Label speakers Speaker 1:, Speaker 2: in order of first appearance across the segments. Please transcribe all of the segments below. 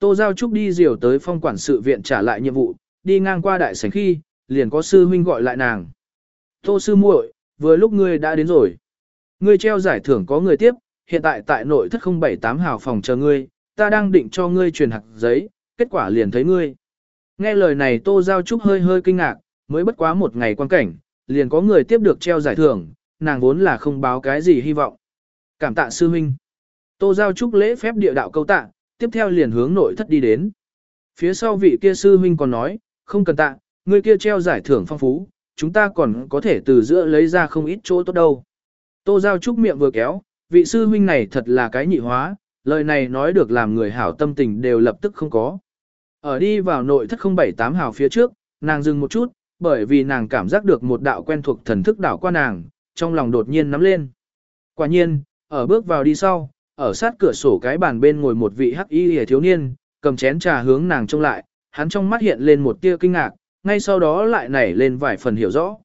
Speaker 1: Tô Giao Trúc đi diều tới phong quản sự viện trả lại nhiệm vụ, đi ngang qua đại sảnh khi, liền có sư huynh gọi lại nàng. Tô sư muội, vừa lúc ngươi đã đến rồi. Ngươi treo giải thưởng có người tiếp, hiện tại tại nội thất 078 hào phòng chờ ngươi, ta đang định cho ngươi truyền hạt giấy, kết quả liền thấy ngươi. Nghe lời này Tô Giao Trúc hơi hơi kinh ngạc, mới bất quá một ngày quan cảnh, liền có người tiếp được treo giải thưởng, nàng vốn là không báo cái gì hy vọng. Cảm tạ sư huynh. Tô Giao Trúc lễ phép địa đạo câu tạ, tiếp theo liền hướng nội thất đi đến. Phía sau vị kia sư huynh còn nói, không cần tạ, người kia treo giải thưởng phong phú, chúng ta còn có thể từ giữa lấy ra không ít chỗ tốt đâu. Tô Giao Trúc miệng vừa kéo, vị sư huynh này thật là cái nhị hóa, lời này nói được làm người hảo tâm tình đều lập tức không có. Ở đi vào nội thất 078 hào phía trước, nàng dừng một chút, bởi vì nàng cảm giác được một đạo quen thuộc thần thức đảo qua nàng, trong lòng đột nhiên nắm lên. Quả nhiên, ở bước vào đi sau, ở sát cửa sổ cái bàn bên ngồi một vị hắc y hề thiếu niên, cầm chén trà hướng nàng trông lại, hắn trong mắt hiện lên một tia kinh ngạc, ngay sau đó lại nảy lên vài phần hiểu rõ.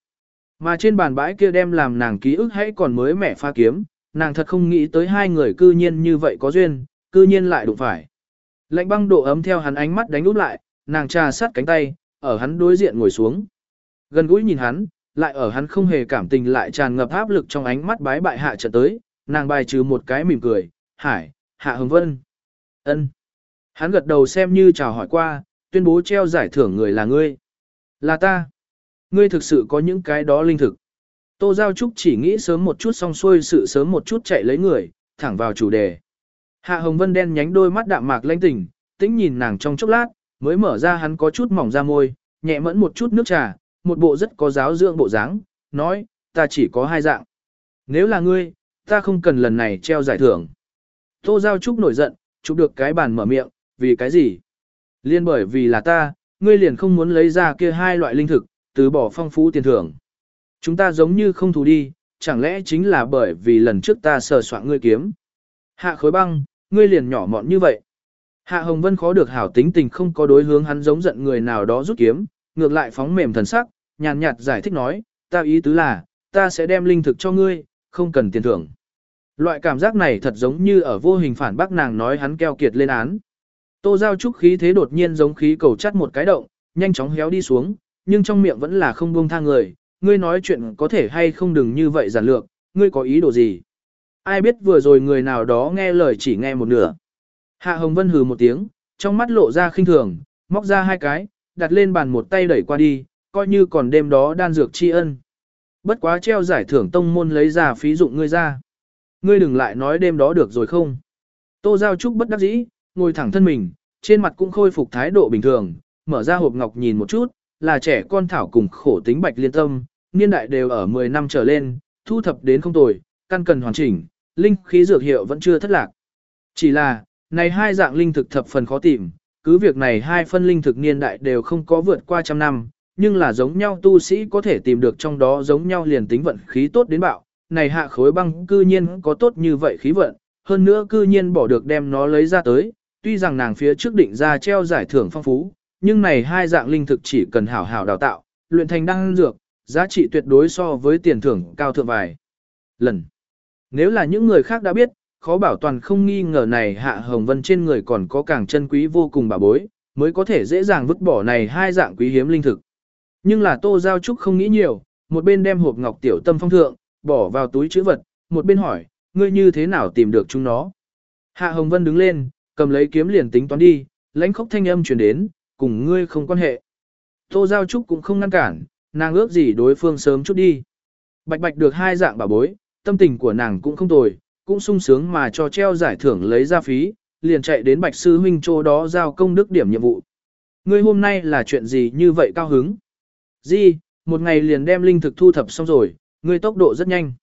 Speaker 1: Mà trên bàn bãi kia đem làm nàng ký ức hãy còn mới mẻ pha kiếm, nàng thật không nghĩ tới hai người cư nhiên như vậy có duyên, cư nhiên lại đụng phải. Lạnh băng độ ấm theo hắn ánh mắt đánh úp lại, nàng trà sát cánh tay, ở hắn đối diện ngồi xuống. Gần gũi nhìn hắn, lại ở hắn không hề cảm tình lại tràn ngập áp lực trong ánh mắt bái bại hạ trận tới, nàng bài trừ một cái mỉm cười, hải, hạ hồng vân. ân. Hắn gật đầu xem như chào hỏi qua, tuyên bố treo giải thưởng người là ngươi. Là ta. Ngươi thực sự có những cái đó linh thực. Tô Giao Trúc chỉ nghĩ sớm một chút xong xuôi sự sớm một chút chạy lấy người, thẳng vào chủ đề. Hạ Hồng Vân đen nhánh đôi mắt đạm mạc lanh tỉnh, tĩnh nhìn nàng trong chốc lát, mới mở ra hắn có chút mỏng ra môi, nhẹ mẫn một chút nước trà, một bộ rất có giáo dưỡng bộ dáng, nói, ta chỉ có hai dạng. Nếu là ngươi, ta không cần lần này treo giải thưởng. Tô Giao Trúc nổi giận, chụp được cái bàn mở miệng, vì cái gì? Liên bởi vì là ta, ngươi liền không muốn lấy ra kia hai loại linh thực, từ bỏ phong phú tiền thưởng. Chúng ta giống như không thù đi, chẳng lẽ chính là bởi vì lần trước ta sờ soạn ngươi kiếm. Hạ khối băng, ngươi liền nhỏ mọn như vậy. Hạ Hồng Vân khó được hảo tính tình không có đối hướng hắn giống giận người nào đó rút kiếm, ngược lại phóng mềm thần sắc, nhàn nhạt giải thích nói, ta ý tứ là, ta sẽ đem linh thực cho ngươi, không cần tiền thưởng. Loại cảm giác này thật giống như ở vô hình phản bác nàng nói hắn keo kiệt lên án. Tô Giao Trúc khí thế đột nhiên giống khí cầu chắt một cái động, nhanh chóng héo đi xuống, nhưng trong miệng vẫn là không buông tha người, ngươi nói chuyện có thể hay không đừng như vậy giản lược, ngươi có ý đồ gì. Ai biết vừa rồi người nào đó nghe lời chỉ nghe một nửa. Hạ Hồng Vân hừ một tiếng, trong mắt lộ ra khinh thường, móc ra hai cái, đặt lên bàn một tay đẩy qua đi, coi như còn đêm đó đan dược tri ân. Bất quá treo giải thưởng tông môn lấy ra phí dụng ngươi ra. Ngươi đừng lại nói đêm đó được rồi không. Tô Giao Trúc bất đắc dĩ, ngồi thẳng thân mình, trên mặt cũng khôi phục thái độ bình thường, mở ra hộp ngọc nhìn một chút, là trẻ con thảo cùng khổ tính bạch liên tâm, niên đại đều ở 10 năm trở lên, thu thập đến không tồi, căn cần hoàn chỉnh, linh khí dược hiệu vẫn chưa thất lạc. Chỉ là, này hai dạng linh thực thập phần khó tìm, cứ việc này hai phân linh thực niên đại đều không có vượt qua trăm năm, nhưng là giống nhau tu sĩ có thể tìm được trong đó giống nhau liền tính vận khí tốt đến bạo, này hạ khối băng cư nhiên có tốt như vậy khí vận, hơn nữa cư nhiên bỏ được đem nó lấy ra tới, tuy rằng nàng phía trước định ra treo giải thưởng phong phú, nhưng này hai dạng linh thực chỉ cần hảo hảo đào tạo, luyện thành đăng dược, giá trị tuyệt đối so với tiền thưởng cao thượng vài lần. Nếu là những người khác đã biết, khó bảo toàn không nghi ngờ này hạ hồng vân trên người còn có càng chân quý vô cùng bà bối, mới có thể dễ dàng vứt bỏ này hai dạng quý hiếm linh thực. Nhưng là tô giao trúc không nghĩ nhiều, một bên đem hộp ngọc tiểu tâm phong thượng, bỏ vào túi chữ vật, một bên hỏi, ngươi như thế nào tìm được chúng nó. Hạ hồng vân đứng lên, cầm lấy kiếm liền tính toán đi, lãnh khốc thanh âm truyền đến, cùng ngươi không quan hệ. Tô giao trúc cũng không ngăn cản, nàng ước gì đối phương sớm chút đi. Bạch bạch được hai dạng bảo bối, tâm tình của nàng cũng không tồi, cũng sung sướng mà cho treo giải thưởng lấy ra phí, liền chạy đến bạch sư huynh chỗ đó giao công đức điểm nhiệm vụ. Ngươi hôm nay là chuyện gì như vậy cao hứng? Di, một ngày liền đem linh thực thu thập xong rồi, ngươi tốc độ rất nhanh.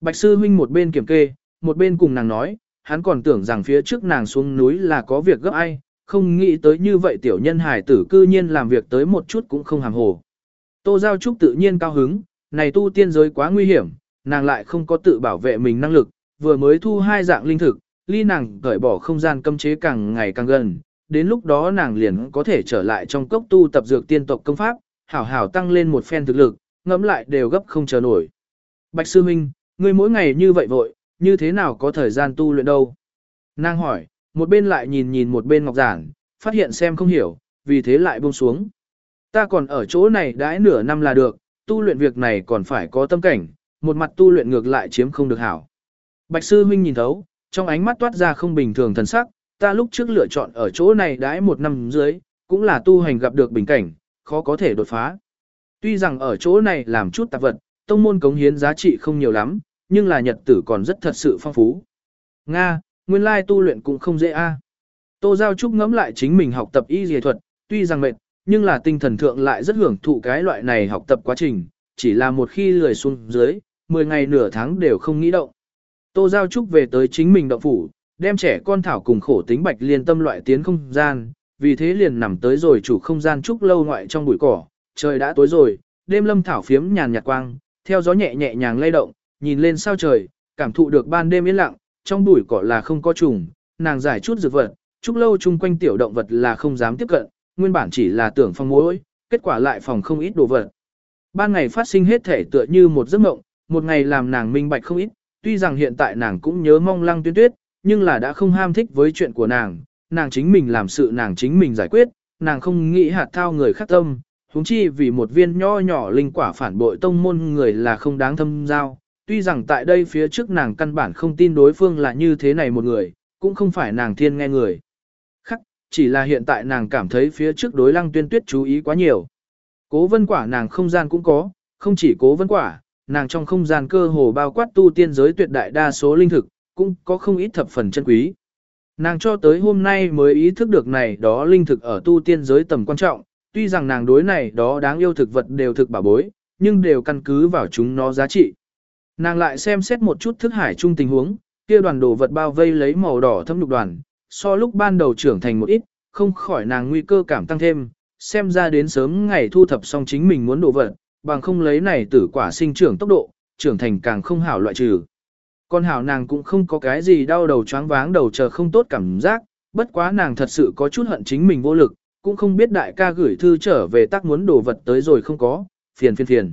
Speaker 1: Bạch sư huynh một bên kiểm kê, một bên cùng nàng nói, hắn còn tưởng rằng phía trước nàng xuống núi là có việc gấp ai, không nghĩ tới như vậy tiểu nhân hải tử cư nhiên làm việc tới một chút cũng không hàm hồ. Tô Giao Trúc tự nhiên cao hứng, này tu tiên giới quá nguy hiểm, nàng lại không có tự bảo vệ mình năng lực, vừa mới thu hai dạng linh thực, ly nàng cởi bỏ không gian cấm chế càng ngày càng gần, đến lúc đó nàng liền có thể trở lại trong cốc tu tập dược tiên tộc công pháp, hảo hảo tăng lên một phen thực lực, ngẫm lại đều gấp không chờ nổi. Bạch Sư huynh, ngươi mỗi ngày như vậy vội, như thế nào có thời gian tu luyện đâu? Nàng hỏi, một bên lại nhìn nhìn một bên ngọc giản, phát hiện xem không hiểu, vì thế lại buông xuống. Ta còn ở chỗ này đãi nửa năm là được, tu luyện việc này còn phải có tâm cảnh, một mặt tu luyện ngược lại chiếm không được hảo. Bạch sư huynh nhìn thấu, trong ánh mắt toát ra không bình thường thần sắc, ta lúc trước lựa chọn ở chỗ này đãi một năm dưới, cũng là tu hành gặp được bình cảnh, khó có thể đột phá. Tuy rằng ở chỗ này làm chút tạp vật, tông môn cống hiến giá trị không nhiều lắm, nhưng là nhật tử còn rất thật sự phong phú. Nga, nguyên lai tu luyện cũng không dễ a. À. Tô Giao Trúc ngẫm lại chính mình học tập y dề thuật, tuy rằng mệt, nhưng là tinh thần thượng lại rất hưởng thụ cái loại này học tập quá trình, chỉ là một khi lười xuống dưới, 10 ngày nửa tháng đều không nghĩ động. Tô Giao Trúc về tới chính mình động phủ, đem trẻ con thảo cùng khổ tính bạch liên tâm loại tiến không gian, vì thế liền nằm tới rồi chủ không gian trúc lâu ngoại trong bụi cỏ, trời đã tối rồi, đêm lâm thảo phiếm nhàn nhạt quang, theo gió nhẹ nhẹ nhàng lay động, nhìn lên sao trời, cảm thụ được ban đêm yên lặng, trong bụi cỏ là không có trùng, nàng giải chút dược vật, chúc lâu chung quanh tiểu động vật là không dám tiếp cận, nguyên bản chỉ là tưởng phòng mối, kết quả lại phòng không ít đồ vật. Ban ngày phát sinh hết thể tựa như một giấc mộng, một ngày làm nàng minh bạch không ít, tuy rằng hiện tại nàng cũng nhớ mong lăng tuyết tuyết, nhưng là đã không ham thích với chuyện của nàng, nàng chính mình làm sự nàng chính mình giải quyết, nàng không nghĩ hạt thao người khác tâm, huống chi vì một viên nho nhỏ linh quả phản bội tông môn người là không đáng thâm giao. Tuy rằng tại đây phía trước nàng căn bản không tin đối phương là như thế này một người, cũng không phải nàng thiên nghe người. Khắc, chỉ là hiện tại nàng cảm thấy phía trước đối lăng tuyên tuyết chú ý quá nhiều. Cố vân quả nàng không gian cũng có, không chỉ cố vân quả, nàng trong không gian cơ hồ bao quát tu tiên giới tuyệt đại đa số linh thực, cũng có không ít thập phần chân quý. Nàng cho tới hôm nay mới ý thức được này đó linh thực ở tu tiên giới tầm quan trọng, tuy rằng nàng đối này đó đáng yêu thực vật đều thực bảo bối, nhưng đều căn cứ vào chúng nó giá trị. Nàng lại xem xét một chút thức hải chung tình huống, kia đoàn đồ vật bao vây lấy màu đỏ thâm lục đoàn, so lúc ban đầu trưởng thành một ít, không khỏi nàng nguy cơ cảm tăng thêm, xem ra đến sớm ngày thu thập xong chính mình muốn đồ vật, bằng không lấy này tử quả sinh trưởng tốc độ, trưởng thành càng không hảo loại trừ. Con hảo nàng cũng không có cái gì đau đầu choáng váng đầu chờ không tốt cảm giác, bất quá nàng thật sự có chút hận chính mình vô lực, cũng không biết đại ca gửi thư trở về tác muốn đồ vật tới rồi không có, phiền phiền phiền.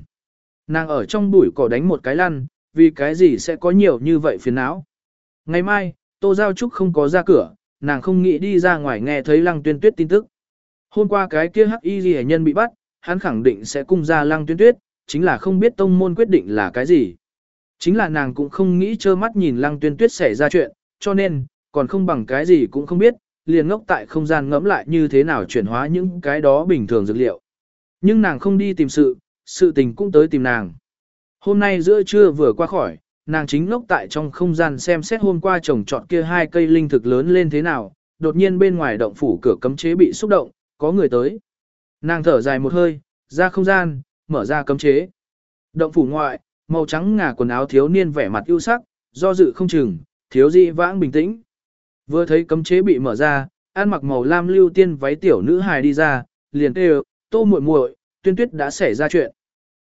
Speaker 1: Nàng ở trong bụi cỏ đánh một cái lăn, vì cái gì sẽ có nhiều như vậy phiền não. Ngày mai, Tô Giao Trúc không có ra cửa, nàng không nghĩ đi ra ngoài nghe thấy Lăng Tuyên Tuyết tin tức. Hôm qua cái kia hắc y ghi nhân bị bắt, hắn khẳng định sẽ cung ra Lăng Tuyên Tuyết, chính là không biết tông môn quyết định là cái gì. Chính là nàng cũng không nghĩ trơ mắt nhìn Lăng Tuyên Tuyết xảy ra chuyện, cho nên, còn không bằng cái gì cũng không biết, liền ngốc tại không gian ngẫm lại như thế nào chuyển hóa những cái đó bình thường dược liệu. Nhưng nàng không đi tìm sự, sự tình cũng tới tìm nàng. Hôm nay giữa trưa vừa qua khỏi, nàng chính ngốc tại trong không gian xem xét hôm qua trồng trọt kia hai cây linh thực lớn lên thế nào, đột nhiên bên ngoài động phủ cửa cấm chế bị xúc động, có người tới. Nàng thở dài một hơi, ra không gian, mở ra cấm chế. Động phủ ngoại, màu trắng ngà quần áo thiếu niên vẻ mặt ưu sắc, do dự không chừng, thiếu di vãng bình tĩnh. Vừa thấy cấm chế bị mở ra, ăn mặc màu lam lưu tiên váy tiểu nữ hài đi ra, liền kêu, tô muội muội, tuyên tuyết đã xảy ra chuyện.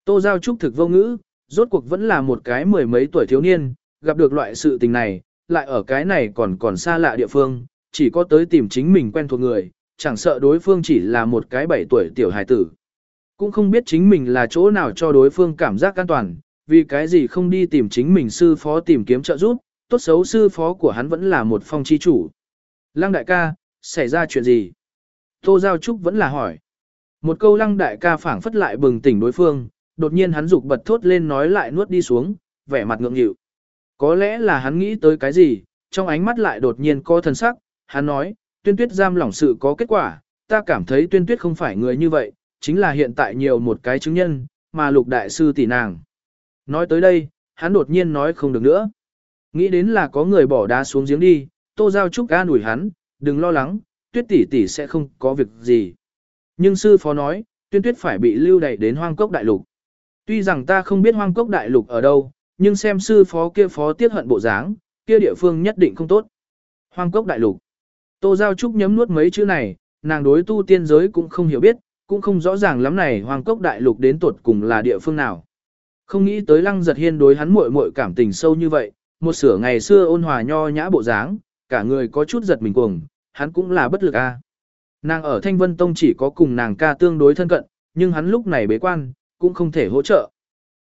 Speaker 1: Tô giao trúc thực vô ngữ, rốt cuộc vẫn là một cái mười mấy tuổi thiếu niên, gặp được loại sự tình này, lại ở cái này còn còn xa lạ địa phương, chỉ có tới tìm chính mình quen thuộc người, chẳng sợ đối phương chỉ là một cái bảy tuổi tiểu hài tử. Cũng không biết chính mình là chỗ nào cho đối phương cảm giác an toàn, vì cái gì không đi tìm chính mình sư phó tìm kiếm trợ giúp, tốt xấu sư phó của hắn vẫn là một phong chi chủ. Lăng đại ca, xảy ra chuyện gì? Tô Giao Trúc vẫn là hỏi. Một câu lăng đại ca phảng phất lại bừng tỉnh đối phương, đột nhiên hắn dục bật thốt lên nói lại nuốt đi xuống, vẻ mặt ngượng nghịu. Có lẽ là hắn nghĩ tới cái gì, trong ánh mắt lại đột nhiên có thần sắc, hắn nói, tuyên tuyết giam lỏng sự có kết quả, ta cảm thấy tuyên tuyết không phải người như vậy, chính là hiện tại nhiều một cái chứng nhân, mà lục đại sư tỷ nàng. Nói tới đây, hắn đột nhiên nói không được nữa. Nghĩ đến là có người bỏ đá xuống giếng đi, tô giao trúc ga ủi hắn, đừng lo lắng, tuyết tỷ tỷ sẽ không có việc gì. Nhưng sư phó nói, tuyên tuyết phải bị lưu đày đến hoang cốc đại lục. Tuy rằng ta không biết hoang cốc đại lục ở đâu, nhưng xem sư phó kia phó tiết hận bộ dáng, kia địa phương nhất định không tốt. Hoang cốc đại lục. Tô Giao Trúc nhấm nuốt mấy chữ này, nàng đối tu tiên giới cũng không hiểu biết, cũng không rõ ràng lắm này hoang cốc đại lục đến tuột cùng là địa phương nào. Không nghĩ tới lăng giật hiên đối hắn muội muội cảm tình sâu như vậy, một sửa ngày xưa ôn hòa nho nhã bộ dáng, cả người có chút giật mình cuồng, hắn cũng là bất lực a. Nàng ở Thanh Vân Tông chỉ có cùng nàng ca tương đối thân cận, nhưng hắn lúc này bế quan, cũng không thể hỗ trợ.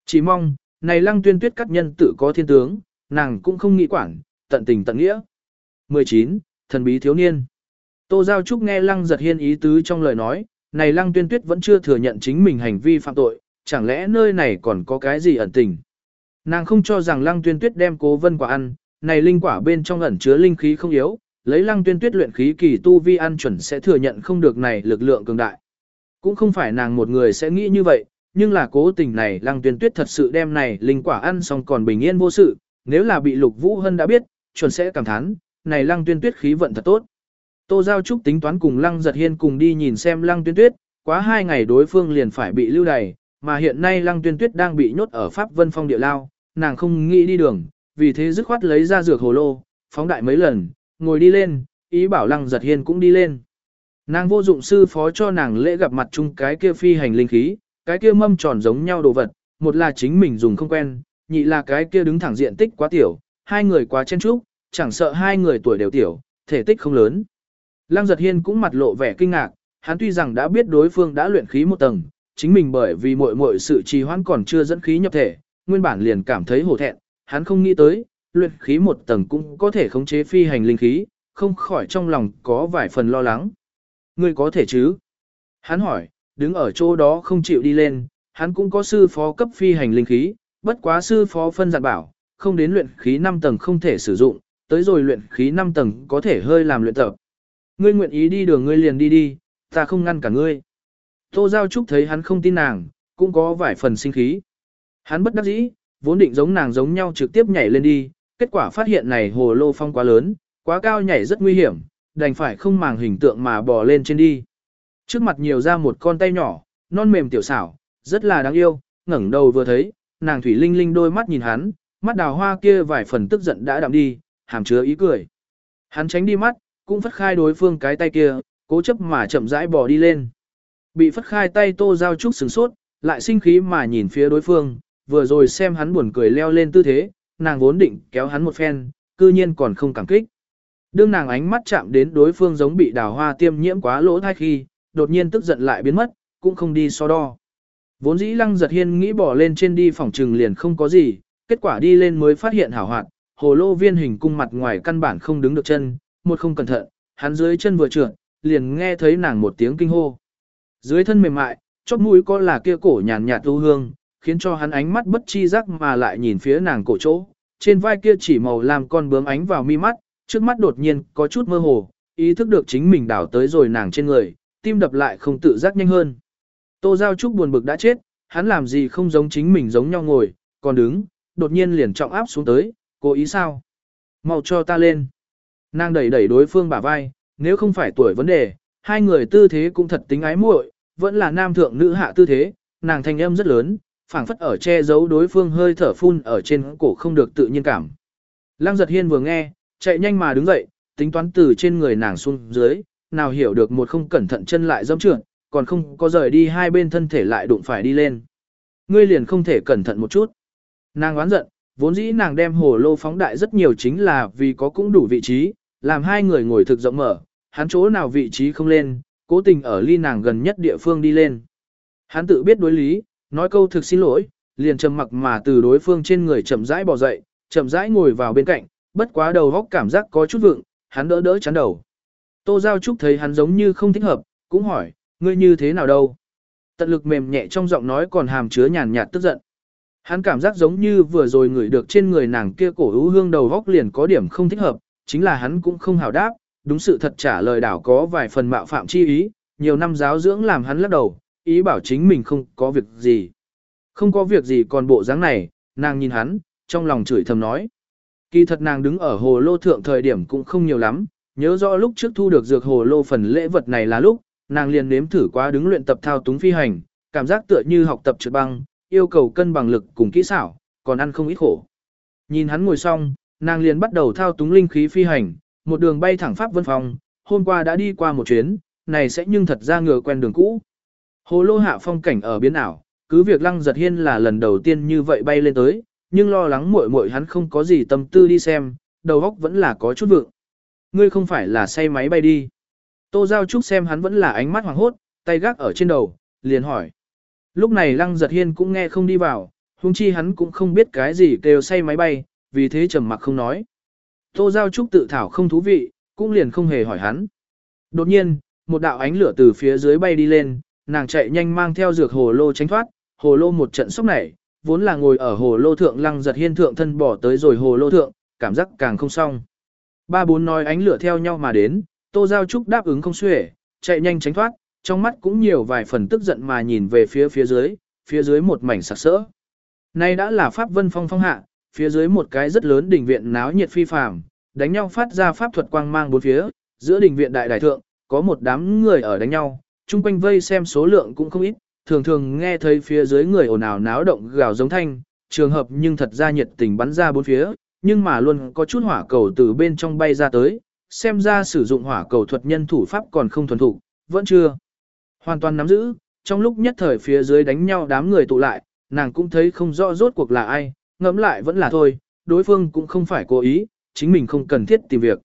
Speaker 1: Chỉ mong, này lăng tuyên tuyết các nhân tự có thiên tướng, nàng cũng không nghĩ quản, tận tình tận nghĩa. 19. Thần bí thiếu niên Tô Giao Trúc nghe Lăng giật hiên ý tứ trong lời nói, này Lăng tuyên tuyết vẫn chưa thừa nhận chính mình hành vi phạm tội, chẳng lẽ nơi này còn có cái gì ẩn tình. Nàng không cho rằng Lăng tuyên tuyết đem cố vân quả ăn, này linh quả bên trong ẩn chứa linh khí không yếu, lấy Lăng tuyên tuyết luyện khí kỳ tu vi ăn chuẩn sẽ thừa nhận không được này lực lượng cường đại. Cũng không phải nàng một người sẽ nghĩ như vậy, nhưng là cố tình này Lăng tuyên tuyết thật sự đem này linh quả ăn xong còn bình yên vô sự, nếu là bị Lục Vũ Hân đã biết, chuẩn sẽ cảm thán, này Lăng tuyên tuyết khí vận thật tốt. Tô Giao Trúc tính toán cùng Lăng Giật Hiên cùng đi nhìn xem Lăng Tuyên Tuyết, quá hai ngày đối phương liền phải bị lưu đày, mà hiện nay Lăng Tuyên Tuyết đang bị nhốt ở Pháp Vân Phong địa lao, nàng không nghĩ đi đường, vì thế dứt khoát lấy ra dược hồ lô, phóng đại mấy lần, ngồi đi lên, ý bảo Lăng Giật Hiên cũng đi lên. Nàng vô dụng sư phó cho nàng lễ gặp mặt chung cái kia phi hành linh khí, cái kia mâm tròn giống nhau đồ vật, một là chính mình dùng không quen, nhị là cái kia đứng thẳng diện tích quá tiểu, hai người quá chen chúc, chẳng sợ hai người tuổi đều tiểu, thể tích không lớn. Lăng giật hiên cũng mặt lộ vẻ kinh ngạc, hắn tuy rằng đã biết đối phương đã luyện khí một tầng, chính mình bởi vì muội muội sự trì hoãn còn chưa dẫn khí nhập thể, nguyên bản liền cảm thấy hổ thẹn, hắn không nghĩ tới, luyện khí một tầng cũng có thể khống chế phi hành linh khí, không khỏi trong lòng có vài phần lo lắng. Ngươi có thể chứ? Hắn hỏi, đứng ở chỗ đó không chịu đi lên, hắn cũng có sư phó cấp phi hành linh khí, bất quá sư phó phân dặn bảo, không đến luyện khí 5 tầng không thể sử dụng, tới rồi luyện khí 5 tầng có thể hơi làm luyện tập. Ngươi nguyện ý đi đường ngươi liền đi đi, ta không ngăn cả ngươi. Tô Giao Trúc thấy hắn không tin nàng, cũng có vài phần sinh khí. Hắn bất đắc dĩ, vốn định giống nàng giống nhau trực tiếp nhảy lên đi, kết quả phát hiện này hồ lô phong quá lớn, quá cao nhảy rất nguy hiểm, đành phải không màng hình tượng mà bò lên trên đi. Trước mặt nhiều ra một con tay nhỏ, non mềm tiểu xảo, rất là đáng yêu, ngẩng đầu vừa thấy, nàng thủy linh linh đôi mắt nhìn hắn, mắt đào hoa kia vài phần tức giận đã đạm đi, hàm chứa ý cười. Hắn tránh đi mắt, cũng phất khai đối phương cái tay kia, cố chấp mà chậm rãi bò đi lên. Bị phất khai tay Tô Giao Trúc sửng sốt, lại sinh khí mà nhìn phía đối phương, vừa rồi xem hắn buồn cười leo lên tư thế, nàng vốn định kéo hắn một phen, cư nhiên còn không cảm kích. Đương nàng ánh mắt chạm đến đối phương giống bị đào hoa tiêm nhiễm quá lỗ thai khi, đột nhiên tức giận lại biến mất, cũng không đi so đo. Vốn dĩ lăng giật hiên nghĩ bỏ lên trên đi phòng trừng liền không có gì, kết quả đi lên mới phát hiện hảo hoạt, hồ lô viên hình cung mặt ngoài căn bản không đứng được chân, một không cẩn thận, hắn dưới chân vừa trượt, liền nghe thấy nàng một tiếng kinh hô. Dưới thân mềm mại, chóp mũi có là kia cổ nhàn nhạt tu hương, khiến cho hắn ánh mắt bất chi giác mà lại nhìn phía nàng cổ chỗ. Trên vai kia chỉ màu làm con bướm ánh vào mi mắt, trước mắt đột nhiên có chút mơ hồ, ý thức được chính mình đảo tới rồi nàng trên người, tim đập lại không tự giác nhanh hơn. Tô Giao Trúc buồn bực đã chết, hắn làm gì không giống chính mình giống nhau ngồi, còn đứng, đột nhiên liền trọng áp xuống tới, cố ý sao? Mau cho ta lên. Nàng đẩy đẩy đối phương bả vai, nếu không phải tuổi vấn đề, hai người tư thế cũng thật tính ái muội, vẫn là nam thượng nữ hạ tư thế, nàng thanh âm rất lớn, phảng phất ở che giấu đối phương hơi thở phun ở trên cổ không được tự nhiên cảm. Lăng giật hiên vừa nghe, chạy nhanh mà đứng dậy, tính toán từ trên người nàng xuống dưới, nào hiểu được một không cẩn thận chân lại dâm trượt, còn không có rời đi hai bên thân thể lại đụng phải đi lên. Ngươi liền không thể cẩn thận một chút. Nàng oán giận, vốn dĩ nàng đem hồ lô phóng đại rất nhiều chính là vì có cũng đủ vị trí, làm hai người ngồi thực rộng mở, hắn chỗ nào vị trí không lên, cố tình ở ly nàng gần nhất địa phương đi lên. Hắn tự biết đối lý, nói câu thực xin lỗi, liền trầm mặc mà từ đối phương trên người chậm rãi bò dậy, chậm rãi ngồi vào bên cạnh, bất quá đầu góc cảm giác có chút vượng, hắn đỡ đỡ chán đầu. Tô Giao Trúc thấy hắn giống như không thích hợp, cũng hỏi, ngươi như thế nào đâu? Tận lực mềm nhẹ trong giọng nói còn hàm chứa nhàn nhạt tức giận. Hắn cảm giác giống như vừa rồi ngửi được trên người nàng kia cổ hữu hương đầu góc liền có điểm không thích hợp, chính là hắn cũng không hào đáp, đúng sự thật trả lời đảo có vài phần mạo phạm chi ý, nhiều năm giáo dưỡng làm hắn lắc đầu, ý bảo chính mình không có việc gì. Không có việc gì còn bộ dáng này, nàng nhìn hắn, trong lòng chửi thầm nói. Kỳ thật nàng đứng ở hồ lô thượng thời điểm cũng không nhiều lắm, nhớ rõ lúc trước thu được dược hồ lô phần lễ vật này là lúc, nàng liền nếm thử quá đứng luyện tập thao túng phi hành, cảm giác tựa như học tập trượt băng, yêu cầu cân bằng lực cùng kỹ xảo, còn ăn không ít khổ. Nhìn hắn ngồi xong, nàng liền bắt đầu thao túng linh khí phi hành, một đường bay thẳng pháp vân phòng, hôm qua đã đi qua một chuyến, này sẽ nhưng thật ra ngừa quen đường cũ. Hồ lô hạ phong cảnh ở biến ảo, cứ việc lăng giật hiên là lần đầu tiên như vậy bay lên tới, nhưng lo lắng muội muội hắn không có gì tâm tư đi xem, đầu óc vẫn là có chút vượng. Ngươi không phải là say máy bay đi. Tô Giao Trúc xem hắn vẫn là ánh mắt hoàng hốt, tay gác ở trên đầu, liền hỏi. Lúc này lăng giật hiên cũng nghe không đi vào, huống chi hắn cũng không biết cái gì kêu say máy bay, vì thế trầm mặc không nói. Tô Giao Trúc tự thảo không thú vị, cũng liền không hề hỏi hắn. Đột nhiên, một đạo ánh lửa từ phía dưới bay đi lên, nàng chạy nhanh mang theo dược hồ lô tránh thoát, hồ lô một trận sốc nảy, vốn là ngồi ở hồ lô thượng lăng giật hiên thượng thân bỏ tới rồi hồ lô thượng, cảm giác càng không xong. Ba bốn nói ánh lửa theo nhau mà đến, tô giao trúc đáp ứng không xuể, chạy nhanh tránh thoát, trong mắt cũng nhiều vài phần tức giận mà nhìn về phía phía dưới, phía dưới một mảnh sặc sỡ. Nay đã là pháp vân phong phong hạ, phía dưới một cái rất lớn đỉnh viện náo nhiệt phi phàm, đánh nhau phát ra pháp thuật quang mang bốn phía, giữa đỉnh viện đại đại thượng, có một đám người ở đánh nhau, chung quanh vây xem số lượng cũng không ít, thường thường nghe thấy phía dưới người ồn ào náo động gào giống thanh, trường hợp nhưng thật ra nhiệt tình bắn ra bốn phía, nhưng mà luôn có chút hỏa cầu từ bên trong bay ra tới, xem ra sử dụng hỏa cầu thuật nhân thủ pháp còn không thuần thục, vẫn chưa hoàn toàn nắm giữ, trong lúc nhất thời phía dưới đánh nhau đám người tụ lại, nàng cũng thấy không rõ rốt cuộc là ai, ngẫm lại vẫn là thôi, đối phương cũng không phải cố ý, chính mình không cần thiết tìm việc.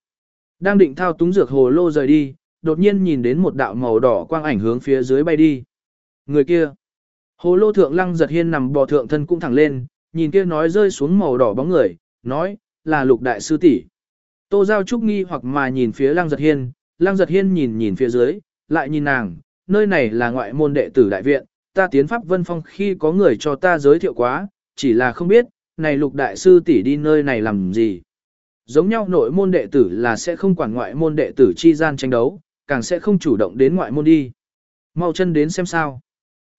Speaker 1: Đang định thao túng dược hồ lô rời đi, đột nhiên nhìn đến một đạo màu đỏ quang ảnh hướng phía dưới bay đi. Người kia, hồ lô thượng lăng giật hiên nằm bò thượng thân cũng thẳng lên, nhìn kia nói rơi xuống màu đỏ bóng người, nói, là lục đại sư tỷ. Tô Giao Trúc nghi hoặc mà nhìn phía lăng giật hiên, lăng giật hiên nhìn nhìn phía dưới, lại nhìn nàng, nơi này là ngoại môn đệ tử đại viện, ta tiến pháp vân phong khi có người cho ta giới thiệu quá, chỉ là không biết, này lục đại sư tỷ đi nơi này làm gì. Giống nhau nội môn đệ tử là sẽ không quản ngoại môn đệ tử chi gian tranh đấu, càng sẽ không chủ động đến ngoại môn đi. Mau chân đến xem sao.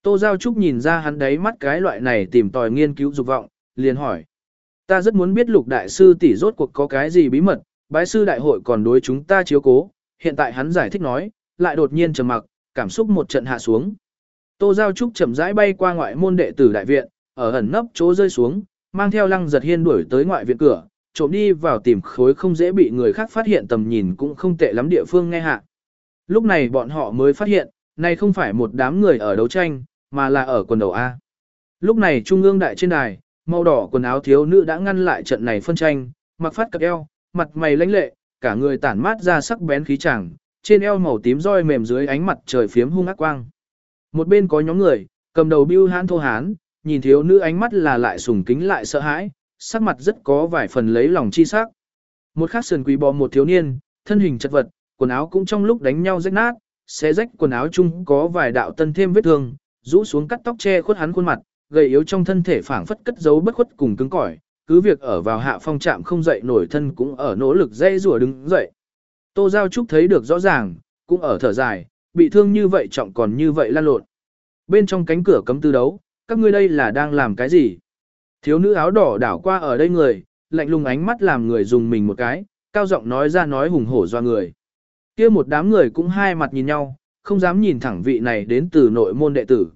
Speaker 1: Tô Giao Trúc nhìn ra hắn đấy mắt cái loại này tìm tòi nghiên cứu dục vọng, liền hỏi. Ta rất muốn biết lục đại sư tỷ rốt cuộc có cái gì bí mật, bái sư đại hội còn đối chúng ta chiếu cố, hiện tại hắn giải thích nói, lại đột nhiên trầm mặc, cảm xúc một trận hạ xuống. Tô Giao Trúc chậm rãi bay qua ngoại môn đệ tử đại viện, ở ẩn nấp chỗ rơi xuống, mang theo lăng giật hiên đuổi tới ngoại viện cửa, trộm đi vào tìm khối không dễ bị người khác phát hiện tầm nhìn cũng không tệ lắm địa phương nghe hạ. Lúc này bọn họ mới phát hiện, này không phải một đám người ở đấu tranh, mà là ở quần đầu A. Lúc này trung ương đại trên đài, màu đỏ quần áo thiếu nữ đã ngăn lại trận này phân tranh, mặc phát cặp eo, mặt mày lãnh lệ, cả người tản mát ra sắc bén khí chàng, trên eo màu tím roi mềm dưới ánh mặt trời phiếm hung ác quang. Một bên có nhóm người, cầm đầu bưu hán thô hán, nhìn thiếu nữ ánh mắt là lại sùng kính lại sợ hãi, sắc mặt rất có vài phần lấy lòng chi sắc. Một khắc sườn quý bò một thiếu niên, thân hình chật vật, quần áo cũng trong lúc đánh nhau rách nát, xé rách quần áo chung có vài đạo tân thêm vết thương, rũ xuống cắt tóc che khuất hắn khuôn mặt, gầy yếu trong thân thể phảng phất cất giấu bất khuất cùng cứng cỏi, cứ việc ở vào hạ phong trạm không dậy nổi thân cũng ở nỗ lực dây rùa đứng dậy. Tô Giao Trúc thấy được rõ ràng, cũng ở thở dài, bị thương như vậy trọng còn như vậy lan lộn. Bên trong cánh cửa cấm tư đấu, các ngươi đây là đang làm cái gì? Thiếu nữ áo đỏ đảo qua ở đây người, lạnh lùng ánh mắt làm người dùng mình một cái, cao giọng nói ra nói hùng hổ doa người kia một đám người cũng hai mặt nhìn nhau, không dám nhìn thẳng vị này đến từ nội môn đệ tử.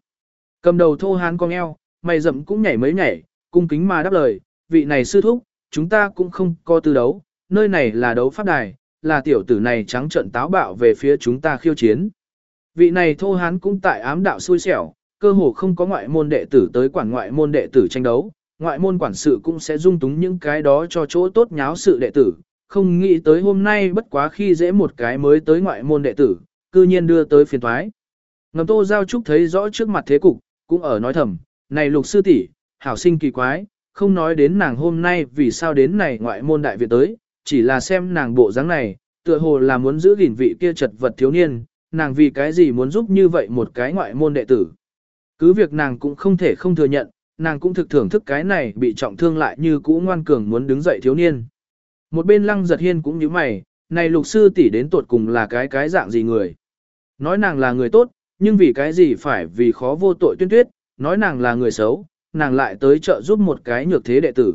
Speaker 1: Cầm đầu thô hán cong eo, mày rậm cũng nhảy mấy nhảy, cung kính mà đáp lời, vị này sư thúc, chúng ta cũng không có tư đấu, nơi này là đấu pháp đài, là tiểu tử này trắng trận táo bạo về phía chúng ta khiêu chiến. Vị này thô hán cũng tại ám đạo xui xẻo, cơ hồ không có ngoại môn đệ tử tới quản ngoại môn đệ tử tranh đấu, ngoại môn quản sự cũng sẽ dung túng những cái đó cho chỗ tốt nháo sự đệ tử, không nghĩ tới hôm nay bất quá khi dễ một cái mới tới ngoại môn đệ tử, cư nhiên đưa tới phiền thoái. Ngầm tô giao trúc thấy rõ trước mặt thế cục, cũng ở nói thầm, này lục sư tỷ, hảo sinh kỳ quái, không nói đến nàng hôm nay vì sao đến này ngoại môn đại viện tới, chỉ là xem nàng bộ dáng này, tựa hồ là muốn giữ gìn vị kia chật vật thiếu niên, nàng vì cái gì muốn giúp như vậy một cái ngoại môn đệ tử. Cứ việc nàng cũng không thể không thừa nhận, nàng cũng thực thưởng thức cái này bị trọng thương lại như cũ ngoan cường muốn đứng dậy thiếu niên. Một bên lăng giật hiên cũng như mày, này lục sư tỷ đến tột cùng là cái cái dạng gì người. Nói nàng là người tốt, nhưng vì cái gì phải vì khó vô tội tuyên tuyết, nói nàng là người xấu, nàng lại tới trợ giúp một cái nhược thế đệ tử.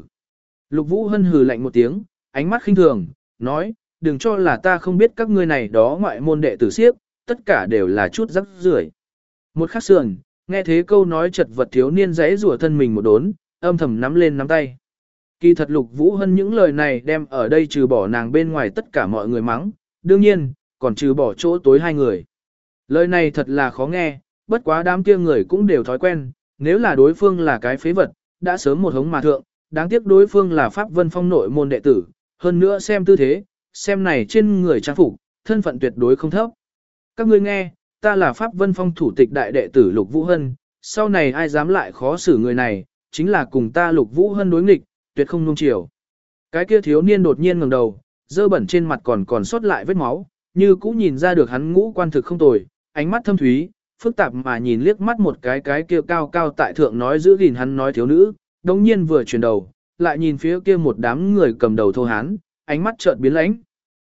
Speaker 1: Lục vũ hân hừ lạnh một tiếng, ánh mắt khinh thường, nói, đừng cho là ta không biết các ngươi này đó ngoại môn đệ tử siếp, tất cả đều là chút rắc rưởi. Một khắc sườn, nghe thế câu nói chật vật thiếu niên giấy rủa thân mình một đốn, âm thầm nắm lên nắm tay. Kỳ thật lục vũ hân những lời này đem ở đây trừ bỏ nàng bên ngoài tất cả mọi người mắng, đương nhiên, còn trừ bỏ chỗ tối hai người. Lời này thật là khó nghe, bất quá đám kia người cũng đều thói quen, nếu là đối phương là cái phế vật, đã sớm một hống mà thượng, đáng tiếc đối phương là Pháp Vân Phong nội môn đệ tử, hơn nữa xem tư thế, xem này trên người trang phục, thân phận tuyệt đối không thấp. Các ngươi nghe, ta là Pháp Vân Phong thủ tịch đại đệ tử Lục Vũ Hân, sau này ai dám lại khó xử người này, chính là cùng ta Lục Vũ Hân đối nghịch, tuyệt không nung chiều. Cái kia thiếu niên đột nhiên ngẩng đầu, dơ bẩn trên mặt còn còn sót lại vết máu, như cũ nhìn ra được hắn ngũ quan thực không tồi, ánh mắt thâm thúy, phức tạp mà nhìn liếc mắt một cái cái kia cao cao tại thượng nói giữ gìn hắn nói thiếu nữ, đồng nhiên vừa chuyển đầu, lại nhìn phía kia một đám người cầm đầu thô hán, ánh mắt chợt biến lãnh.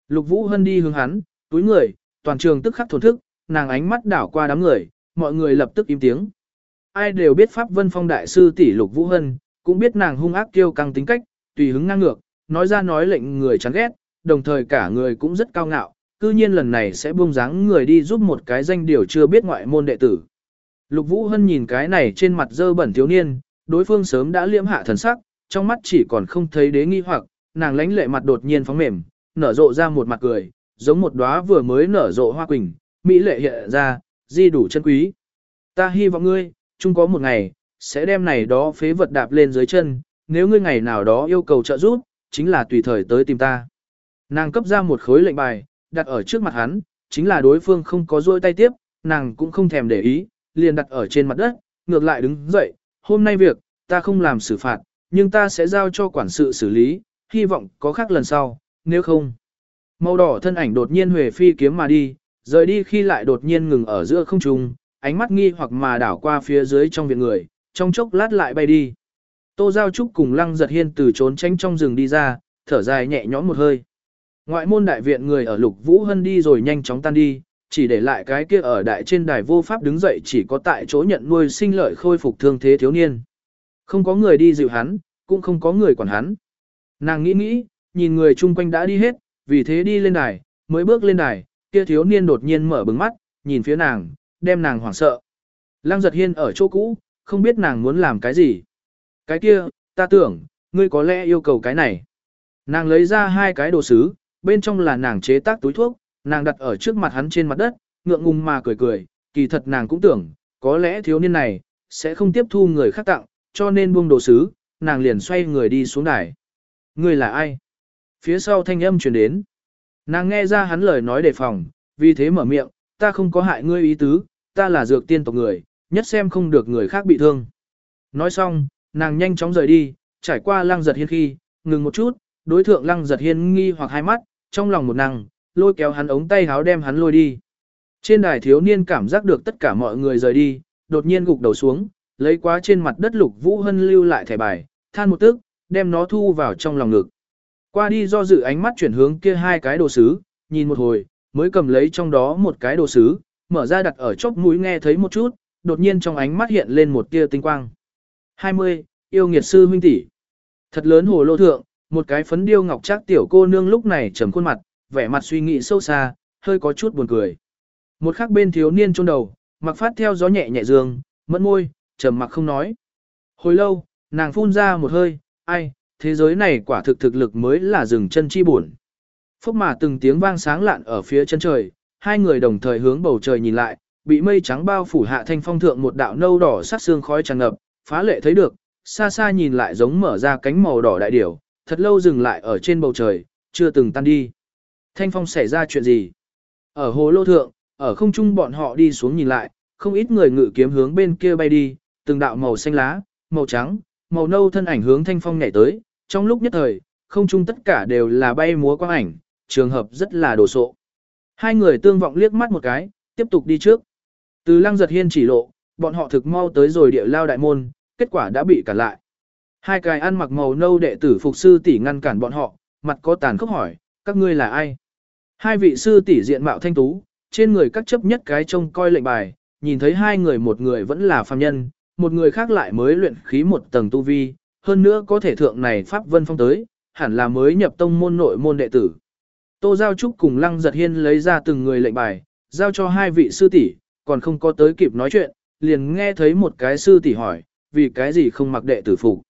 Speaker 1: Lục Vũ Hân đi hướng hắn, túi người, toàn trường tức khắc thổn thức, nàng ánh mắt đảo qua đám người, mọi người lập tức im tiếng. Ai đều biết Pháp Vân Phong đại sư tỷ Lục Vũ Hân, cũng biết nàng hung ác kiêu căng tính cách, tùy hứng ngang ngược, nói ra nói lệnh người chán ghét, đồng thời cả người cũng rất cao ngạo, cư nhiên lần này sẽ buông dáng người đi giúp một cái danh điều chưa biết ngoại môn đệ tử. Lục Vũ Hân nhìn cái này trên mặt dơ bẩn thiếu niên, đối phương sớm đã liễm hạ thần sắc, trong mắt chỉ còn không thấy đế nghi hoặc, nàng lánh lệ mặt đột nhiên phóng mềm, nở rộ ra một mặt cười, giống một đóa vừa mới nở rộ hoa quỳnh, mỹ lệ hiện ra, di đủ chân quý. Ta hy vọng ngươi, chung có một ngày, sẽ đem này đó phế vật đạp lên dưới chân, nếu ngươi ngày nào đó yêu cầu trợ giúp, chính là tùy thời tới tìm ta. Nàng cấp ra một khối lệnh bài, đặt ở trước mặt hắn, chính là đối phương không có rôi tay tiếp, nàng cũng không thèm để ý, liền đặt ở trên mặt đất, ngược lại đứng dậy, hôm nay việc, ta không làm xử phạt, nhưng ta sẽ giao cho quản sự xử lý, hy vọng có khác lần sau, nếu không. Màu đỏ thân ảnh đột nhiên huề phi kiếm mà đi, rời đi khi lại đột nhiên ngừng ở giữa không trung, ánh mắt nghi hoặc mà đảo qua phía dưới trong viện người, trong chốc lát lại bay đi. Tô Giao Trúc cùng Lăng Giật Hiên từ trốn tránh trong rừng đi ra, thở dài nhẹ nhõm một hơi. Ngoại môn đại viện người ở Lục Vũ Hân đi rồi nhanh chóng tan đi, chỉ để lại cái kia ở đại trên đài vô pháp đứng dậy chỉ có tại chỗ nhận nuôi sinh lợi khôi phục thương thế thiếu niên. Không có người đi dịu hắn, cũng không có người quản hắn. Nàng nghĩ nghĩ, nhìn người chung quanh đã đi hết, vì thế đi lên đài, mới bước lên đài, kia thiếu niên đột nhiên mở bừng mắt, nhìn phía nàng, đem nàng hoảng sợ. Lăng giật hiên ở chỗ cũ, không biết nàng muốn làm cái gì. Cái kia, ta tưởng, ngươi có lẽ yêu cầu cái này. Nàng lấy ra hai cái đồ sứ, bên trong là nàng chế tác túi thuốc, nàng đặt ở trước mặt hắn trên mặt đất, ngượng ngùng mà cười cười, kỳ thật nàng cũng tưởng, có lẽ thiếu niên này, sẽ không tiếp thu người khác tặng, cho nên buông đồ sứ, nàng liền xoay người đi xuống đài. Ngươi là ai? Phía sau thanh âm truyền đến. Nàng nghe ra hắn lời nói đề phòng, vì thế mở miệng, ta không có hại ngươi ý tứ, ta là dược tiên tộc người, nhất xem không được người khác bị thương. Nói xong, nàng nhanh chóng rời đi, trải qua lăng giật hiên khi, ngừng một chút, đối thượng lăng giật hiên nghi hoặc hai mắt, trong lòng một năng, lôi kéo hắn ống tay háo đem hắn lôi đi. Trên đài thiếu niên cảm giác được tất cả mọi người rời đi, đột nhiên gục đầu xuống, lấy quá trên mặt đất lục vũ hân lưu lại thẻ bài, than một tức, đem nó thu vào trong lòng ngực. Qua đi do dự ánh mắt chuyển hướng kia hai cái đồ sứ, nhìn một hồi, mới cầm lấy trong đó một cái đồ sứ, mở ra đặt ở chốc mũi nghe thấy một chút, đột nhiên trong ánh mắt hiện lên một tia tinh quang. 20. Yêu nghiệt sư huynh tỷ. Thật lớn hồ lô thượng, một cái phấn điêu ngọc trác tiểu cô nương lúc này trầm khuôn mặt, vẻ mặt suy nghĩ sâu xa, hơi có chút buồn cười. Một khắc bên thiếu niên chôn đầu, mặc phát theo gió nhẹ nhẹ dương, mẫn môi, trầm mặc không nói. Hồi lâu, nàng phun ra một hơi, ai, thế giới này quả thực thực lực mới là rừng chân chi buồn. Phúc mà từng tiếng vang sáng lạn ở phía chân trời, hai người đồng thời hướng bầu trời nhìn lại, bị mây trắng bao phủ hạ thanh phong thượng một đạo nâu đỏ sắc xương khói tràn ngập, phá lệ thấy được, xa xa nhìn lại giống mở ra cánh màu đỏ đại điểu, thật lâu dừng lại ở trên bầu trời, chưa từng tan đi. Thanh phong xảy ra chuyện gì? Ở hồ lô thượng, ở không trung bọn họ đi xuống nhìn lại, không ít người ngự kiếm hướng bên kia bay đi, từng đạo màu xanh lá, màu trắng, màu nâu thân ảnh hướng thanh phong nhảy tới, trong lúc nhất thời, không trung tất cả đều là bay múa quang ảnh, trường hợp rất là đồ sộ. Hai người tương vọng liếc mắt một cái, tiếp tục đi trước. Từ lăng giật hiên chỉ lộ, bọn họ thực mau tới rồi địa lao đại môn, kết quả đã bị cản lại. Hai cái ăn mặc màu nâu đệ tử phục sư tỷ ngăn cản bọn họ, mặt có tàn khốc hỏi, các ngươi là ai? Hai vị sư tỷ diện mạo thanh tú, trên người các chấp nhất cái trông coi lệnh bài, nhìn thấy hai người một người vẫn là phàm nhân, một người khác lại mới luyện khí một tầng tu vi, hơn nữa có thể thượng này Pháp Vân Phong tới, hẳn là mới nhập tông môn nội môn đệ tử. Tô Giao Trúc cùng Lăng Giật Hiên lấy ra từng người lệnh bài, giao cho hai vị sư tỷ, còn không có tới kịp nói chuyện, liền nghe thấy một cái sư tỷ hỏi, vì cái gì không mặc đệ tử phục.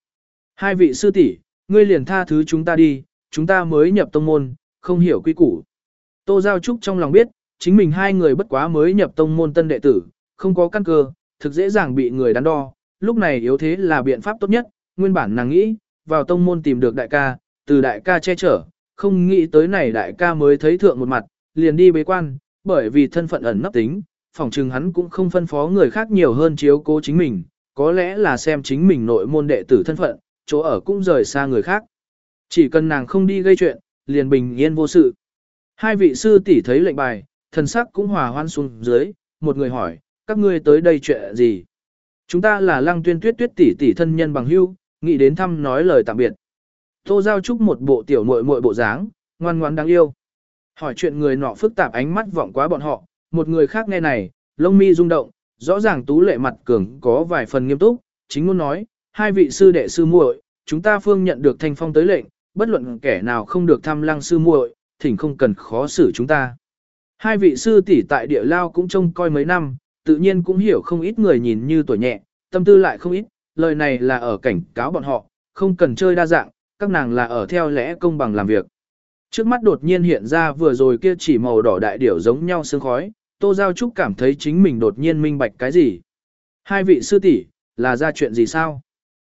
Speaker 1: Hai vị sư tỷ, ngươi liền tha thứ chúng ta đi, chúng ta mới nhập tông môn, không hiểu quy củ. Tô Giao Trúc trong lòng biết, chính mình hai người bất quá mới nhập tông môn tân đệ tử, không có căn cơ, thực dễ dàng bị người đắn đo, lúc này yếu thế là biện pháp tốt nhất, nguyên bản nàng nghĩ, vào tông môn tìm được đại ca, từ đại ca che chở, không nghĩ tới này đại ca mới thấy thượng một mặt, liền đi bế quan, bởi vì thân phận ẩn nấp tính, phỏng chừng hắn cũng không phân phó người khác nhiều hơn chiếu cố chính mình, có lẽ là xem chính mình nội môn đệ tử thân phận, chỗ ở cũng rời xa người khác. Chỉ cần nàng không đi gây chuyện, liền bình yên vô sự. Hai vị sư tỷ thấy lệnh bài, thần sắc cũng hòa hoan xuống dưới, một người hỏi, các ngươi tới đây chuyện gì? Chúng ta là lăng tuyên tuyết tuyết tỷ tỷ thân nhân bằng hưu, nghĩ đến thăm nói lời tạm biệt. Tô Giao Trúc một bộ tiểu muội muội bộ dáng, ngoan ngoãn đáng yêu. Hỏi chuyện người nọ phức tạp ánh mắt vọng quá bọn họ, một người khác nghe này, lông mi rung động, rõ ràng tú lệ mặt cường có vài phần nghiêm túc, chính muốn nói, hai vị sư đệ sư muội, chúng ta phương nhận được thanh phong tới lệnh, bất luận kẻ nào không được thăm lăng sư muội, thỉnh không cần khó xử chúng ta. Hai vị sư tỷ tại địa lao cũng trông coi mấy năm, tự nhiên cũng hiểu không ít người nhìn như tuổi nhẹ, tâm tư lại không ít, lời này là ở cảnh cáo bọn họ, không cần chơi đa dạng, các nàng là ở theo lẽ công bằng làm việc. Trước mắt đột nhiên hiện ra vừa rồi kia chỉ màu đỏ đại điểu giống nhau sương khói, Tô Giao Trúc cảm thấy chính mình đột nhiên minh bạch cái gì. Hai vị sư tỷ là ra chuyện gì sao?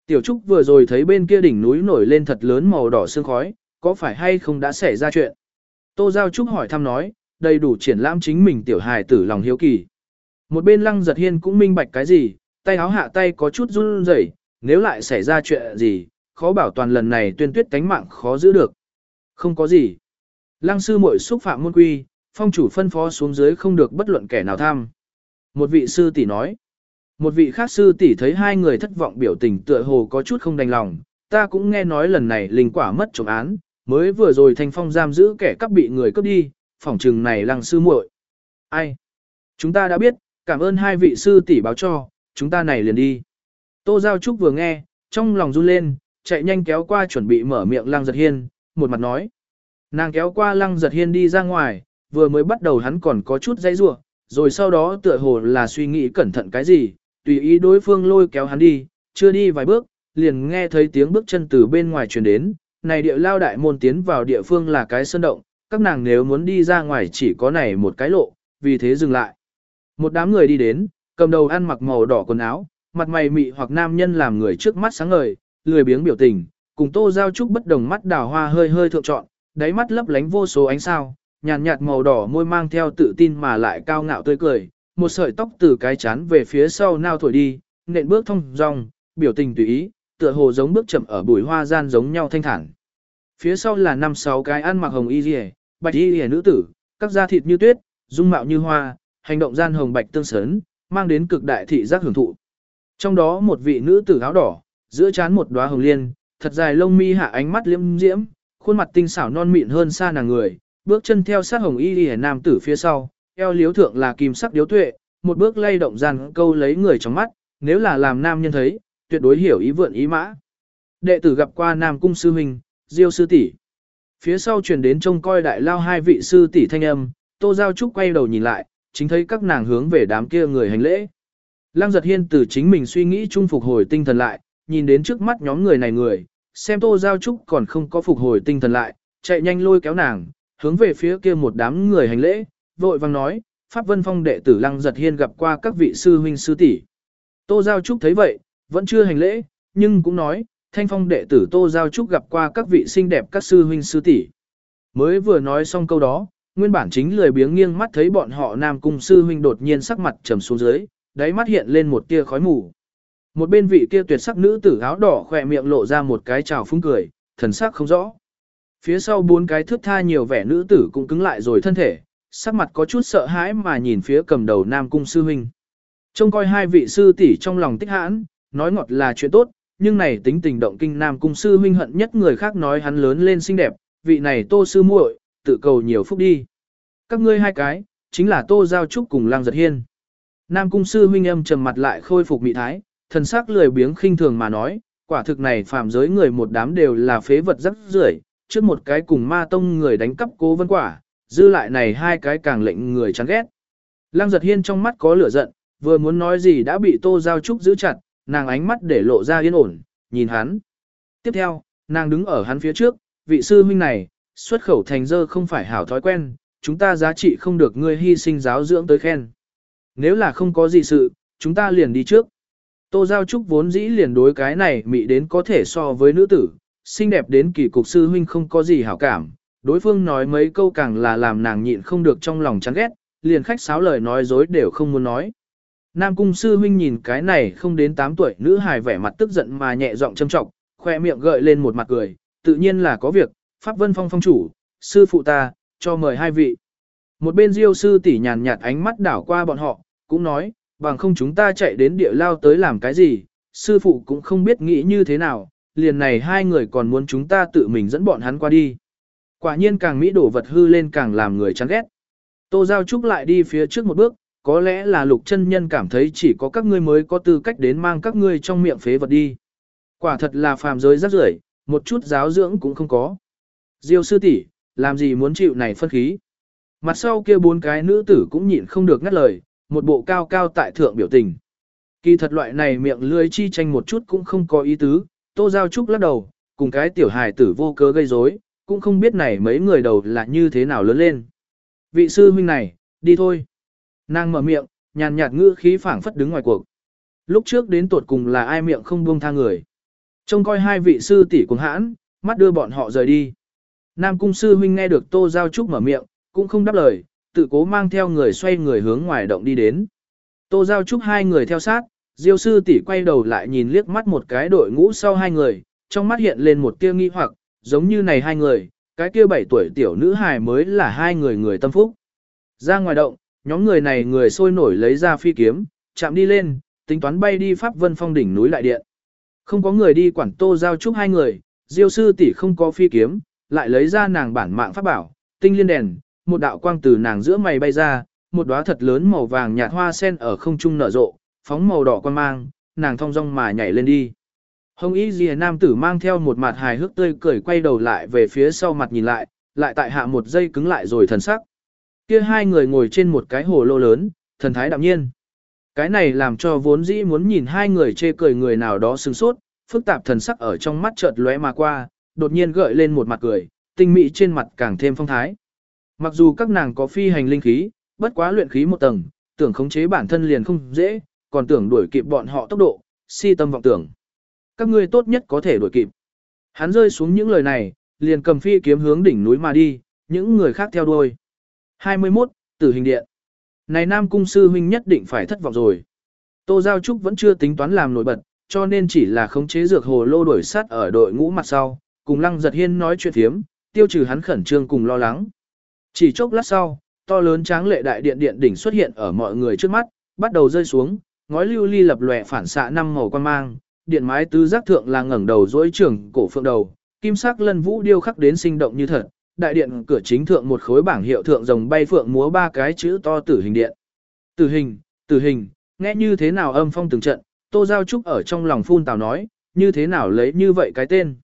Speaker 1: Tiểu Trúc vừa rồi thấy bên kia đỉnh núi nổi lên thật lớn màu đỏ sương khói, có phải hay không đã xảy ra chuyện? Tô Giao Trúc hỏi thăm nói, đầy đủ triển lãm chính mình tiểu hài tử lòng hiếu kỳ. Một bên lăng giật hiên cũng minh bạch cái gì, tay áo hạ tay có chút run rẩy, nếu lại xảy ra chuyện gì, khó bảo toàn lần này tuyên tuyết cánh mạng khó giữ được. Không có gì. Lăng sư muội xúc phạm môn quy, phong chủ phân phó xuống dưới không được bất luận kẻ nào tham. Một vị sư tỷ nói. Một vị khác sư tỷ thấy hai người thất vọng biểu tình tựa hồ có chút không đành lòng, ta cũng nghe nói lần này linh quả mất trộm án, mới vừa rồi thanh phong giam giữ kẻ cắp bị người cướp đi, phỏng trừng này lăng sư muội. Ai? Chúng ta đã biết, cảm ơn hai vị sư tỷ báo cho, chúng ta này liền đi. Tô Giao Trúc vừa nghe, trong lòng run lên, chạy nhanh kéo qua chuẩn bị mở miệng lăng giật hiên, một mặt nói. Nàng kéo qua lăng giật hiên đi ra ngoài, vừa mới bắt đầu hắn còn có chút dãy rủa, rồi sau đó tựa hồ là suy nghĩ cẩn thận cái gì, tùy ý đối phương lôi kéo hắn đi, chưa đi vài bước, liền nghe thấy tiếng bước chân từ bên ngoài truyền đến, này địa lao đại môn tiến vào địa phương là cái sơn động, các nàng nếu muốn đi ra ngoài chỉ có này một cái lộ, vì thế dừng lại. Một đám người đi đến, cầm đầu ăn mặc màu đỏ quần áo, mặt mày mị hoặc nam nhân làm người trước mắt sáng ngời, lười biếng biểu tình, cùng tô giao trúc bất đồng mắt đào hoa hơi hơi thượng trọn, đáy mắt lấp lánh vô số ánh sao, nhàn nhạt, nhạt màu đỏ môi mang theo tự tin mà lại cao ngạo tươi cười, một sợi tóc từ cái chán về phía sau nao thổi đi, nện bước thông dong, biểu tình tùy ý, tựa hồ giống bước chậm ở bụi hoa gian giống nhau thanh thản. Phía sau là năm sáu cái ăn mặc hồng y liễu, bạch y liễu nữ tử, các da thịt như tuyết, dung mạo như hoa, hành động gian hồng bạch tương sớn, mang đến cực đại thị giác hưởng thụ. Trong đó một vị nữ tử áo đỏ, giữa trán một đóa hồng liên, thật dài lông mi hạ ánh mắt liêm diễm, khuôn mặt tinh xảo non mịn hơn xa nàng người, bước chân theo sát hồng y liễu nam tử phía sau, eo liếu thượng là kim sắc điếu tuệ, một bước lay động gian câu lấy người trong mắt, nếu là làm nam nhân thấy, tuyệt đối hiểu ý vượn ý mã. Đệ tử gặp qua nam cung sư huynh, diêu sư tỷ. Phía sau truyền đến trông coi đại lao hai vị sư tỷ thanh âm, tô giao trúc quay đầu nhìn lại, chính thấy các nàng hướng về đám kia người hành lễ. Lăng giật hiên từ chính mình suy nghĩ chung phục hồi tinh thần lại, nhìn đến trước mắt nhóm người này người, xem tô giao trúc còn không có phục hồi tinh thần lại, chạy nhanh lôi kéo nàng, hướng về phía kia một đám người hành lễ, vội vang nói, Pháp Vân Phong đệ tử Lăng Giật Hiên gặp qua các vị sư huynh sư tỷ. Tô Giao Trúc thấy vậy, vẫn chưa hành lễ, nhưng cũng nói, Thanh Phong đệ tử Tô Giao Trúc gặp qua các vị xinh đẹp các sư huynh sư tỷ. Mới vừa nói xong câu đó, nguyên bản chính lười biếng nghiêng mắt thấy bọn họ Nam Cung sư huynh đột nhiên sắc mặt trầm xuống dưới, đáy mắt hiện lên một tia khói mù. Một bên vị kia tuyệt sắc nữ tử áo đỏ khỏe miệng lộ ra một cái trào phúng cười, thần sắc không rõ. Phía sau bốn cái thước tha nhiều vẻ nữ tử cũng cứng lại rồi thân thể, sắc mặt có chút sợ hãi mà nhìn phía cầm đầu Nam Cung sư huynh. Trông coi hai vị sư tỷ trong lòng tích hãn, nói ngọt là chuyện tốt, nhưng này tính tình động kinh Nam Cung sư huynh hận nhất người khác nói hắn lớn lên xinh đẹp, vị này tô sư muội, tự cầu nhiều phúc đi. Các ngươi hai cái, chính là tô giao trúc cùng lang giật hiên. Nam Cung sư huynh âm trầm mặt lại khôi phục mị thái, thần sắc lười biếng khinh thường mà nói, quả thực này phạm giới người một đám đều là phế vật rất rưởi trước một cái cùng ma tông người đánh cắp cố vân quả, dư lại này hai cái càng lệnh người chán ghét. Lăng giật hiên trong mắt có lửa giận, vừa muốn nói gì đã bị tô giao trúc giữ chặt, nàng ánh mắt để lộ ra yên ổn, nhìn hắn. Tiếp theo, nàng đứng ở hắn phía trước, vị sư huynh này, xuất khẩu thành dơ không phải hảo thói quen, chúng ta giá trị không được ngươi hy sinh giáo dưỡng tới khen. Nếu là không có gì sự, chúng ta liền đi trước. Tô Giao Trúc vốn dĩ liền đối cái này mị đến có thể so với nữ tử, xinh đẹp đến kỳ cục sư huynh không có gì hảo cảm, đối phương nói mấy câu càng là làm nàng nhịn không được trong lòng chán ghét, liền khách sáo lời nói dối đều không muốn nói. Nam cung sư huynh nhìn cái này không đến 8 tuổi nữ hài vẻ mặt tức giận mà nhẹ giọng châm trọng, khoe miệng gợi lên một mặt cười, tự nhiên là có việc, Pháp Vân Phong phong chủ, sư phụ ta, cho mời hai vị. Một bên diêu sư tỷ nhàn nhạt ánh mắt đảo qua bọn họ, cũng nói, bằng không chúng ta chạy đến địa lao tới làm cái gì, sư phụ cũng không biết nghĩ như thế nào, liền này hai người còn muốn chúng ta tự mình dẫn bọn hắn qua đi. Quả nhiên càng mỹ đổ vật hư lên càng làm người chán ghét. Tô Giao Trúc lại đi phía trước một bước, có lẽ là lục chân nhân cảm thấy chỉ có các ngươi mới có tư cách đến mang các ngươi trong miệng phế vật đi. Quả thật là phàm giới rất rưởi, một chút giáo dưỡng cũng không có. Diêu sư tỷ, làm gì muốn chịu này phân khí. Mặt sau kia bốn cái nữ tử cũng nhịn không được ngắt lời, một bộ cao cao tại thượng biểu tình. Kỳ thật loại này miệng lưỡi chi tranh một chút cũng không có ý tứ, Tô Giao Trúc lắc đầu, cùng cái tiểu hài tử vô cớ gây rối, cũng không biết này mấy người đầu là như thế nào lớn lên. Vị sư huynh này, đi thôi. Nàng mở miệng, nhàn nhạt ngữ khí phảng phất đứng ngoài cuộc. Lúc trước đến tuột cùng là ai miệng không buông tha người. Trông coi hai vị sư tỷ cuồng hãn, mắt đưa bọn họ rời đi. Nam cung sư huynh nghe được Tô Giao Trúc mở miệng, cũng không đáp lời, tự cố mang theo người xoay người hướng ngoài động đi đến. Tô Giao Trúc hai người theo sát, Diêu sư tỷ quay đầu lại nhìn liếc mắt một cái đội ngũ sau hai người, trong mắt hiện lên một tia nghi hoặc, giống như này hai người, cái kia bảy tuổi tiểu nữ hài mới là hai người người tâm phúc. Ra ngoài động, nhóm người này người sôi nổi lấy ra phi kiếm, chạm đi lên, tính toán bay đi Pháp Vân Phong đỉnh núi lại điện. Không có người đi quản Tô Giao Trúc hai người, Diêu sư tỷ không có phi kiếm, lại lấy ra nàng bản mạng pháp bảo, tinh liên đèn, một đạo quang từ nàng giữa mày bay ra, một đóa thật lớn màu vàng nhạt hoa sen ở không trung nở rộ, phóng màu đỏ quan mang, nàng thong dong mà nhảy lên đi. Hồng Y Dìa nam tử mang theo một mặt hài hước tươi cười quay đầu lại về phía sau mặt nhìn lại, lại tại hạ một giây cứng lại rồi thần sắc. Kia hai người ngồi trên một cái hồ lô lớn, thần thái đạm nhiên. Cái này làm cho vốn dĩ muốn nhìn hai người chê cười người nào đó sừng sốt, phức tạp thần sắc ở trong mắt chợt lóe mà qua, đột nhiên gợi lên một mặt cười, tinh mỹ trên mặt càng thêm phong thái. Mặc dù các nàng có phi hành linh khí, bất quá luyện khí một tầng, tưởng khống chế bản thân liền không dễ, còn tưởng đuổi kịp bọn họ tốc độ, si tâm vọng tưởng. Các ngươi tốt nhất có thể đuổi kịp. Hắn rơi xuống những lời này, liền cầm phi kiếm hướng đỉnh núi mà đi, những người khác theo đuôi. 21. Tử hình điện. Này Nam Cung Sư Huynh nhất định phải thất vọng rồi. Tô Giao Trúc vẫn chưa tính toán làm nổi bật, cho nên chỉ là khống chế dược hồ lô đuổi sát ở đội ngũ mặt sau, cùng Lăng Giật Hiên nói chuyện thiếm, tiêu trừ hắn khẩn trương cùng lo lắng. Chỉ chốc lát sau, to lớn tráng lệ đại điện điện đỉnh xuất hiện ở mọi người trước mắt, bắt đầu rơi xuống, ngói lưu ly lập lòe phản xạ năm màu quan mang, điện mái tứ giác thượng là ngẩng đầu dối trưởng cổ phượng đầu, kim sắc lân vũ điêu khắc đến sinh động như thật. Đại điện cửa chính thượng một khối bảng hiệu thượng rồng bay phượng múa ba cái chữ to tử hình điện. Tử hình, tử hình, nghe như thế nào âm phong từng trận, Tô Giao Trúc ở trong lòng phun tào nói, như thế nào lấy như vậy cái tên.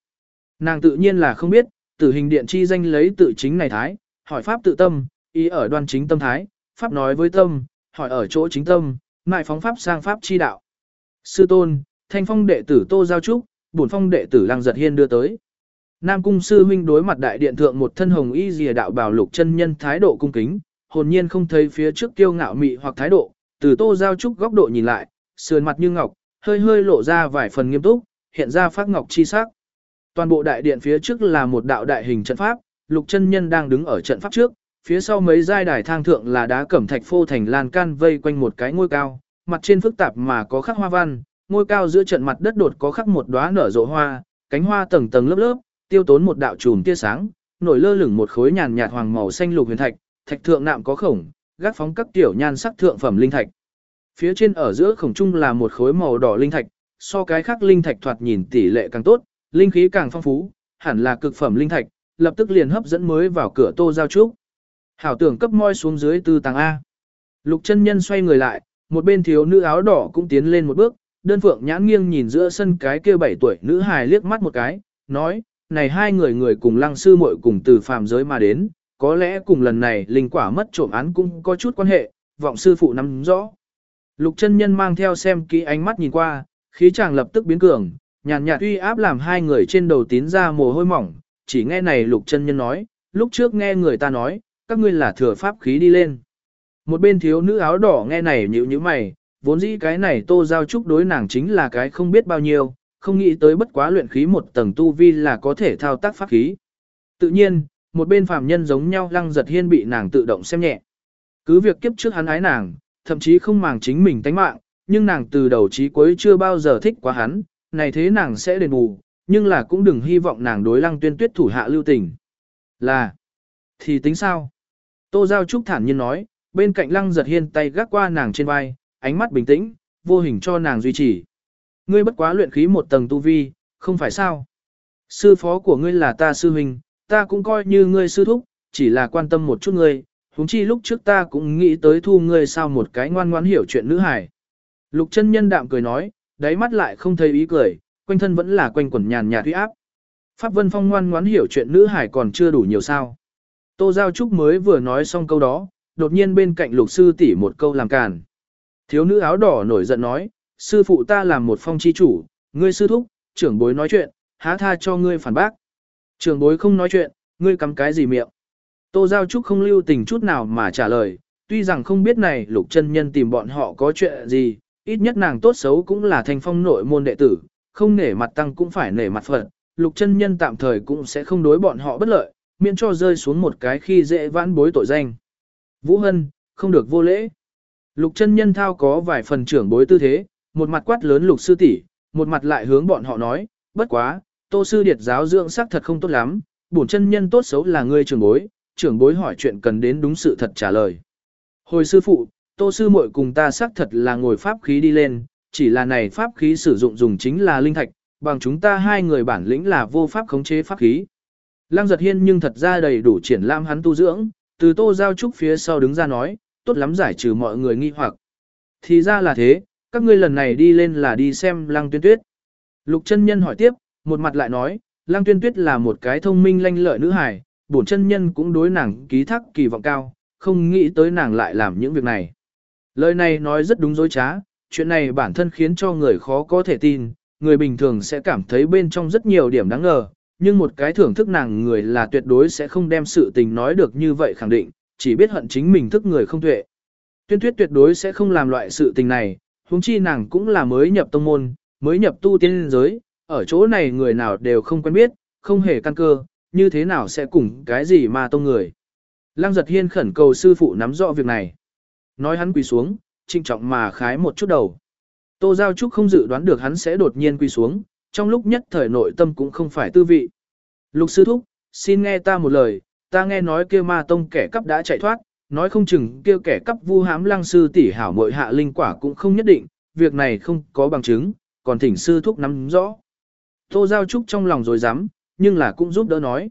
Speaker 1: Nàng tự nhiên là không biết, tử hình điện chi danh lấy tự chính này thái, hỏi pháp tự tâm, ý ở đoan chính tâm thái, pháp nói với tâm, hỏi ở chỗ chính tâm, nại phóng pháp sang pháp chi đạo. Sư tôn, thanh phong đệ tử Tô Giao Trúc, bổn phong đệ tử Lăng Giật Hiên đưa tới. Nam cung sư huynh đối mặt đại điện thượng một thân hồng y dìa đạo bảo lục chân nhân thái độ cung kính, hồn nhiên không thấy phía trước kiêu ngạo mị hoặc thái độ, từ Tô Giao Trúc góc độ nhìn lại, sườn mặt như ngọc, hơi hơi lộ ra vài phần nghiêm túc, hiện ra phát ngọc chi sắc. Toàn bộ đại điện phía trước là một đạo đại hình trận pháp, lục chân nhân đang đứng ở trận pháp trước, phía sau mấy giai đài thang thượng là đá cẩm thạch phô thành lan can vây quanh một cái ngôi cao, mặt trên phức tạp mà có khắc hoa văn, ngôi cao giữa trận mặt đất đột có khắc một đóa nở rộ hoa, cánh hoa tầng tầng lớp lớp, tiêu tốn một đạo chùm tia sáng, nổi lơ lửng một khối nhàn nhạt hoàng màu xanh lục huyền thạch, thạch thượng nạm có khổng, gác phóng các tiểu nhan sắc thượng phẩm linh thạch. Phía trên ở giữa khổng trung là một khối màu đỏ linh thạch, so cái khác linh thạch thoạt nhìn tỷ lệ càng tốt, linh khí càng phong phú, hẳn là cực phẩm linh thạch, lập tức liền hấp dẫn mới vào cửa Tô Giao Trúc. Hảo tưởng cấp môi xuống dưới tư tàng A. Lục chân nhân xoay người lại, một bên thiếu nữ áo đỏ cũng tiến lên một bước, đơn phượng nhãn nghiêng nhìn giữa sân cái kia bảy tuổi nữ hài liếc mắt một cái, nói, này hai người người cùng lăng sư muội cùng từ phàm giới mà đến, có lẽ cùng lần này linh quả mất trộm án cũng có chút quan hệ, vọng sư phụ nắm rõ. Lục chân nhân mang theo xem kỹ ánh mắt nhìn qua, khí chàng lập tức biến cường, nhàn nhạt uy áp làm hai người trên đầu tín ra mồ hôi mỏng, chỉ nghe này lục chân nhân nói, lúc trước nghe người ta nói, các ngươi là thừa pháp khí đi lên. Một bên thiếu nữ áo đỏ nghe này nhíu nhíu mày, vốn dĩ cái này tô giao trúc đối nàng chính là cái không biết bao nhiêu, không nghĩ tới bất quá luyện khí một tầng tu vi là có thể thao tác pháp khí. Tự nhiên, một bên phàm nhân giống nhau lăng giật hiên bị nàng tự động xem nhẹ. Cứ việc kiếp trước hắn ái nàng, thậm chí không màng chính mình tánh mạng, nhưng nàng từ đầu chí cuối chưa bao giờ thích quá hắn, này thế nàng sẽ đền bù, nhưng là cũng đừng hy vọng nàng đối lăng tuyên tuyết thủ hạ lưu tình. Là, Thì tính sao? Tô Giao Trúc thản nhiên nói, bên cạnh lăng giật hiên tay gác qua nàng trên vai, ánh mắt bình tĩnh, vô hình cho nàng duy trì. Ngươi bất quá luyện khí một tầng tu vi, không phải sao? Sư phó của ngươi là ta sư huynh, ta cũng coi như ngươi sư thúc, chỉ là quan tâm một chút ngươi, huống chi lúc trước ta cũng nghĩ tới thu ngươi sao một cái ngoan ngoãn hiểu chuyện nữ hải. Lục chân nhân đạm cười nói, đáy mắt lại không thấy ý cười, quanh thân vẫn là quanh quẩn nhàn nhạt uy áp. Pháp Vân Phong ngoan ngoãn hiểu chuyện nữ hải còn chưa đủ nhiều sao. Tô Giao Trúc mới vừa nói xong câu đó, đột nhiên bên cạnh lục sư tỷ một câu làm càn. Thiếu nữ áo đỏ nổi giận nói, sư phụ ta làm một phong chi chủ, ngươi sư thúc, trưởng bối nói chuyện, há tha cho ngươi phản bác. Trưởng bối không nói chuyện, ngươi cắm cái gì miệng. Tô Giao Trúc không lưu tình chút nào mà trả lời, tuy rằng không biết này lục chân nhân tìm bọn họ có chuyện gì, ít nhất nàng tốt xấu cũng là thành phong nội môn đệ tử, không nể mặt tăng cũng phải nể mặt phận, lục chân nhân tạm thời cũng sẽ không đối bọn họ bất lợi, miễn cho rơi xuống một cái khi dễ vãn bối tội danh. Vũ Hân, không được vô lễ. Lục chân nhân thao có vài phần trưởng bối tư thế, một mặt quát lớn lục sư tỷ, một mặt lại hướng bọn họ nói, bất quá, tô sư điệt giáo dưỡng sắc thật không tốt lắm, bổn chân nhân tốt xấu là người trưởng bối, trưởng bối hỏi chuyện cần đến đúng sự thật trả lời. Hồi sư phụ, tô sư muội cùng ta xác thật là ngồi pháp khí đi lên, chỉ là này pháp khí sử dụng dùng chính là linh thạch, bằng chúng ta hai người bản lĩnh là vô pháp khống chế pháp khí. Lăng giật hiên nhưng thật ra đầy đủ triển lãm hắn tu dưỡng, từ tô giao trúc phía sau đứng ra nói, tốt lắm giải trừ mọi người nghi hoặc. Thì ra là thế, các ngươi lần này đi lên là đi xem lăng tuyên tuyết. Lục chân nhân hỏi tiếp, một mặt lại nói, lăng tuyên tuyết là một cái thông minh lanh lợi nữ hài, bổn chân nhân cũng đối nàng ký thác kỳ vọng cao, không nghĩ tới nàng lại làm những việc này. Lời này nói rất đúng dối trá, chuyện này bản thân khiến cho người khó có thể tin, người bình thường sẽ cảm thấy bên trong rất nhiều điểm đáng ngờ, nhưng một cái thưởng thức nàng người là tuyệt đối sẽ không đem sự tình nói được như vậy khẳng định, chỉ biết hận chính mình thức người không tuệ. Tuyên tuyết tuyệt đối sẽ không làm loại sự tình này, huống chi nàng cũng là mới nhập tông môn, mới nhập tu tiên giới, ở chỗ này người nào đều không quen biết, không hề căn cơ, như thế nào sẽ cùng cái gì mà tông người. Lăng giật hiên khẩn cầu sư phụ nắm rõ việc này. Nói hắn quỳ xuống, trinh trọng mà khái một chút đầu. Tô Giao Trúc không dự đoán được hắn sẽ đột nhiên quỳ xuống, trong lúc nhất thời nội tâm cũng không phải tư vị. Lục sư thúc, xin nghe ta một lời, ta nghe nói kia ma tông kẻ cắp đã chạy thoát, nói không chừng kia kẻ cắp vu hám lăng sư tỷ hảo mội hạ linh quả cũng không nhất định, việc này không có bằng chứng, còn thỉnh sư thúc nắm rõ. Tô Giao Trúc trong lòng rồi dám, nhưng là cũng giúp đỡ nói.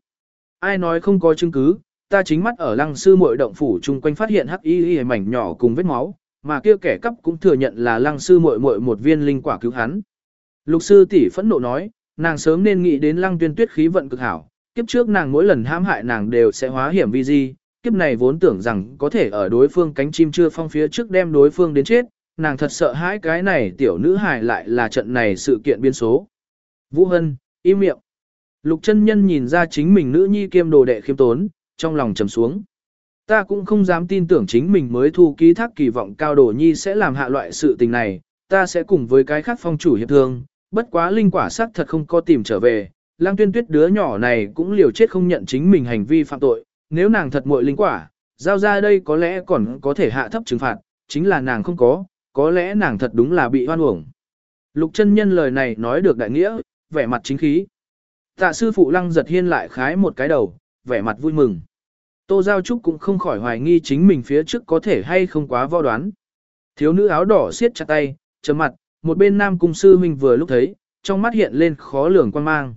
Speaker 1: Ai nói không có chứng cứ, ta chính mắt ở lăng sư muội động phủ chung quanh phát hiện hắc y y mảnh nhỏ cùng vết máu, mà kia kẻ cắp cũng thừa nhận là lăng sư muội muội một viên linh quả cứu hắn. Lục sư tỷ phẫn nộ nói, nàng sớm nên nghĩ đến lăng tuyên tuyết khí vận cực hảo, kiếp trước nàng mỗi lần hãm hại nàng đều sẽ hóa hiểm vi di, kiếp này vốn tưởng rằng có thể ở đối phương cánh chim chưa phong phía trước đem đối phương đến chết, nàng thật sợ hãi cái này tiểu nữ hài lại là trận này sự kiện biên số. Vũ Hân, im miệng. Lục chân nhân nhìn ra chính mình nữ nhi kiêm đồ đệ khiêm tốn, trong lòng trầm xuống. Ta cũng không dám tin tưởng chính mình mới thu ký thác kỳ vọng cao đồ nhi sẽ làm hạ loại sự tình này, ta sẽ cùng với cái khác phong chủ hiệp thương, bất quá linh quả sắc thật không có tìm trở về, lang tuyên tuyết đứa nhỏ này cũng liều chết không nhận chính mình hành vi phạm tội, nếu nàng thật muội linh quả, giao ra đây có lẽ còn có thể hạ thấp trừng phạt, chính là nàng không có, có lẽ nàng thật đúng là bị hoan uổng. Lục chân nhân lời này nói được đại nghĩa, vẻ mặt chính khí. Tạ sư phụ lăng giật hiên lại khái một cái đầu, vẻ mặt vui mừng. Tô Giao Trúc cũng không khỏi hoài nghi chính mình phía trước có thể hay không quá vo đoán. Thiếu nữ áo đỏ siết chặt tay, chấm mặt, một bên nam cung sư huynh vừa lúc thấy, trong mắt hiện lên khó lường quan mang.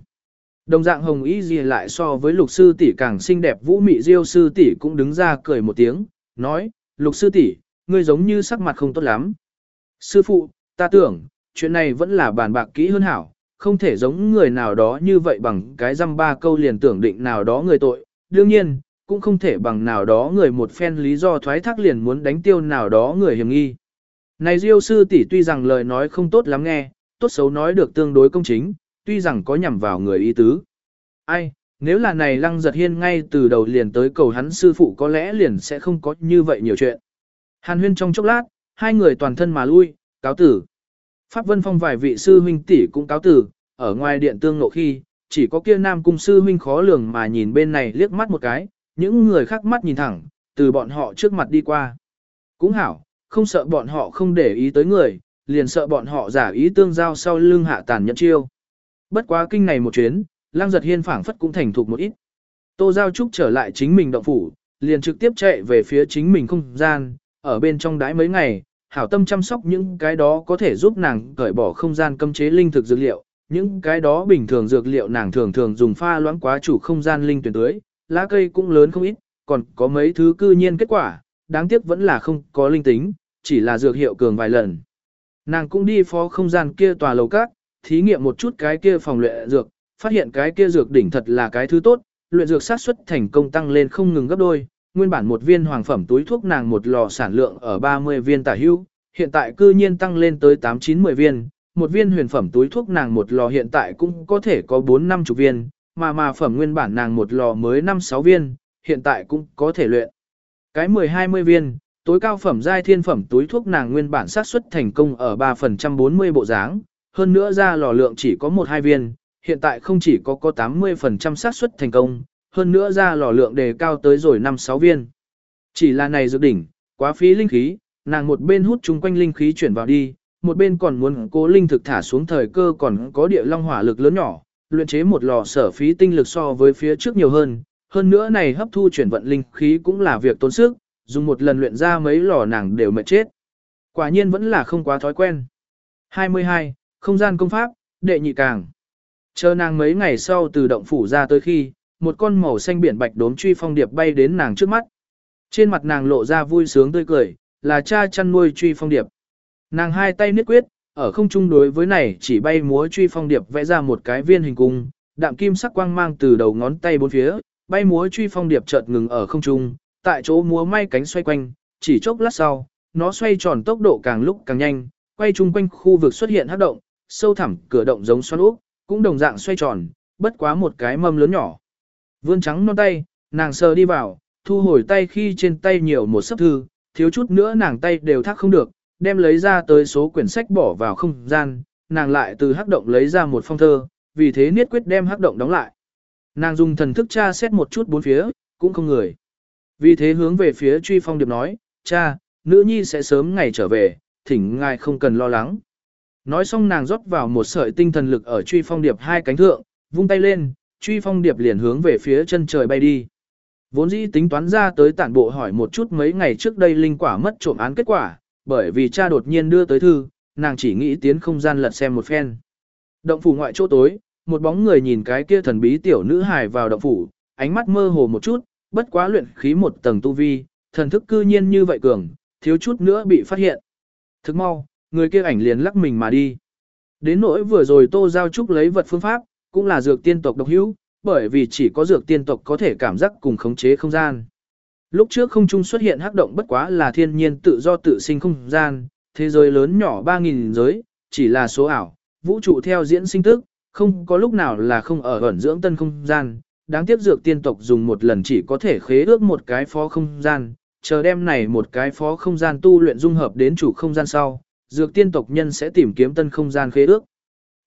Speaker 1: Đồng dạng hồng y gì lại so với lục sư tỷ càng xinh đẹp vũ mị diêu sư tỷ cũng đứng ra cười một tiếng, nói, lục sư tỷ, ngươi giống như sắc mặt không tốt lắm. Sư phụ, ta tưởng, chuyện này vẫn là bàn bạc kỹ hơn hảo, không thể giống người nào đó như vậy bằng cái dăm ba câu liền tưởng định nào đó người tội. Đương nhiên, cũng không thể bằng nào đó người một phen lý do thoái thác liền muốn đánh tiêu nào đó người hiểm nghi. Này Diêu sư tỷ tuy rằng lời nói không tốt lắm nghe, tốt xấu nói được tương đối công chính, tuy rằng có nhằm vào người ý tứ. Ai, nếu là này lăng giật hiên ngay từ đầu liền tới cầu hắn sư phụ có lẽ liền sẽ không có như vậy nhiều chuyện. Hàn huyên trong chốc lát, hai người toàn thân mà lui, cáo tử. Pháp Vân Phong vài vị sư huynh tỷ cũng cáo tử, ở ngoài điện tương nộ khi, chỉ có kia nam cung sư huynh khó lường mà nhìn bên này liếc mắt một cái, những người khác mắt nhìn thẳng, từ bọn họ trước mặt đi qua. Cũng hảo, không sợ bọn họ không để ý tới người, liền sợ bọn họ giả ý tương giao sau lưng hạ tàn nhẫn chiêu. Bất quá kinh này một chuyến, lang giật hiên phảng phất cũng thành thục một ít. Tô Giao Trúc trở lại chính mình động phủ, liền trực tiếp chạy về phía chính mình không gian, ở bên trong đái mấy ngày, hảo tâm chăm sóc những cái đó có thể giúp nàng cởi bỏ không gian cấm chế linh thực dược liệu, những cái đó bình thường dược liệu nàng thường thường dùng pha loãng quá chủ không gian linh tuyển tưới, lá cây cũng lớn không ít, còn có mấy thứ cư nhiên kết quả, đáng tiếc vẫn là không có linh tính, chỉ là dược hiệu cường vài lần. Nàng cũng đi phó không gian kia tòa lầu các, thí nghiệm một chút cái kia phòng luyện dược, phát hiện cái kia dược đỉnh thật là cái thứ tốt, luyện dược sát suất thành công tăng lên không ngừng gấp đôi, nguyên bản một viên hoàng phẩm túi thuốc nàng một lò sản lượng ở 30 viên tả hữu, hiện tại cư nhiên tăng lên tới 8-9-10 viên, một viên huyền phẩm túi thuốc nàng một lò hiện tại cũng có thể có 4-5 chục viên, mà mà phẩm nguyên bản nàng một lò mới 5-6 viên, hiện tại cũng có thể luyện. Cái 10-20 viên, tối cao phẩm giai thiên phẩm túi thuốc nàng nguyên bản sát suất thành công ở 3% 40 bộ dáng, hơn nữa ra lò lượng chỉ có 1-2 viên, hiện tại không chỉ có có 80% xác suất thành công, hơn nữa ra lò lượng đề cao tới rồi 5-6 viên. Chỉ là này dược đỉnh, quá phí linh khí, nàng một bên hút chung quanh linh khí chuyển vào đi, một bên còn muốn cố linh thực thả xuống thời cơ còn có địa long hỏa lực lớn nhỏ, luyện chế một lò sở phí tinh lực so với phía trước nhiều hơn, hơn nữa này hấp thu chuyển vận linh khí cũng là việc tốn sức, dùng một lần luyện ra mấy lò nàng đều mệt chết. Quả nhiên vẫn là không quá thói quen. 22. Không gian công pháp, đệ nhị càng. Chờ nàng mấy ngày sau từ động phủ ra tới khi, một con màu xanh biển bạch đốm truy phong điệp bay đến nàng trước mắt. Trên mặt nàng lộ ra vui sướng tươi cười, là cha chăn nuôi truy phong điệp. Nàng hai tay niết quyết, ở không trung đối với này chỉ bay múa truy phong điệp vẽ ra một cái viên hình cung, đạm kim sắc quang mang từ đầu ngón tay bốn phía, bay múa truy phong điệp chợt ngừng ở không trung, tại chỗ múa may cánh xoay quanh, chỉ chốc lát sau, nó xoay tròn tốc độ càng lúc càng nhanh, quay chung quanh khu vực xuất hiện hắc động, sâu thẳm cửa động giống xoắn ốc, cũng đồng dạng xoay tròn, bất quá một cái mâm lớn nhỏ. Vươn trắng non tay, nàng sờ đi vào, thu hồi tay khi trên tay nhiều một sấp thư, thiếu chút nữa nàng tay đều thác không được, đem lấy ra tới số quyển sách bỏ vào không gian, nàng lại từ hắc động lấy ra một phong thơ, vì thế niết quyết đem hắc động đóng lại. Nàng dùng thần thức tra xét một chút bốn phía, cũng không người. Vì thế hướng về phía truy phong điệp nói, cha, nữ nhi sẽ sớm ngày trở về, thỉnh ngài không cần lo lắng. Nói xong nàng rót vào một sợi tinh thần lực ở truy phong điệp hai cánh thượng, vung tay lên, truy phong điệp liền hướng về phía chân trời bay đi. Vốn dĩ tính toán ra tới tản bộ hỏi một chút mấy ngày trước đây linh quả mất trộm án kết quả, bởi vì cha đột nhiên đưa tới thư, nàng chỉ nghĩ tiến không gian lật xem một phen. Động phủ ngoại chỗ tối, một bóng người nhìn cái kia thần bí tiểu nữ hài vào động phủ, ánh mắt mơ hồ một chút, bất quá luyện khí một tầng tu vi, thần thức cư nhiên như vậy cường, thiếu chút nữa bị phát hiện. Thức mau, người kia ảnh liền lắc mình mà đi. Đến nỗi vừa rồi Tô Giao Trúc lấy vật phương pháp, cũng là dược tiên tộc độc hữu, bởi vì chỉ có dược tiên tộc có thể cảm giác cùng khống chế không gian. Lúc trước không trung xuất hiện hắc động bất quá là thiên nhiên tự do tự sinh không gian, thế giới lớn nhỏ 3.000 giới, chỉ là số ảo, vũ trụ theo diễn sinh tức, không có lúc nào là không ở ẩn dưỡng tân không gian. Đáng tiếc dược tiên tộc dùng một lần chỉ có thể khế ước một cái phó không gian, chờ đem này một cái phó không gian tu luyện dung hợp đến chủ không gian sau, dược tiên tộc nhân sẽ tìm kiếm tân không gian khế ước.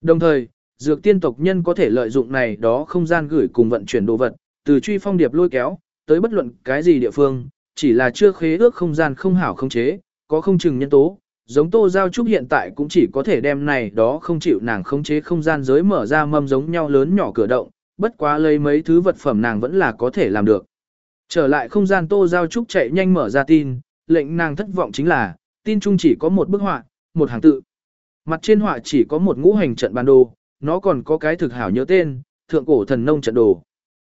Speaker 1: Đồng thời, dược tiên tộc nhân có thể lợi dụng này đó không gian gửi cùng vận chuyển đồ vật, từ truy phong điệp lôi kéo, tới bất luận cái gì địa phương, chỉ là chưa khế ước không gian không hảo không chế, có không chừng nhân tố. Giống Tô Giao Trúc hiện tại cũng chỉ có thể đem này đó không chịu nàng khống chế không gian giới mở ra mâm giống nhau lớn nhỏ cửa động, bất quá lấy mấy thứ vật phẩm nàng vẫn là có thể làm được. Trở lại không gian Tô Giao Trúc chạy nhanh mở ra tin, lệnh nàng thất vọng chính là, tin chung chỉ có một bức họa, một hàng tự. Mặt trên họa chỉ có một ngũ hành trận bản đồ, nó còn có cái thực hảo nhớ tên, thượng cổ thần nông trận đồ.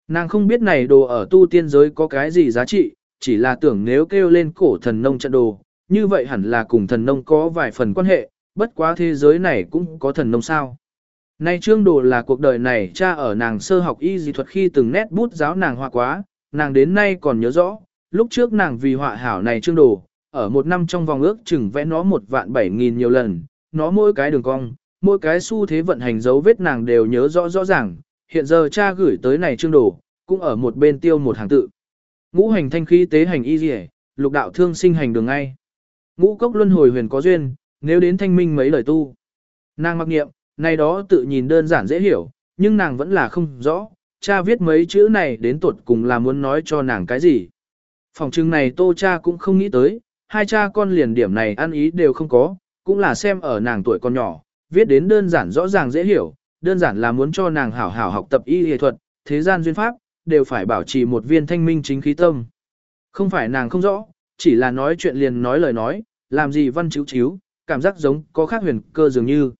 Speaker 1: Nàng không biết này đồ ở tu tiên giới có cái gì giá trị, chỉ là tưởng nếu kêu lên cổ thần nông trận đồ, như vậy hẳn là cùng thần nông có vài phần quan hệ, bất quá thế giới này cũng có thần nông sao. Nay trương đồ là cuộc đời này cha ở nàng sơ học y dị thuật khi từng nét bút giáo nàng họa quá, nàng đến nay còn nhớ rõ, lúc trước nàng vì họa hảo này trương đồ, ở một năm trong vòng ước chừng vẽ nó một vạn bảy nghìn nhiều lần, nó mỗi cái đường cong, mỗi cái xu thế vận hành dấu vết nàng đều nhớ rõ rõ ràng, hiện giờ cha gửi tới này trương đồ, cũng ở một bên tiêu một hàng tự. Ngũ hành thanh khí tế hành y dị lục đạo thương sinh hành đường ngay. Ngũ cốc luân hồi huyền có duyên, nếu đến thanh minh mấy lời tu. Nàng mặc niệm, này đó tự nhìn đơn giản dễ hiểu, nhưng nàng vẫn là không rõ, cha viết mấy chữ này đến tuột cùng là muốn nói cho nàng cái gì. Phòng trưng này tô cha cũng không nghĩ tới, hai cha con liền điểm này ăn ý đều không có, cũng là xem ở nàng tuổi con nhỏ, viết đến đơn giản rõ ràng dễ hiểu, đơn giản là muốn cho nàng hảo hảo học tập y y thuật, thế gian duyên pháp, đều phải bảo trì một viên thanh minh chính khí tâm. Không phải nàng không rõ, chỉ là nói chuyện liền nói lời nói, làm gì văn chữ chiếu, cảm giác giống có khác huyền cơ dường như.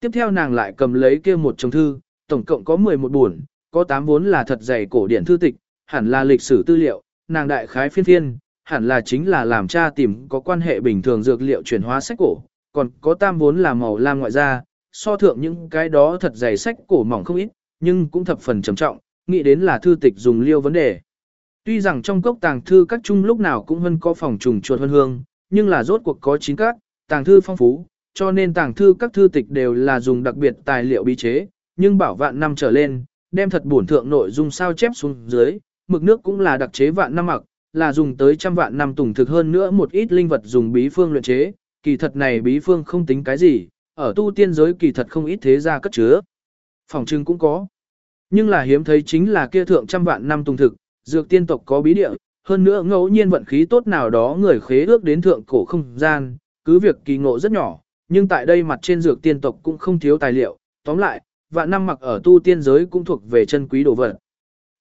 Speaker 1: Tiếp theo nàng lại cầm lấy kia một chồng thư, tổng cộng có 11 buồn, có 8 vốn là thật dày cổ điển thư tịch, hẳn là lịch sử tư liệu, nàng đại khái phiên thiên hẳn là chính là làm cha tìm có quan hệ bình thường dược liệu chuyển hóa sách cổ, còn có tam vốn là màu lam ngoại gia, so thượng những cái đó thật dày sách cổ mỏng không ít, nhưng cũng thập phần trầm trọng, nghĩ đến là thư tịch dùng liêu vấn đề. Tuy rằng trong cốc tàng thư các chung lúc nào cũng hơn có phòng trùng chuột hơn hương, nhưng là rốt cuộc có chín các, tàng thư phong phú, cho nên tàng thư các thư tịch đều là dùng đặc biệt tài liệu bí chế, nhưng bảo vạn năm trở lên, đem thật bổn thượng nội dung sao chép xuống dưới, mực nước cũng là đặc chế vạn năm mặc, là dùng tới trăm vạn năm tùng thực hơn nữa một ít linh vật dùng bí phương luyện chế, kỳ thật này bí phương không tính cái gì, ở tu tiên giới kỳ thật không ít thế gia cất chứa. Phòng trưng cũng có. Nhưng là hiếm thấy chính là kia thượng trăm vạn năm tùng thực, dược tiên tộc có bí địa, hơn nữa ngẫu nhiên vận khí tốt nào đó người khế ước đến thượng cổ không gian, cứ việc kỳ ngộ rất nhỏ, nhưng tại đây mặt trên dược tiên tộc cũng không thiếu tài liệu, tóm lại, vạn năm mặc ở tu tiên giới cũng thuộc về chân quý đồ vật.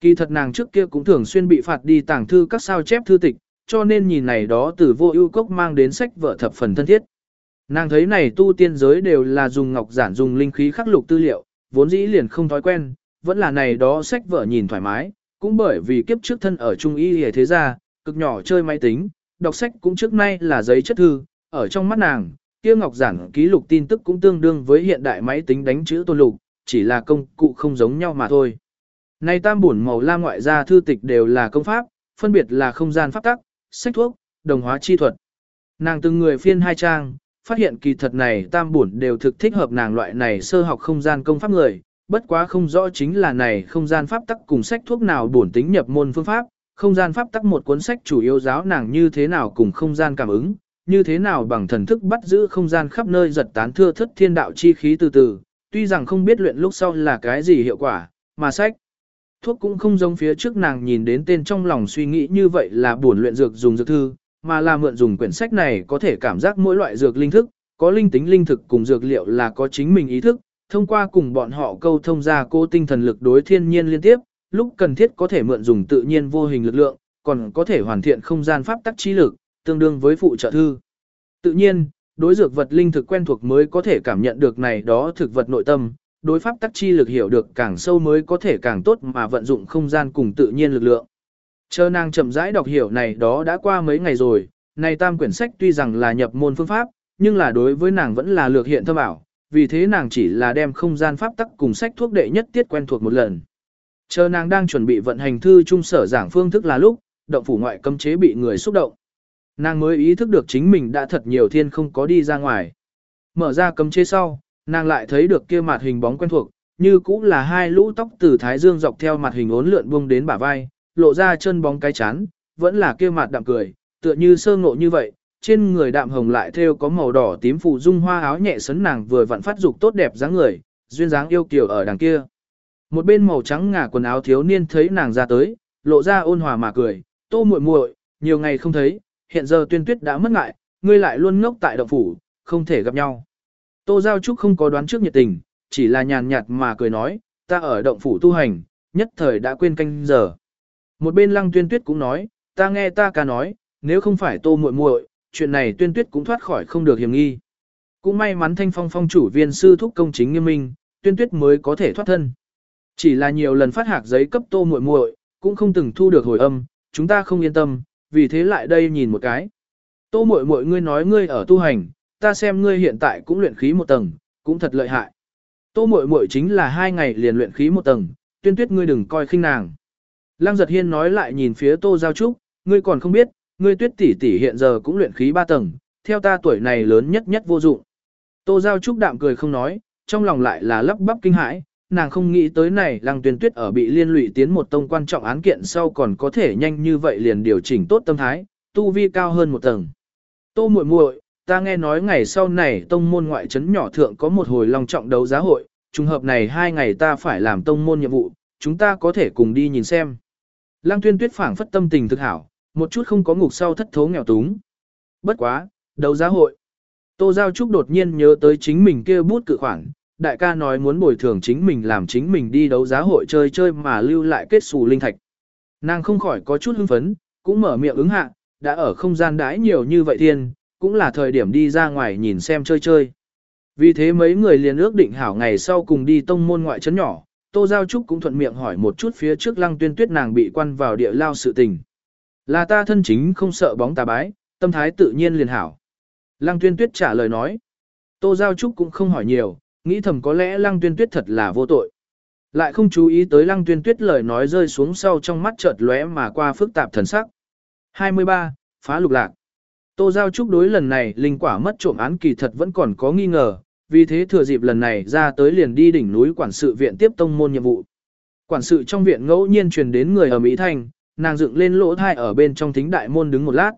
Speaker 1: Kỳ thật nàng trước kia cũng thường xuyên bị phạt đi tàng thư các sao chép thư tịch, cho nên nhìn này đó từ vô ưu cốc mang đến sách vợ thập phần thân thiết. Nàng thấy này tu tiên giới đều là dùng ngọc giản dùng linh khí khắc lục tư liệu, vốn dĩ liền không thói quen, vẫn là này đó sách vợ nhìn thoải mái, cũng bởi vì kiếp trước thân ở trung y hề thế gia, cực nhỏ chơi máy tính, đọc sách cũng trước nay là giấy chất thư, ở trong mắt nàng, kia ngọc giản ký lục tin tức cũng tương đương với hiện đại máy tính đánh chữ tôn lục, chỉ là công cụ không giống nhau mà thôi. Nay tam bổn màu lam ngoại gia thư tịch đều là công pháp, phân biệt là không gian pháp tắc, sách thuốc, đồng hóa chi thuật. Nàng từng người phiên hai trang, phát hiện kỳ thật này tam bổn đều thực thích hợp nàng loại này sơ học không gian công pháp người, bất quá không rõ chính là này không gian pháp tắc cùng sách thuốc nào bổn tính nhập môn phương pháp, không gian pháp tắc một cuốn sách chủ yếu giáo nàng như thế nào cùng không gian cảm ứng, như thế nào bằng thần thức bắt giữ không gian khắp nơi giật tán thưa thất thiên đạo chi khí từ từ, tuy rằng không biết luyện lúc sau là cái gì hiệu quả, mà sách thuốc cũng không giống phía trước nàng nhìn đến tên trong lòng suy nghĩ như vậy là buồn luyện dược dùng dược thư, mà là mượn dùng quyển sách này có thể cảm giác mỗi loại dược linh thức, có linh tính linh thực cùng dược liệu là có chính mình ý thức, thông qua cùng bọn họ câu thông ra cô tinh thần lực đối thiên nhiên liên tiếp, lúc cần thiết có thể mượn dùng tự nhiên vô hình lực lượng, còn có thể hoàn thiện không gian pháp tắc trí lực, tương đương với phụ trợ thư. Tự nhiên, đối dược vật linh thực quen thuộc mới có thể cảm nhận được này đó thực vật nội tâm, đối pháp tắc chi lực hiểu được càng sâu mới có thể càng tốt mà vận dụng không gian cùng tự nhiên lực lượng. Chờ nàng chậm rãi đọc hiểu này đó đã qua mấy ngày rồi, này tam quyển sách tuy rằng là nhập môn phương pháp, nhưng là đối với nàng vẫn là lược hiện thâm ảo, vì thế nàng chỉ là đem không gian pháp tắc cùng sách thuốc đệ nhất tiết quen thuộc một lần. Chờ nàng đang chuẩn bị vận hành thư trung sở giảng phương thức là lúc, động phủ ngoại cấm chế bị người xúc động. Nàng mới ý thức được chính mình đã thật nhiều thiên không có đi ra ngoài. Mở ra cấm chế sau, nàng lại thấy được kia mặt hình bóng quen thuộc, như cũng là hai lũ tóc từ thái dương dọc theo mặt hình ốn lượn buông đến bả vai, lộ ra chân bóng cái chán, vẫn là kia mặt đạm cười, tựa như sơ ngộ như vậy, trên người đạm hồng lại thêu có màu đỏ tím phụ dung hoa áo nhẹ sấn nàng vừa vặn phát dục tốt đẹp dáng người, duyên dáng yêu kiều ở đằng kia. Một bên màu trắng ngả quần áo thiếu niên thấy nàng ra tới, lộ ra ôn hòa mà cười, tô muội muội, nhiều ngày không thấy, hiện giờ tuyên tuyết đã mất ngại, ngươi lại luôn ngốc tại động phủ, không thể gặp nhau. Tô Giao Trúc không có đoán trước nhiệt tình, chỉ là nhàn nhạt mà cười nói, ta ở động phủ tu hành, nhất thời đã quên canh giờ. Một bên lăng tuyên tuyết cũng nói, ta nghe ta ca nói, nếu không phải tô muội muội, chuyện này tuyên tuyết cũng thoát khỏi không được hiểm nghi. Cũng may mắn thanh phong phong chủ viên sư thúc công chính nghiêm minh, tuyên tuyết mới có thể thoát thân. Chỉ là nhiều lần phát hạc giấy cấp tô muội muội, cũng không từng thu được hồi âm, chúng ta không yên tâm, vì thế lại đây nhìn một cái. Tô muội muội ngươi nói ngươi ở tu hành, ta xem ngươi hiện tại cũng luyện khí một tầng, cũng thật lợi hại. Tô muội muội chính là hai ngày liền luyện khí một tầng, tuyên tuyết ngươi đừng coi khinh nàng. Lăng giật hiên nói lại nhìn phía tô giao trúc, ngươi còn không biết, ngươi tuyết tỷ tỷ hiện giờ cũng luyện khí ba tầng, theo ta tuổi này lớn nhất nhất vô dụng. Tô giao trúc đạm cười không nói, trong lòng lại là lắp bắp kinh hãi, nàng không nghĩ tới này lăng tuyên tuyết ở bị liên lụy tiến một tông quan trọng án kiện sau còn có thể nhanh như vậy liền điều chỉnh tốt tâm thái, tu vi cao hơn một tầng. Tô muội muội, ta nghe nói ngày sau này tông môn ngoại trấn nhỏ thượng có một hồi long trọng đấu giá hội, trùng hợp này hai ngày ta phải làm tông môn nhiệm vụ, chúng ta có thể cùng đi nhìn xem. Lăng tuyên tuyết phảng phất tâm tình thực hảo, một chút không có ngục sau thất thố nghèo túng. Bất quá, đấu giá hội. Tô Giao Trúc đột nhiên nhớ tới chính mình kia bút cự khoản, đại ca nói muốn bồi thường chính mình làm chính mình đi đấu giá hội chơi chơi mà lưu lại kết xù linh thạch. Nàng không khỏi có chút hưng phấn, cũng mở miệng ứng hạ, đã ở không gian đãi nhiều như vậy thiên, cũng là thời điểm đi ra ngoài nhìn xem chơi chơi. Vì thế mấy người liền ước định hảo ngày sau cùng đi tông môn ngoại trấn nhỏ, Tô Giao Trúc cũng thuận miệng hỏi một chút phía trước lăng tuyên tuyết nàng bị quan vào địa lao sự tình. Là ta thân chính không sợ bóng tà bái, tâm thái tự nhiên liền hảo. Lăng tuyên tuyết trả lời nói. Tô Giao Trúc cũng không hỏi nhiều, nghĩ thầm có lẽ lăng tuyên tuyết thật là vô tội. Lại không chú ý tới lăng tuyên tuyết lời nói rơi xuống sau trong mắt chợt lóe mà qua phức tạp thần sắc. 23. Phá lục lạc. Tô Giao Trúc đối lần này linh quả mất trộm án kỳ thật vẫn còn có nghi ngờ, vì thế thừa dịp lần này ra tới liền đi đỉnh núi quản sự viện tiếp tông môn nhiệm vụ. Quản sự trong viện ngẫu nhiên truyền đến người ở Mỹ Thanh, nàng dựng lên lỗ thai ở bên trong thính đại môn đứng một lát.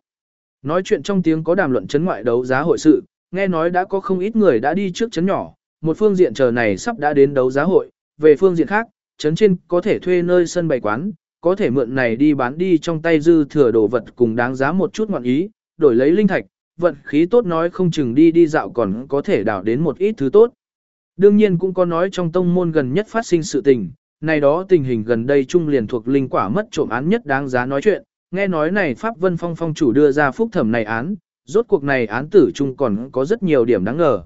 Speaker 1: Nói chuyện trong tiếng có đàm luận chấn ngoại đấu giá hội sự, nghe nói đã có không ít người đã đi trước chấn nhỏ, một phương diện chờ này sắp đã đến đấu giá hội, về phương diện khác, chấn trên có thể thuê nơi sân bày quán, có thể mượn này đi bán đi trong tay dư thừa đồ vật cùng đáng giá một chút ngọn ý, đổi lấy linh thạch, vận khí tốt nói không chừng đi đi dạo còn có thể đảo đến một ít thứ tốt. Đương nhiên cũng có nói trong tông môn gần nhất phát sinh sự tình, này đó tình hình gần đây trung liền thuộc linh quả mất trộm án nhất đáng giá nói chuyện, nghe nói này Pháp Vân Phong phong chủ đưa ra phúc thẩm này án, rốt cuộc này án tử trung còn có rất nhiều điểm đáng ngờ.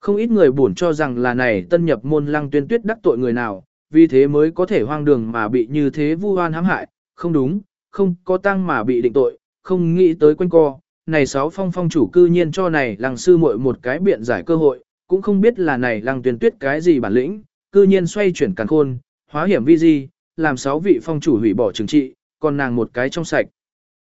Speaker 1: Không ít người buồn cho rằng là này tân nhập môn lăng tuyên tuyết đắc tội người nào, vì thế mới có thể hoang đường mà bị như thế vu oan hãm hại, không đúng, không có tăng mà bị định tội, không nghĩ tới quanh co, này sáu phong phong chủ cư nhiên cho này lăng sư muội một cái biện giải cơ hội, cũng không biết là này lăng tuyên tuyết cái gì bản lĩnh, cư nhiên xoay chuyển càn khôn, hóa hiểm vi di, làm sáu vị phong chủ hủy bỏ trừng trị, còn nàng một cái trong sạch.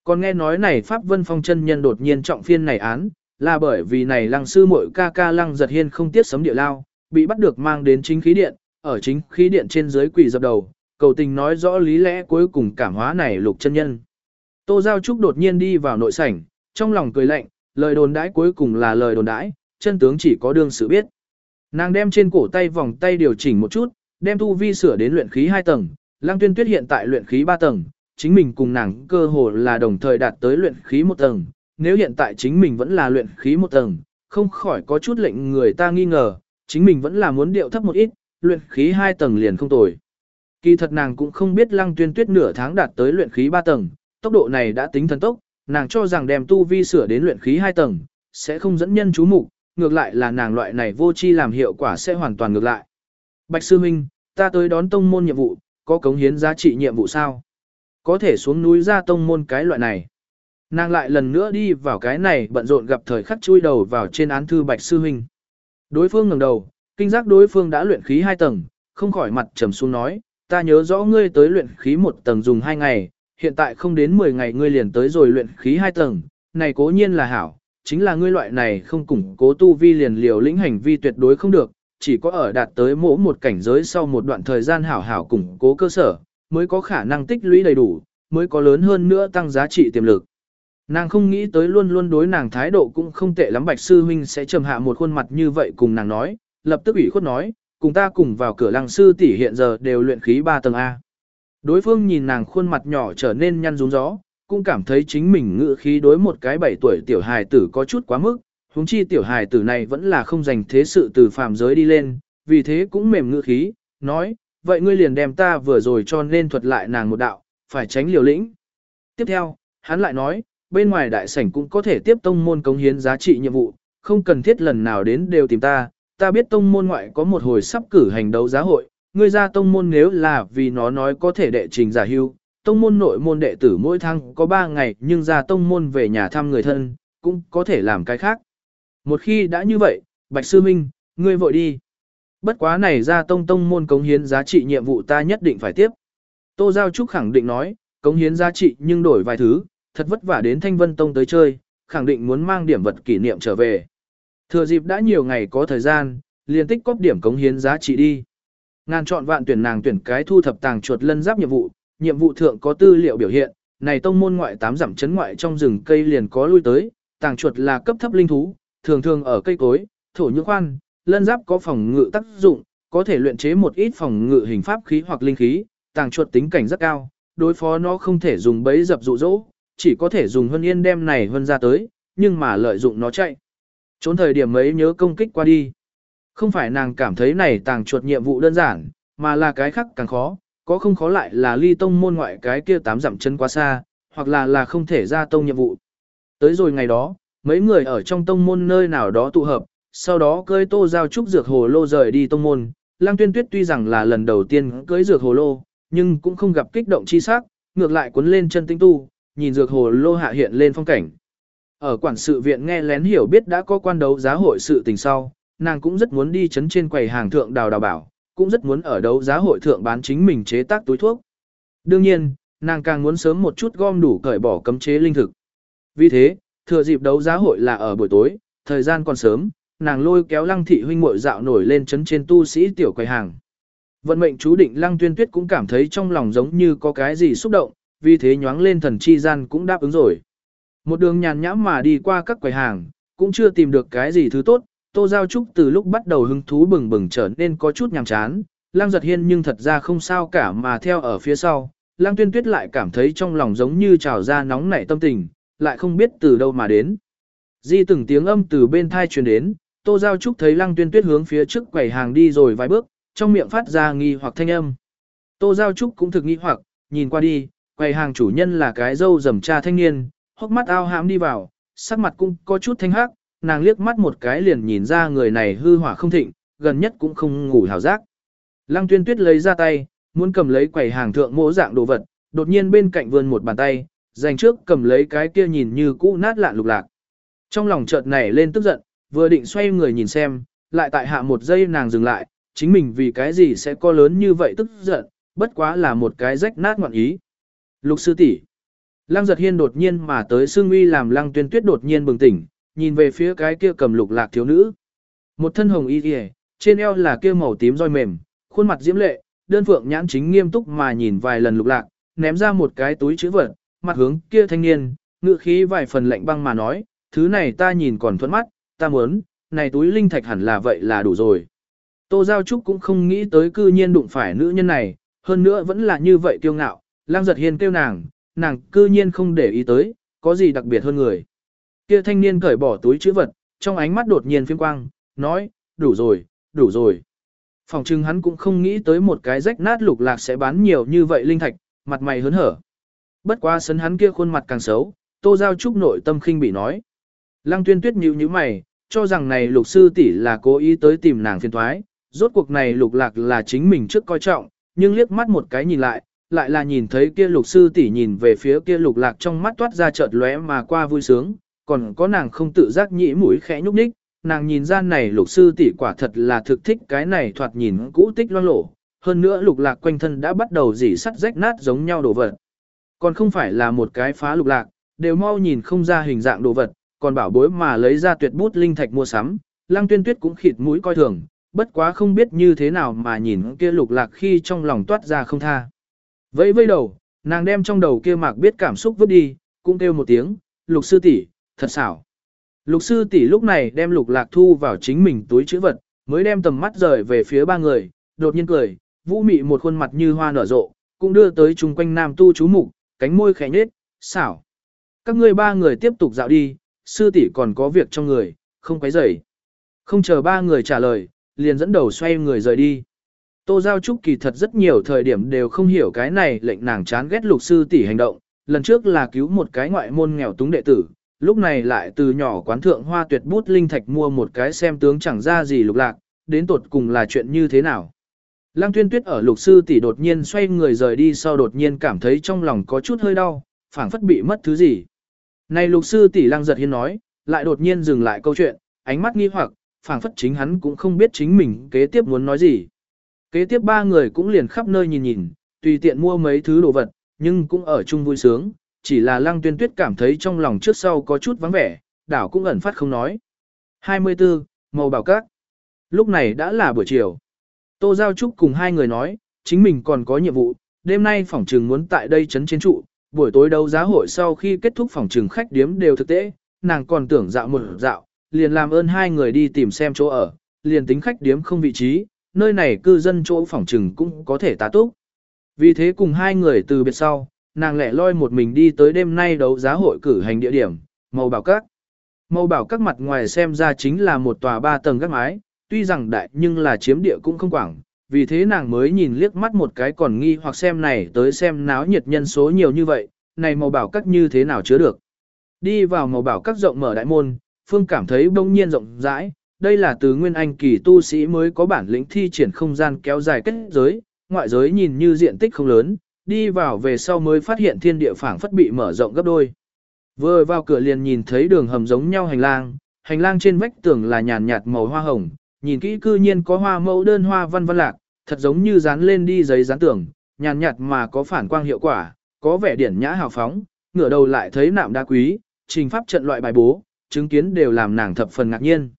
Speaker 1: Còn nghe nói này Pháp Vân Phong chân nhân đột nhiên trọng phiên này án, là bởi vì này lăng sư muội ca ca lăng giật hiên không tiết sấm địa lao, bị bắt được mang đến chính khí điện, ở chính khí điện trên dưới quỷ dập đầu, cầu tình nói rõ lý lẽ cuối cùng cảm hóa này lục chân nhân. Tô Giao Trúc đột nhiên đi vào nội sảnh, trong lòng cười lạnh, lời đồn đãi cuối cùng là lời đồn đãi, chân tướng chỉ có đương sự biết. Nàng đem trên cổ tay vòng tay điều chỉnh một chút, đem tu vi sửa đến luyện khí 2 tầng, Lăng Tuyên Tuyết hiện tại luyện khí 3 tầng, chính mình cùng nàng cơ hồ là đồng thời đạt tới luyện khí 1 tầng, nếu hiện tại chính mình vẫn là luyện khí 1 tầng, không khỏi có chút lệnh người ta nghi ngờ, chính mình vẫn là muốn điệu thấp một ít, luyện khí 2 tầng liền không tồi. Kỳ thật nàng cũng không biết Lăng Tuyên Tuyết nửa tháng đạt tới luyện khí 3 tầng, tốc độ này đã tính thần tốc, nàng cho rằng đem tu vi sửa đến luyện khí 2 tầng, sẽ không dẫn nhân chú mục, ngược lại là nàng loại này vô chi làm hiệu quả sẽ hoàn toàn ngược lại. Bạch Sư Minh, ta tới đón tông môn nhiệm vụ, có cống hiến giá trị nhiệm vụ sao? Có thể xuống núi ra tông môn cái loại này. Nàng lại lần nữa đi vào cái này bận rộn gặp thời khắc chui đầu vào trên án thư Bạch Sư Minh. Đối phương ngẩng đầu, kinh giác đối phương đã luyện khí 2 tầng, không khỏi mặt trầm xuống nói, ta nhớ rõ ngươi tới luyện khí 1 tầng dùng 2 ngày, hiện tại không đến 10 ngày ngươi liền tới rồi luyện khí 2 tầng, này cố nhiên là hảo, chính là ngươi loại này không củng cố tu vi liền liều lĩnh hành vi tuyệt đối không được, chỉ có ở đạt tới mỗi một cảnh giới sau một đoạn thời gian hảo hảo củng cố cơ sở, mới có khả năng tích lũy đầy đủ, mới có lớn hơn nữa tăng giá trị tiềm lực. Nàng không nghĩ tới luôn luôn đối nàng thái độ cũng không tệ lắm bạch sư huynh sẽ trầm hạ một khuôn mặt như vậy cùng nàng nói, lập tức ủy khuất nói, cùng ta cùng vào cửa lăng sư tỷ hiện giờ đều luyện khí 3 tầng A. Đối phương nhìn nàng khuôn mặt nhỏ trở nên nhăn rúng gió, cũng cảm thấy chính mình ngự khí đối một cái bảy tuổi tiểu hài tử có chút quá mức, huống chi tiểu hài tử này vẫn là không dành thế sự từ phàm giới đi lên, vì thế cũng mềm ngữ khí, nói, vậy ngươi liền đem ta vừa rồi cho nên thuật lại nàng một đạo, phải tránh liều lĩnh. Tiếp theo, hắn lại nói, bên ngoài đại sảnh cũng có thể tiếp tông môn cống hiến giá trị nhiệm vụ, không cần thiết lần nào đến đều tìm ta, ta biết tông môn ngoại có một hồi sắp cử hành đấu giá hội, ngươi ra tông môn nếu là vì nó nói có thể đệ trình giả hưu, tông môn nội môn đệ tử mỗi tháng có 3 ngày nhưng ra tông môn về nhà thăm người thân, cũng có thể làm cái khác. Một khi đã như vậy, Bạch Sư Minh, ngươi vội đi. Bất quá này ra tông tông môn cống hiến giá trị nhiệm vụ ta nhất định phải tiếp. Tô Giao Trúc khẳng định nói, cống hiến giá trị nhưng đổi vài thứ, thật vất vả đến Thanh Vân Tông tới chơi, khẳng định muốn mang điểm vật kỷ niệm trở về. Thừa dịp đã nhiều ngày có thời gian, liền tích cóp điểm cống hiến giá trị đi. Ngàn chọn vạn tuyển nàng tuyển cái thu thập tàng chuột lân giáp nhiệm vụ, nhiệm vụ thượng có tư liệu biểu hiện, này tông môn ngoại tám giảm chấn ngoại trong rừng cây liền có lui tới, tàng chuột là cấp thấp linh thú, thường thường ở cây cối, thổ nhưỡng khoan, lân giáp có phòng ngự tác dụng, có thể luyện chế một ít phòng ngự hình pháp khí hoặc linh khí, tàng chuột tính cảnh rất cao, đối phó nó không thể dùng bẫy dập dụ dỗ, chỉ có thể dùng hân yên đem này hân ra tới, nhưng mà lợi dụng nó chạy. Trốn thời điểm ấy nhớ công kích qua đi. Không phải nàng cảm thấy này tàng chuột nhiệm vụ đơn giản, mà là cái khác càng khó, có không khó lại là ly tông môn ngoại cái kia tám dặm chân quá xa, hoặc là là không thể ra tông nhiệm vụ. Tới rồi ngày đó, mấy người ở trong tông môn nơi nào đó tụ hợp, sau đó cơi tô giao trúc dược hồ lô rời đi tông môn. Lăng tuyên tuyết tuy rằng là lần đầu tiên cưới dược hồ lô, nhưng cũng không gặp kích động chi sắc, ngược lại cuốn lên chân tinh tu, nhìn dược hồ lô hạ hiện lên phong cảnh. Ở quản sự viện nghe lén hiểu biết đã có quan đấu giá hội sự tình sau, nàng cũng rất muốn đi chấn trên quầy hàng thượng đào đào bảo, cũng rất muốn ở đấu giá hội thượng bán chính mình chế tác túi thuốc. Đương nhiên, nàng càng muốn sớm một chút gom đủ cởi bỏ cấm chế linh thực. Vì thế, thừa dịp đấu giá hội là ở buổi tối, thời gian còn sớm, nàng lôi kéo lăng thị huynh muội dạo nổi lên chấn trên tu sĩ tiểu quầy hàng. Vận mệnh chú định lăng tuyên tuyết cũng cảm thấy trong lòng giống như có cái gì xúc động, vì thế nhoáng lên thần chi gian cũng đáp ứng rồi. Một đường nhàn nhãm mà đi qua các quầy hàng, cũng chưa tìm được cái gì thứ tốt, Tô Giao Trúc từ lúc bắt đầu hứng thú bừng bừng trở nên có chút nhàm chán, Lăng giật hiên nhưng thật ra không sao cả mà theo ở phía sau, Lăng tuyên tuyết lại cảm thấy trong lòng giống như trào ra nóng nảy tâm tình, lại không biết từ đâu mà đến. Di từng tiếng âm từ bên thai truyền đến, Tô Giao Trúc thấy Lăng tuyên tuyết hướng phía trước quầy hàng đi rồi vài bước, trong miệng phát ra nghi hoặc thanh âm. Tô Giao Trúc cũng thực nghi hoặc, nhìn qua đi, quầy hàng chủ nhân là cái dâu dầm cha thanh niên, hốc mắt ao hãm đi vào, sắc mặt cũng có chút thanh hắc, nàng liếc mắt một cái liền nhìn ra người này hư hỏa không thịnh, gần nhất cũng không ngủ hào giác. Lăng tuyên tuyết lấy ra tay, muốn cầm lấy quầy hàng thượng mỗ dạng đồ vật, đột nhiên bên cạnh vươn một bàn tay, dành trước cầm lấy cái kia nhìn như cũ nát lạn lục lạc. Trong lòng chợt nảy lên tức giận, vừa định xoay người nhìn xem, lại tại hạ một giây nàng dừng lại, chính mình vì cái gì sẽ có lớn như vậy tức giận, bất quá là một cái rách nát ngoạn ý. Lục sư tỷ, Lăng giật hiên đột nhiên mà tới xương uy làm lăng tuyên tuyết đột nhiên bừng tỉnh, nhìn về phía cái kia cầm lục lạc thiếu nữ. Một thân hồng y kìa, trên eo là kia màu tím roi mềm, khuôn mặt diễm lệ, đơn phượng nhãn chính nghiêm túc mà nhìn vài lần lục lạc, ném ra một cái túi chữ vật, mặt hướng kia thanh niên, ngựa khí vài phần lạnh băng mà nói, thứ này ta nhìn còn thuẫn mắt, ta muốn, này túi linh thạch hẳn là vậy là đủ rồi. Tô Giao Trúc cũng không nghĩ tới cư nhiên đụng phải nữ nhân này, hơn nữa vẫn là như vậy kiêu ngạo, lang giật hiên kêu nàng, nàng cư nhiên không để ý tới, có gì đặc biệt hơn người. Kia thanh niên cởi bỏ túi chữ vật, trong ánh mắt đột nhiên phiếm quang, nói, đủ rồi, đủ rồi. Phòng trưng hắn cũng không nghĩ tới một cái rách nát lục lạc sẽ bán nhiều như vậy linh thạch, mặt mày hớn hở. Bất quá sấn hắn kia khuôn mặt càng xấu, tô giao trúc nội tâm khinh bị nói. Lăng tuyên tuyết nhíu nhíu mày, cho rằng này lục sư tỷ là cố ý tới tìm nàng phiền thoái, rốt cuộc này lục lạc là chính mình trước coi trọng, nhưng liếc mắt một cái nhìn lại, lại là nhìn thấy kia lục sư tỷ nhìn về phía kia lục lạc trong mắt toát ra chợt lóe mà qua vui sướng, còn có nàng không tự giác nhĩ mũi khẽ nhúc nhích, nàng nhìn ra này lục sư tỷ quả thật là thực thích cái này thoạt nhìn cũ tích loang lổ, hơn nữa lục lạc quanh thân đã bắt đầu dỉ sắt rách nát giống nhau đổ vật. Còn không phải là một cái phá lục lạc, đều mau nhìn không ra hình dạng đồ vật, còn bảo bối mà lấy ra tuyệt bút linh thạch mua sắm, lăng tuyên tuyết cũng khịt mũi coi thường, bất quá không biết như thế nào mà nhìn kia lục lạc khi trong lòng toát ra không tha. Vẫy vây đầu, nàng đem trong đầu kia mạc biết cảm xúc vứt đi, cũng kêu một tiếng, lục sư tỷ, thật xảo. Lục sư tỷ lúc này đem lục lạc thu vào chính mình túi chữ vật, mới đem tầm mắt rời về phía ba người, đột nhiên cười, vũ mị một khuôn mặt như hoa nở rộ, cũng đưa tới chung quanh nam tu chú mục, cánh môi khẽ nhếch, xảo. Các ngươi ba người tiếp tục dạo đi, sư tỷ còn có việc trong người, không quấy rầy. Không chờ ba người trả lời, liền dẫn đầu xoay người rời đi. Tô Giao Trúc kỳ thật rất nhiều thời điểm đều không hiểu cái này lệnh nàng chán ghét lục sư tỷ hành động. Lần trước là cứu một cái ngoại môn nghèo túng đệ tử, lúc này lại từ nhỏ quán thượng hoa tuyệt bút linh thạch mua một cái xem tướng chẳng ra gì lục lạc, đến tột cùng là chuyện như thế nào. Lăng tuyên tuyết ở lục sư tỷ đột nhiên xoay người rời đi sau đột nhiên cảm thấy trong lòng có chút hơi đau, phảng phất bị mất thứ gì. Này lục sư tỷ lăng giật hiên nói, lại đột nhiên dừng lại câu chuyện, ánh mắt nghi hoặc, phảng phất chính hắn cũng không biết chính mình kế tiếp muốn nói gì. Kế tiếp ba người cũng liền khắp nơi nhìn nhìn, tùy tiện mua mấy thứ đồ vật, nhưng cũng ở chung vui sướng, chỉ là lăng tuyên tuyết cảm thấy trong lòng trước sau có chút vắng vẻ, đảo cũng ẩn phát không nói. 24. Màu bảo các Lúc này đã là buổi chiều. Tô Giao Trúc cùng hai người nói, chính mình còn có nhiệm vụ, đêm nay phòng trường muốn tại đây chấn chiến trụ, buổi tối đấu giá hội sau khi kết thúc phòng trường khách điếm đều thực tế, nàng còn tưởng dạo một dạo, liền làm ơn hai người đi tìm xem chỗ ở, liền tính khách điếm không vị trí, nơi này cư dân chỗ phòng trường cũng có thể tá túc. Vì thế cùng hai người từ biệt sau, nàng lẻ loi một mình đi tới đêm nay đấu giá hội cử hành địa điểm, màu bảo các. Màu bảo các mặt ngoài xem ra chính là một tòa ba tầng gác mái, tuy rằng đại nhưng là chiếm địa cũng không quảng, vì thế nàng mới nhìn liếc mắt một cái còn nghi hoặc xem này tới xem náo nhiệt nhân số nhiều như vậy, này màu bảo các như thế nào chứa được. Đi vào màu bảo các rộng mở đại môn, Phương cảm thấy bỗng nhiên rộng rãi, đây là từ nguyên anh kỳ tu sĩ mới có bản lĩnh thi triển không gian kéo dài kết giới, ngoại giới nhìn như diện tích không lớn, đi vào về sau mới phát hiện thiên địa phảng phất bị mở rộng gấp đôi. Vừa vào cửa liền nhìn thấy đường hầm giống nhau hành lang, hành lang trên vách tường là nhàn nhạt màu hoa hồng, nhìn kỹ cư nhiên có hoa mẫu đơn hoa văn văn lạc, thật giống như dán lên đi giấy dán tường, nhàn nhạt mà có phản quang hiệu quả, có vẻ điển nhã hào phóng, ngửa đầu lại thấy nạm đá quý, trình pháp trận loại bài bố, chứng kiến đều làm nàng thập phần ngạc nhiên.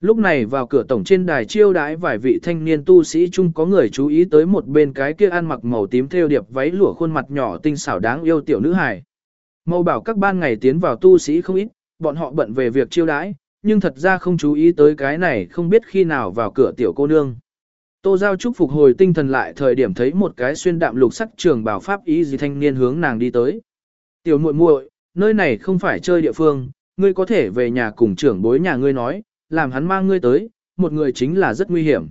Speaker 1: Lúc này vào cửa tổng trên đài chiêu đãi vài vị thanh niên tu sĩ chung có người chú ý tới một bên cái kia ăn mặc màu tím theo điệp váy lụa khuôn mặt nhỏ tinh xảo đáng yêu tiểu nữ hài. Mâu bảo các ban ngày tiến vào tu sĩ không ít, bọn họ bận về việc chiêu đãi, nhưng thật ra không chú ý tới cái này không biết khi nào vào cửa tiểu cô nương. Tô Giao Trúc phục hồi tinh thần lại thời điểm thấy một cái xuyên đạm lục sắc trường bảo pháp ý gì thanh niên hướng nàng đi tới. Tiểu muội muội, nơi này không phải chơi địa phương, ngươi có thể về nhà cùng trưởng bối nhà ngươi nói, làm hắn mang ngươi tới, một người chính là rất nguy hiểm.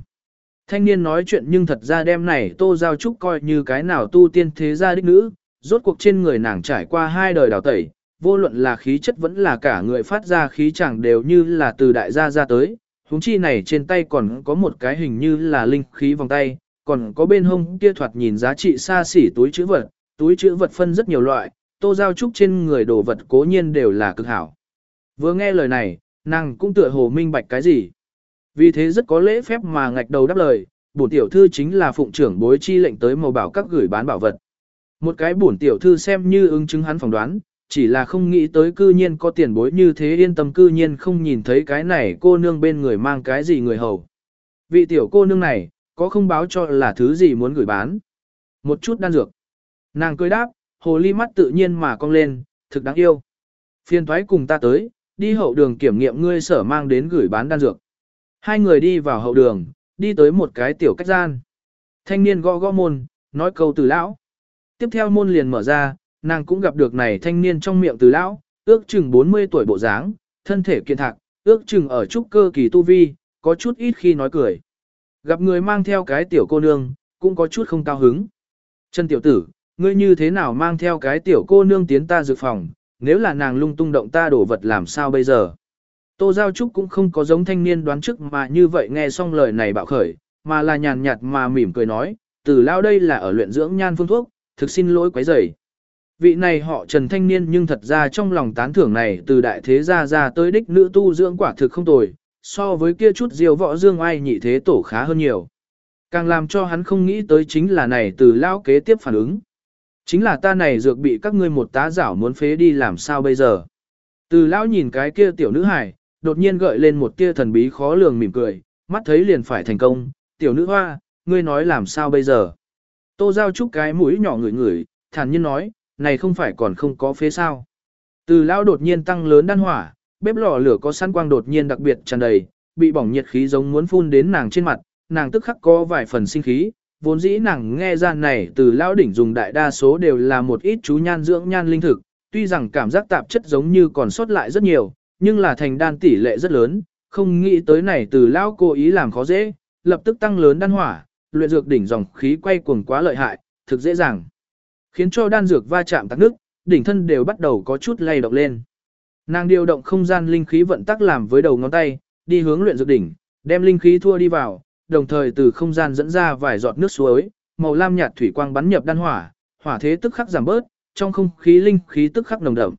Speaker 1: Thanh niên nói chuyện nhưng thật ra đêm này Tô Giao Trúc coi như cái nào tu tiên thế gia đích nữ, rốt cuộc trên người nàng trải qua hai đời đào tẩy, vô luận là khí chất vẫn là cả người phát ra khí chẳng đều như là từ đại gia ra tới, huống chi này trên tay còn có một cái hình như là linh khí vòng tay, còn có bên hông kia thoạt nhìn giá trị xa xỉ túi chữ vật, túi chữ vật phân rất nhiều loại, tô giao trúc trên người đồ vật cố nhiên đều là cực hảo. Vừa nghe lời này, nàng cũng tựa hồ minh bạch cái gì. Vì thế rất có lễ phép mà ngạch đầu đáp lời, bổn tiểu thư chính là phụng trưởng bối chi lệnh tới màu bảo các gửi bán bảo vật. Một cái bổn tiểu thư xem như ứng chứng hắn phỏng đoán, chỉ là không nghĩ tới cư nhiên có tiền bối như thế yên tâm cư nhiên không nhìn thấy cái này cô nương bên người mang cái gì người hầu. Vị tiểu cô nương này, có không báo cho là thứ gì muốn gửi bán. Một chút đan dược. Nàng cười đáp, hồ ly mắt tự nhiên mà cong lên, thực đáng yêu. Phiên thoái cùng ta tới, đi hậu đường kiểm nghiệm ngươi sở mang đến gửi bán đan dược. Hai người đi vào hậu đường, đi tới một cái tiểu cách gian. Thanh niên gõ gõ môn, nói câu từ lão. Tiếp theo môn liền mở ra, nàng cũng gặp được này thanh niên trong miệng từ lão, ước chừng 40 tuổi bộ dáng, thân thể kiện thạc, ước chừng ở trúc cơ kỳ tu vi, có chút ít khi nói cười. Gặp người mang theo cái tiểu cô nương, cũng có chút không cao hứng. Chân tiểu tử, ngươi như thế nào mang theo cái tiểu cô nương tiến ta dược phòng, nếu là nàng lung tung động ta đổ vật làm sao bây giờ? Tô Giao Trúc cũng không có giống thanh niên đoán trước mà như vậy nghe xong lời này bạo khởi, mà là nhàn nhạt mà mỉm cười nói, từ lao đây là ở luyện dưỡng nhan phương thuốc, thực xin lỗi quấy rầy. Vị này họ Trần Thanh Niên nhưng thật ra trong lòng tán thưởng này từ đại thế gia ra tới đích nữ tu dưỡng quả thực không tồi, so với kia chút diều võ dương ai nhị thế tổ khá hơn nhiều. Càng làm cho hắn không nghĩ tới chính là này từ lao kế tiếp phản ứng. Chính là ta này dược bị các ngươi một tá giảo muốn phế đi làm sao bây giờ. Từ lão nhìn cái kia tiểu nữ hài, đột nhiên gợi lên một tia thần bí khó lường mỉm cười, mắt thấy liền phải thành công, tiểu nữ hoa, ngươi nói làm sao bây giờ. Tô giao trúc cái mũi nhỏ ngửi ngửi, thản nhiên nói, này không phải còn không có phế sao. Từ lão đột nhiên tăng lớn đan hỏa, bếp lò lửa có săn quang đột nhiên đặc biệt tràn đầy, bị bỏng nhiệt khí giống muốn phun đến nàng trên mặt, nàng tức khắc có vài phần sinh khí, vốn dĩ nàng nghe ra này từ lão đỉnh dùng đại đa số đều là một ít chú nhan dưỡng nhan linh thực, tuy rằng cảm giác tạp chất giống như còn sót lại rất nhiều, nhưng là thành đan tỷ lệ rất lớn, không nghĩ tới này từ lão cố ý làm khó dễ, lập tức tăng lớn đan hỏa, luyện dược đỉnh dòng khí quay cuồng quá lợi hại, thực dễ dàng. Khiến cho đan dược va chạm tắc nước, đỉnh thân đều bắt đầu có chút lay động lên. Nàng điều động không gian linh khí vận tắc làm với đầu ngón tay, đi hướng luyện dược đỉnh, đem linh khí thua đi vào, đồng thời từ không gian dẫn ra vài giọt nước suối, màu lam nhạt thủy quang bắn nhập đan hỏa, hỏa thế tức khắc giảm bớt, trong không khí linh khí tức khắc nồng đậm.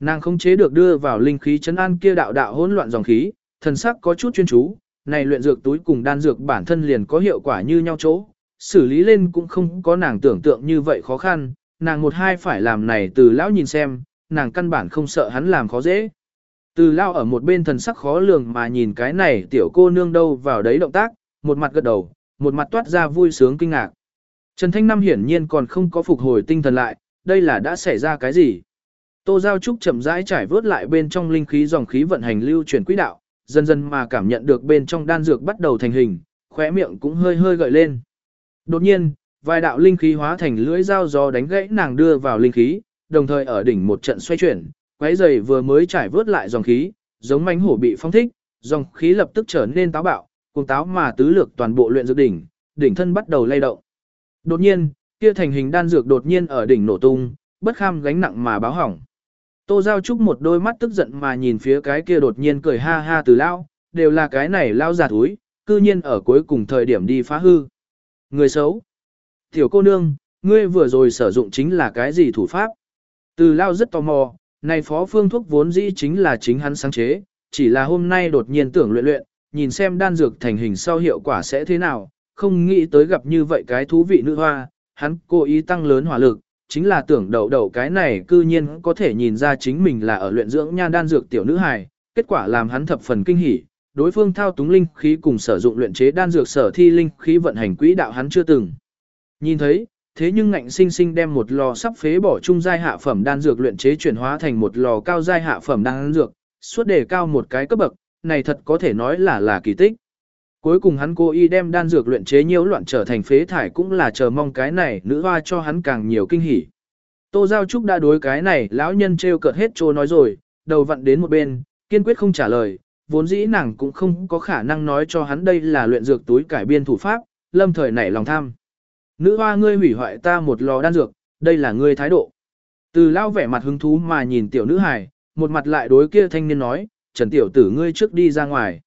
Speaker 1: Nàng không chế được đưa vào linh khí chấn an kia đạo đạo hỗn loạn dòng khí, thần sắc có chút chuyên chú, này luyện dược túi cùng đan dược bản thân liền có hiệu quả như nhau chỗ, xử lý lên cũng không có nàng tưởng tượng như vậy khó khăn, nàng một hai phải làm này từ lão nhìn xem, nàng căn bản không sợ hắn làm khó dễ. Từ lão ở một bên thần sắc khó lường mà nhìn cái này tiểu cô nương đâu vào đấy động tác, một mặt gật đầu, một mặt toát ra vui sướng kinh ngạc. Trần Thanh Nam hiển nhiên còn không có phục hồi tinh thần lại, đây là đã xảy ra cái gì? Tô Giao Trúc chậm rãi trải vớt lại bên trong linh khí dòng khí vận hành lưu chuyển quỹ đạo, dần dần mà cảm nhận được bên trong đan dược bắt đầu thành hình, khóe miệng cũng hơi hơi gợi lên. Đột nhiên, vài đạo linh khí hóa thành lưỡi dao gió đánh gãy nàng đưa vào linh khí, đồng thời ở đỉnh một trận xoay chuyển, quấy giày vừa mới trải vớt lại dòng khí, giống mánh hổ bị phong thích, dòng khí lập tức trở nên táo bạo, cùng táo mà tứ lược toàn bộ luyện dược đỉnh, đỉnh thân bắt đầu lay động. Đột nhiên, kia thành hình đan dược đột nhiên ở đỉnh nổ tung, bất kham gánh nặng mà báo hỏng. Tô Giao Trúc một đôi mắt tức giận mà nhìn phía cái kia đột nhiên cười ha ha từ lao, đều là cái này lao giả túi, cư nhiên ở cuối cùng thời điểm đi phá hư. Người xấu. Tiểu cô nương, ngươi vừa rồi sử dụng chính là cái gì thủ pháp? Từ lao rất tò mò, này phó phương thuốc vốn dĩ chính là chính hắn sáng chế, chỉ là hôm nay đột nhiên tưởng luyện luyện, nhìn xem đan dược thành hình sau hiệu quả sẽ thế nào, không nghĩ tới gặp như vậy cái thú vị nữ hoa, hắn cố ý tăng lớn hỏa lực, chính là tưởng đầu đầu cái này cư nhiên có thể nhìn ra chính mình là ở luyện dưỡng nhan đan dược tiểu nữ hài, kết quả làm hắn thập phần kinh hỉ. Đối phương thao túng linh khí cùng sử dụng luyện chế đan dược sở thi linh khí vận hành quỹ đạo hắn chưa từng. Nhìn thấy, thế nhưng ngạnh sinh sinh đem một lò sắp phế bỏ trung giai hạ phẩm đan dược luyện chế chuyển hóa thành một lò cao giai hạ phẩm đan dược, suốt đề cao một cái cấp bậc, này thật có thể nói là là kỳ tích. Cuối cùng hắn cố ý đem đan dược luyện chế nhiễu loạn trở thành phế thải cũng là chờ mong cái này nữ hoa cho hắn càng nhiều kinh hỉ. Tô Giao Trúc đã đối cái này lão nhân treo cợt hết trô nói rồi, đầu vặn đến một bên, kiên quyết không trả lời, vốn dĩ nàng cũng không có khả năng nói cho hắn đây là luyện dược túi cải biên thủ pháp, lâm thời nảy lòng tham. Nữ hoa ngươi hủy hoại ta một lò đan dược, đây là ngươi thái độ. Từ lao vẻ mặt hứng thú mà nhìn tiểu nữ hài, một mặt lại đối kia thanh niên nói, Trần tiểu tử ngươi trước đi ra ngoài.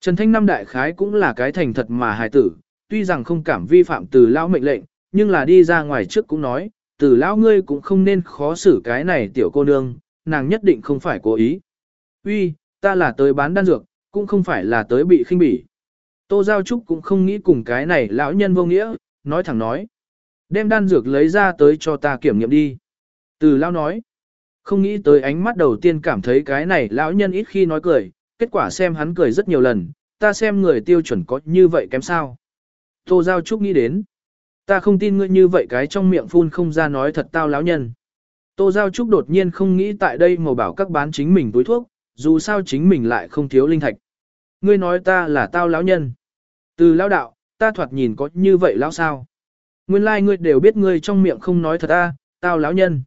Speaker 1: Trần Thanh Năm đại khái cũng là cái thành thật mà hài tử, tuy rằng không cảm vi phạm từ lão mệnh lệnh, nhưng là đi ra ngoài trước cũng nói, từ lão ngươi cũng không nên khó xử cái này tiểu cô nương, nàng nhất định không phải cố ý. Uy, ta là tới bán đan dược, cũng không phải là tới bị khinh bỉ. Tô Giao Trúc cũng không nghĩ cùng cái này lão nhân vô nghĩa, nói thẳng nói. Đem đan dược lấy ra tới cho ta kiểm nghiệm đi. Từ lão nói. Không nghĩ tới ánh mắt đầu tiên cảm thấy cái này lão nhân ít khi nói cười, kết quả xem hắn cười rất nhiều lần, ta xem người tiêu chuẩn có như vậy kém sao. Tô Giao Trúc nghĩ đến. Ta không tin ngươi như vậy cái trong miệng phun không ra nói thật tao lão nhân. Tô Giao Trúc đột nhiên không nghĩ tại đây màu bảo các bán chính mình túi thuốc, dù sao chính mình lại không thiếu linh thạch. Ngươi nói ta là tao lão nhân. Từ lão đạo, ta thoạt nhìn có như vậy lão sao. Nguyên lai like ngươi đều biết ngươi trong miệng không nói thật ta, tao lão nhân.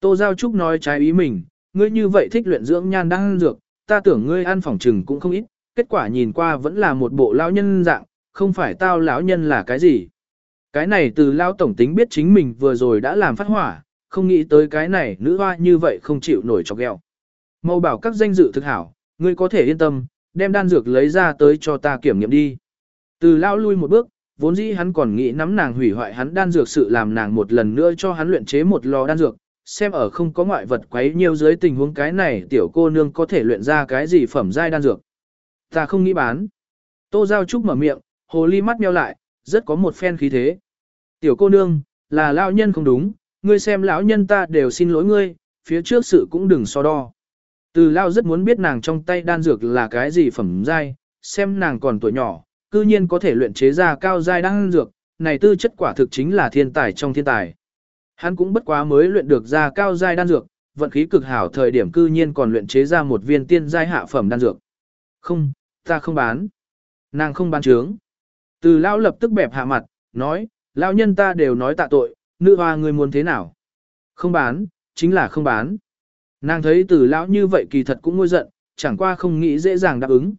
Speaker 1: Tô Giao Trúc nói trái ý mình, ngươi như vậy thích luyện dưỡng nhan đang dược, ta tưởng ngươi ăn phòng trừng cũng không ít, kết quả nhìn qua vẫn là một bộ lão nhân dạng, không phải tao lão nhân là cái gì. Cái này từ lão tổng tính biết chính mình vừa rồi đã làm phát hỏa, không nghĩ tới cái này nữ hoa như vậy không chịu nổi chọc ghẹo. Mau bảo các danh dự thực hảo, ngươi có thể yên tâm, đem đan dược lấy ra tới cho ta kiểm nghiệm đi. Từ lão lui một bước, vốn dĩ hắn còn nghĩ nắm nàng hủy hoại hắn đan dược sự làm nàng một lần nữa cho hắn luyện chế một lò đan dược, xem ở không có ngoại vật quấy nhiều dưới tình huống cái này tiểu cô nương có thể luyện ra cái gì phẩm giai đan dược. Ta không nghĩ bán. Tô Giao Trúc mở miệng, hồ ly mắt meo lại, rất có một phen khí thế. Tiểu cô nương, là lão nhân không đúng, ngươi xem lão nhân ta đều xin lỗi ngươi, phía trước sự cũng đừng so đo. Từ lao rất muốn biết nàng trong tay đan dược là cái gì phẩm giai, xem nàng còn tuổi nhỏ, cư nhiên có thể luyện chế ra cao giai đan dược, này tư chất quả thực chính là thiên tài trong thiên tài. Hắn cũng bất quá mới luyện được ra cao giai đan dược, vận khí cực hảo thời điểm cư nhiên còn luyện chế ra một viên tiên giai hạ phẩm đan dược. Không, ta không bán. Nàng không bán trướng. Từ lão lập tức bẹp hạ mặt, nói, lão nhân ta đều nói tạ tội, nữ hoa ngươi muốn thế nào? Không bán, chính là không bán. Nàng thấy từ lão như vậy kỳ thật cũng ngôi giận, chẳng qua không nghĩ dễ dàng đáp ứng.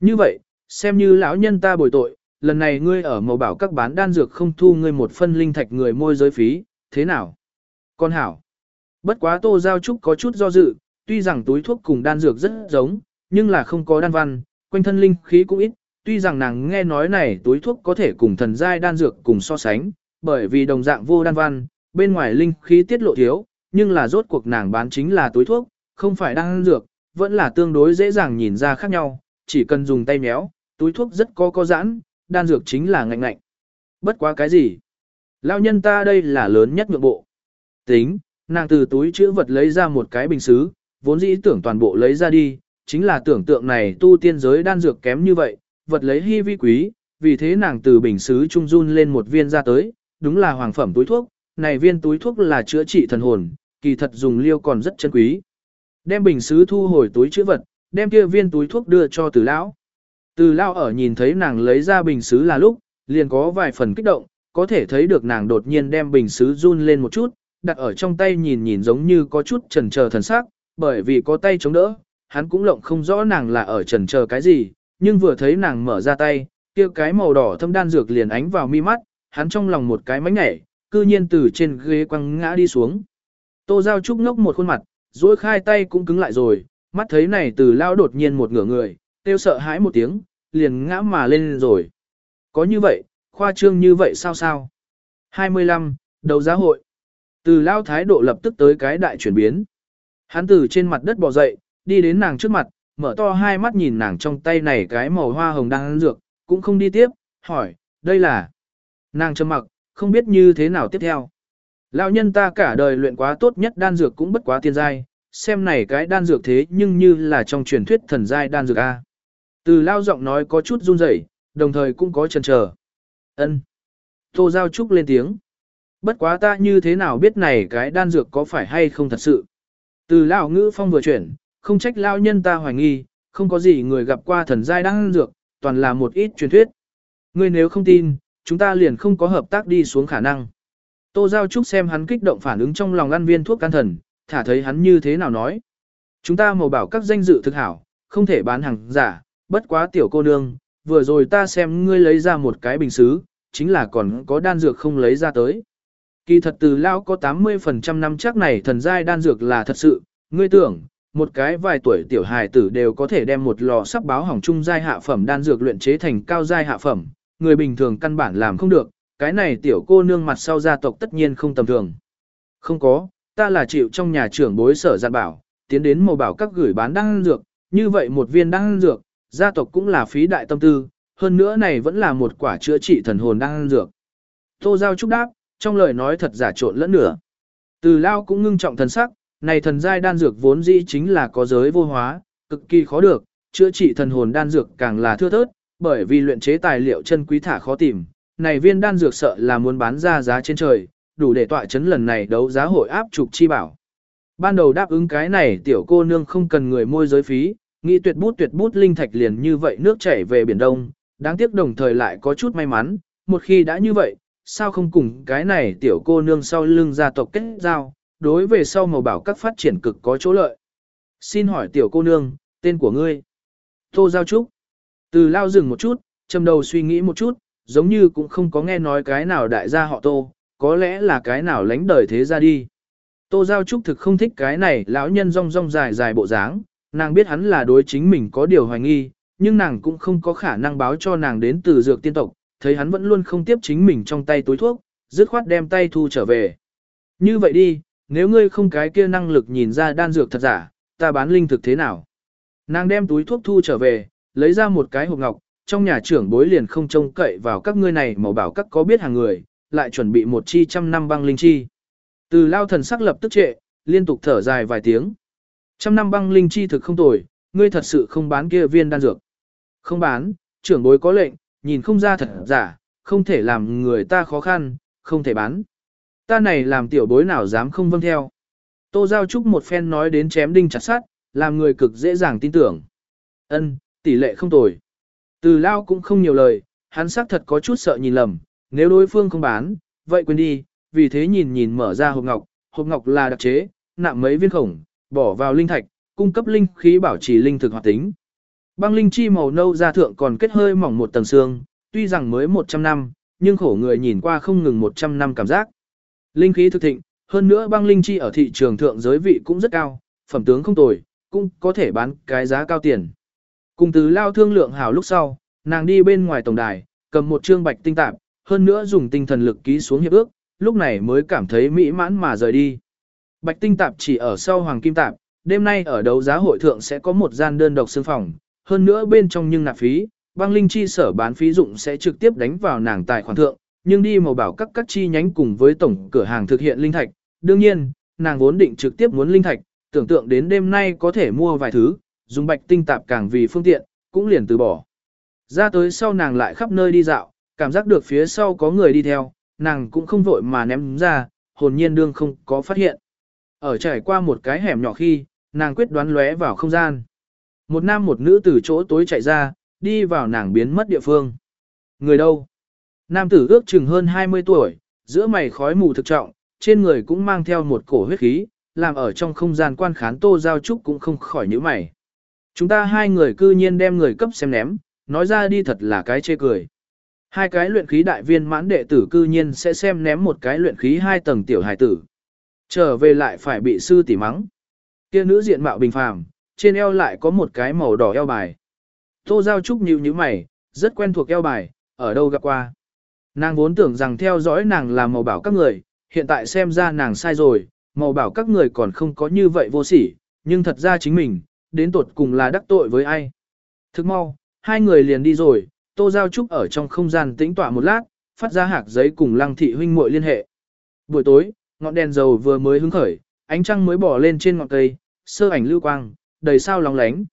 Speaker 1: Như vậy, xem như lão nhân ta bồi tội, lần này ngươi ở màu bảo các bán đan dược không thu ngươi một phân linh thạch người môi giới phí, thế nào? Con hảo. Bất quá tô giao trúc có chút do dự, tuy rằng túi thuốc cùng đan dược rất giống, nhưng là không có đan văn, quanh thân linh khí cũng ít, tuy rằng nàng nghe nói này túi thuốc có thể cùng thần giai đan dược cùng so sánh, bởi vì đồng dạng vô đan văn, bên ngoài linh khí tiết lộ thiếu, nhưng là rốt cuộc nàng bán chính là túi thuốc, không phải đan dược, vẫn là tương đối dễ dàng nhìn ra khác nhau, chỉ cần dùng tay méo, túi thuốc rất có có giãn, đan dược chính là ngạnh ngạnh. Bất quá cái gì? Lão nhân ta đây là lớn nhất nhượng bộ. Tính, nàng từ túi chữ vật lấy ra một cái bình xứ, vốn dĩ tưởng toàn bộ lấy ra đi, chính là tưởng tượng này tu tiên giới đan dược kém như vậy, vật lấy hy vi quý, vì thế nàng từ bình xứ trung run lên một viên ra tới, đúng là hoàng phẩm túi thuốc, này viên túi thuốc là chữa trị thần hồn, kỳ thật dùng liêu còn rất chân quý. Đem bình sứ thu hồi túi chữ vật, đem kia viên túi thuốc đưa cho từ lão. Từ lão ở nhìn thấy nàng lấy ra bình sứ là lúc, liền có vài phần kích động, có thể thấy được nàng đột nhiên đem bình sứ run lên một chút, đặt ở trong tay nhìn nhìn giống như có chút trần chờ thần sắc, bởi vì có tay chống đỡ, hắn cũng lộng không rõ nàng là ở trần chờ cái gì, nhưng vừa thấy nàng mở ra tay, kia cái màu đỏ thâm đan dược liền ánh vào mi mắt, hắn trong lòng một cái mánh nhảy, cư nhiên từ trên ghế quăng ngã đi xuống. Tô Giao Trúc ngốc một khuôn mặt, duỗi khai tay cũng cứng lại rồi, mắt thấy này từ lao đột nhiên một ngửa người, tiêu sợ hãi một tiếng, liền ngã mà lên rồi. Có như vậy, khoa trương như vậy sao sao? 25. Đầu giá hội. Từ lao thái độ lập tức tới cái đại chuyển biến. Hắn từ trên mặt đất bò dậy, đi đến nàng trước mặt, mở to hai mắt nhìn nàng trong tay này cái màu hoa hồng đang ăn dược, cũng không đi tiếp, hỏi, đây là... Nàng trầm mặc, không biết như thế nào tiếp theo. Lão nhân ta cả đời luyện quá tốt nhất đan dược cũng bất quá tiên giai, xem này cái đan dược thế nhưng như là trong truyền thuyết thần giai đan dược A. Từ lao giọng nói có chút run rẩy, đồng thời cũng có chần chờ. Ân. Tô Giao Trúc lên tiếng. Bất quá ta như thế nào biết này cái đan dược có phải hay không thật sự. Từ lão ngữ phong vừa chuyển, không trách lão nhân ta hoài nghi, không có gì người gặp qua thần giai đan dược, toàn là một ít truyền thuyết. Ngươi nếu không tin, chúng ta liền không có hợp tác đi xuống khả năng. Tô Giao Trúc xem hắn kích động phản ứng trong lòng ăn viên thuốc can thần, thả thấy hắn như thế nào nói. Chúng ta màu bảo các danh dự thực hảo, không thể bán hàng giả, bất quá tiểu cô nương, vừa rồi ta xem ngươi lấy ra một cái bình xứ, chính là còn có đan dược không lấy ra tới. Kỳ thật từ lao có 80% năm chắc này thần giai đan dược là thật sự, ngươi tưởng, một cái vài tuổi tiểu hài tử đều có thể đem một lò sắc báo hỏng trung giai hạ phẩm đan dược luyện chế thành cao giai hạ phẩm, người bình thường căn bản làm không được, cái này tiểu cô nương mặt sau gia tộc tất nhiên không tầm thường. Không có, ta là chịu trong nhà trưởng bối sở dặn bảo, tiến đến màu bảo các gửi bán đan dược, như vậy một viên đan dược, gia tộc cũng là phí đại tâm tư, hơn nữa này vẫn là một quả chữa trị thần hồn đan dược. Tô Giao Trúc đáp, trong lời nói thật giả trộn lẫn nửa. Từ Lao cũng ngưng trọng thần sắc, này thần giai đan dược vốn dĩ chính là có giới vô hóa, cực kỳ khó được, chữa trị thần hồn đan dược càng là thưa thớt, bởi vì luyện chế tài liệu chân quý thả khó tìm, này viên đan dược sợ là muốn bán ra giá trên trời, đủ để tọa chấn lần này đấu giá hội áp trục chi bảo. Ban đầu đáp ứng cái này tiểu cô nương không cần người môi giới phí, nghĩ tuyệt bút tuyệt bút linh thạch liền như vậy nước chảy về biển đông, đáng tiếc đồng thời lại có chút may mắn, một khi đã như vậy, sao không cùng cái này tiểu cô nương sau lưng gia tộc kết giao, đối về sau màu bảo các phát triển cực có chỗ lợi. Xin hỏi tiểu cô nương, tên của ngươi? Tô Giao Trúc. Từ lao dừng một chút, châm đầu suy nghĩ một chút, giống như cũng không có nghe nói cái nào đại gia họ Tô, có lẽ là cái nào lánh đời thế ra đi. Tô Giao Trúc thực không thích cái này lão nhân rong rong dài dài bộ dáng, nàng biết hắn là đối chính mình có điều hoài nghi, nhưng nàng cũng không có khả năng báo cho nàng đến từ dược tiên tộc, thấy hắn vẫn luôn không tiếp chính mình trong tay túi thuốc, dứt khoát đem tay thu trở về. Như vậy đi, nếu ngươi không cái kia năng lực nhìn ra đan dược thật giả, ta bán linh thực thế nào? Nàng đem túi thuốc thu trở về, lấy ra một cái hộp ngọc, trong nhà trưởng bối liền không trông cậy vào các ngươi này màu bảo các có biết hàng người, lại chuẩn bị một chi trăm năm băng linh chi. Từ lao thần sắc lập tức trệ, liên tục thở dài vài tiếng. Trăm năm băng linh chi thực không tồi, ngươi thật sự không bán kia viên đan dược. Không bán, trưởng bối có lệnh, nhìn không ra thật giả, không thể làm người ta khó khăn, không thể bán. Ta này làm tiểu bối nào dám không vâng theo. Tô Giao Trúc một phen nói đến chém đinh chặt sát, làm người cực dễ dàng tin tưởng. Ân, tỷ lệ không tồi. Từ Lao cũng không nhiều lời, hắn xác thật có chút sợ nhìn lầm, nếu đối phương không bán, vậy quên đi, vì thế nhìn nhìn mở ra hộp ngọc, hộp ngọc là đặc chế, nặng mấy viên khổng, bỏ vào linh thạch, cung cấp linh khí bảo trì linh thực hoạt tính. Băng linh chi màu nâu ra thượng còn kết hơi mỏng một tầng xương, tuy rằng mới 100 năm, nhưng khổ người nhìn qua không ngừng 100 năm cảm giác. Linh khí thực thịnh, hơn nữa băng linh chi ở thị trường thượng giới vị cũng rất cao, phẩm tướng không tồi, cũng có thể bán cái giá cao tiền. Cùng từ lao thương lượng hảo lúc sau, nàng đi bên ngoài tổng đài, cầm một trương bạch tinh tạp, hơn nữa dùng tinh thần lực ký xuống hiệp ước, lúc này mới cảm thấy mỹ mãn mà rời đi. Bạch tinh tạp chỉ ở sau hoàng kim tạp, đêm nay ở đấu giá hội thượng sẽ có một gian đơn độc xương phòng, hơn nữa bên trong nhưng nạp phí, băng linh chi sở bán phí dụng sẽ trực tiếp đánh vào nàng tài khoản thượng, nhưng đi màu bảo các các chi nhánh cùng với tổng cửa hàng thực hiện linh thạch. Đương nhiên, nàng vốn định trực tiếp muốn linh thạch, tưởng tượng đến đêm nay có thể mua vài thứ, dùng bạch tinh tạp càng vì phương tiện, cũng liền từ bỏ. Ra tới sau nàng lại khắp nơi đi dạo, cảm giác được phía sau có người đi theo, nàng cũng không vội mà ném ra, hồn nhiên đương không có phát hiện. Ở trải qua một cái hẻm nhỏ khi, nàng quyết đoán lóe vào không gian. Một nam một nữ từ chỗ tối chạy ra, đi vào nàng biến mất địa phương. Người đâu? Nam tử ước chừng hơn 20 tuổi, giữa mày khói mù thực trọng, trên người cũng mang theo một cổ huyết khí, làm ở trong không gian quan khán tô giao trúc cũng không khỏi nhíu mày. Chúng ta hai người cư nhiên đem người cấp xem ném, nói ra đi thật là cái chê cười. Hai cái luyện khí đại viên mãn đệ tử cư nhiên sẽ xem ném một cái luyện khí hai tầng tiểu hài tử. Trở về lại phải bị sư tỉ mắng. Kia nữ diện mạo bình phàm, trên eo lại có một cái màu đỏ eo bài. Tô Giao Trúc nhíu nhíu mày, rất quen thuộc eo bài, ở đâu gặp qua. Nàng vốn tưởng rằng theo dõi nàng là màu bảo các người, hiện tại xem ra nàng sai rồi, màu bảo các người còn không có như vậy vô sỉ, nhưng thật ra chính mình, đến tột cùng là đắc tội với ai. Thức mau, hai người liền đi rồi, Tô Giao Trúc ở trong không gian tĩnh tọa một lát, phát ra hạc giấy cùng lăng thị huynh muội liên hệ. Buổi tối, ngọn đèn dầu vừa mới hứng khởi, ánh trăng mới bỏ lên trên ngọn cây, sơ ảnh lưu quang, đầy sao lóng lánh.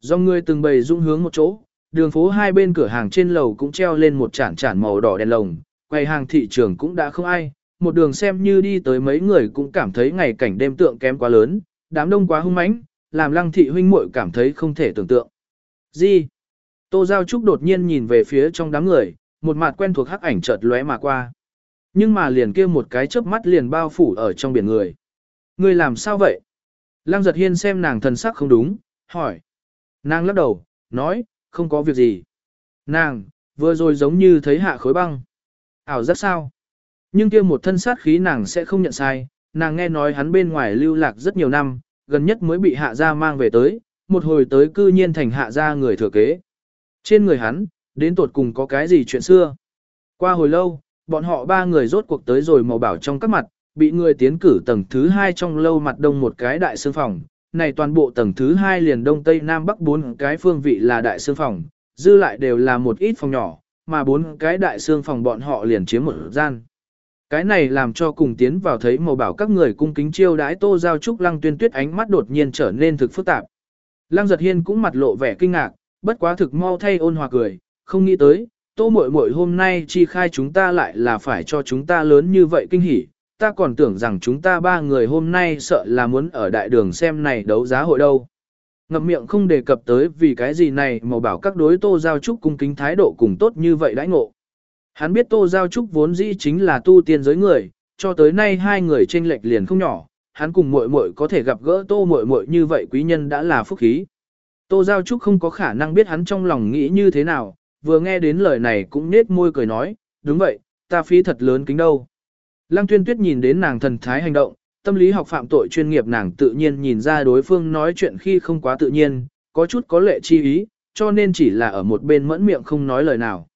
Speaker 1: Do người từng bầy dung hướng một chỗ, đường phố hai bên cửa hàng trên lầu cũng treo lên một chản chản màu đỏ đèn lồng, quầy hàng thị trường cũng đã không ai, một đường xem như đi tới mấy người cũng cảm thấy ngày cảnh đêm tượng kém quá lớn, đám đông quá hung mãnh, làm lăng thị huynh muội cảm thấy không thể tưởng tượng. Gì? Tô Giao Trúc đột nhiên nhìn về phía trong đám người, một mặt quen thuộc hắc ảnh chợt lóe mà qua. Nhưng mà liền kia một cái chớp mắt liền bao phủ ở trong biển người. Người làm sao vậy? Lăng giật hiên xem nàng thần sắc không đúng, hỏi. Nàng lắc đầu, nói, không có việc gì. Nàng, vừa rồi giống như thấy hạ khối băng. Ảo rất sao? Nhưng kia một thân sát khí nàng sẽ không nhận sai, nàng nghe nói hắn bên ngoài lưu lạc rất nhiều năm, gần nhất mới bị hạ gia mang về tới, một hồi tới cư nhiên thành hạ gia người thừa kế. Trên người hắn, đến tột cùng có cái gì chuyện xưa. Qua hồi lâu, bọn họ ba người rốt cuộc tới rồi màu bảo trong các mặt, bị người tiến cử tầng thứ hai trong lâu mặt đông một cái đại sương phòng. Này toàn bộ tầng thứ hai liền đông tây nam bắc bốn cái phương vị là đại sương phòng, dư lại đều là một ít phòng nhỏ, mà bốn cái đại sương phòng bọn họ liền chiếm một gian. Cái này làm cho cùng tiến vào thấy màu bảo các người cung kính chiêu đãi tô giao trúc lăng tuyên tuyết ánh mắt đột nhiên trở nên thực phức tạp. Lăng giật hiên cũng mặt lộ vẻ kinh ngạc, bất quá thực mau thay ôn hòa cười, không nghĩ tới, tô muội muội hôm nay chi khai chúng ta lại là phải cho chúng ta lớn như vậy kinh hỉ. Ta còn tưởng rằng chúng ta ba người hôm nay sợ là muốn ở đại đường xem này đấu giá hội đâu. Ngậm miệng không đề cập tới vì cái gì này màu bảo các đối tô giao trúc cung kính thái độ cùng tốt như vậy đãi ngộ. Hắn biết Tô Giao Trúc vốn dĩ chính là tu tiên giới người, cho tới nay hai người tranh lệch liền không nhỏ, hắn cùng muội muội có thể gặp gỡ Tô muội muội như vậy quý nhân đã là phúc khí. Tô Giao Trúc không có khả năng biết hắn trong lòng nghĩ như thế nào, vừa nghe đến lời này cũng nết môi cười nói, đúng vậy, ta phí thật lớn kính đâu. Lăng Tuyên Tuyết nhìn đến nàng thần thái hành động, tâm lý học phạm tội chuyên nghiệp nàng tự nhiên nhìn ra đối phương nói chuyện khi không quá tự nhiên, có chút có lệ chi ý, cho nên chỉ là ở một bên mẫn miệng không nói lời nào.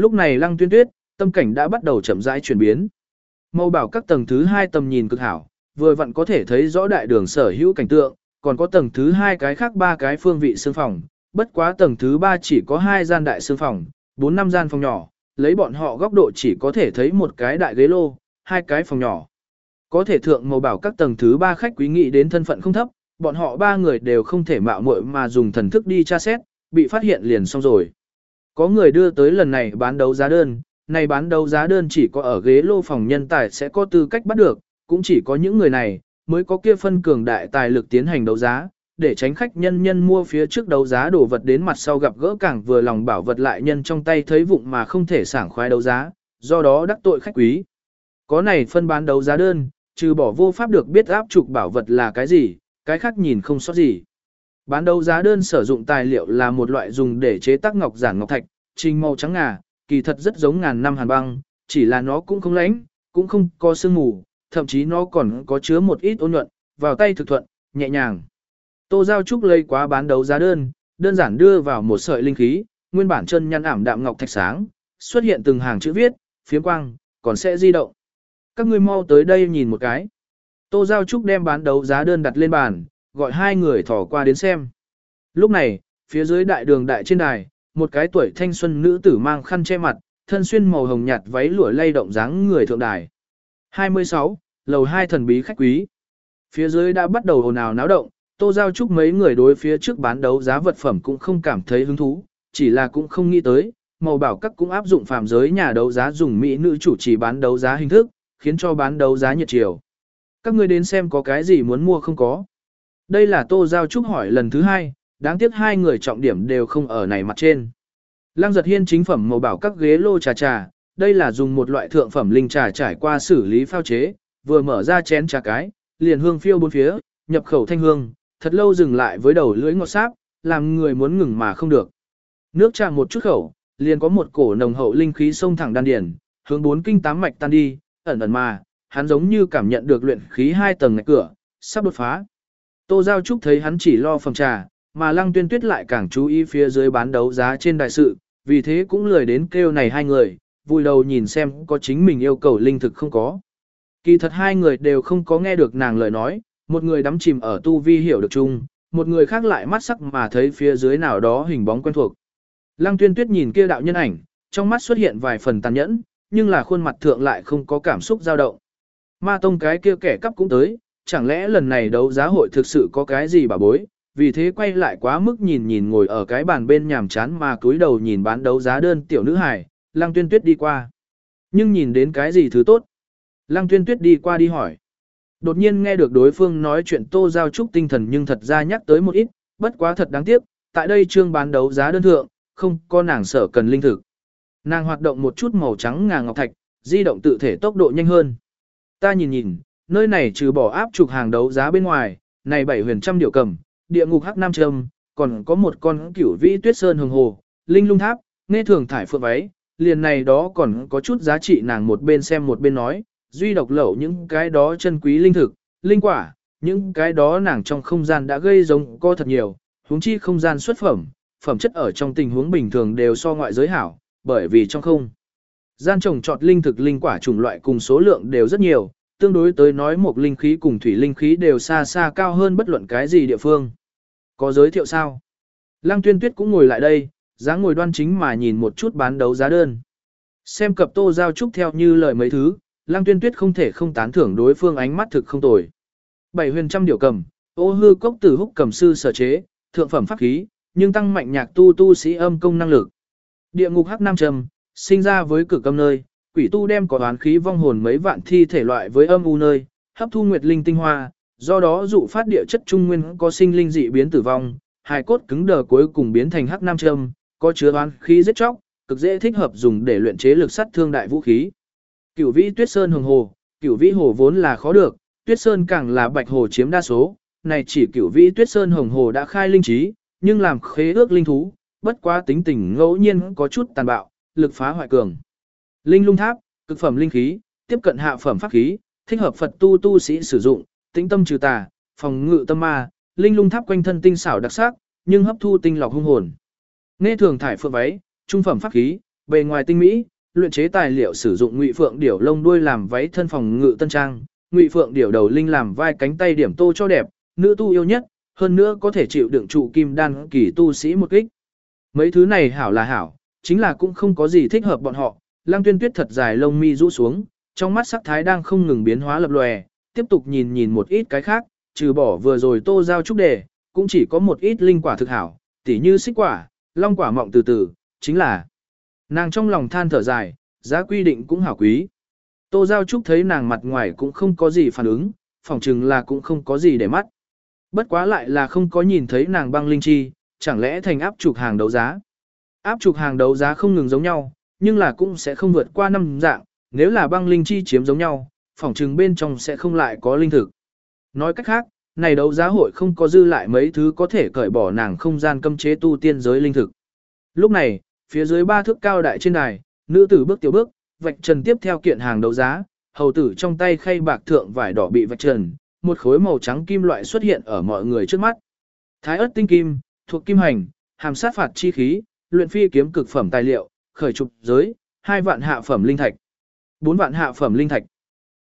Speaker 1: Lúc này lăng tuyên tuyết, tâm cảnh đã bắt đầu chậm rãi chuyển biến. Mâu bảo các tầng thứ hai tầm nhìn cực hảo, vừa vặn có thể thấy rõ đại đường sở hữu cảnh tượng, còn có tầng thứ hai cái khác ba cái phương vị xương phòng, bất quá tầng thứ ba chỉ có hai gian đại xương phòng, bốn năm gian phòng nhỏ, lấy bọn họ góc độ chỉ có thể thấy một cái đại ghế lô, hai cái phòng nhỏ. Có thể thượng màu bảo các tầng thứ ba khách quý nghị đến thân phận không thấp, bọn họ ba người đều không thể mạo muội mà dùng thần thức đi tra xét, bị phát hiện liền xong rồi. Có người đưa tới lần này bán đấu giá đơn, này bán đấu giá đơn chỉ có ở ghế lô phòng nhân tài sẽ có tư cách bắt được, cũng chỉ có những người này mới có kia phân cường đại tài lực tiến hành đấu giá, để tránh khách nhân nhân mua phía trước đấu giá đồ vật đến mặt sau gặp gỡ càng vừa lòng bảo vật lại nhân trong tay thấy vụng mà không thể sảng khoái đấu giá, do đó đắc tội khách quý. Có này phân bán đấu giá đơn, trừ bỏ vô pháp được biết áp trục bảo vật là cái gì, cái khác nhìn không sót gì. Bán đấu giá đơn sử dụng tài liệu là một loại dùng để chế tác ngọc giản ngọc thạch, trình màu trắng ngà, kỳ thật rất giống ngàn năm hàn băng, chỉ là nó cũng không lãnh, cũng không có sương mù, thậm chí nó còn có chứa một ít ôn nhuận, vào tay thực thuận, nhẹ nhàng. Tô Giao Trúc lây quá bán đấu giá đơn, đơn giản đưa vào một sợi linh khí, nguyên bản chân nhăn ảm đạm ngọc thạch sáng, xuất hiện từng hàng chữ viết, phiếm quang, còn sẽ di động. Các ngươi mau tới đây nhìn một cái. Tô Giao Trúc đem bán đấu giá đơn đặt lên bàn, gọi hai người thỏ qua đến xem. Lúc này, phía dưới đại đường đại trên đài, một cái tuổi thanh xuân nữ tử mang khăn che mặt, thân xuyên màu hồng nhạt váy lụa lay động dáng người thượng đài. 26. Lầu hai thần bí khách quý. Phía dưới đã bắt đầu ồn ào náo động, Tô Giao Trúc mấy người đối phía trước bán đấu giá vật phẩm cũng không cảm thấy hứng thú, chỉ là cũng không nghĩ tới, màu bảo các cũng áp dụng phạm giới nhà đấu giá dùng mỹ nữ chủ trì bán đấu giá hình thức, khiến cho bán đấu giá nhiệt chiều. Các người đến xem có cái gì muốn mua không có. Đây là Tô Giao Trúc hỏi lần thứ hai, đáng tiếc hai người trọng điểm đều không ở này mặt trên. Lăng giật hiên chính phẩm màu bảo các ghế lô trà trà, đây là dùng một loại thượng phẩm linh trà trải qua xử lý phao chế, vừa mở ra chén trà cái, liền hương phiêu bốn phía, nhập khẩu thanh hương, thật lâu dừng lại với đầu lưỡi ngọt sáp, làm người muốn ngừng mà không được. Nước trà một chút khẩu, liền có một cổ nồng hậu linh khí sông thẳng đan điền, hướng bốn kinh tám mạch tan đi, ẩn ẩn mà, hắn giống như cảm nhận được luyện khí hai tầng ngạch cửa, sắp đột phá. Tô Giao Trúc thấy hắn chỉ lo phòng trà, mà Lăng Tuyên Tuyết lại càng chú ý phía dưới bán đấu giá trên đại sự, vì thế cũng lười đến kêu này hai người, vui đầu nhìn xem có chính mình yêu cầu linh thực không có. Kỳ thật hai người đều không có nghe được nàng lời nói, một người đắm chìm ở tu vi hiểu được chung, một người khác lại mắt sắc mà thấy phía dưới nào đó hình bóng quen thuộc. Lăng tuyên tuyết nhìn kia đạo nhân ảnh, trong mắt xuất hiện vài phần tàn nhẫn, nhưng là khuôn mặt thượng lại không có cảm xúc dao động. Ma tông cái kia kẻ cắp cũng tới, chẳng lẽ lần này đấu giá hội thực sự có cái gì bà bối, vì thế quay lại quá mức nhìn nhìn ngồi ở cái bàn bên nhàm chán mà cúi đầu nhìn bán đấu giá đơn tiểu nữ hải, lăng tuyên tuyết đi qua. Nhưng nhìn đến cái gì thứ tốt? Lăng tuyên tuyết đi qua đi hỏi. Đột nhiên nghe được đối phương nói chuyện tô giao trúc tinh thần nhưng thật ra nhắc tới một ít, bất quá thật đáng tiếc, tại đây trương bán đấu giá đơn thượng, không có nàng sở cần linh thực. Nàng hoạt động một chút màu trắng ngà ngọc thạch, di động tự thể tốc độ nhanh hơn. Ta nhìn nhìn, nơi này trừ bỏ áp trục hàng đấu giá bên ngoài, này bảy huyền trăm điệu cầm, địa ngục hắc nam trâm, còn có một con cửu vĩ tuyết sơn hồng hồ, linh lung tháp, nghe thường thải phượng váy, liền này đó còn có chút giá trị nàng một bên xem một bên nói, duy độc lẩu những cái đó chân quý linh thực, linh quả, những cái đó nàng trong không gian đã gây giống co thật nhiều, huống chi không gian xuất phẩm, phẩm chất ở trong tình huống bình thường đều so ngoại giới hảo, bởi vì trong không gian trồng trọt linh thực linh quả chủng loại cùng số lượng đều rất nhiều, tương đối tới nói một linh khí cùng thủy linh khí đều xa xa cao hơn bất luận cái gì địa phương. Có giới thiệu sao? Lăng tuyên tuyết cũng ngồi lại đây, dáng ngồi đoan chính mà nhìn một chút bán đấu giá đơn. Xem cặp tô giao trúc theo như lời mấy thứ, lăng tuyên tuyết không thể không tán thưởng đối phương ánh mắt thực không tồi. Bảy huyền trăm điều cầm, ô hư cốc tử húc cầm sư sở chế, thượng phẩm pháp khí, nhưng tăng mạnh nhạc tu tu sĩ âm công năng lực. Địa ngục hắc nam trầm, sinh ra với cử âm nơi, quỷ tu đem có oán khí vong hồn mấy vạn thi thể loại với âm u nơi, hấp thu nguyệt linh tinh hoa, do đó dụ phát địa chất trung nguyên có sinh linh dị biến tử vong, hài cốt cứng đờ cuối cùng biến thành hắc nam trầm, có chứa oán khí giết chóc, cực dễ thích hợp dùng để luyện chế lực sắt thương đại vũ khí. Cửu vĩ tuyết sơn hồng hồ, cửu vĩ hồ vốn là khó được, tuyết sơn càng là bạch hồ chiếm đa số, này chỉ cửu vĩ tuyết sơn hồng hồ đã khai linh trí, nhưng làm khế ước linh thú, bất quá tính tình ngẫu nhiên có chút tàn bạo, lực phá hoại cường. Linh lung tháp, cực phẩm linh khí, tiếp cận hạ phẩm pháp khí, thích hợp Phật tu tu sĩ sử dụng, tĩnh tâm trừ tà, phòng ngự tâm ma, linh lung tháp quanh thân tinh xảo đặc sắc, nhưng hấp thu tinh lọc hung hồn. Nghe thường thải phượng váy, trung phẩm pháp khí, bề ngoài tinh mỹ, luyện chế tài liệu sử dụng ngụy phượng điểu lông đuôi làm váy thân phòng ngự tân trang, ngụy phượng điểu đầu linh làm vai cánh tay điểm tô cho đẹp, nữ tu yêu nhất, hơn nữa có thể chịu đựng trụ kim đan kỳ tu sĩ một kích. Mấy thứ này hảo là hảo, chính là cũng không có gì thích hợp bọn họ. Lăng tuyên tuyết thật dài lông mi rũ xuống, trong mắt sắc thái đang không ngừng biến hóa lập lòe, tiếp tục nhìn nhìn một ít cái khác, trừ bỏ vừa rồi tô giao trúc đề, cũng chỉ có một ít linh quả thực hảo, tỉ như xích quả, long quả mọng từ từ, chính là nàng trong lòng than thở dài, giá quy định cũng hảo quý. Tô Giao Trúc thấy nàng mặt ngoài cũng không có gì phản ứng, phỏng chừng là cũng không có gì để mắt. Bất quá lại là không có nhìn thấy nàng băng linh chi, chẳng lẽ thành áp trục hàng đấu giá. Áp trục hàng đấu giá không ngừng giống nhau, nhưng là cũng sẽ không vượt qua năm dạng, nếu là băng linh chi chiếm giống nhau, phỏng trừng bên trong sẽ không lại có linh thực. Nói cách khác, này đấu giá hội không có dư lại mấy thứ có thể cởi bỏ nàng không gian cấm chế tu tiên giới linh thực. Lúc này, phía dưới ba thước cao đại trên đài, nữ tử bước tiểu bước, vạch trần tiếp theo kiện hàng đấu giá, hầu tử trong tay khay bạc thượng vải đỏ bị vạch trần, một khối màu trắng kim loại xuất hiện ở mọi người trước mắt. Thái ớt tinh kim, thuộc kim hành, hàm sát phạt chi khí, luyện phi kiếm cực phẩm tài liệu, khởi trục giới, hai vạn hạ phẩm linh thạch, bốn vạn hạ phẩm linh thạch,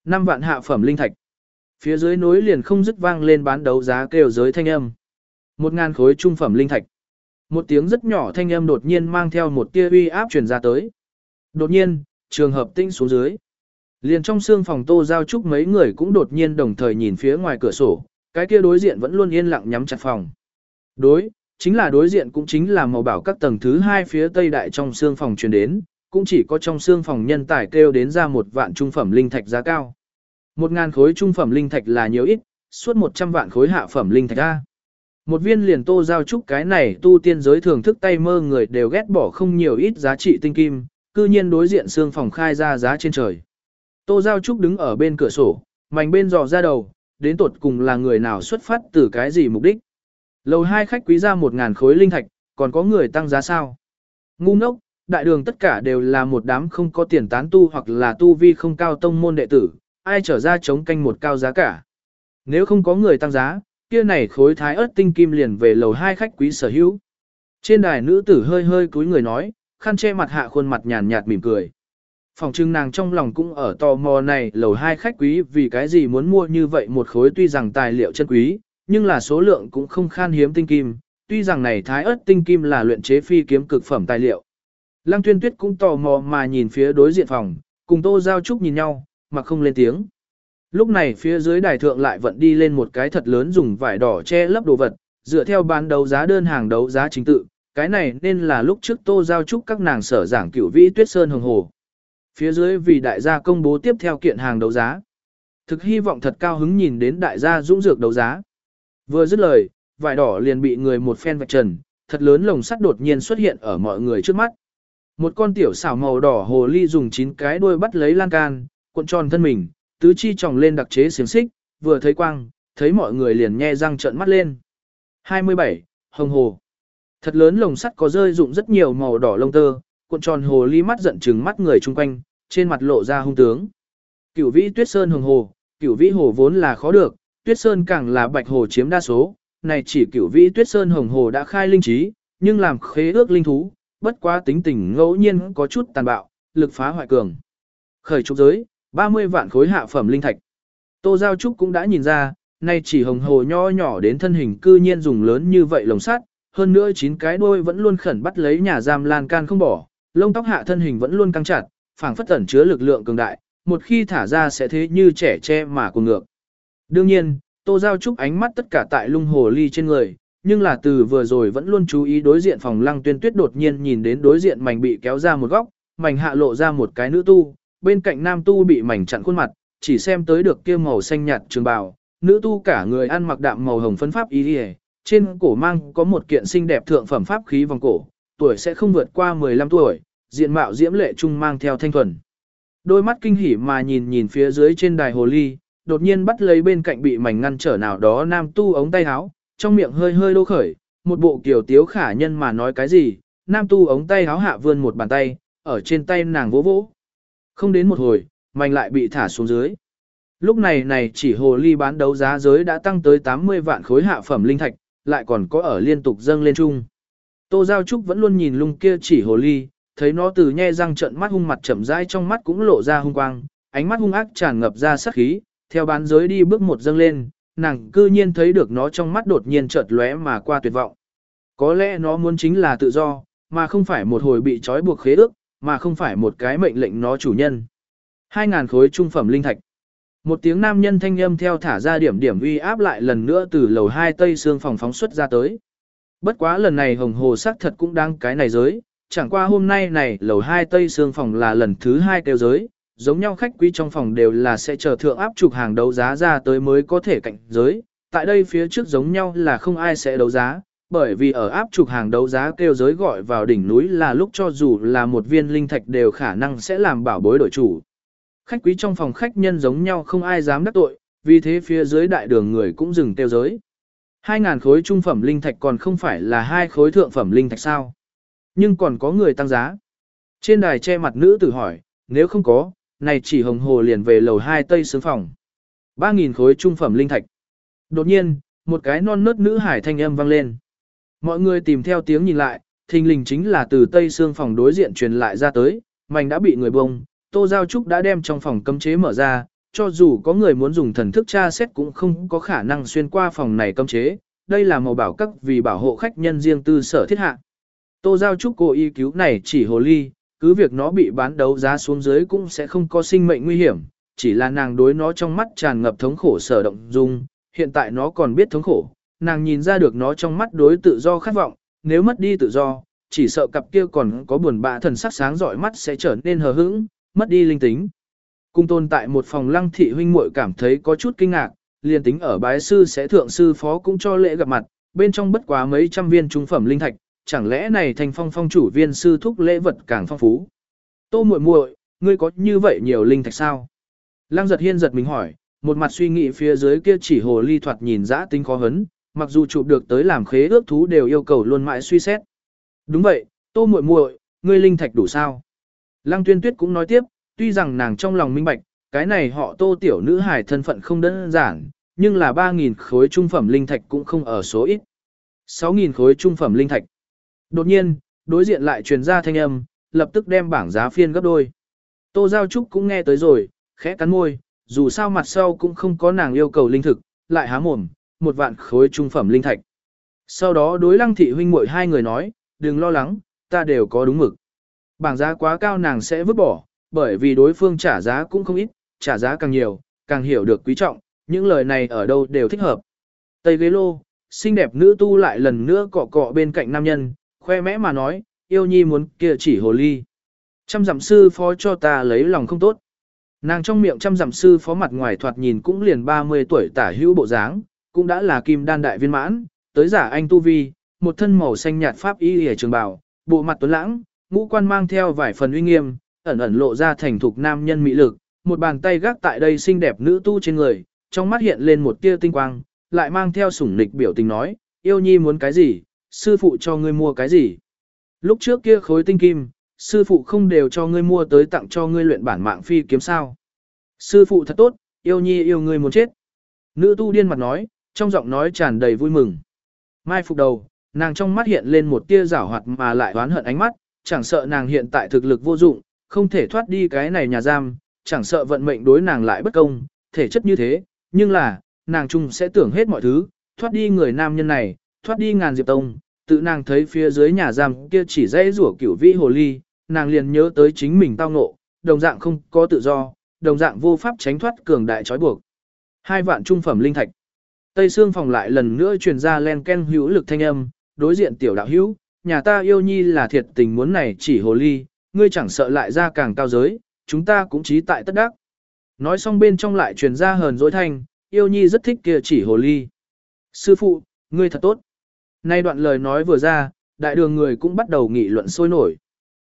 Speaker 1: năm vạn hạ phẩm linh thạch. Phía dưới núi liền không dứt vang lên bán đấu giá kêu giới thanh âm. Một ngàn khối trung phẩm linh thạch. Một tiếng rất nhỏ thanh âm đột nhiên mang theo một tia uy áp truyền ra tới. Đột nhiên, trường hợp tinh xuống dưới. Liền trong xương phòng tô giao trúc mấy người cũng đột nhiên đồng thời nhìn phía ngoài cửa sổ, cái kia đối diện vẫn luôn yên lặng nhắm chặt phòng. Đối, chính là đối diện cũng chính là màu bảo các tầng thứ hai phía tây đại trong xương phòng truyền đến, cũng chỉ có trong xương phòng nhân tài kêu đến ra một vạn trung phẩm linh thạch giá cao. Một ngàn khối trung phẩm linh thạch là nhiều ít, suốt một trăm vạn khối hạ phẩm linh thạch ra. Một viên liền tô giao trúc cái này tu tiên giới thường thức tay mơ người đều ghét bỏ không nhiều ít giá trị tinh kim, cư nhiên đối diện xương phòng khai ra giá trên trời. Tô Giao Trúc đứng ở bên cửa sổ, mảnh bên dò ra đầu, đến tột cùng là người nào xuất phát từ cái gì mục đích. Lầu hai khách quý ra một ngàn khối linh thạch, còn có người tăng giá sao? Ngu ngốc, đại đường tất cả đều là một đám không có tiền tán tu hoặc là tu vi không cao tông môn đệ tử, ai trở ra chống canh một cao giá cả. Nếu không có người tăng giá, kia này khối thái ớt tinh kim liền về lầu hai khách quý sở hữu. Trên đài nữ tử hơi hơi cúi người nói, khăn che mặt hạ khuôn mặt nhàn nhạt mỉm cười. Phòng trưng nàng trong lòng cũng ở tò mò này lầu hai khách quý vì cái gì muốn mua như vậy một khối tuy rằng tài liệu chân quý, nhưng là số lượng cũng không khan hiếm tinh kim, tuy rằng này thái ớt tinh kim là luyện chế phi kiếm cực phẩm tài liệu. Lăng tuyên tuyết cũng tò mò mà nhìn phía đối diện phòng, cùng tô giao trúc nhìn nhau, mà không lên tiếng. Lúc này phía dưới đài thượng lại vận đi lên một cái thật lớn dùng vải đỏ che lấp đồ vật, dựa theo bán đấu giá đơn hàng đấu giá chính tự, cái này nên là lúc trước tô giao trúc các nàng sở giảng cửu vĩ tuyết sơn hồng hồ. Phía dưới vì đại gia công bố tiếp theo kiện hàng đấu giá. Thực hy vọng thật cao hứng nhìn đến đại gia dũng dược đấu giá. Vừa dứt lời, vải đỏ liền bị người một phen vạch trần, thật lớn lồng sắt đột nhiên xuất hiện ở mọi người trước mắt. Một con tiểu xảo màu đỏ hồ ly dùng chín cái đuôi bắt lấy lan can, cuộn tròn thân mình, tứ chi tròng lên đặc chế xiềng xích, vừa thấy quang, thấy mọi người liền nhe răng trợn mắt lên. 27. Hồng hồ. Thật lớn lồng sắt có rơi dụng rất nhiều màu đỏ lông tơ, cuộn tròn hồ ly mắt giận trừng mắt người chung quanh, trên mặt lộ ra hung tướng. Cửu vĩ tuyết sơn hồng hồ, cửu vĩ hồ vốn là khó được, tuyết sơn càng là bạch hồ chiếm đa số, này chỉ cửu vĩ tuyết sơn hồng hồ đã khai linh trí, nhưng làm khế ước linh thú, bất quá tính tình ngẫu nhiên có chút tàn bạo, lực phá hoại cường. Khởi trục giới, 30 vạn khối hạ phẩm linh thạch. Tô Giao Trúc cũng đã nhìn ra, nay chỉ hồng hồ nho nhỏ đến thân hình cư nhiên dùng lớn như vậy lồng sắt, hơn nữa chín cái đuôi vẫn luôn khẩn bắt lấy nhà giam lan can không bỏ, lông tóc hạ thân hình vẫn luôn căng chặt, phảng phất ẩn chứa lực lượng cường đại, một khi thả ra sẽ thế như trẻ tre mà cuồng ngược. Đương nhiên, Tô Giao Trúc ánh mắt tất cả tại lung hồ ly trên người, nhưng là từ vừa rồi vẫn luôn chú ý đối diện phòng lăng tuyên tuyết đột nhiên nhìn đến đối diện mảnh bị kéo ra một góc, mảnh hạ lộ ra một cái nữ tu, bên cạnh nam tu bị mảnh chặn khuôn mặt, chỉ xem tới được kia màu xanh nhạt trường bào, nữ tu cả người ăn mặc đạm màu hồng phấn pháp y trên cổ mang có một kiện xinh đẹp thượng phẩm pháp khí vòng cổ, tuổi sẽ không vượt qua 15 tuổi, diện mạo diễm lệ trung mang theo thanh thuần. Đôi mắt kinh hỉ mà nhìn nhìn phía dưới trên đài hồ ly, đột nhiên bắt lấy bên cạnh bị mảnh ngăn trở nào đó nam tu ống tay áo, trong miệng hơi hơi đô khởi, một bộ kiểu tiếu khả nhân mà nói cái gì, nam tu ống tay áo hạ vươn một bàn tay, ở trên tay nàng vỗ vỗ. Không đến một hồi, mảnh lại bị thả xuống dưới. Lúc này này chỉ hồ ly bán đấu giá giới đã tăng tới 80 vạn khối hạ phẩm linh thạch, lại còn có ở liên tục dâng lên chung. Tô Giao Trúc vẫn luôn nhìn lung kia chỉ hồ ly, thấy nó từ nhe răng trận mắt hung mặt chậm rãi trong mắt cũng lộ ra hung quang, ánh mắt hung ác tràn ngập ra sát khí, theo bán giới đi bước một dâng lên, nàng cư nhiên thấy được nó trong mắt đột nhiên chợt lóe mà qua tuyệt vọng. Có lẽ nó muốn chính là tự do, mà không phải một hồi bị trói buộc khế ước, mà không phải một cái mệnh lệnh nó chủ nhân. Hai ngàn khối trung phẩm linh thạch. Một tiếng nam nhân thanh âm theo thả ra điểm điểm uy áp lại lần nữa từ lầu hai tây xương phòng phóng xuất ra tới. Bất quá lần này hồng hồ sắc thật cũng đang cái này giới, chẳng qua hôm nay này lầu hai tây xương phòng là lần thứ hai kêu giới, giống nhau khách quý trong phòng đều là sẽ chờ thượng áp trục hàng đấu giá ra tới mới có thể cạnh giới, tại đây phía trước giống nhau là không ai sẽ đấu giá, bởi vì ở áp trục hàng đấu giá kêu giới gọi vào đỉnh núi là lúc cho dù là một viên linh thạch đều khả năng sẽ làm bảo bối đổi chủ. Khách quý trong phòng khách nhân giống nhau không ai dám đắc tội, vì thế phía dưới đại đường người cũng dừng tiêu giới. Hai ngàn khối trung phẩm linh thạch còn không phải là hai khối thượng phẩm linh thạch sao. Nhưng còn có người tăng giá. Trên đài che mặt nữ tử hỏi, nếu không có, này chỉ hồng hồ liền về lầu hai tây sướng phòng. Ba nghìn khối trung phẩm linh thạch. Đột nhiên, một cái non nớt nữ hải thanh âm vang lên. Mọi người tìm theo tiếng nhìn lại, thình lình chính là từ tây xương phòng đối diện truyền lại ra tới, mảnh đã bị người bông, Tô Giao Trúc đã đem trong phòng cấm chế mở ra, cho dù có người muốn dùng thần thức tra xét cũng không có khả năng xuyên qua phòng này cấm chế, đây là màu bảo cấp vì bảo hộ khách nhân riêng tư sở thiết hạ. Tô Giao Trúc cố ý cứu này chỉ hồ ly, cứ việc nó bị bán đấu giá xuống dưới cũng sẽ không có sinh mệnh nguy hiểm, chỉ là nàng đối nó trong mắt tràn ngập thống khổ sở động dung, hiện tại nó còn biết thống khổ, nàng nhìn ra được nó trong mắt đối tự do khát vọng, nếu mất đi tự do, chỉ sợ cặp kia còn có buồn bã thần sắc sáng rọi mắt sẽ trở nên hờ hững, mất đi linh tính. Cung tồn tại một phòng lăng thị huynh muội cảm thấy có chút kinh ngạc, liền tính ở bái sư sẽ thượng sư phó cũng cho lễ gặp mặt, bên trong bất quá mấy trăm viên trung phẩm linh thạch, chẳng lẽ này thành phong phong chủ viên sư thúc lễ vật càng phong phú. Tô muội muội, ngươi có như vậy nhiều linh thạch sao? Lăng giật hiên giật mình hỏi, một mặt suy nghĩ phía dưới kia chỉ hồ ly thoạt nhìn dã tính khó hấn, mặc dù chụp được tới làm khế ước thú đều yêu cầu luôn mãi suy xét. Đúng vậy, tô muội muội, ngươi linh thạch đủ sao? Lăng tuyên tuyết cũng nói tiếp, tuy rằng nàng trong lòng minh bạch, cái này họ tô tiểu nữ hài thân phận không đơn giản, nhưng là 3.000 khối trung phẩm linh thạch cũng không ở số ít. 6.000 khối trung phẩm linh thạch. Đột nhiên, đối diện lại truyền ra thanh âm, lập tức đem bảng giá phiên gấp đôi. Tô Giao Trúc cũng nghe tới rồi, khẽ cắn môi, dù sao mặt sau cũng không có nàng yêu cầu linh thực, lại há mồm, một vạn khối trung phẩm linh thạch. Sau đó đối lăng thị huynh muội hai người nói, đừng lo lắng, ta đều có đúng mực. Bảng giá quá cao nàng sẽ vứt bỏ, bởi vì đối phương trả giá cũng không ít, trả giá càng nhiều, càng hiểu được quý trọng, những lời này ở đâu đều thích hợp. Tây ghế lô, xinh đẹp nữ tu lại lần nữa cọ cọ bên cạnh nam nhân, khoe mẽ mà nói, yêu nhi muốn kia chỉ hồ ly. Trăm dặm sư phó cho ta lấy lòng không tốt. Nàng trong miệng trăm dặm sư phó mặt ngoài thoạt nhìn cũng liền 30 tuổi tả hữu bộ dáng, cũng đã là kim đan đại viên mãn, tới giả anh tu vi, một thân màu xanh nhạt pháp y hề trường bào, bộ mặt tuấn lãng, ngũ quan mang theo vài phần uy nghiêm, ẩn ẩn lộ ra thành thục nam nhân mỹ lực, một bàn tay gác tại đây xinh đẹp nữ tu trên người, trong mắt hiện lên một tia tinh quang, lại mang theo sủng nịch biểu tình nói, yêu nhi muốn cái gì, sư phụ cho ngươi mua cái gì. Lúc trước kia khối tinh kim, sư phụ không đều cho ngươi mua tới tặng cho ngươi luyện bản mạng phi kiếm sao. Sư phụ thật tốt, yêu nhi yêu ngươi muốn chết. Nữ tu điên mặt nói, trong giọng nói tràn đầy vui mừng. Mai phục đầu, nàng trong mắt hiện lên một tia giảo hoạt mà lại oán hận ánh mắt, chẳng sợ nàng hiện tại thực lực vô dụng, không thể thoát đi cái này nhà giam, chẳng sợ vận mệnh đối nàng lại bất công, thể chất như thế, nhưng là, nàng chung sẽ tưởng hết mọi thứ, thoát đi người nam nhân này, thoát đi ngàn diệp tông, tự nàng thấy phía dưới nhà giam kia chỉ dãy rủa cửu vĩ hồ ly, nàng liền nhớ tới chính mình tao ngộ, đồng dạng không có tự do, đồng dạng vô pháp tránh thoát cường đại trói buộc. Hai vạn trung phẩm linh thạch. Tây xương phòng lại lần nữa truyền ra len ken hữu lực thanh âm, đối diện tiểu đạo hữu, nhà ta yêu nhi là thiệt tình muốn này chỉ hồ ly, ngươi chẳng sợ lại ra càng cao giới, chúng ta cũng trí tại tất đắc. Nói xong bên trong lại truyền ra hờn dỗi thanh, yêu nhi rất thích kia chỉ hồ ly. Sư phụ, ngươi thật tốt. Nay đoạn lời nói vừa ra, đại đường người cũng bắt đầu nghị luận sôi nổi.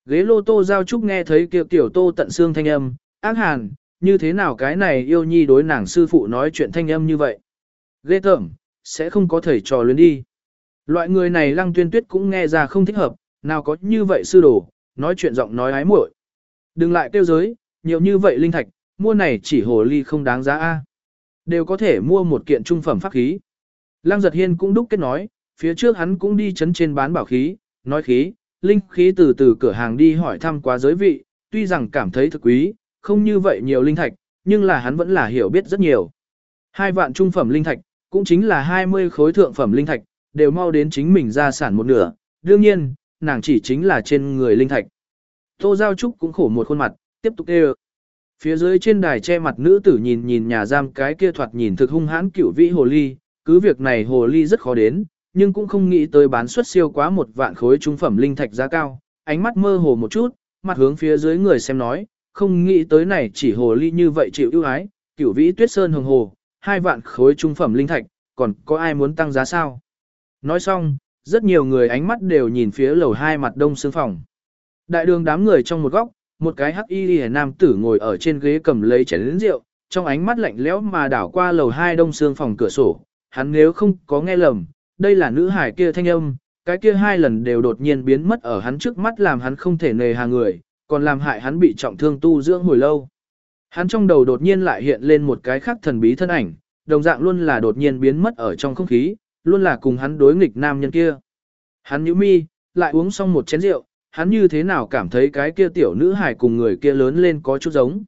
Speaker 1: Ghế lô tô giao trúc nghe thấy kia tiểu tô tận xương thanh âm, ác hàn, như thế nào cái này yêu nhi đối nàng sư phụ nói chuyện thanh âm như vậy. Ghê tởm, sẽ không có thầy trò luyến đi. Loại người này lăng tuyên tuyết cũng nghe ra không thích hợp, nào có như vậy sư đồ, nói chuyện giọng nói ái muội. Đừng lại tiêu giới, nhiều như vậy linh thạch, mua này chỉ hồ ly không đáng giá a. Đều có thể mua một kiện trung phẩm pháp khí. Lăng giật hiên cũng đúc kết nói, phía trước hắn cũng đi chấn trên bán bảo khí, nói khí, linh khí từ từ cửa hàng đi hỏi thăm quá giới vị, tuy rằng cảm thấy thực quý, không như vậy nhiều linh thạch, nhưng là hắn vẫn là hiểu biết rất nhiều. Hai vạn trung phẩm linh thạch, cũng chính là 20 khối thượng phẩm linh thạch, đều mau đến chính mình ra sản một nửa, đương nhiên, nàng chỉ chính là trên người linh thạch. Tô Giao Trúc cũng khổ một khuôn mặt, tiếp tục kêu. Phía dưới trên đài che mặt nữ tử nhìn nhìn nhà giam cái kia thoạt nhìn thực hung hãn cửu vĩ hồ ly, cứ việc này hồ ly rất khó đến, nhưng cũng không nghĩ tới bán suất siêu quá một vạn khối trung phẩm linh thạch giá cao, ánh mắt mơ hồ một chút, mặt hướng phía dưới người xem nói, không nghĩ tới này chỉ hồ ly như vậy chịu ưu ái, cửu vĩ tuyết sơn hồng hồ, hai vạn khối trung phẩm linh thạch, còn có ai muốn tăng giá sao? Nói xong, rất nhiều người ánh mắt đều nhìn phía lầu hai mặt đông xương phòng. Đại đường đám người trong một góc, một cái hắc y nam tử ngồi ở trên ghế cầm lấy chén rượu, trong ánh mắt lạnh lẽo mà đảo qua lầu hai đông xương phòng cửa sổ. Hắn nếu không có nghe lầm, đây là nữ hải kia thanh âm, cái kia hai lần đều đột nhiên biến mất ở hắn trước mắt làm hắn không thể nề hà người, còn làm hại hắn bị trọng thương tu dưỡng hồi lâu. Hắn trong đầu đột nhiên lại hiện lên một cái khác thần bí thân ảnh, đồng dạng luôn là đột nhiên biến mất ở trong không khí, luôn là cùng hắn đối nghịch nam nhân kia. Hắn nhíu mi, lại uống xong một chén rượu, hắn như thế nào cảm thấy cái kia tiểu nữ hải cùng người kia lớn lên có chút giống.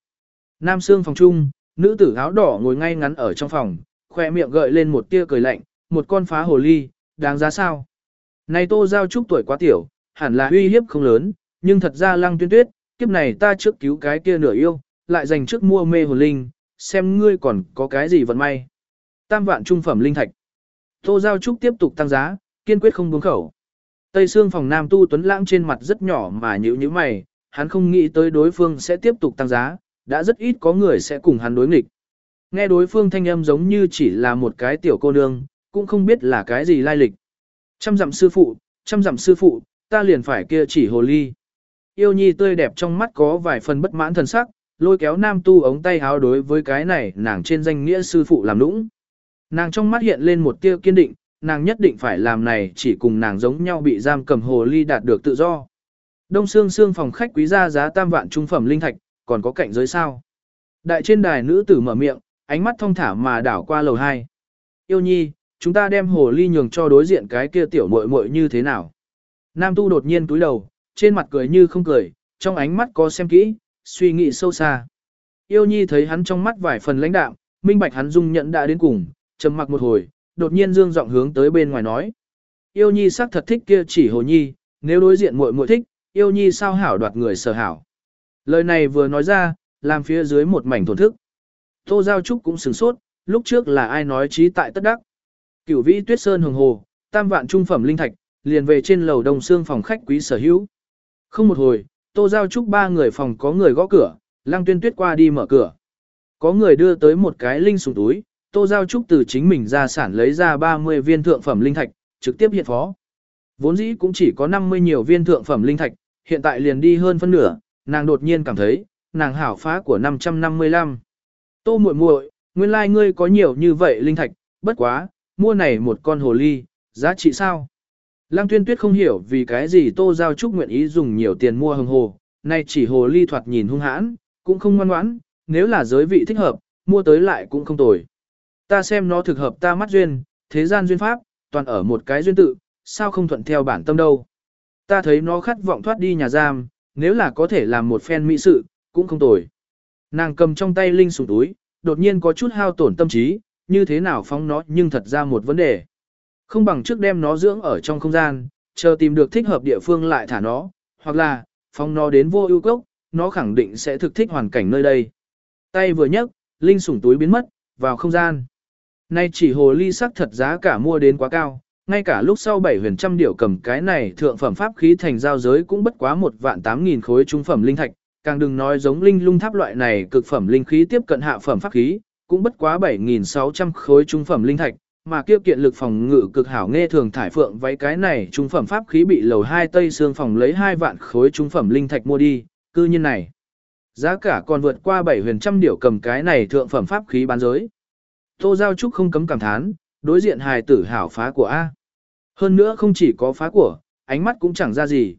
Speaker 1: Nam xương phòng chung, nữ tử áo đỏ ngồi ngay ngắn ở trong phòng, khoe miệng gợi lên một tia cười lạnh, một con phá hồ ly, đáng giá sao? Này tô giao trúc tuổi quá tiểu, hẳn là uy hiếp không lớn, nhưng thật ra lăng tuyên tuyết, kiếp này ta trước cứu cái kia nửa yêu, lại dành trước mua mê hồn linh, xem ngươi còn có cái gì vận may. Tam vạn trung phẩm linh thạch. Tô giao trúc tiếp tục tăng giá, kiên quyết không buông khẩu. Tây xương phòng nam tu tuấn lãng trên mặt rất nhỏ mà nhữ như mày, hắn không nghĩ tới đối phương sẽ tiếp tục tăng giá, đã rất ít có người sẽ cùng hắn đối nghịch. Nghe đối phương thanh âm giống như chỉ là một cái tiểu cô nương, cũng không biết là cái gì lai lịch. Trăm dặm sư phụ, trăm dặm sư phụ, ta liền phải kia chỉ hồ ly. Yêu nhi tươi đẹp trong mắt có vài phần bất mãn thần sắc, lôi kéo nam tu ống tay háo đối với cái này nàng trên danh nghĩa sư phụ làm nũng. Nàng trong mắt hiện lên một tia kiên định, nàng nhất định phải làm này chỉ cùng nàng giống nhau bị giam cầm hồ ly đạt được tự do. Đông xương xương phòng khách quý gia giá tam vạn trung phẩm linh thạch, còn có cạnh giới sao. Đại trên đài nữ tử mở miệng, ánh mắt thông thả mà đảo qua lầu 2. Yêu nhi, chúng ta đem hồ ly nhường cho đối diện cái kia tiểu muội muội như thế nào. Nam tu đột nhiên túi đầu, trên mặt cười như không cười, trong ánh mắt có xem kỹ, suy nghĩ sâu xa. Yêu nhi thấy hắn trong mắt vài phần lãnh đạm, minh bạch hắn dung nhận đã đến cùng, trầm mặc một hồi, đột nhiên dương giọng hướng tới bên ngoài nói. Yêu nhi sắc thật thích kia chỉ hồ nhi, nếu đối diện muội muội thích, yêu nhi sao hảo đoạt người sở hảo. Lời này vừa nói ra, làm phía dưới một mảnh thổn thức. Tô Giao Trúc cũng sửng sốt, lúc trước là ai nói trí tại tất đắc. Cửu vĩ tuyết sơn hồng hồ, tam vạn trung phẩm linh thạch, liền về trên lầu đồng xương phòng khách quý sở hữu. Không một hồi, Tô Giao Trúc ba người phòng có người gõ cửa, Lăng Tuyên Tuyết qua đi mở cửa. Có người đưa tới một cái linh sùng túi, Tô Giao Trúc từ chính mình ra sản lấy ra 30 viên thượng phẩm linh thạch, trực tiếp hiện phó. Vốn dĩ cũng chỉ có 50 nhiều viên thượng phẩm linh thạch, hiện tại liền đi hơn phân nửa, nàng đột nhiên cảm thấy, nàng hảo phá của 555. Tô muội muội, nguyên lai like ngươi có nhiều như vậy linh thạch, bất quá, mua này một con hồ ly, giá trị sao? Lăng tuyên tuyết không hiểu vì cái gì Tô Giao Trúc nguyện ý dùng nhiều tiền mua hồng hồ, nay chỉ hồ ly thoạt nhìn hung hãn, cũng không ngoan ngoãn, nếu là giới vị thích hợp, mua tới lại cũng không tồi. Ta xem nó thực hợp ta mắt duyên, thế gian duyên pháp, toàn ở một cái duyên tự, sao không thuận theo bản tâm đâu. Ta thấy nó khát vọng thoát đi nhà giam, nếu là có thể làm một phen mỹ sự, cũng không tồi. Nàng cầm trong tay linh sủng túi, đột nhiên có chút hao tổn tâm trí, như thế nào phóng nó nhưng thật ra một vấn đề. Không bằng trước đem nó dưỡng ở trong không gian, chờ tìm được thích hợp địa phương lại thả nó, hoặc là, phóng nó đến vô ưu cốc, nó khẳng định sẽ thực thích hoàn cảnh nơi đây. Tay vừa nhấc, linh sủng túi biến mất, vào không gian. Nay chỉ hồ ly sắc thật giá cả mua đến quá cao, ngay cả lúc sau bảy huyền trăm điểu cầm cái này thượng phẩm pháp khí thành giao giới cũng bất quá một vạn tám nghìn khối trung phẩm linh thạch, càng đừng nói giống linh lung tháp loại này cực phẩm linh khí tiếp cận hạ phẩm pháp khí, cũng bất quá 7.600 khối trung phẩm linh thạch, mà kia kiện lực phòng ngự cực hảo nghe thường thải phượng váy cái này trung phẩm pháp khí bị lầu hai tây xương phòng lấy hai vạn khối trung phẩm linh thạch mua đi, cư nhiên này. Giá cả còn vượt qua 7 huyền trăm điểu cầm cái này thượng phẩm pháp khí bán giới. Tô Giao Trúc không cấm cảm thán, đối diện hài tử hảo phá của A. Hơn nữa không chỉ có phá của, ánh mắt cũng chẳng ra gì.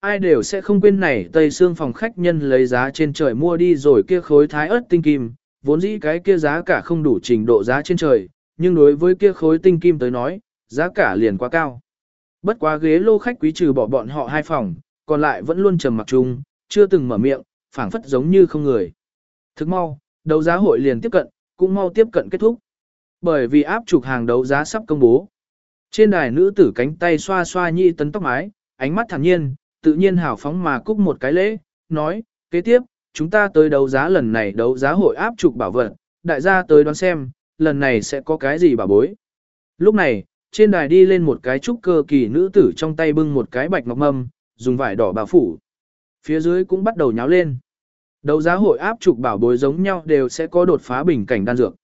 Speaker 1: Ai đều sẽ không quên này tây xương phòng khách nhân lấy giá trên trời mua đi rồi kia khối thái ớt tinh kim, vốn dĩ cái kia giá cả không đủ trình độ giá trên trời, nhưng đối với kia khối tinh kim tới nói, giá cả liền quá cao. Bất quá ghế lô khách quý trừ bỏ bọn họ hai phòng, còn lại vẫn luôn trầm mặc chung, chưa từng mở miệng, phảng phất giống như không người. Thức mau, đấu giá hội liền tiếp cận, cũng mau tiếp cận kết thúc. Bởi vì áp trục hàng đấu giá sắp công bố. Trên đài nữ tử cánh tay xoa xoa nhị tấn tóc mái, ánh mắt thản nhiên, tự nhiên hào phóng mà cúc một cái lễ, nói, kế tiếp, chúng ta tới đấu giá lần này đấu giá hội áp trục bảo vật, đại gia tới đoán xem, lần này sẽ có cái gì bảo bối. Lúc này, trên đài đi lên một cái trúc cơ kỳ nữ tử trong tay bưng một cái bạch ngọc mâm, dùng vải đỏ bảo phủ. Phía dưới cũng bắt đầu nháo lên. Đấu giá hội áp trục bảo bối giống nhau đều sẽ có đột phá bình cảnh đan dược.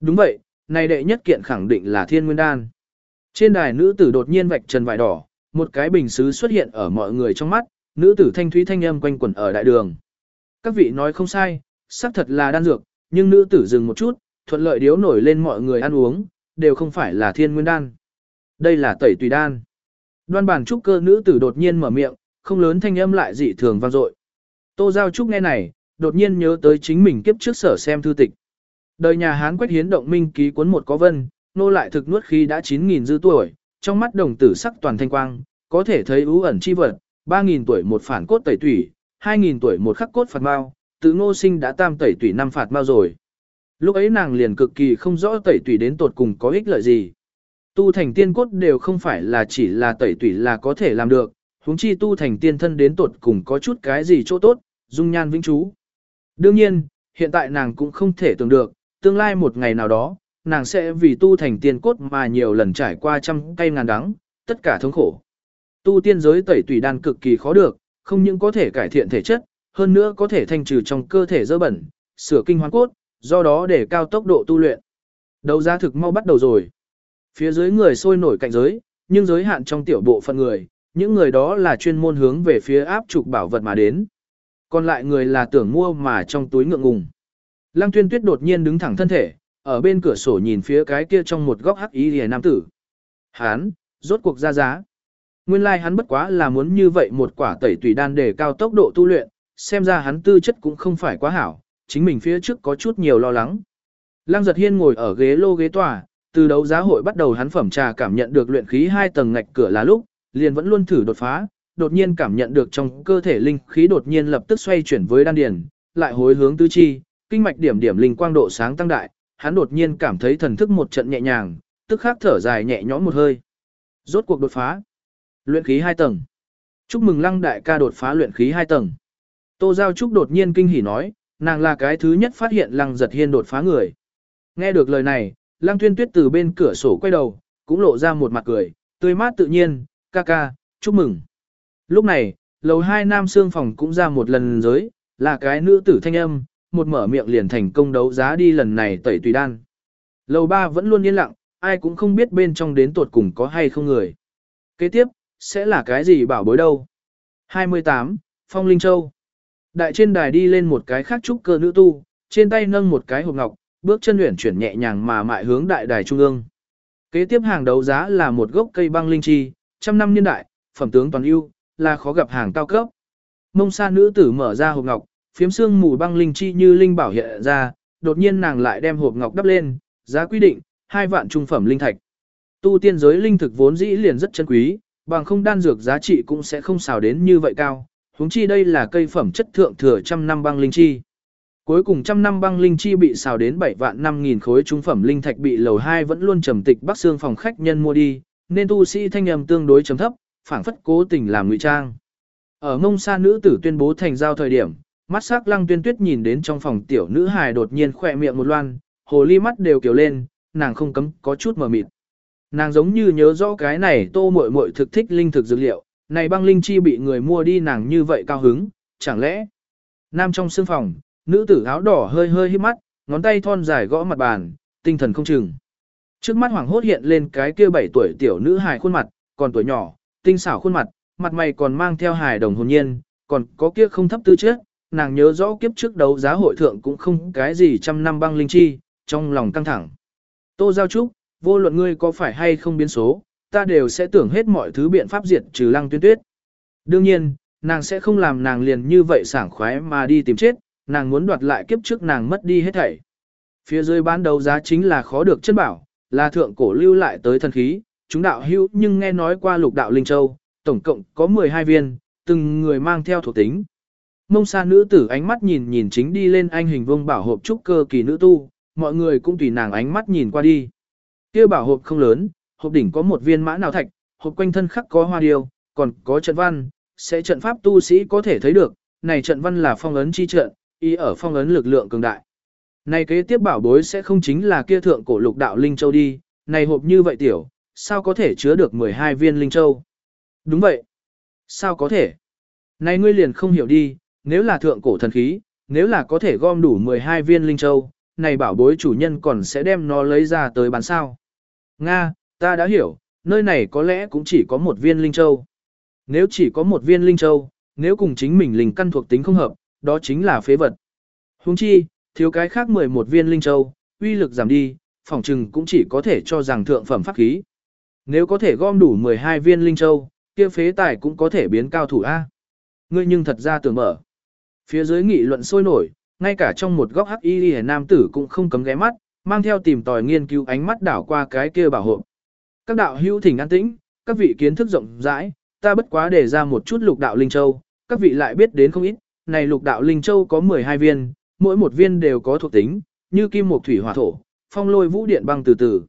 Speaker 1: Đúng vậy, này đệ nhất kiện khẳng định là thiên nguyên đan. Trên đài nữ tử đột nhiên vạch trần vải đỏ, một cái bình sứ xuất hiện ở mọi người trong mắt, nữ tử thanh thúy thanh âm quanh quẩn ở đại đường. Các vị nói không sai, xác thật là đan dược, nhưng nữ tử dừng một chút, thuận lợi điếu nổi lên mọi người ăn uống, đều không phải là thiên nguyên đan. Đây là tẩy tùy đan. Đoan bản trúc cơ nữ tử đột nhiên mở miệng, không lớn thanh âm lại dị thường vang dội. Tô Giao Trúc nghe này, đột nhiên nhớ tới chính mình kiếp trước sở xem thư tịch. Đời nhà Hán quách hiến động minh ký cuốn một có vân, nô lại thực nuốt khi đã 9.000 dư tuổi, trong mắt đồng tử sắc toàn thanh quang, có thể thấy ưu ẩn chi vật, 3.000 tuổi một phản cốt tẩy tủy, 2.000 tuổi một khắc cốt phạt mao, tự ngô sinh đã tam tẩy tủy năm phạt mao rồi. Lúc ấy nàng liền cực kỳ không rõ tẩy tủy đến tột cùng có ích lợi gì. Tu thành tiên cốt đều không phải là chỉ là tẩy tủy là có thể làm được, huống chi tu thành tiên thân đến tột cùng có chút cái gì chỗ tốt, dung nhan vĩnh chú. Đương nhiên, hiện tại nàng cũng không thể tưởng được, tương lai một ngày nào đó, nàng sẽ vì tu thành tiên cốt mà nhiều lần trải qua trăm cây ngàn đắng, tất cả thống khổ. Tu tiên giới tẩy tủy đan cực kỳ khó được, không những có thể cải thiện thể chất, hơn nữa có thể thanh trừ trong cơ thể dơ bẩn, sửa kinh hoàn cốt, do đó để cao tốc độ tu luyện. Đấu giá thực mau bắt đầu rồi. Phía dưới người sôi nổi cạnh giới, nhưng giới hạn trong tiểu bộ phận người, những người đó là chuyên môn hướng về phía áp trục bảo vật mà đến. Còn lại người là tưởng mua mà trong túi ngượng ngùng. Lăng tuyên tuyết đột nhiên đứng thẳng thân thể, ở bên cửa sổ nhìn phía cái kia trong một góc hắc ý rìa nam tử. Hán, rốt cuộc ra giá. Nguyên lai like hắn bất quá là muốn như vậy một quả tẩy tùy đan để cao tốc độ tu luyện, xem ra hắn tư chất cũng không phải quá hảo, chính mình phía trước có chút nhiều lo lắng. Lăng giật hiên ngồi ở ghế lô ghế tòa, từ đấu giá hội bắt đầu hắn phẩm trà cảm nhận được luyện khí hai tầng ngạch cửa là lúc, liền vẫn luôn thử đột phá, đột nhiên cảm nhận được trong cơ thể linh khí đột nhiên lập tức xoay chuyển với đan điền, lại hối hướng tứ chi, kinh mạch điểm điểm linh quang độ sáng tăng đại, hắn đột nhiên cảm thấy thần thức một trận nhẹ nhàng, tức khắc thở dài nhẹ nhõm một hơi. Rốt cuộc đột phá. Luyện khí hai tầng. Chúc mừng Lăng đại ca đột phá luyện khí hai tầng. Tô Giao Trúc đột nhiên kinh hỉ nói, nàng là cái thứ nhất phát hiện Lăng giật hiên đột phá người. Nghe được lời này, Lăng Tuyên Tuyết từ bên cửa sổ quay đầu, cũng lộ ra một mặt cười, tươi mát tự nhiên, ca ca, chúc mừng. Lúc này, lầu hai nam xương phòng cũng ra một lần giới, là cái nữ tử thanh âm, một mở miệng liền thành công đấu giá đi lần này tẩy tùy đan. Lầu ba vẫn luôn yên lặng, ai cũng không biết bên trong đến tuột cùng có hay không người. Kế tiếp, sẽ là cái gì bảo bối đâu. 28. Phong Linh Châu Đại trên đài đi lên một cái khác trúc cơ nữ tu, trên tay nâng một cái hộp ngọc, bước chân luyện chuyển nhẹ nhàng mà mại hướng đại đài trung ương. Kế tiếp hàng đấu giá là một gốc cây băng linh chi, trăm năm niên đại, phẩm tướng toàn ưu, là khó gặp hàng cao cấp. Mông sa nữ tử mở ra hộp ngọc, phiếm xương mù băng linh chi như linh bảo hiện ra, đột nhiên nàng lại đem hộp ngọc đắp lên, giá quy định, hai vạn trung phẩm linh thạch. Tu tiên giới linh thực vốn dĩ liền rất chân quý, bằng không đan dược giá trị cũng sẽ không xào đến như vậy cao, huống chi đây là cây phẩm chất thượng thừa trăm năm băng linh chi. Cuối cùng trăm năm băng linh chi bị xào đến 7 vạn 5 nghìn khối trung phẩm linh thạch bị lầu 2 vẫn luôn trầm tịch bắc xương phòng khách nhân mua đi, nên tu sĩ thanh âm tương đối chấm thấp, phảng phất cố tình làm ngụy trang. Ở ngông sa nữ tử tuyên bố thành giao thời điểm, mắt sắc lăng tuyên tuyết nhìn đến trong phòng tiểu nữ hài đột nhiên khỏe miệng một loan, hồ ly mắt đều kiểu lên, nàng không cấm có chút mờ mịt. Nàng giống như nhớ rõ cái này tô muội muội thực thích linh thực dược liệu, này băng linh chi bị người mua đi nàng như vậy cao hứng, chẳng lẽ. Nam trong sương phòng, nữ tử áo đỏ hơi hơi hít mắt, ngón tay thon dài gõ mặt bàn, tinh thần không chừng. Trước mắt hoàng hốt hiện lên cái kia bảy tuổi tiểu nữ hài khuôn mặt, còn tuổi nhỏ, tinh xảo khuôn mặt, mặt mày còn mang theo hài đồng hồn nhiên, còn có kia không thấp tư trước, nàng nhớ rõ kiếp trước đấu giá hội thượng cũng không cái gì trăm năm băng linh chi, trong lòng căng thẳng. Tô Giao Trúc, vô luận ngươi có phải hay không biến số, ta đều sẽ tưởng hết mọi thứ biện pháp diệt trừ lăng tuyên tuyết. Đương nhiên, nàng sẽ không làm nàng liền như vậy sảng khoái mà đi tìm chết, nàng muốn đoạt lại kiếp trước nàng mất đi hết thảy. Phía dưới bán đấu giá chính là khó được chân bảo, là thượng cổ lưu lại tới thần khí, chúng đạo hữu nhưng nghe nói qua lục đạo Linh Châu, tổng cộng có 12 viên, từng người mang theo thuộc tính. Mông sa nữ tử ánh mắt nhìn nhìn chính đi lên anh hình vương bảo hộp trúc cơ kỳ nữ tu, mọi người cũng tùy nàng ánh mắt nhìn qua đi kia bảo hộp không lớn, hộp đỉnh có một viên mã nào thạch, hộp quanh thân khắc có hoa điêu, còn có trận văn, sẽ trận pháp tu sĩ có thể thấy được, này trận văn là phong ấn chi trận, ý ở phong ấn lực lượng cường đại. Này kế tiếp bảo bối sẽ không chính là kia thượng cổ lục đạo Linh Châu đi, này hộp như vậy tiểu, sao có thể chứa được 12 viên Linh Châu? Đúng vậy. Sao có thể? Này ngươi liền không hiểu đi, nếu là thượng cổ thần khí, nếu là có thể gom đủ 12 viên Linh Châu, này bảo bối chủ nhân còn sẽ đem nó lấy ra tới bán sao. Nga, ta đã hiểu, nơi này có lẽ cũng chỉ có một viên Linh Châu. Nếu chỉ có một viên Linh Châu, nếu cùng chính mình linh căn thuộc tính không hợp, đó chính là phế vật. Huống chi, thiếu cái khác 11 viên Linh Châu, uy lực giảm đi, phòng trừng cũng chỉ có thể cho rằng thượng phẩm pháp khí. Nếu có thể gom đủ 12 viên Linh Châu, kia phế tài cũng có thể biến cao thủ A. Ngươi nhưng thật ra tưởng mở. Phía dưới nghị luận sôi nổi, ngay cả trong một góc hắc y nam tử cũng không cấm ghé mắt, mang theo tìm tòi nghiên cứu ánh mắt đảo qua cái kia bảo hộ. Các đạo hữu thỉnh an tĩnh, các vị kiến thức rộng rãi, ta bất quá để ra một chút lục đạo linh châu, các vị lại biết đến không ít, này lục đạo linh châu có 12 viên, mỗi một viên đều có thuộc tính, như kim mộc thủy hỏa thổ, phong lôi vũ điện băng từ từ.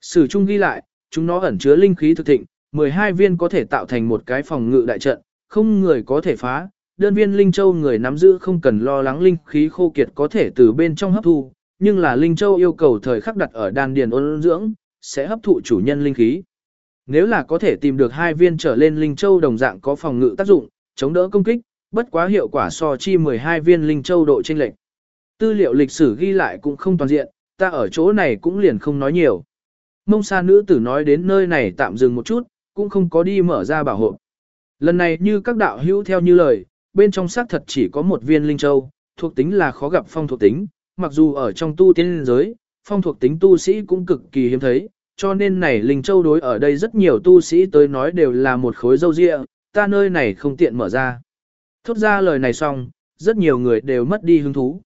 Speaker 1: Sử trung ghi lại, chúng nó ẩn chứa linh khí thực thịnh, 12 viên có thể tạo thành một cái phòng ngự đại trận, không người có thể phá, đơn viên Linh Châu người nắm giữ không cần lo lắng linh khí khô kiệt có thể từ bên trong hấp thu, nhưng là Linh Châu yêu cầu thời khắc đặt ở đan điền ôn dưỡng, sẽ hấp thụ chủ nhân linh khí. Nếu là có thể tìm được hai viên trở lên Linh Châu đồng dạng có phòng ngự tác dụng, chống đỡ công kích, bất quá hiệu quả so chi 12 viên Linh Châu độ chênh lệch. Tư liệu lịch sử ghi lại cũng không toàn diện, ta ở chỗ này cũng liền không nói nhiều. Mông sa nữ tử nói đến nơi này tạm dừng một chút, cũng không có đi mở ra bảo hộ. Lần này như các đạo hữu theo như lời, bên trong xác thật chỉ có một viên linh châu, thuộc tính là khó gặp phong thuộc tính, mặc dù ở trong tu tiên giới, phong thuộc tính tu sĩ cũng cực kỳ hiếm thấy, cho nên này Linh Châu đối ở đây rất nhiều tu sĩ tới nói đều là một khối dâu dịa, ta nơi này không tiện mở ra. Thốt ra lời này xong, rất nhiều người đều mất đi hứng thú.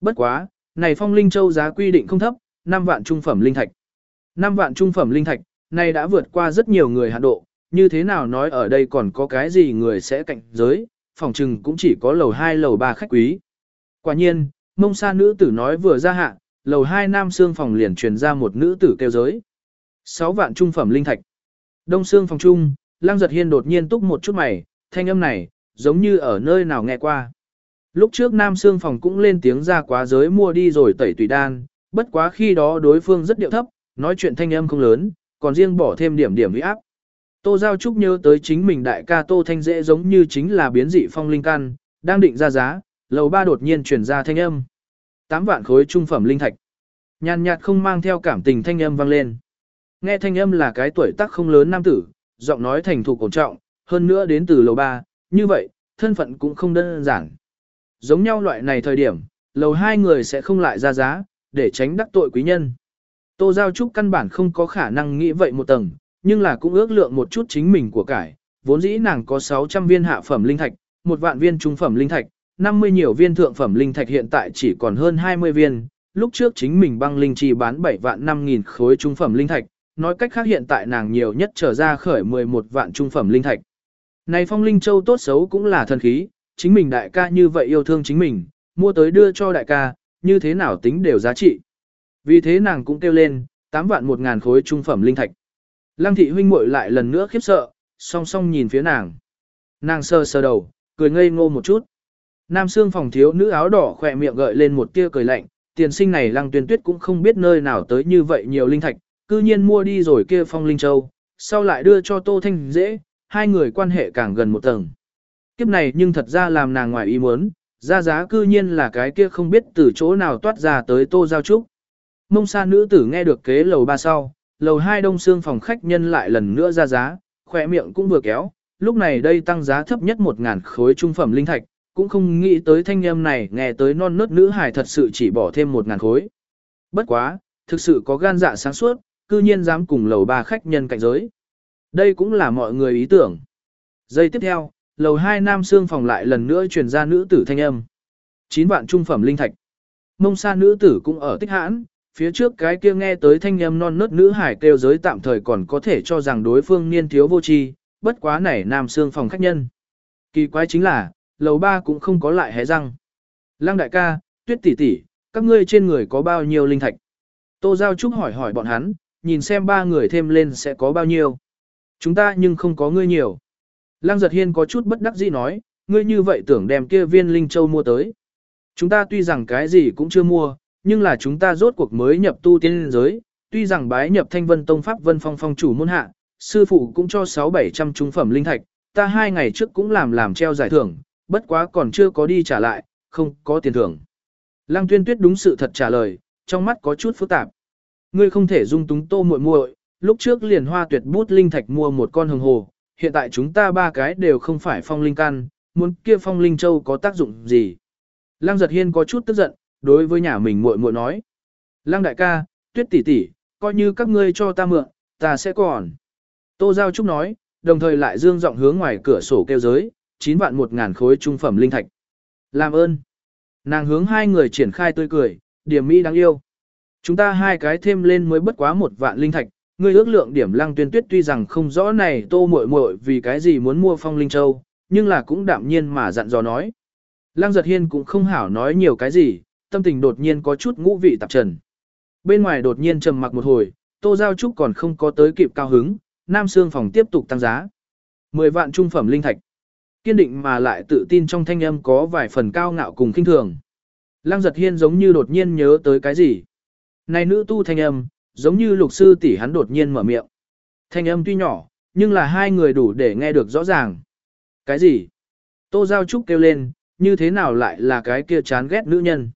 Speaker 1: Bất quá, này phong Linh Châu giá quy định không thấp, 5 vạn trung phẩm linh thạch. 5 vạn trung phẩm linh thạch, này đã vượt qua rất nhiều người hạn độ, như thế nào nói ở đây còn có cái gì người sẽ cạnh giới, phòng trừng cũng chỉ có lầu 2 lầu 3 khách quý. Quả nhiên, mông sa nữ tử nói vừa ra hạ, lầu hai nam xương phòng liền truyền ra một nữ tử kêu giới. sáu vạn trung phẩm linh thạch. Đông xương phòng trung, Lăng giật hiên đột nhiên túc một chút mày, thanh âm này, giống như ở nơi nào nghe qua. Lúc trước nam xương phòng cũng lên tiếng ra quá giới mua đi rồi tẩy tùy đan, bất quá khi đó đối phương rất điệu thấp, nói chuyện thanh âm không lớn, còn riêng bỏ thêm điểm điểm uy áp. Tô Giao Trúc nhớ tới chính mình đại ca Tô Thanh Dễ giống như chính là biến dị phong linh căn, đang định ra giá, lầu ba đột nhiên truyền ra thanh âm. tám vạn khối trung phẩm linh thạch. Nhàn nhạt không mang theo cảm tình thanh âm vang lên. Nghe thanh âm là cái tuổi tác không lớn nam tử, giọng nói thành thục cổ trọng, hơn nữa đến từ lầu ba, như vậy, thân phận cũng không đơn giản. Giống nhau loại này thời điểm, lầu hai người sẽ không lại ra giá, để tránh đắc tội quý nhân. Tô Giao Trúc căn bản không có khả năng nghĩ vậy một tầng, nhưng là cũng ước lượng một chút chính mình của cải, vốn dĩ nàng có 600 viên hạ phẩm linh thạch, một vạn viên trung phẩm linh thạch, 50 nhiều viên thượng phẩm linh thạch hiện tại chỉ còn hơn 20 viên, lúc trước chính mình băng linh chi bán 7 vạn 5 nghìn khối trung phẩm linh thạch, nói cách khác hiện tại nàng nhiều nhất trở ra khởi 11 vạn trung phẩm linh thạch. Này phong linh châu tốt xấu cũng là thần khí, chính mình đại ca như vậy yêu thương chính mình, mua tới đưa cho đại ca, như thế nào tính đều giá trị. Vì thế nàng cũng kêu lên, 8 vạn 1 ngàn khối trung phẩm linh thạch. Lăng thị huynh muội lại lần nữa khiếp sợ, song song nhìn phía nàng. Nàng sơ sơ đầu, cười ngây ngô một chút. Nam xương phòng thiếu nữ áo đỏ khỏe miệng gợi lên một tia cười lạnh, tiền sinh này lăng tuyên tuyết cũng không biết nơi nào tới như vậy nhiều linh thạch, cư nhiên mua đi rồi kia phong linh châu, sau lại đưa cho Tô Thanh dễ, hai người quan hệ càng gần một tầng. Kiếp này nhưng thật ra làm nàng ngoài ý muốn, ra giá cư nhiên là cái kia không biết từ chỗ nào toát ra tới Tô Giao Trúc. Mông sa nữ tử nghe được kế lầu ba sau, lầu hai đông xương phòng khách nhân lại lần nữa ra giá, khỏe miệng cũng vừa kéo, lúc này đây tăng giá thấp nhất một ngàn khối trung phẩm linh thạch, cũng không nghĩ tới thanh âm này nghe tới non nớt nữ hài thật sự chỉ bỏ thêm một ngàn khối. Bất quá, thực sự có gan dạ sáng suốt, cư nhiên dám cùng lầu ba khách nhân cạnh giới. Đây cũng là mọi người ý tưởng. Giây tiếp theo, lầu hai nam xương phòng lại lần nữa truyền ra nữ tử thanh âm. chín vạn trung phẩm linh thạch. Mông sa nữ tử cũng ở tích hãn, phía trước cái kia nghe tới thanh âm non nớt nữ hải kêu giới tạm thời còn có thể cho rằng đối phương niên thiếu vô tri, bất quá này nam xương phòng khách nhân. Kỳ quái chính là, lầu ba cũng không có lại hé răng. Lăng đại ca, tuyết tỷ tỷ, các ngươi trên người có bao nhiêu linh thạch? Tô Giao Trúc hỏi hỏi bọn hắn, nhìn xem ba người thêm lên sẽ có bao nhiêu. Chúng ta nhưng không có ngươi nhiều. Lăng giật hiên có chút bất đắc dĩ nói, ngươi như vậy tưởng đem kia viên linh châu mua tới. Chúng ta tuy rằng cái gì cũng chưa mua, nhưng là chúng ta rốt cuộc mới nhập tu tiên giới, tuy rằng bái nhập thanh vân tông pháp vân phong phong chủ môn hạ, sư phụ cũng cho 6-700 trung phẩm linh thạch, ta hai ngày trước cũng làm làm treo giải thưởng, bất quá còn chưa có đi trả lại, không có tiền thưởng. Lăng tuyên tuyết đúng sự thật trả lời, trong mắt có chút phức tạp. Ngươi không thể dung túng tô muội muội, lúc trước liền hoa tuyệt bút linh thạch mua một con hồng hồ, hiện tại chúng ta ba cái đều không phải phong linh căn, muốn kia phong linh châu có tác dụng gì. Lăng giật hiên có chút tức giận, đối với nhà mình muội muội nói. Lăng đại ca, tuyết tỷ tỷ, coi như các ngươi cho ta mượn, ta sẽ còn. Tô Giao Trúc nói, đồng thời lại dương giọng hướng ngoài cửa sổ kêu giới, 9 vạn 1 ngàn khối trung phẩm linh thạch. Làm ơn. Nàng hướng hai người triển khai tươi cười, điểm mỹ đáng yêu. Chúng ta hai cái thêm lên mới bất quá một vạn linh thạch, ngươi ước lượng điểm lăng tuyên tuyết tuy rằng không rõ này tô muội muội vì cái gì muốn mua phong linh châu, nhưng là cũng đạm nhiên mà dặn dò nói. Lăng giật hiên cũng không hảo nói nhiều cái gì, tâm tình đột nhiên có chút ngũ vị tạp trần. Bên ngoài đột nhiên trầm mặc một hồi, tô giao trúc còn không có tới kịp cao hứng, nam xương phòng tiếp tục tăng giá. 10 vạn trung phẩm linh thạch. Kiên định mà lại tự tin trong thanh âm có vài phần cao ngạo cùng kinh thường. Lăng giật hiên giống như đột nhiên nhớ tới cái gì. Này nữ tu thanh âm, giống như lục sư tỷ hắn đột nhiên mở miệng. Thanh âm tuy nhỏ, nhưng là hai người đủ để nghe được rõ ràng. Cái gì? Tô Giao Trúc kêu lên, như thế nào lại là cái kia chán ghét nữ nhân?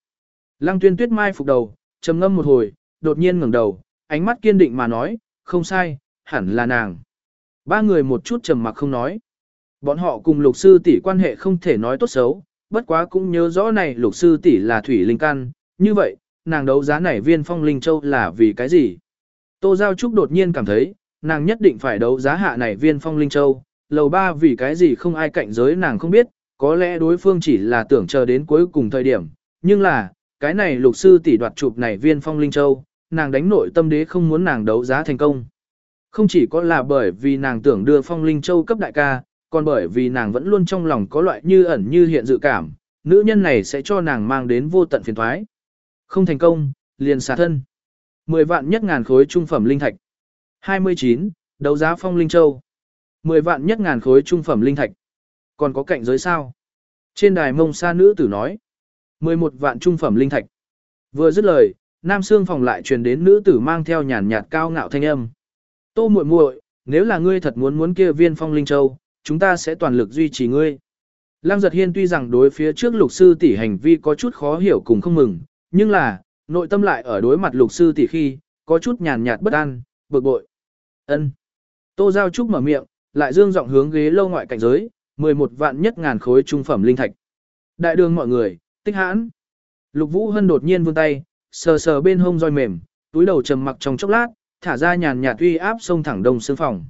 Speaker 1: Lăng tuyên tuyết mai phục đầu, trầm ngâm một hồi, đột nhiên ngẩng đầu, ánh mắt kiên định mà nói, không sai, hẳn là nàng. Ba người một chút trầm mặc không nói. Bọn họ cùng lục sư tỷ quan hệ không thể nói tốt xấu, bất quá cũng nhớ rõ này lục sư tỷ là thủy linh căn, như vậy, nàng đấu giá này viên phong linh châu là vì cái gì? Tô Giao Trúc đột nhiên cảm thấy, nàng nhất định phải đấu giá hạ này viên phong linh châu, lầu ba vì cái gì không ai cạnh giới nàng không biết, có lẽ đối phương chỉ là tưởng chờ đến cuối cùng thời điểm, nhưng là, cái này lục sư tỷ đoạt chụp này viên phong linh châu, nàng đánh nội tâm đế không muốn nàng đấu giá thành công. Không chỉ có là bởi vì nàng tưởng đưa phong linh châu cấp đại ca, còn bởi vì nàng vẫn luôn trong lòng có loại như ẩn như hiện dự cảm, nữ nhân này sẽ cho nàng mang đến vô tận phiền thoái. Không thành công, liền xả thân. 10 vạn nhất ngàn khối trung phẩm linh thạch. 29. Đấu giá phong linh châu. 10 vạn nhất ngàn khối trung phẩm linh thạch. Còn có cạnh giới sao? Trên đài mông sa nữ tử nói. 11 vạn trung phẩm linh thạch. Vừa dứt lời, nam xương phòng lại truyền đến nữ tử mang theo nhàn nhạt cao ngạo thanh âm. Tô muội muội, nếu là ngươi thật muốn muốn kia viên phong linh châu, chúng ta sẽ toàn lực duy trì ngươi. Lăng giật hiên tuy rằng đối phía trước lục sư tỷ hành vi có chút khó hiểu cùng không mừng, nhưng là, nội tâm lại ở đối mặt lục sư tỷ khi, có chút nhàn nhạt bất an, bực bội. ân Tô Giao Trúc mở miệng, lại dương giọng hướng ghế lâu ngoại cảnh giới, 11 vạn nhất ngàn khối trung phẩm linh thạch. Đại đường mọi người, tích hãn. Lục Vũ Hân đột nhiên vươn tay, sờ sờ bên hông roi mềm, túi đầu trầm mặc trong chốc lát, thả ra nhàn nhạt uy áp xông thẳng đông xương phòng.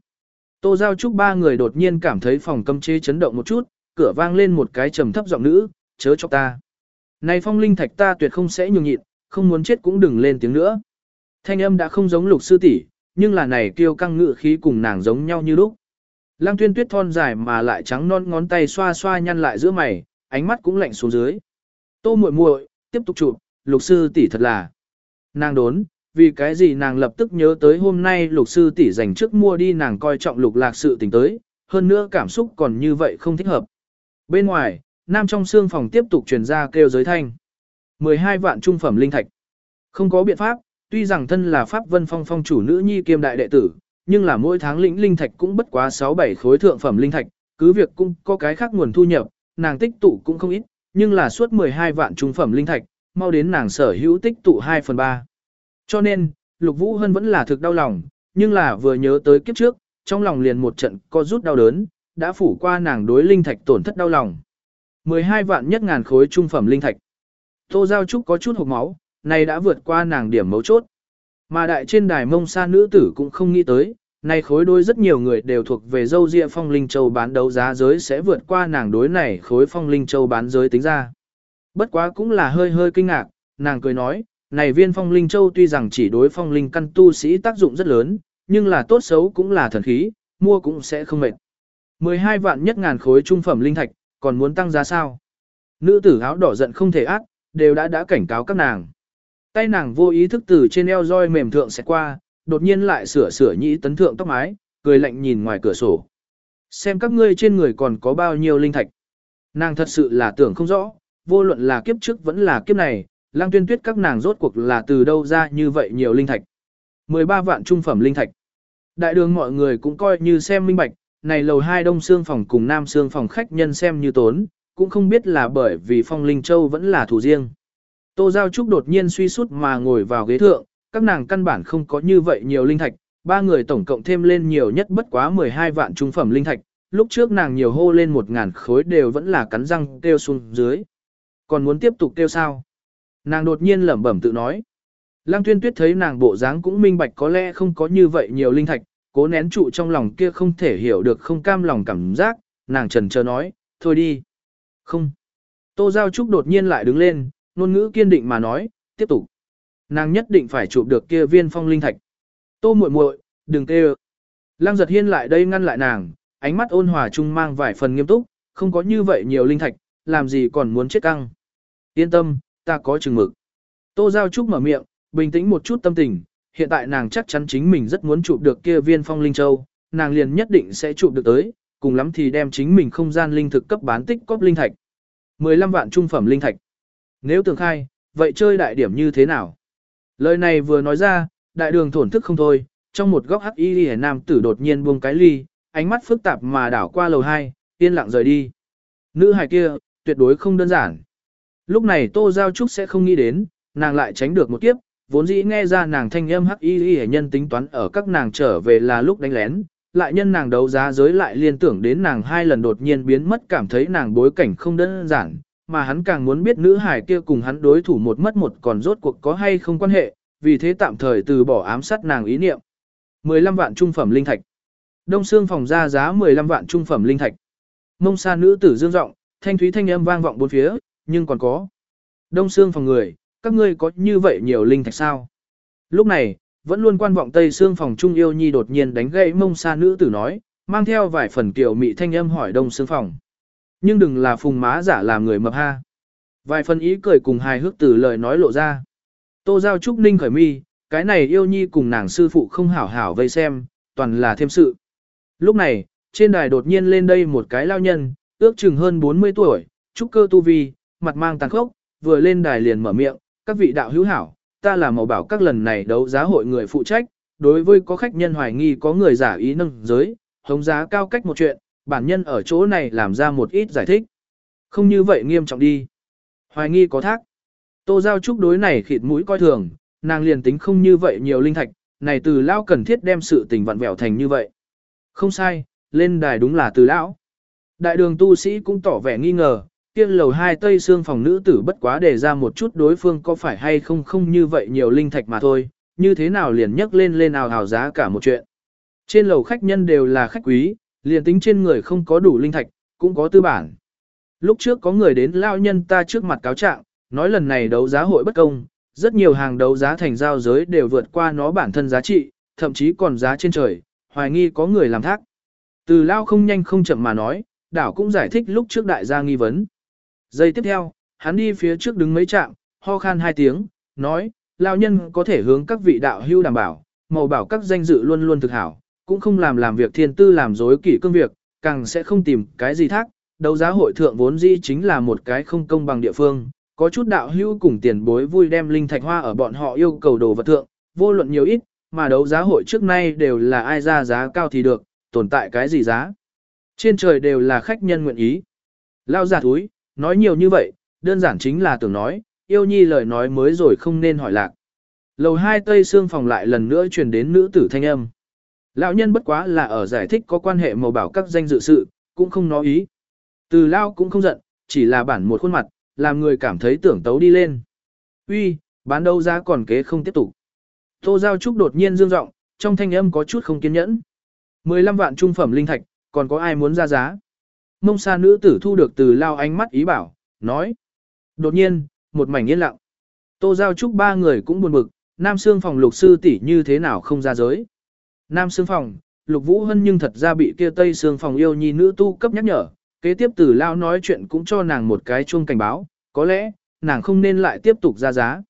Speaker 1: Tô Giao Trúc ba người đột nhiên cảm thấy phòng cấm chế chấn động một chút, cửa vang lên một cái trầm thấp giọng nữ, chớ cho ta. Này phong linh thạch ta tuyệt không sẽ nhường nhịn, không muốn chết cũng đừng lên tiếng nữa. Thanh âm đã không giống lục sư tỷ, nhưng là này kêu căng ngự khí cùng nàng giống nhau như lúc. Lăng tuyên tuyết thon dài mà lại trắng non ngón tay xoa xoa nhăn lại giữa mày, ánh mắt cũng lạnh xuống dưới. Tô muội muội, tiếp tục chụp, lục sư tỷ thật là. Nàng đốn, vì cái gì nàng lập tức nhớ tới hôm nay lục sư tỷ dành trước mua đi nàng coi trọng lục lạc sự tình tới, hơn nữa cảm xúc còn như vậy không thích hợp. Bên ngoài, nam trong xương phòng tiếp tục truyền ra kêu giới thanh. 12 vạn trung phẩm linh thạch. Không có biện pháp, tuy rằng thân là Pháp Vân Phong phong chủ nữ nhi kiêm đại đệ tử, nhưng là mỗi tháng lĩnh linh thạch cũng bất quá 6-7 khối thượng phẩm linh thạch, cứ việc cũng có cái khác nguồn thu nhập, nàng tích tụ cũng không ít, nhưng là suốt 12 vạn trung phẩm linh thạch, mau đến nàng sở hữu tích tụ 2 phần 3. Cho nên, Lục Vũ Hân vẫn là thực đau lòng, nhưng là vừa nhớ tới kiếp trước, trong lòng liền một trận co rút đau đớn, đã phủ qua nàng đối linh thạch tổn thất đau lòng. 12 vạn nhất ngàn khối trung phẩm linh thạch. Tô Giao Trúc có chút hộp máu, này đã vượt qua nàng điểm mấu chốt. Mà đại trên đài mông sa nữ tử cũng không nghĩ tới, này khối đôi rất nhiều người đều thuộc về dâu ria phong linh châu bán đấu giá giới sẽ vượt qua nàng đối này khối phong linh châu bán giới tính ra. Bất quá cũng là hơi hơi kinh ngạc, nàng cười nói, này viên phong linh châu tuy rằng chỉ đối phong linh căn tu sĩ tác dụng rất lớn, nhưng là tốt xấu cũng là thần khí, mua cũng sẽ không mệt. 12 vạn nhất ngàn khối trung phẩm linh thạch, còn muốn tăng giá sao? Nữ tử áo đỏ giận không thể ác, đều đã đã cảnh cáo các nàng. Tay nàng vô ý thức từ trên eo roi mềm thượng sẽ qua, đột nhiên lại sửa sửa nhĩ tấn thượng tóc mái, cười lạnh nhìn ngoài cửa sổ. Xem các ngươi trên người còn có bao nhiêu linh thạch. Nàng thật sự là tưởng không rõ, vô luận là kiếp trước vẫn là kiếp này, lang tuyên tuyết các nàng rốt cuộc là từ đâu ra như vậy nhiều linh thạch. 13 vạn trung phẩm linh thạch. Đại đường mọi người cũng coi như xem minh bạch, này lầu hai đông xương phòng cùng nam xương phòng khách nhân xem như tốn, cũng không biết là bởi vì phong linh châu vẫn là thủ riêng. Tô Giao Trúc đột nhiên suy sút mà ngồi vào ghế thượng, các nàng căn bản không có như vậy nhiều linh thạch, ba người tổng cộng thêm lên nhiều nhất bất quá 12 vạn trung phẩm linh thạch, lúc trước nàng nhiều hô lên một ngàn khối đều vẫn là cắn răng kêu xuống dưới. Còn muốn tiếp tục kêu sao? Nàng đột nhiên lẩm bẩm tự nói. Lăng tuyên tuyết thấy nàng bộ dáng cũng minh bạch có lẽ không có như vậy nhiều linh thạch, cố nén trụ trong lòng kia không thể hiểu được không cam lòng cảm giác, nàng trần chờ nói, thôi đi. Không. Tô Giao Trúc đột nhiên lại đứng lên, ngôn ngữ kiên định mà nói, tiếp tục. Nàng nhất định phải chụp được kia viên phong linh thạch. Tô muội muội, đừng kêu. Lăng giật hiên lại đây ngăn lại nàng, ánh mắt ôn hòa chung mang vài phần nghiêm túc, không có như vậy nhiều linh thạch, làm gì còn muốn chết căng. Yên tâm, ta có chừng mực. Tô Giao Trúc mở miệng, bình tĩnh một chút tâm tình, hiện tại nàng chắc chắn chính mình rất muốn chụp được kia viên phong linh châu, nàng liền nhất định sẽ chụp được tới, cùng lắm thì đem chính mình không gian linh thực cấp bán tích cóp linh thạch. 15 vạn trung phẩm linh thạch. Nếu tưởng khai, vậy chơi đại điểm như thế nào? Lời này vừa nói ra, đại đường thổn thức không thôi, trong một góc hắc y lì nam tử đột nhiên buông cái ly, ánh mắt phức tạp mà đảo qua lầu 2, yên lặng rời đi. Nữ hài kia, tuyệt đối không đơn giản. Lúc này Tô Giao Trúc sẽ không nghĩ đến, nàng lại tránh được một kiếp, vốn dĩ nghe ra nàng thanh âm hắc y y nhân tính toán ở các nàng trở về là lúc đánh lén, lại nhân nàng đấu giá giới lại liên tưởng đến nàng hai lần đột nhiên biến mất cảm thấy nàng bối cảnh không đơn giản, mà hắn càng muốn biết nữ hải kia cùng hắn đối thủ một mất một còn rốt cuộc có hay không quan hệ, vì thế tạm thời từ bỏ ám sát nàng ý niệm. 15 vạn trung phẩm linh thạch. Đông xương phòng ra giá 15 vạn trung phẩm linh thạch. Mông sa nữ tử dương giọng, thanh thúy thanh âm vang vọng bốn phía, nhưng còn có. Đông xương phòng người, các ngươi có như vậy nhiều linh thạch sao? Lúc này, vẫn luôn quan vọng tây xương phòng trung yêu nhi đột nhiên đánh gãy mông xa nữ tử nói, mang theo vài phần kiểu mị thanh âm hỏi đông xương phòng. Nhưng đừng là phùng má giả làm người mập ha. Vài phần ý cười cùng hài hước từ lời nói lộ ra. Tô giao trúc ninh khởi mi, cái này yêu nhi cùng nàng sư phụ không hảo hảo vây xem, toàn là thêm sự. Lúc này, trên đài đột nhiên lên đây một cái lao nhân, ước chừng hơn 40 tuổi, trúc cơ tu vi, mặt mang tàn khốc, vừa lên đài liền mở miệng, các vị đạo hữu hảo, ta là màu bảo các lần này đấu giá hội người phụ trách, đối với có khách nhân hoài nghi có người giả ý nâng giới, hống giá cao cách một chuyện, bản nhân ở chỗ này làm ra một ít giải thích. Không như vậy nghiêm trọng đi. Hoài nghi có thác. Tô Giao Trúc đối này khịt mũi coi thường, nàng liền tính không như vậy nhiều linh thạch, này từ lao cần thiết đem sự tình vặn vẹo thành như vậy. Không sai, lên đài đúng là từ lão. Đại đường tu sĩ cũng tỏ vẻ nghi ngờ, kia lầu hai tây xương phòng nữ tử bất quá đề ra một chút đối phương có phải hay không không như vậy nhiều linh thạch mà thôi, như thế nào liền nhấc lên lên nào hào giá cả một chuyện. Trên lầu khách nhân đều là khách quý, liền tính trên người không có đủ linh thạch, cũng có tư bản. Lúc trước có người đến lao nhân ta trước mặt cáo trạng, nói lần này đấu giá hội bất công, rất nhiều hàng đấu giá thành giao giới đều vượt qua nó bản thân giá trị, thậm chí còn giá trên trời, hoài nghi có người làm thác. Từ lao không nhanh không chậm mà nói, đảo cũng giải thích lúc trước đại gia nghi vấn. Giây tiếp theo, hắn đi phía trước đứng mấy trạm, ho khan hai tiếng, nói, lao nhân có thể hướng các vị đạo hưu đảm bảo, màu bảo các danh dự luôn luôn thực hảo, cũng không làm làm việc thiên tư làm dối kỷ cương việc, càng sẽ không tìm cái gì thác. Đấu giá hội thượng vốn dĩ chính là một cái không công bằng địa phương, có chút đạo hưu cùng tiền bối vui đem linh thạch hoa ở bọn họ yêu cầu đồ vật thượng, vô luận nhiều ít, mà đấu giá hội trước nay đều là ai ra giá cao thì được, tồn tại cái gì giá. Trên trời đều là khách nhân nguyện ý. Lao giả túi, nói nhiều như vậy, đơn giản chính là tưởng nói, yêu nhi lời nói mới rồi không nên hỏi lạc. Lầu hai tây xương phòng lại lần nữa truyền đến nữ tử thanh âm. Lão nhân bất quá là ở giải thích có quan hệ màu bảo các danh dự sự, cũng không nói ý. Từ Lao cũng không giận, chỉ là bản một khuôn mặt, làm người cảm thấy tưởng tấu đi lên. Uy, bán đâu ra còn kế không tiếp tục. Tô Giao Trúc đột nhiên dương giọng, trong thanh âm có chút không kiên nhẫn. 15 vạn trung phẩm linh thạch, còn có ai muốn ra giá? Mông sa nữ tử thu được từ lao ánh mắt ý bảo, nói. Đột nhiên, một mảnh yên lặng. Tô Giao Trúc ba người cũng buồn bực, Nam Sương phòng lục sư tỷ như thế nào không ra giới. Nam Sương phòng, lục vũ hân nhưng thật ra bị kia Tây Sương phòng yêu nhi nữ tu cấp nhắc nhở, kế tiếp từ lao nói chuyện cũng cho nàng một cái chuông cảnh báo, có lẽ, nàng không nên lại tiếp tục ra giá.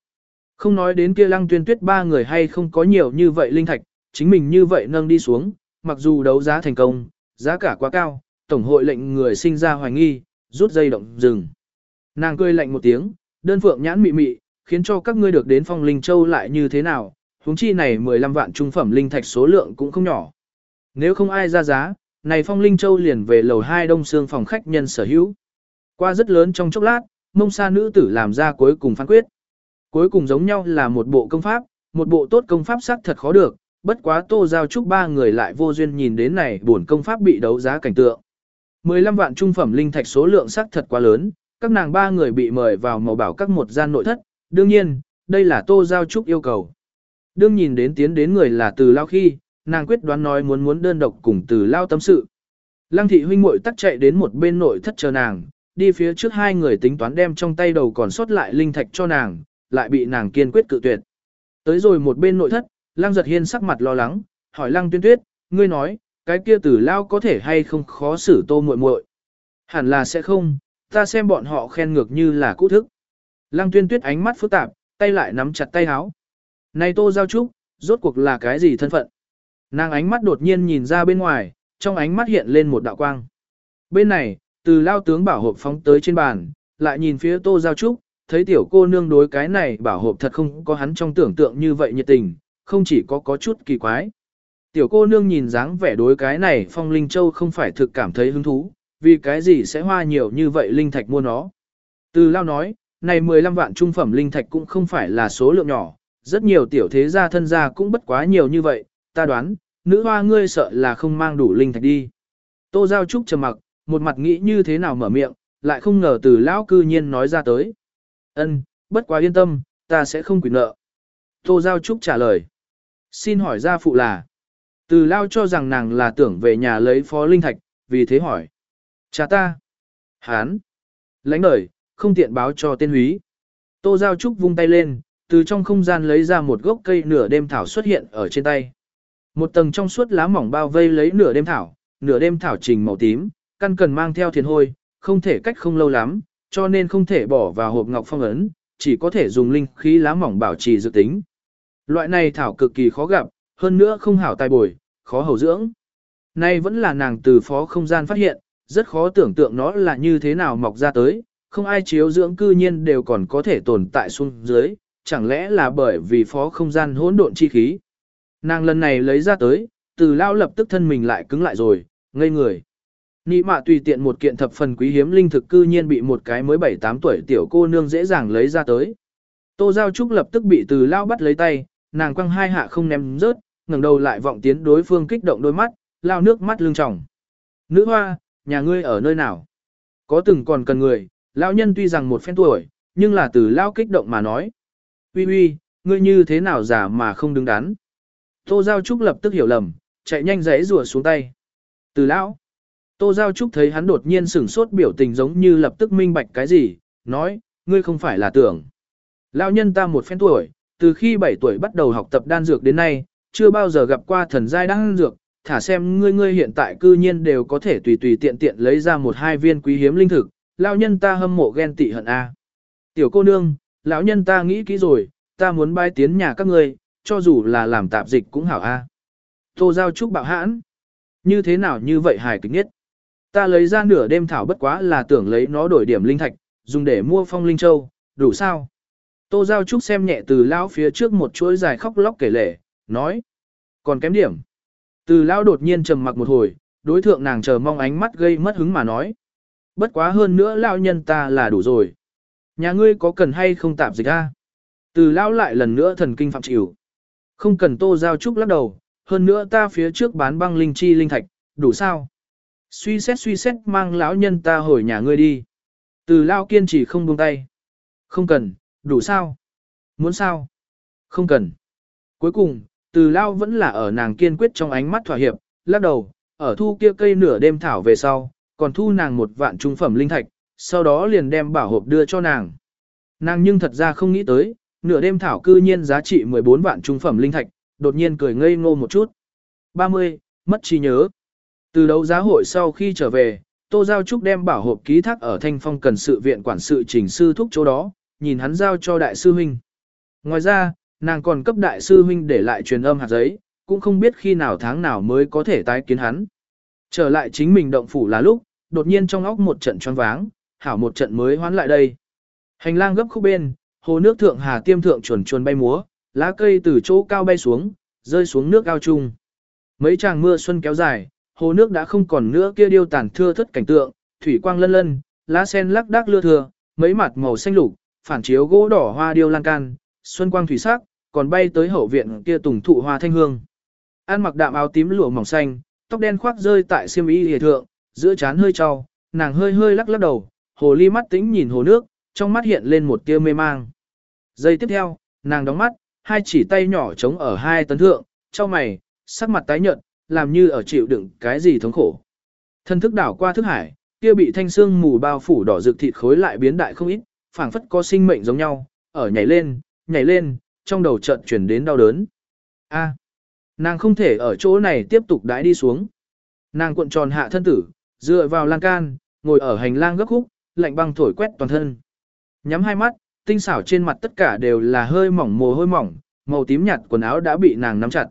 Speaker 1: Không nói đến kia lăng tuyên tuyết ba người hay không có nhiều như vậy linh thạch, chính mình như vậy nâng đi xuống, mặc dù đấu giá thành công, giá cả quá cao, tổng hội lệnh người sinh ra hoài nghi, rút dây động dừng. Nàng cười lạnh một tiếng, đơn phượng nhãn mị mị, khiến cho các ngươi được đến phong linh châu lại như thế nào, huống chi này 15 vạn trung phẩm linh thạch số lượng cũng không nhỏ. Nếu không ai ra giá, này phong linh châu liền về lầu 2 đông xương phòng khách nhân sở hữu. Qua rất lớn trong chốc lát, mông sa nữ tử làm ra cuối cùng phán quyết. Cuối cùng giống nhau là một bộ công pháp, một bộ tốt công pháp sắc thật khó được, bất quá tô giao trúc ba người lại vô duyên nhìn đến này buồn công pháp bị đấu giá cảnh tượng. 15 vạn trung phẩm linh thạch số lượng xác thật quá lớn, các nàng ba người bị mời vào màu bảo các một gian nội thất, đương nhiên, đây là tô giao trúc yêu cầu. Đương nhìn đến tiến đến người là từ lao khi, nàng quyết đoán nói muốn muốn đơn độc cùng từ lao tâm sự. Lăng thị huynh muội tắt chạy đến một bên nội thất chờ nàng, đi phía trước hai người tính toán đem trong tay đầu còn sót lại linh thạch cho nàng, lại bị nàng kiên quyết cự tuyệt. Tới rồi một bên nội thất, Lăng giật hiên sắc mặt lo lắng, hỏi Lăng tuyên tuyết, ngươi nói, cái kia tử lao có thể hay không khó xử tô muội muội Hẳn là sẽ không, ta xem bọn họ khen ngược như là cũ thức. Lăng tuyên tuyết ánh mắt phức tạp, tay lại nắm chặt tay áo. Này tô giao trúc, rốt cuộc là cái gì thân phận? Nàng ánh mắt đột nhiên nhìn ra bên ngoài, trong ánh mắt hiện lên một đạo quang. Bên này, từ lao tướng bảo hộp phóng tới trên bàn, lại nhìn phía tô giao trúc, thấy tiểu cô nương đối cái này bảo hộp thật không có hắn trong tưởng tượng như vậy nhiệt tình, không chỉ có có chút kỳ quái. Tiểu cô nương nhìn dáng vẻ đối cái này phong linh châu không phải thực cảm thấy hứng thú, vì cái gì sẽ hoa nhiều như vậy linh thạch mua nó. Từ lao nói, này 15 vạn trung phẩm linh thạch cũng không phải là số lượng nhỏ, rất nhiều tiểu thế gia thân gia cũng bất quá nhiều như vậy, ta đoán, nữ hoa ngươi sợ là không mang đủ linh thạch đi. Tô Giao Trúc trầm mặc, một mặt nghĩ như thế nào mở miệng, lại không ngờ từ lão cư nhiên nói ra tới. Ân, bất quá yên tâm, ta sẽ không quỷ nợ. Tô Giao Trúc trả lời. Xin hỏi gia phụ là. Từ lao cho rằng nàng là tưởng về nhà lấy phó linh thạch, vì thế hỏi. Cha ta. Hán. lãnh đời, không tiện báo cho tên húy. Tô Giao Trúc vung tay lên, từ trong không gian lấy ra một gốc cây nửa đêm thảo xuất hiện ở trên tay. Một tầng trong suốt lá mỏng bao vây lấy nửa đêm thảo, nửa đêm thảo trình màu tím, căn cần mang theo thiền hôi, không thể cách không lâu lắm, cho nên không thể bỏ vào hộp ngọc phong ấn, chỉ có thể dùng linh khí lá mỏng bảo trì dự tính. Loại này thảo cực kỳ khó gặp, hơn nữa không hảo tài bồi, khó hầu dưỡng. Nay vẫn là nàng từ phó không gian phát hiện, rất khó tưởng tượng nó là như thế nào mọc ra tới, không ai chiếu dưỡng cư nhiên đều còn có thể tồn tại xuống dưới, chẳng lẽ là bởi vì phó không gian hỗn độn chi khí. Nàng lần này lấy ra tới, từ lao lập tức thân mình lại cứng lại rồi, ngây người. Nị mạ tùy tiện một kiện thập phần quý hiếm linh thực cư nhiên bị một cái mới 7-8 tuổi tiểu cô nương dễ dàng lấy ra tới. Tô Giao Trúc lập tức bị từ lao bắt lấy tay, nàng quăng hai hạ không ném rớt, ngẩng đầu lại vọng tiến đối phương kích động đôi mắt, lao nước mắt lưng tròng. Nữ hoa, nhà ngươi ở nơi nào? Có từng còn cần người, lão nhân tuy rằng một phen tuổi, nhưng là từ lao kích động mà nói. Uy uy, ngươi như thế nào giả mà không đứng đắn? Tô Giao Trúc lập tức hiểu lầm, chạy nhanh rẽ rùa xuống tay. Từ lão. Tô Giao Trúc thấy hắn đột nhiên sửng sốt biểu tình giống như lập tức minh bạch cái gì, nói, ngươi không phải là tưởng. Lão nhân ta một phen tuổi, từ khi 7 tuổi bắt đầu học tập đan dược đến nay, chưa bao giờ gặp qua thần giai đan dược, thả xem ngươi ngươi hiện tại cư nhiên đều có thể tùy tùy tiện tiện lấy ra một hai viên quý hiếm linh thực, lão nhân ta hâm mộ ghen tị hận a. À. Tiểu cô nương, lão nhân ta nghĩ kỹ rồi, ta muốn bay tiến nhà các ngươi, cho dù là làm tạp dịch cũng hảo a. À. Tô Giao Trúc bạo hãn. Như thế nào như vậy hài kịch nhất? Ta lấy ra nửa đêm thảo bất quá là tưởng lấy nó đổi điểm linh thạch, dùng để mua phong linh châu, đủ sao? Tô Giao Trúc xem nhẹ từ lão phía trước một chuỗi dài khóc lóc kể lể, nói. Còn kém điểm. Từ lão đột nhiên trầm mặc một hồi, đối thượng nàng chờ mong ánh mắt gây mất hứng mà nói. Bất quá hơn nữa lão nhân ta là đủ rồi. Nhà ngươi có cần hay không tạp dịch a? Từ lão lại lần nữa thần kinh phạm chịu. Không cần tô giao trúc lắc đầu, hơn nữa ta phía trước bán băng linh chi linh thạch, đủ sao? Suy xét suy xét mang lão nhân ta hồi nhà ngươi đi. Từ lão kiên trì không buông tay. Không cần, đủ sao? Muốn sao? Không cần. Cuối cùng, từ lao vẫn là ở nàng kiên quyết trong ánh mắt thỏa hiệp, lắc đầu, ở thu kia cây nửa đêm thảo về sau, còn thu nàng một vạn trung phẩm linh thạch, sau đó liền đem bảo hộp đưa cho nàng. Nàng nhưng thật ra không nghĩ tới, nửa đêm thảo cư nhiên giá trị 14 vạn trung phẩm linh thạch, đột nhiên cười ngây ngô một chút. 30. Mất trí nhớ. Từ đấu giá hội sau khi trở về, Tô Giao Trúc đem bảo hộp ký thác ở Thanh Phong cần sự viện quản sự trình sư thúc chỗ đó, nhìn hắn giao cho đại sư huynh. Ngoài ra, nàng còn cấp đại sư huynh để lại truyền âm hạt giấy, cũng không biết khi nào tháng nào mới có thể tái kiến hắn. Trở lại chính mình động phủ là lúc, đột nhiên trong óc một trận choáng váng, hảo một trận mới hoán lại đây. Hành lang gấp khúc bên, hồ nước thượng hà tiêm thượng chuồn chuồn bay múa, lá cây từ chỗ cao bay xuống, rơi xuống nước ao chung. Mấy tràng mưa xuân kéo dài, hồ nước đã không còn nữa kia điêu tàn thưa thất cảnh tượng, thủy quang lân lân, lá sen lắc đác lưa thừa, mấy mặt màu xanh lục, phản chiếu gỗ đỏ hoa điêu lan can, xuân quang thủy sắc, còn bay tới hậu viện kia tùng thụ hoa thanh hương. An mặc đạm áo tím lụa mỏng xanh, tóc đen khoác rơi tại xiêm y hề thượng, giữa trán hơi trao, nàng hơi hơi lắc lắc đầu, hồ ly mắt tĩnh nhìn hồ nước, trong mắt hiện lên một tia mê mang. Giây tiếp theo, nàng đóng mắt, hai chỉ tay nhỏ trống ở hai tấn thượng, cho mày, sắc mặt tái nhợt, làm như ở chịu đựng cái gì thống khổ. Thân thức đảo qua thức hải, kia bị thanh xương mù bao phủ đỏ rực thịt khối lại biến đại không ít, phảng phất có sinh mệnh giống nhau, ở nhảy lên, nhảy lên, trong đầu trận chuyển đến đau đớn. A, nàng không thể ở chỗ này tiếp tục đãi đi xuống. Nàng cuộn tròn hạ thân tử, dựa vào lan can, ngồi ở hành lang gấp khúc, lạnh băng thổi quét toàn thân. Nhắm hai mắt, tinh xảo trên mặt tất cả đều là hơi mỏng mồ hôi mỏng, màu tím nhạt quần áo đã bị nàng nắm chặt.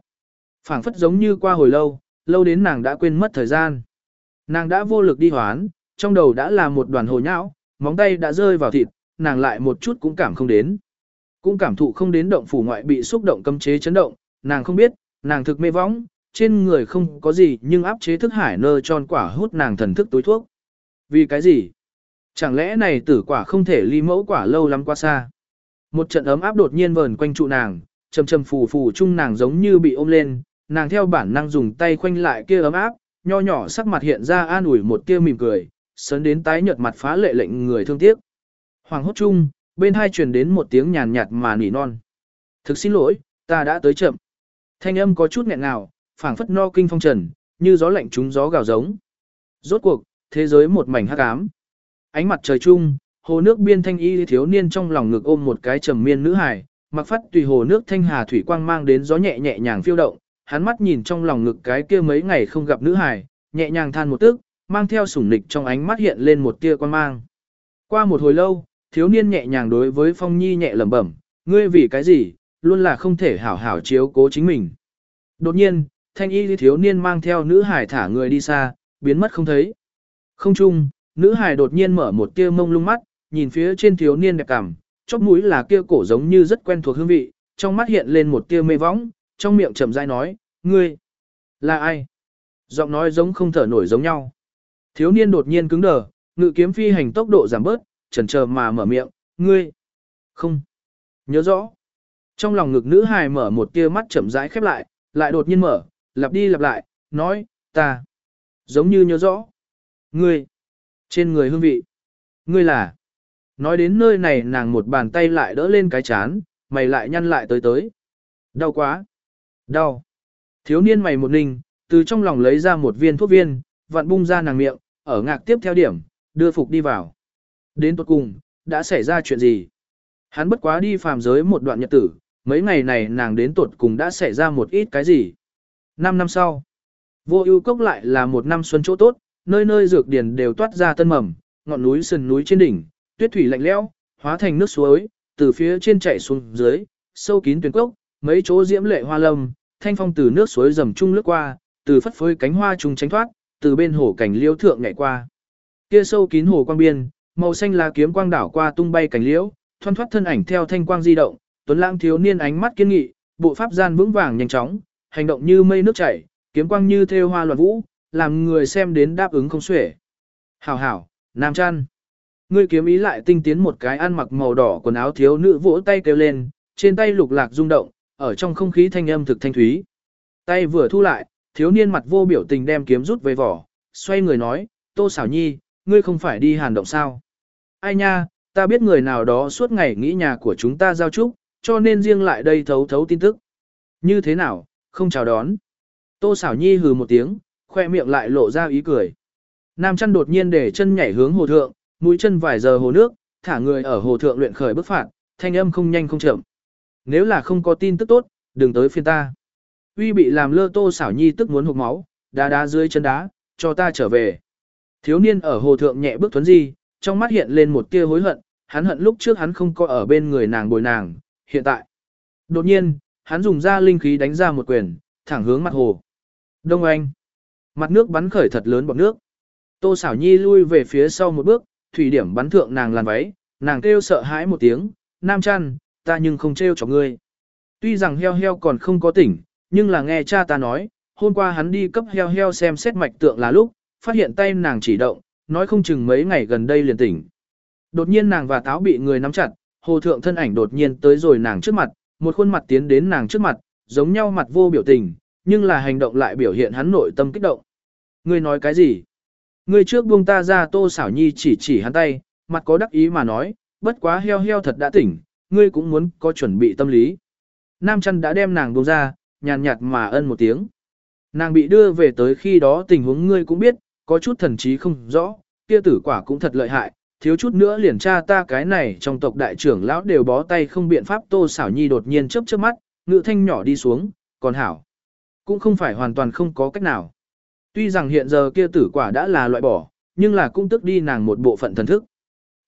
Speaker 1: phảng phất giống như qua hồi lâu, lâu đến nàng đã quên mất thời gian. Nàng đã vô lực đi hoán, trong đầu đã là một đoàn hồ nhão, móng tay đã rơi vào thịt, nàng lại một chút cũng cảm không đến. Cũng cảm thụ không đến động phủ ngoại bị xúc động cấm chế chấn động, nàng không biết, nàng thực mê võng, trên người không có gì nhưng áp chế thức hải nơ tròn quả hút nàng thần thức túi thuốc. Vì cái gì? Chẳng lẽ này tử quả không thể ly mẫu quả lâu lắm qua xa? Một trận ấm áp đột nhiên vờn quanh trụ nàng, chầm chầm phù phù chung nàng giống như bị ôm lên, nàng theo bản năng dùng tay khoanh lại kia ấm áp, nho nhỏ sắc mặt hiện ra an ủi một tia mỉm cười, sớn đến tái nhợt mặt phá lệ lệnh người thương tiếc. Hoàng hốt chung, bên hai truyền đến một tiếng nhàn nhạt mà nỉ non. Thực xin lỗi, ta đã tới chậm. Thanh âm có chút nghẹn ngào, phảng phất no kinh phong trần, như gió lạnh trúng gió gào giống. Rốt cuộc, thế giới một mảnh hắc ám. Ánh mặt trời chung, hồ nước biên thanh y thiếu niên trong lòng ngực ôm một cái trầm miên nữ hài, mặc phát tùy hồ nước thanh hà thủy quang mang đến gió nhẹ nhẹ nhàng phiêu động, hắn mắt nhìn trong lòng ngực cái kia mấy ngày không gặp nữ hài, nhẹ nhàng than một tức, mang theo sủng nịch trong ánh mắt hiện lên một tia quan mang. Qua một hồi lâu, thiếu niên nhẹ nhàng đối với Phong Nhi nhẹ lẩm bẩm, ngươi vì cái gì, luôn là không thể hảo hảo chiếu cố chính mình. Đột nhiên, thanh y thiếu niên mang theo nữ hải thả người đi xa, biến mất không thấy. Không chung, nữ hải đột nhiên mở một tia mông lung mắt, nhìn phía trên thiếu niên đẹp cảm, chóp mũi là kia cổ giống như rất quen thuộc hương vị, trong mắt hiện lên một tia mê võng, trong miệng chậm rãi nói, ngươi, là ai? Giọng nói giống không thở nổi giống nhau. Thiếu niên đột nhiên cứng đờ, ngự kiếm phi hành tốc độ giảm bớt, chần chờ mà mở miệng, ngươi, không, nhớ rõ. Trong lòng ngực nữ hài mở một tia mắt chậm rãi khép lại, lại đột nhiên mở, lặp đi lặp lại, nói, ta, giống như nhớ rõ. Ngươi, trên người hương vị, ngươi là, nói đến nơi này nàng một bàn tay lại đỡ lên cái chán, mày lại nhăn lại tới tới. Đau quá, đau. Thiếu niên mày một ninh, từ trong lòng lấy ra một viên thuốc viên, vặn bung ra nàng miệng, ở ngạc tiếp theo điểm, đưa phục đi vào. Đến tuột cùng, đã xảy ra chuyện gì? Hắn bất quá đi phàm giới một đoạn nhật tử, mấy ngày này nàng đến tuột cùng đã xảy ra một ít cái gì? Năm năm sau, vô ưu cốc lại là một năm xuân chỗ tốt, nơi nơi dược điển đều toát ra tân mầm, ngọn núi sườn núi trên đỉnh, tuyết thủy lạnh lẽo, hóa thành nước suối, từ phía trên chảy xuống dưới, sâu kín tuyến cốc, mấy chỗ diễm lệ hoa lâm, thanh phong từ nước suối rầm trung lướt qua, từ phất phới cánh hoa trùng tránh thoát, từ bên hồ cảnh liêu thượng nhảy qua. Kia sâu kín hồ quang biên, màu xanh lá kiếm quang đảo qua tung bay cảnh liễu, thoăn thoắt thân ảnh theo thanh quang di động, tuấn lãng thiếu niên ánh mắt kiên nghị, bộ pháp gian vững vàng nhanh chóng, hành động như mây nước chảy, kiếm quang như thêu hoa loạn vũ, làm người xem đến đáp ứng không xuể. Hảo hảo, nam chăn. Ngươi kiếm ý lại tinh tiến một cái ăn mặc màu đỏ quần áo thiếu nữ vỗ tay kêu lên, trên tay lục lạc rung động, ở trong không khí thanh âm thực thanh thúy. Tay vừa thu lại, thiếu niên mặt vô biểu tình đem kiếm rút về vỏ, xoay người nói, Tô Sảo nhi, ngươi không phải đi hàn động sao? Ai nha, ta biết người nào đó suốt ngày nghĩ nhà của chúng ta giao trúc, cho nên riêng lại đây thấu thấu tin tức. Như thế nào, không chào đón. Tô xảo nhi hừ một tiếng, khoe miệng lại lộ ra ý cười. Nam chăn đột nhiên để chân nhảy hướng hồ thượng, mũi chân vài giờ hồ nước, thả người ở hồ thượng luyện khởi bức phạt, thanh âm không nhanh không chậm. Nếu là không có tin tức tốt, đừng tới phiên ta. Uy bị làm lơ tô xảo nhi tức muốn hụt máu, đá đá dưới chân đá, cho ta trở về. Thiếu niên ở hồ thượng nhẹ bước thuấn di, trong mắt hiện lên một tia hối hận, hắn hận lúc trước hắn không có ở bên người nàng bồi nàng, hiện tại. Đột nhiên, hắn dùng ra linh khí đánh ra một quyền, thẳng hướng mặt hồ. Đông Anh. Mặt nước bắn khởi thật lớn bọt nước. Tô xảo nhi lui về phía sau một bước, thủy điểm bắn thượng nàng làn váy, nàng kêu sợ hãi một tiếng, nam chăn, ta nhưng không trêu cho ngươi. Tuy rằng heo heo còn không có tỉnh, nhưng là nghe cha ta nói, hôm qua hắn đi cấp heo heo xem xét mạch tượng là lúc, phát hiện tay nàng chỉ động, nói không chừng mấy ngày gần đây liền tỉnh. Đột nhiên nàng và táo bị người nắm chặt, hồ thượng thân ảnh đột nhiên tới rồi nàng trước mặt, một khuôn mặt tiến đến nàng trước mặt, giống nhau mặt vô biểu tình, nhưng là hành động lại biểu hiện hắn nội tâm kích động. Ngươi nói cái gì? Ngươi trước buông ta ra tô xảo nhi chỉ chỉ hắn tay, mặt có đắc ý mà nói, bất quá heo heo thật đã tỉnh, ngươi cũng muốn có chuẩn bị tâm lý. Nam chăn đã đem nàng buông ra, nhàn nhạt mà ân một tiếng. Nàng bị đưa về tới khi đó tình huống ngươi cũng biết, có chút thần trí không rõ, kia tử quả cũng thật lợi hại, thiếu chút nữa liền tra ta cái này trong tộc đại trưởng lão đều bó tay không biện pháp tô xảo nhi đột nhiên chớp chớp mắt, ngự thanh nhỏ đi xuống, còn hảo. Cũng không phải hoàn toàn không có cách nào. Tuy rằng hiện giờ kia tử quả đã là loại bỏ, nhưng là cũng tức đi nàng một bộ phận thần thức.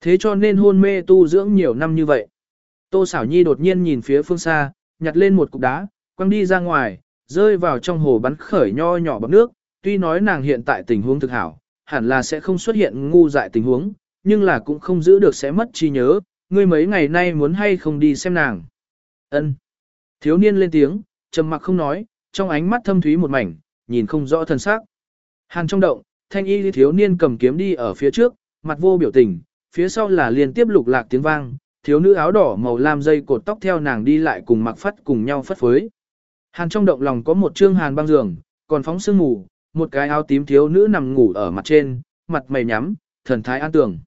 Speaker 1: Thế cho nên hôn mê tu dưỡng nhiều năm như vậy. Tô xảo nhi đột nhiên nhìn phía phương xa, nhặt lên một cục đá, quăng đi ra ngoài, rơi vào trong hồ bắn khởi nho nhỏ bọc nước, tuy nói nàng hiện tại tình huống thực hảo, hẳn là sẽ không xuất hiện ngu dại tình huống, nhưng là cũng không giữ được sẽ mất trí nhớ, ngươi mấy ngày nay muốn hay không đi xem nàng. Ân. Thiếu niên lên tiếng, trầm mặc không nói, trong ánh mắt thâm thúy một mảnh, nhìn không rõ thân xác. Hàn trong động, thanh y thiếu niên cầm kiếm đi ở phía trước, mặt vô biểu tình, phía sau là liên tiếp lục lạc tiếng vang, thiếu nữ áo đỏ màu lam dây cột tóc theo nàng đi lại cùng mặc phát cùng nhau phất phới. Hàn trong động lòng có một trương hàn băng giường, còn phóng sương ngủ, một cái áo tím thiếu nữ nằm ngủ ở mặt trên, mặt mày nhắm, thần thái an tường.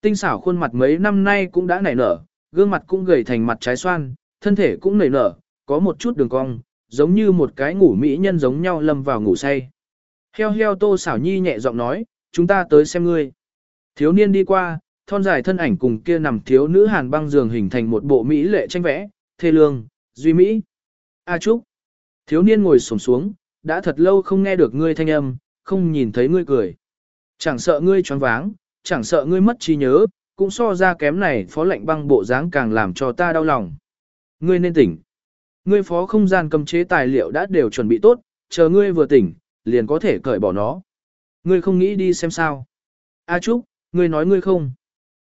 Speaker 1: Tinh xảo khuôn mặt mấy năm nay cũng đã nảy nở, gương mặt cũng gầy thành mặt trái xoan, thân thể cũng nảy nở, có một chút đường cong, giống như một cái ngủ mỹ nhân giống nhau lâm vào ngủ say. Heo heo tô xảo nhi nhẹ giọng nói, chúng ta tới xem ngươi. Thiếu niên đi qua, thon dài thân ảnh cùng kia nằm thiếu nữ hàn băng giường hình thành một bộ mỹ lệ tranh vẽ, thê lương, duy mỹ. A Trúc. Thiếu niên ngồi xổm xuống, đã thật lâu không nghe được ngươi thanh âm, không nhìn thấy ngươi cười. Chẳng sợ ngươi choáng váng, chẳng sợ ngươi mất trí nhớ, cũng so ra kém này phó lệnh băng bộ dáng càng làm cho ta đau lòng. Ngươi nên tỉnh. Ngươi phó không gian cầm chế tài liệu đã đều chuẩn bị tốt, chờ ngươi vừa tỉnh, liền có thể cởi bỏ nó. Ngươi không nghĩ đi xem sao. A Trúc, ngươi nói ngươi không.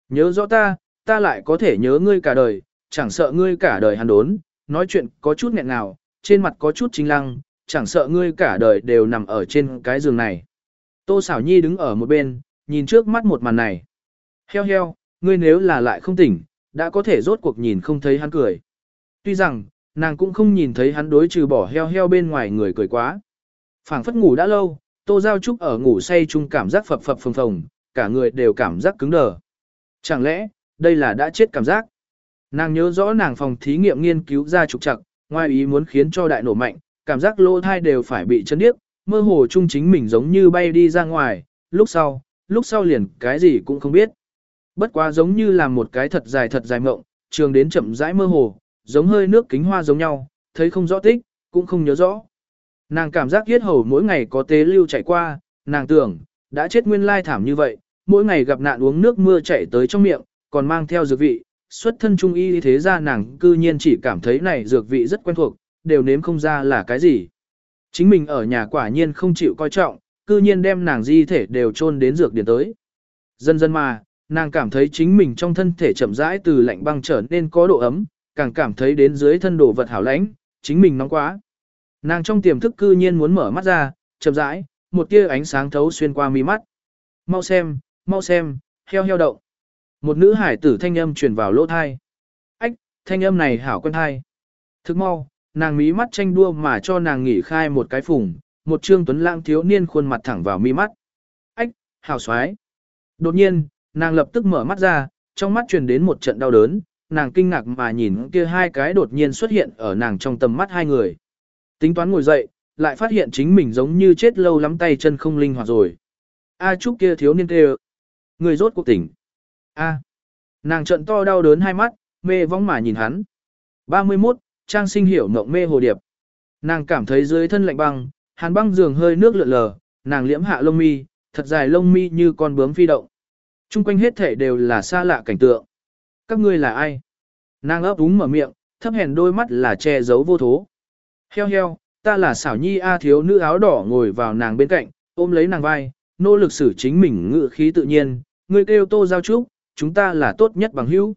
Speaker 1: Nhớ rõ ta, ta lại có thể nhớ ngươi cả đời, chẳng sợ ngươi cả đời hàn đốn, nói chuyện có chút nghẹn nào, trên mặt có chút chính lăng, chẳng sợ ngươi cả đời đều nằm ở trên cái giường này. Tô xảo nhi đứng ở một bên, nhìn trước mắt một màn này. Heo heo, ngươi nếu là lại không tỉnh, đã có thể rốt cuộc nhìn không thấy hắn cười. Tuy rằng, nàng cũng không nhìn thấy hắn đối trừ bỏ heo heo bên ngoài người cười quá. phảng phất ngủ đã lâu, tô giao trúc ở ngủ say chung cảm giác phập phập phồng phồng, cả người đều cảm giác cứng đờ. Chẳng lẽ, đây là đã chết cảm giác? Nàng nhớ rõ nàng phòng thí nghiệm nghiên cứu ra trục trặc, ngoài ý muốn khiến cho đại nổ mạnh, cảm giác lỗ thai đều phải bị chấn điếc, mơ hồ chung chính mình giống như bay đi ra ngoài, lúc sau, lúc sau liền cái gì cũng không biết. Bất quá giống như là một cái thật dài thật dài mộng, trường đến chậm rãi mơ hồ, giống hơi nước kính hoa giống nhau, thấy không rõ tích, cũng không nhớ rõ. Nàng cảm giác yết hầu mỗi ngày có tế lưu chạy qua, nàng tưởng, đã chết nguyên lai thảm như vậy, mỗi ngày gặp nạn uống nước mưa chảy tới trong miệng, còn mang theo dược vị, xuất thân trung y thế ra nàng cư nhiên chỉ cảm thấy này dược vị rất quen thuộc, đều nếm không ra là cái gì. Chính mình ở nhà quả nhiên không chịu coi trọng, cư nhiên đem nàng di thể đều chôn đến dược điển tới. Dần dần mà, nàng cảm thấy chính mình trong thân thể chậm rãi từ lạnh băng trở nên có độ ấm, càng cảm thấy đến dưới thân đồ vật hảo lãnh, chính mình nóng quá. Nàng trong tiềm thức cư nhiên muốn mở mắt ra, chậm rãi, một tia ánh sáng thấu xuyên qua mi mắt. Mau xem, mau xem, heo heo động. Một nữ hải tử thanh âm truyền vào lỗ thai. Ách, thanh âm này hảo quen thai. Thức mau, nàng mí mắt tranh đua mà cho nàng nghỉ khai một cái phùng, một trương tuấn lãng thiếu niên khuôn mặt thẳng vào mi mắt. Ách, hào xoái. Đột nhiên, nàng lập tức mở mắt ra, trong mắt truyền đến một trận đau đớn, nàng kinh ngạc mà nhìn kia hai cái đột nhiên xuất hiện ở nàng trong tầm mắt hai người. Tính toán ngồi dậy, lại phát hiện chính mình giống như chết lâu lắm tay chân không linh hoạt rồi. A Trúc kia thiếu niên kêu. Người rốt cuộc tỉnh. A. Nàng trận to đau đớn hai mắt, mê vong mà nhìn hắn. 31, Trang sinh hiểu mộng mê hồ điệp. Nàng cảm thấy dưới thân lạnh băng, hàn băng giường hơi nước lượn lờ, nàng liễm hạ lông mi, thật dài lông mi như con bướm phi động. Trung quanh hết thể đều là xa lạ cảnh tượng. Các ngươi là ai? Nàng ấp úng mở miệng, thấp hèn đôi mắt là che giấu vô thố. Heo heo, ta là xảo nhi A thiếu nữ áo đỏ ngồi vào nàng bên cạnh, ôm lấy nàng vai, nỗ lực xử chính mình ngự khí tự nhiên, ngươi kêu tô giao trúc, chúng ta là tốt nhất bằng hữu.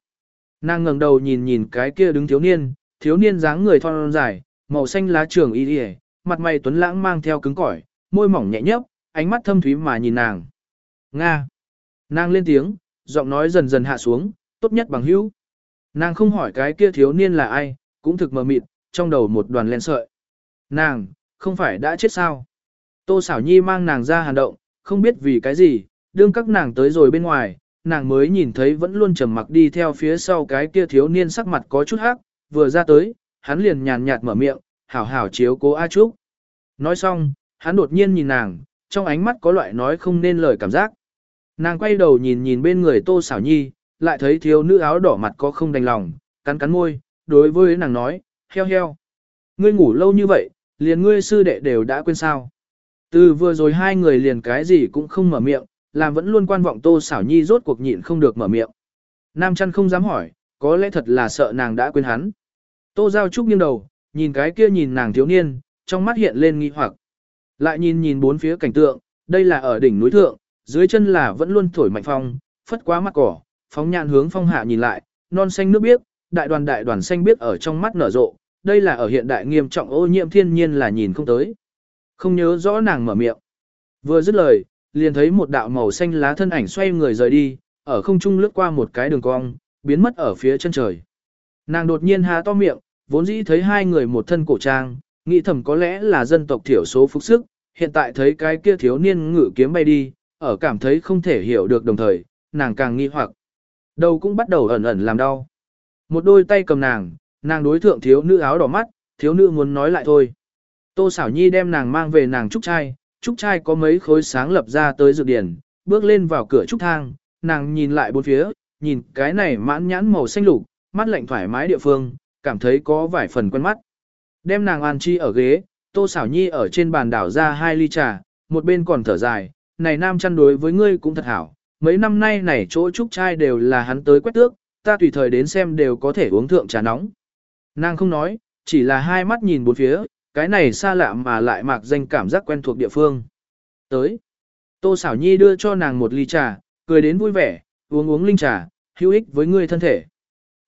Speaker 1: Nàng ngẩng đầu nhìn nhìn cái kia đứng thiếu niên, thiếu niên dáng người thon dài, màu xanh lá trường y yề, mặt mày tuấn lãng mang theo cứng cỏi, môi mỏng nhẹ nhấp, ánh mắt thâm thúy mà nhìn nàng. Nga. Nàng lên tiếng, giọng nói dần dần hạ xuống, tốt nhất bằng hữu. Nàng không hỏi cái kia thiếu niên là ai, cũng thực mờ mịt, trong đầu một đoàn len sợi. Nàng, không phải đã chết sao? Tô xảo nhi mang nàng ra hàn động, không biết vì cái gì, đương các nàng tới rồi bên ngoài, nàng mới nhìn thấy vẫn luôn trầm mặc đi theo phía sau cái kia thiếu niên sắc mặt có chút hắc, vừa ra tới, hắn liền nhàn nhạt mở miệng, hảo hảo chiếu cố A Trúc. Nói xong, hắn đột nhiên nhìn nàng, trong ánh mắt có loại nói không nên lời cảm giác. Nàng quay đầu nhìn nhìn bên người Tô Xảo Nhi, lại thấy thiếu nữ áo đỏ mặt có không đành lòng, cắn cắn môi, đối với nàng nói, heo heo. Ngươi ngủ lâu như vậy, liền ngươi sư đệ đều đã quên sao. Từ vừa rồi hai người liền cái gì cũng không mở miệng, làm vẫn luôn quan vọng Tô Xảo Nhi rốt cuộc nhịn không được mở miệng. Nam chăn không dám hỏi, có lẽ thật là sợ nàng đã quên hắn. Tô Giao Trúc nghiêng đầu, nhìn cái kia nhìn nàng thiếu niên, trong mắt hiện lên nghi hoặc. Lại nhìn nhìn bốn phía cảnh tượng, đây là ở đỉnh núi thượng, dưới chân là vẫn luôn thổi mạnh phong, phất quá mắt cỏ, phóng nhạn hướng phong hạ nhìn lại, non xanh nước biếc, đại đoàn đại đoàn xanh biếc ở trong mắt nở rộ, đây là ở hiện đại nghiêm trọng ô nhiễm thiên nhiên là nhìn không tới. Không nhớ rõ nàng mở miệng. Vừa dứt lời, liền thấy một đạo màu xanh lá thân ảnh xoay người rời đi, ở không trung lướt qua một cái đường cong, biến mất ở phía chân trời. Nàng đột nhiên há to miệng, vốn dĩ thấy hai người một thân cổ trang, nghĩ thầm có lẽ là dân tộc thiểu số phục sức, hiện tại thấy cái kia thiếu niên ngự kiếm bay đi, ở cảm thấy không thể hiểu được đồng thời, nàng càng nghi hoặc. Đầu cũng bắt đầu ẩn ẩn làm đau. Một đôi tay cầm nàng, nàng đối thượng thiếu nữ áo đỏ mắt, Thiếu nữ muốn nói lại thôi. Tô xảo nhi đem nàng mang về nàng trúc trai, trúc trai có mấy khối sáng lập ra tới dược điển, bước lên vào cửa trúc thang, nàng nhìn lại bốn phía, nhìn cái này mãn nhãn màu xanh lục, mắt lạnh thoải mái địa phương, cảm thấy có vài phần quen mắt. Đem nàng an chi ở ghế, tô xảo nhi ở trên bàn đảo ra hai ly trà, một bên còn thở dài, này nam chăn đối với ngươi cũng thật hảo, mấy năm nay này chỗ trúc trai đều là hắn tới quét tước, ta tùy thời đến xem đều có thể uống thượng trà nóng. Nàng không nói, chỉ là hai mắt nhìn bốn phía, cái này xa lạ mà lại mạc danh cảm giác quen thuộc địa phương. Tới, Tô Sảo Nhi đưa cho nàng một ly trà, cười đến vui vẻ, uống uống linh trà, hữu ích với ngươi thân thể.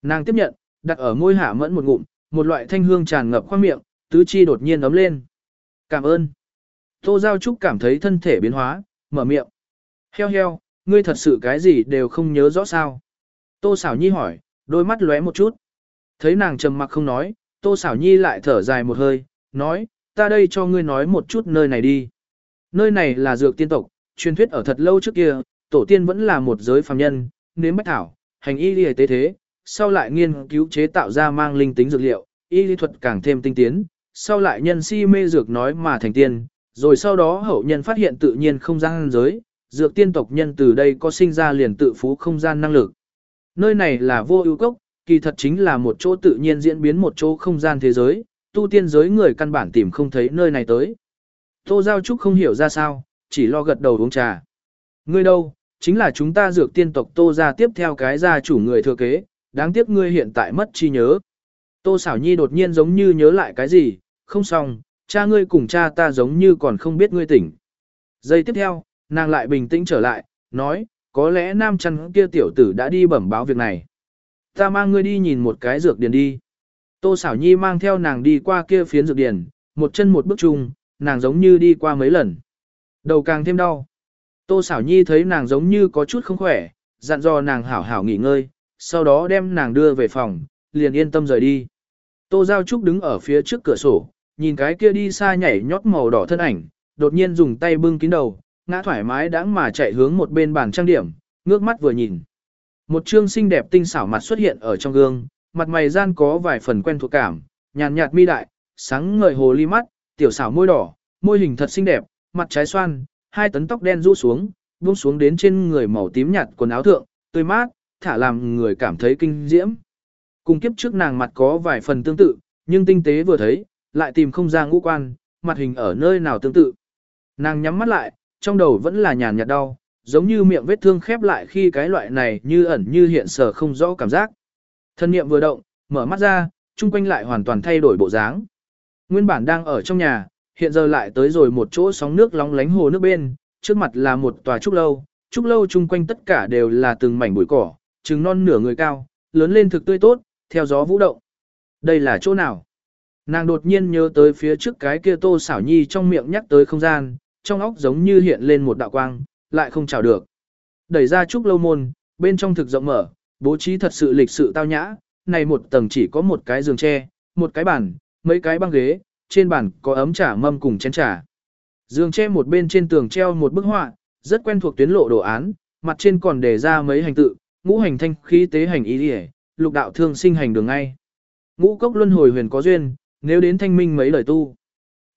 Speaker 1: Nàng tiếp nhận, đặt ở môi hạ mẫn một ngụm, một loại thanh hương tràn ngập khoang miệng, tứ chi đột nhiên ấm lên. Cảm ơn. Tô Giao Trúc cảm thấy thân thể biến hóa, mở miệng. Heo heo, ngươi thật sự cái gì đều không nhớ rõ sao. Tô Sảo Nhi hỏi, đôi mắt lóe một chút. Thấy nàng trầm mặc không nói, Tô Sảo Nhi lại thở dài một hơi, nói, ta đây cho ngươi nói một chút nơi này đi. Nơi này là dược tiên tộc, truyền thuyết ở thật lâu trước kia, tổ tiên vẫn là một giới phàm nhân, nếm bách thảo, hành y đi tế thế, sau lại nghiên cứu chế tạo ra mang linh tính dược liệu, y lý thuật càng thêm tinh tiến, sau lại nhân si mê dược nói mà thành tiên, rồi sau đó hậu nhân phát hiện tự nhiên không gian giới, dược tiên tộc nhân từ đây có sinh ra liền tự phú không gian năng lực. Nơi này là vô ưu cốc, kỳ thật chính là một chỗ tự nhiên diễn biến một chỗ không gian thế giới, tu tiên giới người căn bản tìm không thấy nơi này tới. Tô Giao Trúc không hiểu ra sao, chỉ lo gật đầu uống trà. Ngươi đâu, chính là chúng ta dược tiên tộc Tô ra tiếp theo cái gia chủ người thừa kế, đáng tiếc ngươi hiện tại mất trí nhớ. Tô xảo nhi đột nhiên giống như nhớ lại cái gì, không xong, cha ngươi cùng cha ta giống như còn không biết ngươi tỉnh. Giây tiếp theo, nàng lại bình tĩnh trở lại, nói, có lẽ nam chăn kia tiểu tử đã đi bẩm báo việc này. Ta mang ngươi đi nhìn một cái dược điền đi. Tô xảo nhi mang theo nàng đi qua kia phiến dược điền, một chân một bước chung, nàng giống như đi qua mấy lần. Đầu càng thêm đau. Tô xảo nhi thấy nàng giống như có chút không khỏe, dặn dò nàng hảo hảo nghỉ ngơi, sau đó đem nàng đưa về phòng, liền yên tâm rời đi. Tô Giao Trúc đứng ở phía trước cửa sổ, nhìn cái kia đi xa nhảy nhót màu đỏ thân ảnh, đột nhiên dùng tay bưng kín đầu, ngã thoải mái đãng mà chạy hướng một bên bàn trang điểm, ngước mắt vừa nhìn. Một trương xinh đẹp tinh xảo mặt xuất hiện ở trong gương, mặt mày gian có vài phần quen thuộc cảm, nhàn nhạt mi đại, sáng ngời hồ ly mắt, tiểu xảo môi đỏ, môi hình thật xinh đẹp, mặt trái xoan, hai tấn tóc đen rũ xuống, buông xuống đến trên người màu tím nhạt quần áo thượng, tươi mát, thả làm người cảm thấy kinh diễm. Cùng kiếp trước nàng mặt có vài phần tương tự, nhưng tinh tế vừa thấy, lại tìm không ra ngũ quan, mặt hình ở nơi nào tương tự. Nàng nhắm mắt lại, trong đầu vẫn là nhàn nhạt đau, giống như miệng vết thương khép lại khi cái loại này như ẩn như hiện sở không rõ cảm giác. Thân niệm vừa động, mở mắt ra, chung quanh lại hoàn toàn thay đổi bộ dáng. Nguyên bản đang ở trong nhà, hiện giờ lại tới rồi một chỗ sóng nước lóng lánh hồ nước bên, trước mặt là một tòa trúc lâu, trúc lâu chung quanh tất cả đều là từng mảnh bụi cỏ, trứng non nửa người cao, lớn lên thực tươi tốt, theo gió vũ động. Đây là chỗ nào? Nàng đột nhiên nhớ tới phía trước cái kia tô xảo nhi trong miệng nhắc tới không gian, trong óc giống như hiện lên một đạo quang, lại không chào được. Đẩy ra trúc lâu môn, bên trong thực rộng mở, bố trí thật sự lịch sự tao nhã, này một tầng chỉ có một cái giường tre, một cái bàn, mấy cái băng ghế, trên bàn có ấm trà mâm cùng chén trà. Giường tre một bên trên tường treo một bức họa, rất quen thuộc tuyến lộ đồ án, mặt trên còn để ra mấy hành tự, ngũ hành thanh khí tế hành ý địa, lục đạo thương sinh hành đường ngay. Ngũ cốc luân hồi huyền có duyên, nếu đến thanh minh mấy lời tu.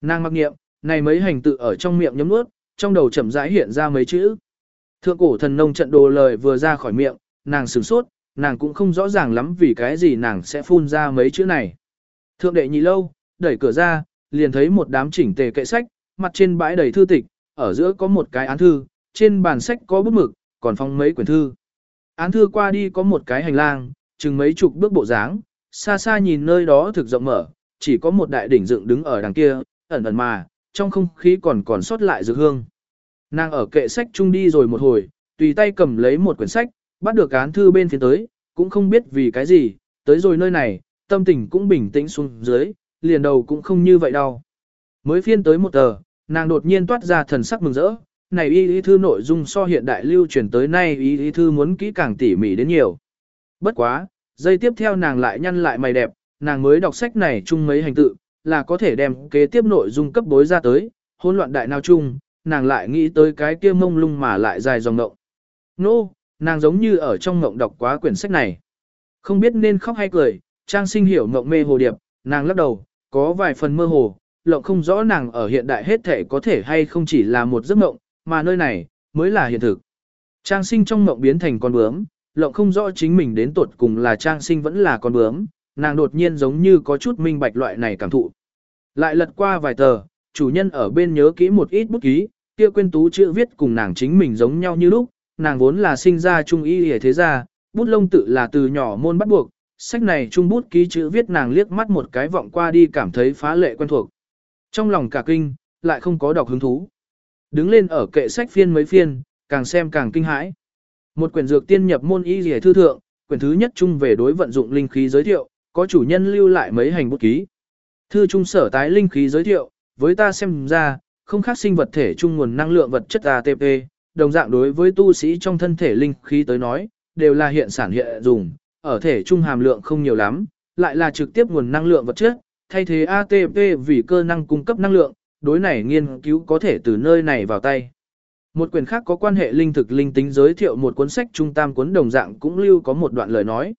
Speaker 1: Nàng mặc niệm, này mấy hành tự ở trong miệng nhấm nuốt, trong đầu chậm rãi hiện ra mấy chữ. Thượng cổ thần nông trận đồ lời vừa ra khỏi miệng, nàng sửng sốt, nàng cũng không rõ ràng lắm vì cái gì nàng sẽ phun ra mấy chữ này. Thượng đệ nhị lâu, đẩy cửa ra, liền thấy một đám chỉnh tề kệ sách, mặt trên bãi đầy thư tịch, ở giữa có một cái án thư, trên bàn sách có bút mực, còn phong mấy quyển thư. Án thư qua đi có một cái hành lang, chừng mấy chục bước bộ dáng, xa xa nhìn nơi đó thực rộng mở, chỉ có một đại đỉnh dựng đứng ở đằng kia, ẩn ẩn mà, trong không khí còn còn sót lại dược hương. Nàng ở kệ sách chung đi rồi một hồi, tùy tay cầm lấy một quyển sách, bắt được án thư bên phía tới, cũng không biết vì cái gì, tới rồi nơi này, tâm tình cũng bình tĩnh xuống dưới, liền đầu cũng không như vậy đâu. Mới phiên tới một tờ, nàng đột nhiên toát ra thần sắc mừng rỡ, này y lý thư nội dung so hiện đại lưu truyền tới nay y lý thư muốn kỹ càng tỉ mỉ đến nhiều. Bất quá, giây tiếp theo nàng lại nhăn lại mày đẹp, nàng mới đọc sách này chung mấy hành tự, là có thể đem kế tiếp nội dung cấp bối ra tới, hỗn loạn đại nào chung, nàng lại nghĩ tới cái kia mông lung mà lại dài dòng ngộng. Nô, no, nàng giống như ở trong ngộng đọc quá quyển sách này. Không biết nên khóc hay cười, trang sinh hiểu ngộng mê hồ điệp, nàng lắc đầu, có vài phần mơ hồ, lộng không rõ nàng ở hiện đại hết thể có thể hay không chỉ là một giấc mộng, mà nơi này, mới là hiện thực. Trang sinh trong mộng biến thành con bướm, lộng không rõ chính mình đến tuột cùng là trang sinh vẫn là con bướm, nàng đột nhiên giống như có chút minh bạch loại này cảm thụ. Lại lật qua vài tờ, chủ nhân ở bên nhớ kỹ một ít bút ký, kia quên tú chữ viết cùng nàng chính mình giống nhau như lúc, nàng vốn là sinh ra trung y hề thế gia, bút lông tự là từ nhỏ môn bắt buộc, sách này trung bút ký chữ viết nàng liếc mắt một cái vọng qua đi cảm thấy phá lệ quen thuộc. Trong lòng cả kinh, lại không có đọc hứng thú. Đứng lên ở kệ sách phiên mấy phiên, càng xem càng kinh hãi. Một quyển dược tiên nhập môn y rìa thư thượng, quyển thứ nhất chung về đối vận dụng linh khí giới thiệu, có chủ nhân lưu lại mấy hành bút ký. Thư trung sở tái linh khí giới thiệu, với ta xem ra, không khác sinh vật thể trung nguồn năng lượng vật chất ATP, đồng dạng đối với tu sĩ trong thân thể linh khí tới nói, đều là hiện sản hiện dùng, ở thể trung hàm lượng không nhiều lắm, lại là trực tiếp nguồn năng lượng vật chất, thay thế ATP vì cơ năng cung cấp năng lượng, đối này nghiên cứu có thể từ nơi này vào tay. Một quyển khác có quan hệ linh thực linh tính giới thiệu một cuốn sách trung tam cuốn đồng dạng cũng lưu có một đoạn lời nói.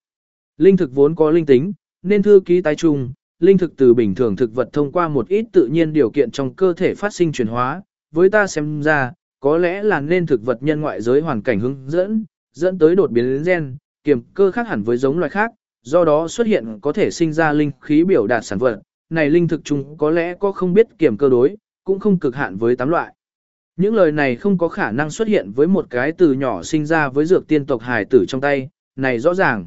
Speaker 1: Linh thực vốn có linh tính, nên thư ký tái trung, linh thực từ bình thường thực vật thông qua một ít tự nhiên điều kiện trong cơ thể phát sinh chuyển hóa, với ta xem ra, có lẽ là nên thực vật nhân ngoại giới hoàn cảnh hướng dẫn, dẫn tới đột biến gen, kiềm cơ khác hẳn với giống loài khác, do đó xuất hiện có thể sinh ra linh khí biểu đạt sản vật, này linh thực chung có lẽ có không biết kiểm cơ đối, cũng không cực hạn với tám loại. Những lời này không có khả năng xuất hiện với một cái từ nhỏ sinh ra với dược tiên tộc hài tử trong tay, này rõ ràng.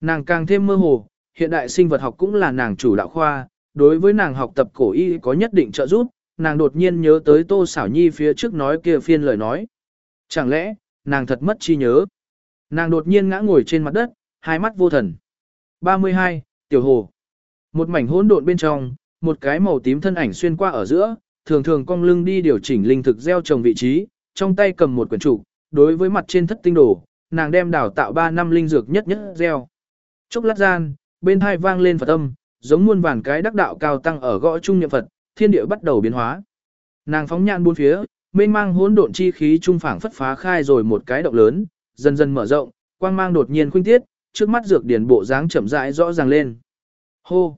Speaker 1: Nàng càng thêm mơ hồ, hiện đại sinh vật học cũng là nàng chủ đạo khoa, đối với nàng học tập cổ y có nhất định trợ giúp, nàng đột nhiên nhớ tới Tô Xảo Nhi phía trước nói kia phiên lời nói. Chẳng lẽ, nàng thật mất chi nhớ? Nàng đột nhiên ngã ngồi trên mặt đất, hai mắt vô thần. 32. Tiểu Hồ một mảnh hỗn độn bên trong, một cái màu tím thân ảnh xuyên qua ở giữa, thường thường cong lưng đi điều chỉnh linh thực gieo trồng vị trí, trong tay cầm một quyển trụ, đối với mặt trên thất tinh đồ, nàng đem đào tạo 3 năm linh dược nhất nhất gieo. Chốc lát gian, bên hai vang lên Phật âm, giống muôn vàn cái đắc đạo cao tăng ở gõ trung niệm Phật, thiên địa bắt đầu biến hóa. Nàng phóng nhãn bốn phía, mênh mang hỗn độn chi khí trung phảng phất phá khai rồi một cái động lớn, dần dần mở rộng, quang mang đột nhiên khuynh tiết, trước mắt dược điển bộ dáng chậm rãi rõ ràng lên. Hô!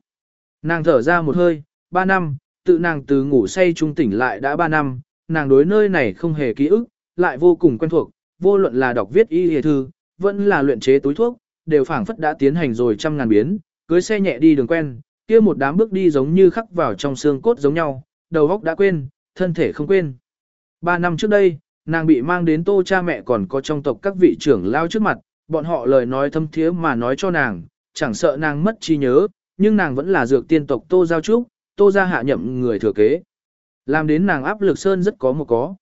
Speaker 1: Nàng thở ra một hơi, ba năm, tự nàng từ ngủ say trung tỉnh lại đã ba năm, nàng đối nơi này không hề ký ức, lại vô cùng quen thuộc, vô luận là đọc viết y hề thư, vẫn là luyện chế túi thuốc, đều phảng phất đã tiến hành rồi trăm ngàn biến, cưới xe nhẹ đi đường quen, kia một đám bước đi giống như khắc vào trong xương cốt giống nhau, đầu óc đã quên, thân thể không quên. Ba năm trước đây, nàng bị mang đến tô cha mẹ còn có trong tộc các vị trưởng lao trước mặt, bọn họ lời nói thâm thiế mà nói cho nàng, chẳng sợ nàng mất trí nhớ, nhưng nàng vẫn là dược tiên tộc tô giao trúc, tô gia hạ nhậm người thừa kế. Làm đến nàng áp lực sơn rất có một có.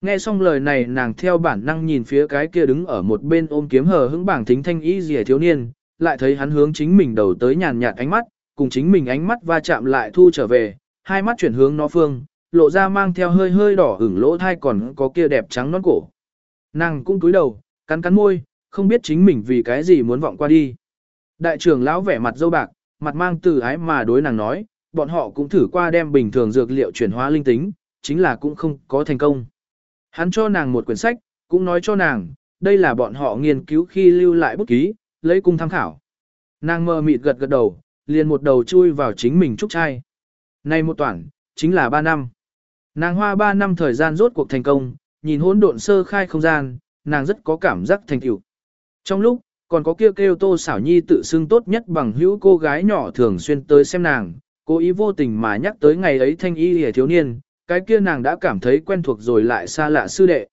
Speaker 1: Nghe xong lời này nàng theo bản năng nhìn phía cái kia đứng ở một bên ôm kiếm hờ hững bảng thính thanh ý rìa thiếu niên, lại thấy hắn hướng chính mình đầu tới nhàn nhạt ánh mắt, cùng chính mình ánh mắt va chạm lại thu trở về, hai mắt chuyển hướng nó phương, lộ ra mang theo hơi hơi đỏ ửng lỗ thai còn có kia đẹp trắng nón cổ. Nàng cũng cúi đầu, cắn cắn môi, không biết chính mình vì cái gì muốn vọng qua đi. Đại trưởng lão vẻ mặt dâu bạc, mặt mang từ ái mà đối nàng nói, bọn họ cũng thử qua đem bình thường dược liệu chuyển hóa linh tính, chính là cũng không có thành công. Hắn cho nàng một quyển sách, cũng nói cho nàng, đây là bọn họ nghiên cứu khi lưu lại bút ký, lấy cung tham khảo. Nàng mơ mịt gật gật đầu, liền một đầu chui vào chính mình trúc trai. Nay một toản, chính là ba năm. Nàng hoa ba năm thời gian rốt cuộc thành công, nhìn hỗn độn sơ khai không gian, nàng rất có cảm giác thành tựu. Trong lúc, còn có kêu kêu tô xảo nhi tự xưng tốt nhất bằng hữu cô gái nhỏ thường xuyên tới xem nàng, cố ý vô tình mà nhắc tới ngày ấy thanh y hề thiếu niên, cái kia nàng đã cảm thấy quen thuộc rồi lại xa lạ sư đệ.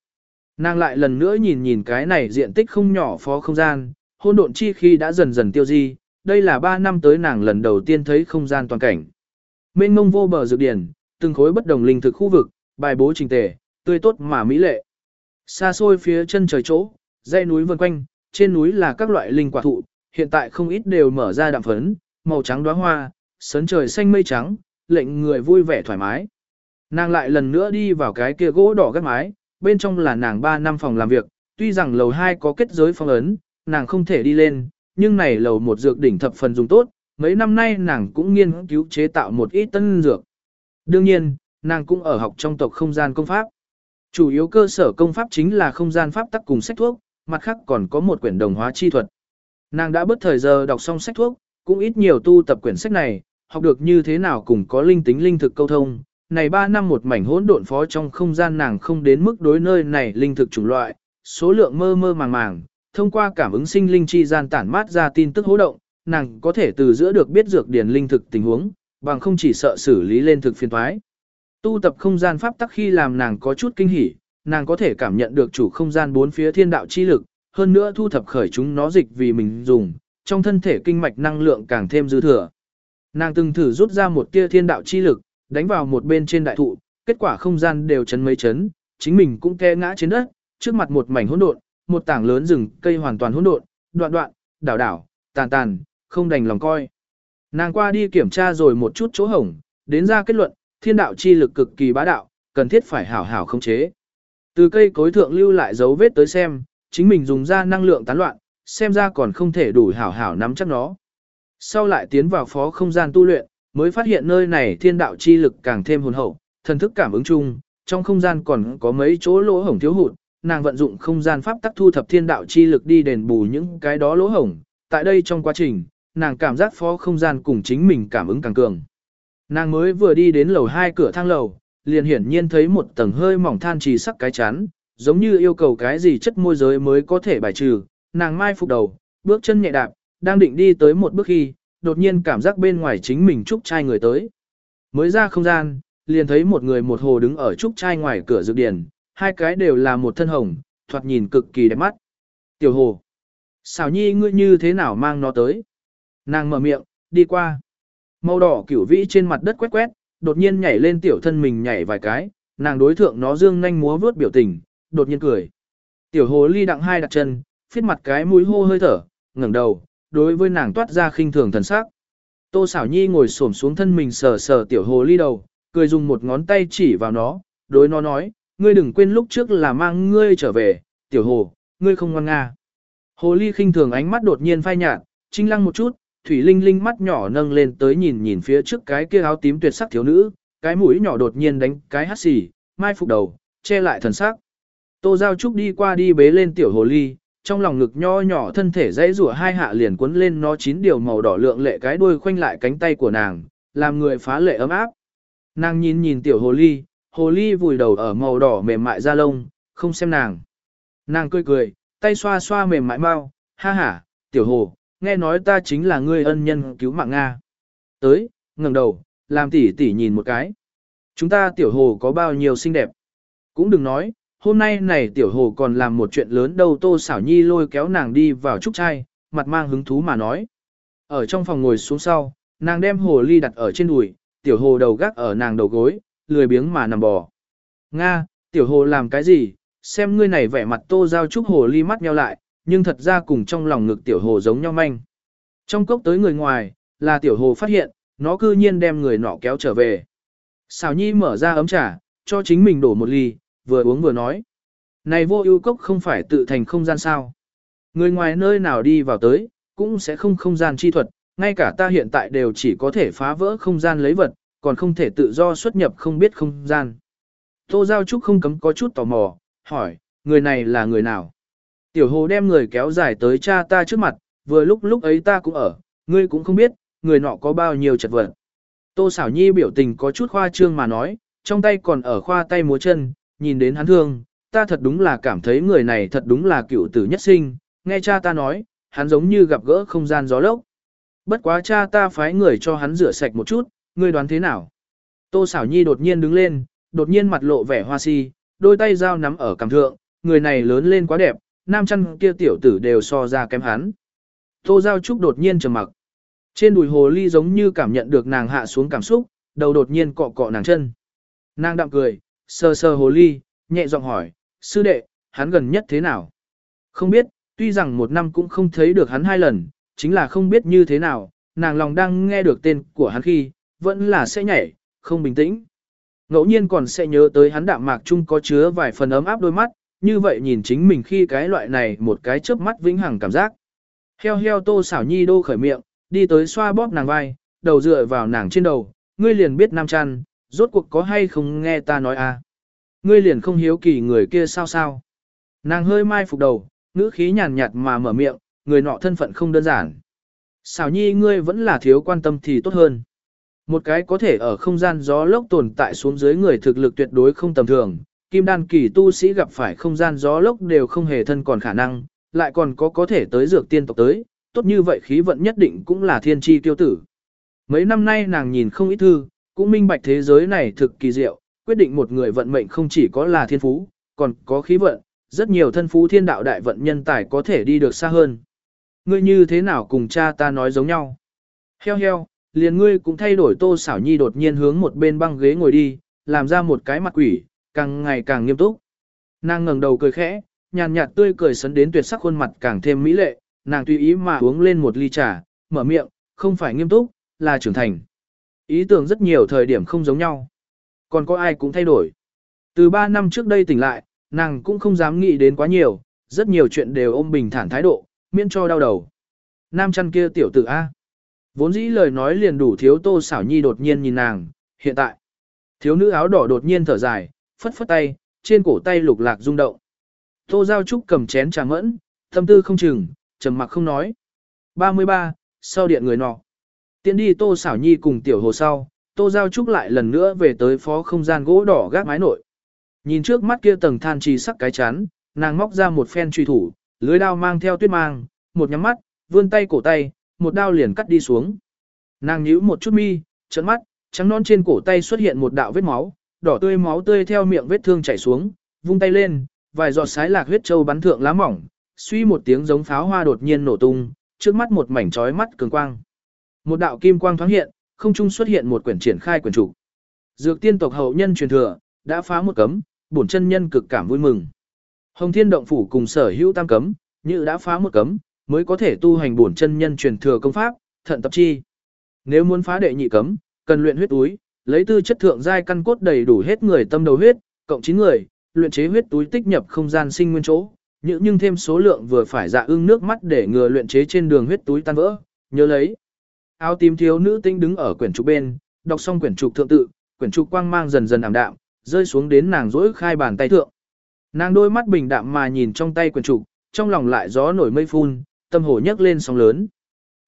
Speaker 1: Nàng lại lần nữa nhìn nhìn cái này diện tích không nhỏ phó không gian, hôn độn chi khi đã dần dần tiêu di, đây là 3 năm tới nàng lần đầu tiên thấy không gian toàn cảnh. Mênh mông vô bờ dược điển, từng khối bất đồng linh thực khu vực, bài bố trình tề, tươi tốt mà mỹ lệ. Xa xôi phía chân trời chỗ, dãy núi vần quanh, trên núi là các loại linh quả thụ, hiện tại không ít đều mở ra đạm phấn, màu trắng đóa hoa, sấn trời xanh mây trắng, lệnh người vui vẻ thoải mái. Nàng lại lần nữa đi vào cái kia gỗ đỏ gác mái, bên trong là nàng 3 năm phòng làm việc, tuy rằng lầu 2 có kết giới phong ấn, nàng không thể đi lên, nhưng này lầu một dược đỉnh thập phần dùng tốt, mấy năm nay nàng cũng nghiên cứu chế tạo một ít tân dược. Đương nhiên, nàng cũng ở học trong tộc không gian công pháp. Chủ yếu cơ sở công pháp chính là không gian pháp tắc cùng sách thuốc, mặt khác còn có một quyển đồng hóa chi thuật. Nàng đã bất thời giờ đọc xong sách thuốc, cũng ít nhiều tu tập quyển sách này, học được như thế nào cùng có linh tính linh thực câu thông. Này 3 năm một mảnh hỗn độn phó trong không gian nàng không đến mức đối nơi này linh thực chủng loại, số lượng mơ mơ màng màng, thông qua cảm ứng sinh linh chi gian tản mát ra tin tức hỗ động, nàng có thể từ giữa được biết dược điển linh thực tình huống, bằng không chỉ sợ xử lý lên thực phiền toái. Tu tập không gian pháp tắc khi làm nàng có chút kinh hỉ, nàng có thể cảm nhận được chủ không gian bốn phía thiên đạo chi lực, hơn nữa thu thập khởi chúng nó dịch vì mình dùng, trong thân thể kinh mạch năng lượng càng thêm dư thừa. Nàng từng thử rút ra một tia thiên đạo chi lực, đánh vào một bên trên đại thụ, kết quả không gian đều chấn mấy chấn, chính mình cũng té ngã trên đất, trước mặt một mảnh hỗn độn, một tảng lớn rừng cây hoàn toàn hỗn độn, đoạn đoạn, đảo đảo, tàn tàn, không đành lòng coi. Nàng qua đi kiểm tra rồi một chút chỗ hổng, đến ra kết luận, thiên đạo chi lực cực kỳ bá đạo, cần thiết phải hảo hảo khống chế. Từ cây cối thượng lưu lại dấu vết tới xem, chính mình dùng ra năng lượng tán loạn, xem ra còn không thể đủ hảo hảo nắm chắc nó. Sau lại tiến vào phó không gian tu luyện, mới phát hiện nơi này thiên đạo chi lực càng thêm hồn hậu, thần thức cảm ứng chung, trong không gian còn có mấy chỗ lỗ hổng thiếu hụt, nàng vận dụng không gian pháp tắc thu thập thiên đạo chi lực đi đền bù những cái đó lỗ hổng. Tại đây trong quá trình, nàng cảm giác phó không gian cùng chính mình cảm ứng càng cường. Nàng mới vừa đi đến lầu hai cửa thang lầu, liền hiển nhiên thấy một tầng hơi mỏng than trì sắc cái chắn, giống như yêu cầu cái gì chất môi giới mới có thể bài trừ, nàng mai phục đầu, bước chân nhẹ đạp, đang định đi tới một bước khi, đột nhiên cảm giác bên ngoài chính mình trúc trai người tới. Mới ra không gian, liền thấy một người một hồ đứng ở trúc trai ngoài cửa dược điển, hai cái đều là một thân hồng, thoạt nhìn cực kỳ đẹp mắt. Tiểu hồ, xảo nhi ngươi như thế nào mang nó tới? Nàng mở miệng, đi qua. Màu đỏ kiểu vĩ trên mặt đất quét quét, đột nhiên nhảy lên tiểu thân mình nhảy vài cái, nàng đối thượng nó dương nhanh múa vướt biểu tình, đột nhiên cười. Tiểu hồ ly đặng hai đặt chân, phiết mặt cái mũi hô hơi thở, ngẩng đầu, đối với nàng toát ra khinh thường thần sắc. Tô xảo nhi ngồi xổm xuống thân mình sờ sờ tiểu hồ ly đầu, cười dùng một ngón tay chỉ vào nó, đối nó nói, ngươi đừng quên lúc trước là mang ngươi trở về, tiểu hồ, ngươi không ngoan nga. Hồ ly khinh thường ánh mắt đột nhiên phai nhạt, trinh lăng một chút, thủy linh linh mắt nhỏ nâng lên tới nhìn nhìn phía trước cái kia áo tím tuyệt sắc thiếu nữ, cái mũi nhỏ đột nhiên đánh cái hắt xì, mai phục đầu, che lại thần sắc. Tô Giao Trúc đi qua đi bế lên tiểu hồ ly, trong lòng ngực nho nhỏ thân thể dãy rủa hai hạ liền cuốn lên nó chín điều màu đỏ lượng lệ cái đuôi khoanh lại cánh tay của nàng, làm người phá lệ ấm áp. Nàng nhìn nhìn tiểu hồ ly, hồ ly vùi đầu ở màu đỏ mềm mại da lông, không xem nàng. Nàng cười cười, tay xoa xoa mềm mại mau, ha ha, tiểu hồ, nghe nói ta chính là ngươi ân nhân cứu mạng Nga. Tới, ngẩng đầu, làm tỉ tỉ nhìn một cái. Chúng ta tiểu hồ có bao nhiêu xinh đẹp. Cũng đừng nói, hôm nay này tiểu hồ còn làm một chuyện lớn đâu tô xảo nhi lôi kéo nàng đi vào trúc trai, mặt mang hứng thú mà nói. Ở trong phòng ngồi xuống sau, nàng đem hồ ly đặt ở trên đùi, tiểu hồ đầu gác ở nàng đầu gối, lười biếng mà nằm bò. Nga, tiểu hồ làm cái gì, xem ngươi này vẻ mặt tô giao trúc hồ ly mắt nheo lại, nhưng thật ra cùng trong lòng ngực tiểu hồ giống nhau manh. Trong cốc tới người ngoài, là tiểu hồ phát hiện, nó cư nhiên đem người nọ kéo trở về. Xào nhi mở ra ấm trà, cho chính mình đổ một ly, vừa uống vừa nói. Này vô ưu cốc không phải tự thành không gian sao. Người ngoài nơi nào đi vào tới, cũng sẽ không không gian chi thuật, ngay cả ta hiện tại đều chỉ có thể phá vỡ không gian lấy vật, còn không thể tự do xuất nhập không biết không gian. Tô Giao Trúc không cấm có chút tò mò, hỏi, người này là người nào? Tiểu hồ đem người kéo dài tới cha ta trước mặt, vừa lúc lúc ấy ta cũng ở, ngươi cũng không biết, người nọ có bao nhiêu chật vật. Tô xảo nhi biểu tình có chút khoa trương mà nói, trong tay còn ở khoa tay múa chân, nhìn đến hắn thương, ta thật đúng là cảm thấy người này thật đúng là cựu tử nhất sinh, nghe cha ta nói, hắn giống như gặp gỡ không gian gió lốc. Bất quá cha ta phái người cho hắn rửa sạch một chút, ngươi đoán thế nào? Tô xảo nhi đột nhiên đứng lên, đột nhiên mặt lộ vẻ hoa si, đôi tay dao nắm ở cằm thượng, người này lớn lên quá đẹp, nam chăn kia tiểu tử đều so ra kém hắn. Tô Giao Trúc đột nhiên trầm mặc. Trên đùi hồ ly giống như cảm nhận được nàng hạ xuống cảm xúc, đầu đột nhiên cọ cọ nàng chân. Nàng đạm cười, sờ sờ hồ ly, nhẹ giọng hỏi, sư đệ, hắn gần nhất thế nào? Không biết, tuy rằng một năm cũng không thấy được hắn hai lần, chính là không biết như thế nào, nàng lòng đang nghe được tên của hắn khi, vẫn là sẽ nhảy, không bình tĩnh. Ngẫu nhiên còn sẽ nhớ tới hắn đạm mạc chung có chứa vài phần ấm áp đôi mắt, như vậy nhìn chính mình khi cái loại này một cái chớp mắt vĩnh hằng cảm giác. Heo heo tô xảo nhi đô khởi miệng, đi tới xoa bóp nàng vai, đầu dựa vào nàng trên đầu, ngươi liền biết nam chăn, rốt cuộc có hay không nghe ta nói à. Ngươi liền không hiếu kỳ người kia sao sao. Nàng hơi mai phục đầu, ngữ khí nhàn nhạt mà mở miệng, người nọ thân phận không đơn giản. Xảo nhi ngươi vẫn là thiếu quan tâm thì tốt hơn. Một cái có thể ở không gian gió lốc tồn tại xuống dưới người thực lực tuyệt đối không tầm thường, kim đan kỳ tu sĩ gặp phải không gian gió lốc đều không hề thân còn khả năng, lại còn có có thể tới dược tiên tộc tới, tốt như vậy khí vận nhất định cũng là thiên tri tiêu tử. Mấy năm nay nàng nhìn không ít thư, cũng minh bạch thế giới này thực kỳ diệu, quyết định một người vận mệnh không chỉ có là thiên phú, còn có khí vận, rất nhiều thân phú thiên đạo đại vận nhân tài có thể đi được xa hơn. Ngươi như thế nào cùng cha ta nói giống nhau? Heo heo, liền ngươi cũng thay đổi tô xảo nhi đột nhiên hướng một bên băng ghế ngồi đi, làm ra một cái mặt quỷ, càng ngày càng nghiêm túc. Nàng ngẩng đầu cười khẽ, nhàn nhạt tươi cười sấn đến tuyệt sắc khuôn mặt càng thêm mỹ lệ, nàng tùy ý mà uống lên một ly trà, mở miệng, không phải nghiêm túc, là trưởng thành. Ý tưởng rất nhiều thời điểm không giống nhau. Còn có ai cũng thay đổi. Từ 3 năm trước đây tỉnh lại, nàng cũng không dám nghĩ đến quá nhiều, rất nhiều chuyện đều ôm bình thản thái độ, miễn cho đau đầu. Nam chăn kia tiểu tử A. Vốn dĩ lời nói liền đủ thiếu tô xảo nhi đột nhiên nhìn nàng, hiện tại. Thiếu nữ áo đỏ đột nhiên thở dài, phất phất tay, trên cổ tay lục lạc rung động. Tô Giao Trúc cầm chén trà mẫn, tâm tư không chừng, trầm mặc không nói. 33, sau điện người nọ. Tiến đi Tô Xảo Nhi cùng tiểu hồ sau, Tô Giao Trúc lại lần nữa về tới phó không gian gỗ đỏ gác mái nội. Nhìn trước mắt kia tầng than trì sắc cái chán, nàng móc ra một phen truy thủ, lưới đao mang theo tuyết mang, một nhắm mắt, vươn tay cổ tay, một đao liền cắt đi xuống. Nàng nhíu một chút mi, trợn mắt, trắng non trên cổ tay xuất hiện một đạo vết máu, đỏ tươi máu tươi theo miệng vết thương chảy xuống, vung tay lên, vài giọt sái lạc huyết châu bắn thượng lá mỏng, suy một tiếng giống pháo hoa đột nhiên nổ tung, trước mắt một mảnh chói mắt cường quang. Một đạo kim quang thoáng hiện, không trung xuất hiện một quyển triển khai quyển trụ. Dược tiên tộc hậu nhân truyền thừa, đã phá một cấm, bổn chân nhân cực cảm vui mừng. Hồng Thiên động phủ cùng sở hữu tam cấm, như đã phá một cấm, mới có thể tu hành bổn chân nhân truyền thừa công pháp, thận tập chi. Nếu muốn phá đệ nhị cấm, cần luyện huyết túi, lấy tư chất thượng giai căn cốt đầy đủ hết người tâm đầu huyết, cộng 9 người, luyện chế huyết túi tích nhập không gian sinh nguyên chỗ, nhưng nhưng thêm số lượng vừa phải dạ ưng nước mắt để ngừa luyện chế trên đường huyết túi tan vỡ, nhớ lấy. Áo tím thiếu nữ tinh đứng ở quyển trục bên, đọc xong quyển trục thượng tự, quyển trục quang mang dần dần ảm đạm, rơi xuống đến nàng rỗi khai bàn tay thượng. Nàng đôi mắt bình đạm mà nhìn trong tay quyển trục, trong lòng lại gió nổi mây phun, tâm hồ nhấc lên sóng lớn.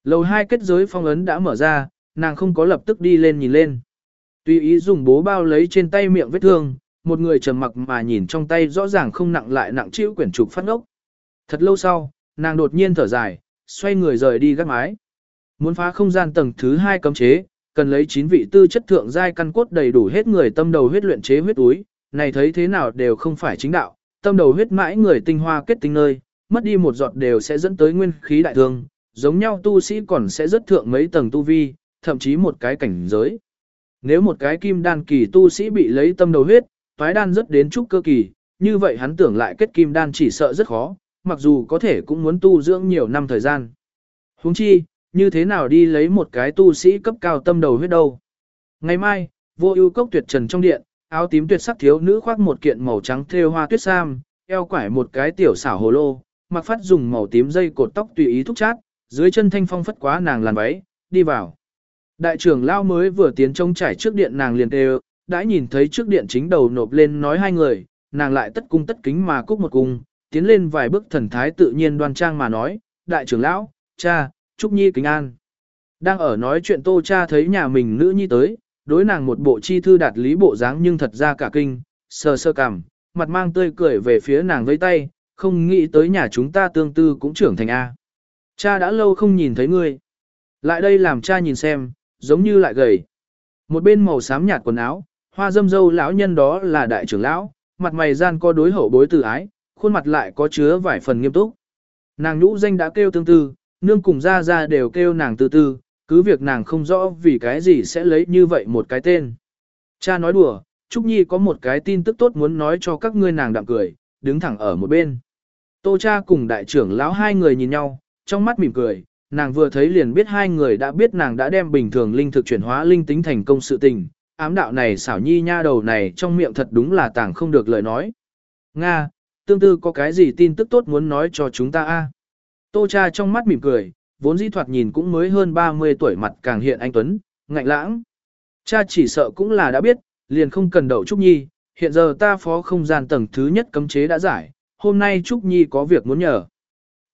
Speaker 1: Lầu hai kết giới phong ấn đã mở ra, nàng không có lập tức đi lên nhìn lên. Tùy ý dùng bố bao lấy trên tay miệng vết thương, một người trầm mặc mà nhìn trong tay rõ ràng không nặng lại nặng chịu quyển trục phát ngốc. Thật lâu sau, nàng đột nhiên thở dài, xoay người rời đi gác mái. Muốn phá không gian tầng thứ hai cấm chế, cần lấy 9 vị tư chất thượng giai căn cốt đầy đủ hết người tâm đầu huyết luyện chế huyết túi, này thấy thế nào đều không phải chính đạo, tâm đầu huyết mãi người tinh hoa kết tinh nơi, mất đi một giọt đều sẽ dẫn tới nguyên khí đại thương, giống nhau tu sĩ còn sẽ rất thượng mấy tầng tu vi, thậm chí một cái cảnh giới. Nếu một cái kim đan kỳ tu sĩ bị lấy tâm đầu huyết, toái đan rất đến trúc cơ kỳ, như vậy hắn tưởng lại kết kim đan chỉ sợ rất khó, mặc dù có thể cũng muốn tu dưỡng nhiều năm thời gian. Huống chi, như thế nào đi lấy một cái tu sĩ cấp cao tâm đầu huyết đâu. Ngày mai, vô ưu cốc tuyệt trần trong điện, áo tím tuyệt sắc thiếu nữ khoác một kiện màu trắng thêu hoa tuyết sam, eo quải một cái tiểu xảo hồ lô, mặc phát dùng màu tím dây cột tóc tùy ý thúc chát, dưới chân thanh phong phất quá nàng làn váy, đi vào. Đại trưởng lao mới vừa tiến trông trải trước điện nàng liền đều, đã nhìn thấy trước điện chính đầu nộp lên nói hai người, nàng lại tất cung tất kính mà cúc một cung, tiến lên vài bước thần thái tự nhiên đoan trang mà nói, đại trưởng lão, cha, Trúc Nhi kính an. Đang ở nói chuyện tô cha thấy nhà mình nữ nhi tới, đối nàng một bộ chi thư đạt lý bộ dáng nhưng thật ra cả kinh, sờ sơ cằm, mặt mang tươi cười về phía nàng với tay, không nghĩ tới nhà chúng ta tương tư cũng trưởng thành A. Cha đã lâu không nhìn thấy ngươi. Lại đây làm cha nhìn xem, giống như lại gầy. Một bên màu xám nhạt quần áo, hoa dâm dâu lão nhân đó là đại trưởng lão, mặt mày gian có đối hậu bối từ ái, khuôn mặt lại có chứa vài phần nghiêm túc. Nàng nhũ danh đã kêu tương tư, nương cùng ra ra đều kêu nàng tư tư, cứ việc nàng không rõ vì cái gì sẽ lấy như vậy một cái tên. Cha nói đùa, Trúc Nhi có một cái tin tức tốt muốn nói cho các ngươi nàng đạm cười, đứng thẳng ở một bên. Tô cha cùng đại trưởng lão hai người nhìn nhau, trong mắt mỉm cười, nàng vừa thấy liền biết hai người đã biết nàng đã đem bình thường linh thực chuyển hóa linh tính thành công sự tình. Ám đạo này xảo nhi nha đầu này trong miệng thật đúng là tàng không được lời nói. Nga, tương tư có cái gì tin tức tốt muốn nói cho chúng ta a? Tô cha trong mắt mỉm cười, vốn dĩ thoạt nhìn cũng mới hơn 30 tuổi mặt càng hiện anh Tuấn, ngạnh lãng. Cha chỉ sợ cũng là đã biết, liền không cần đậu Trúc Nhi, hiện giờ ta phó không gian tầng thứ nhất cấm chế đã giải, hôm nay Trúc Nhi có việc muốn nhờ.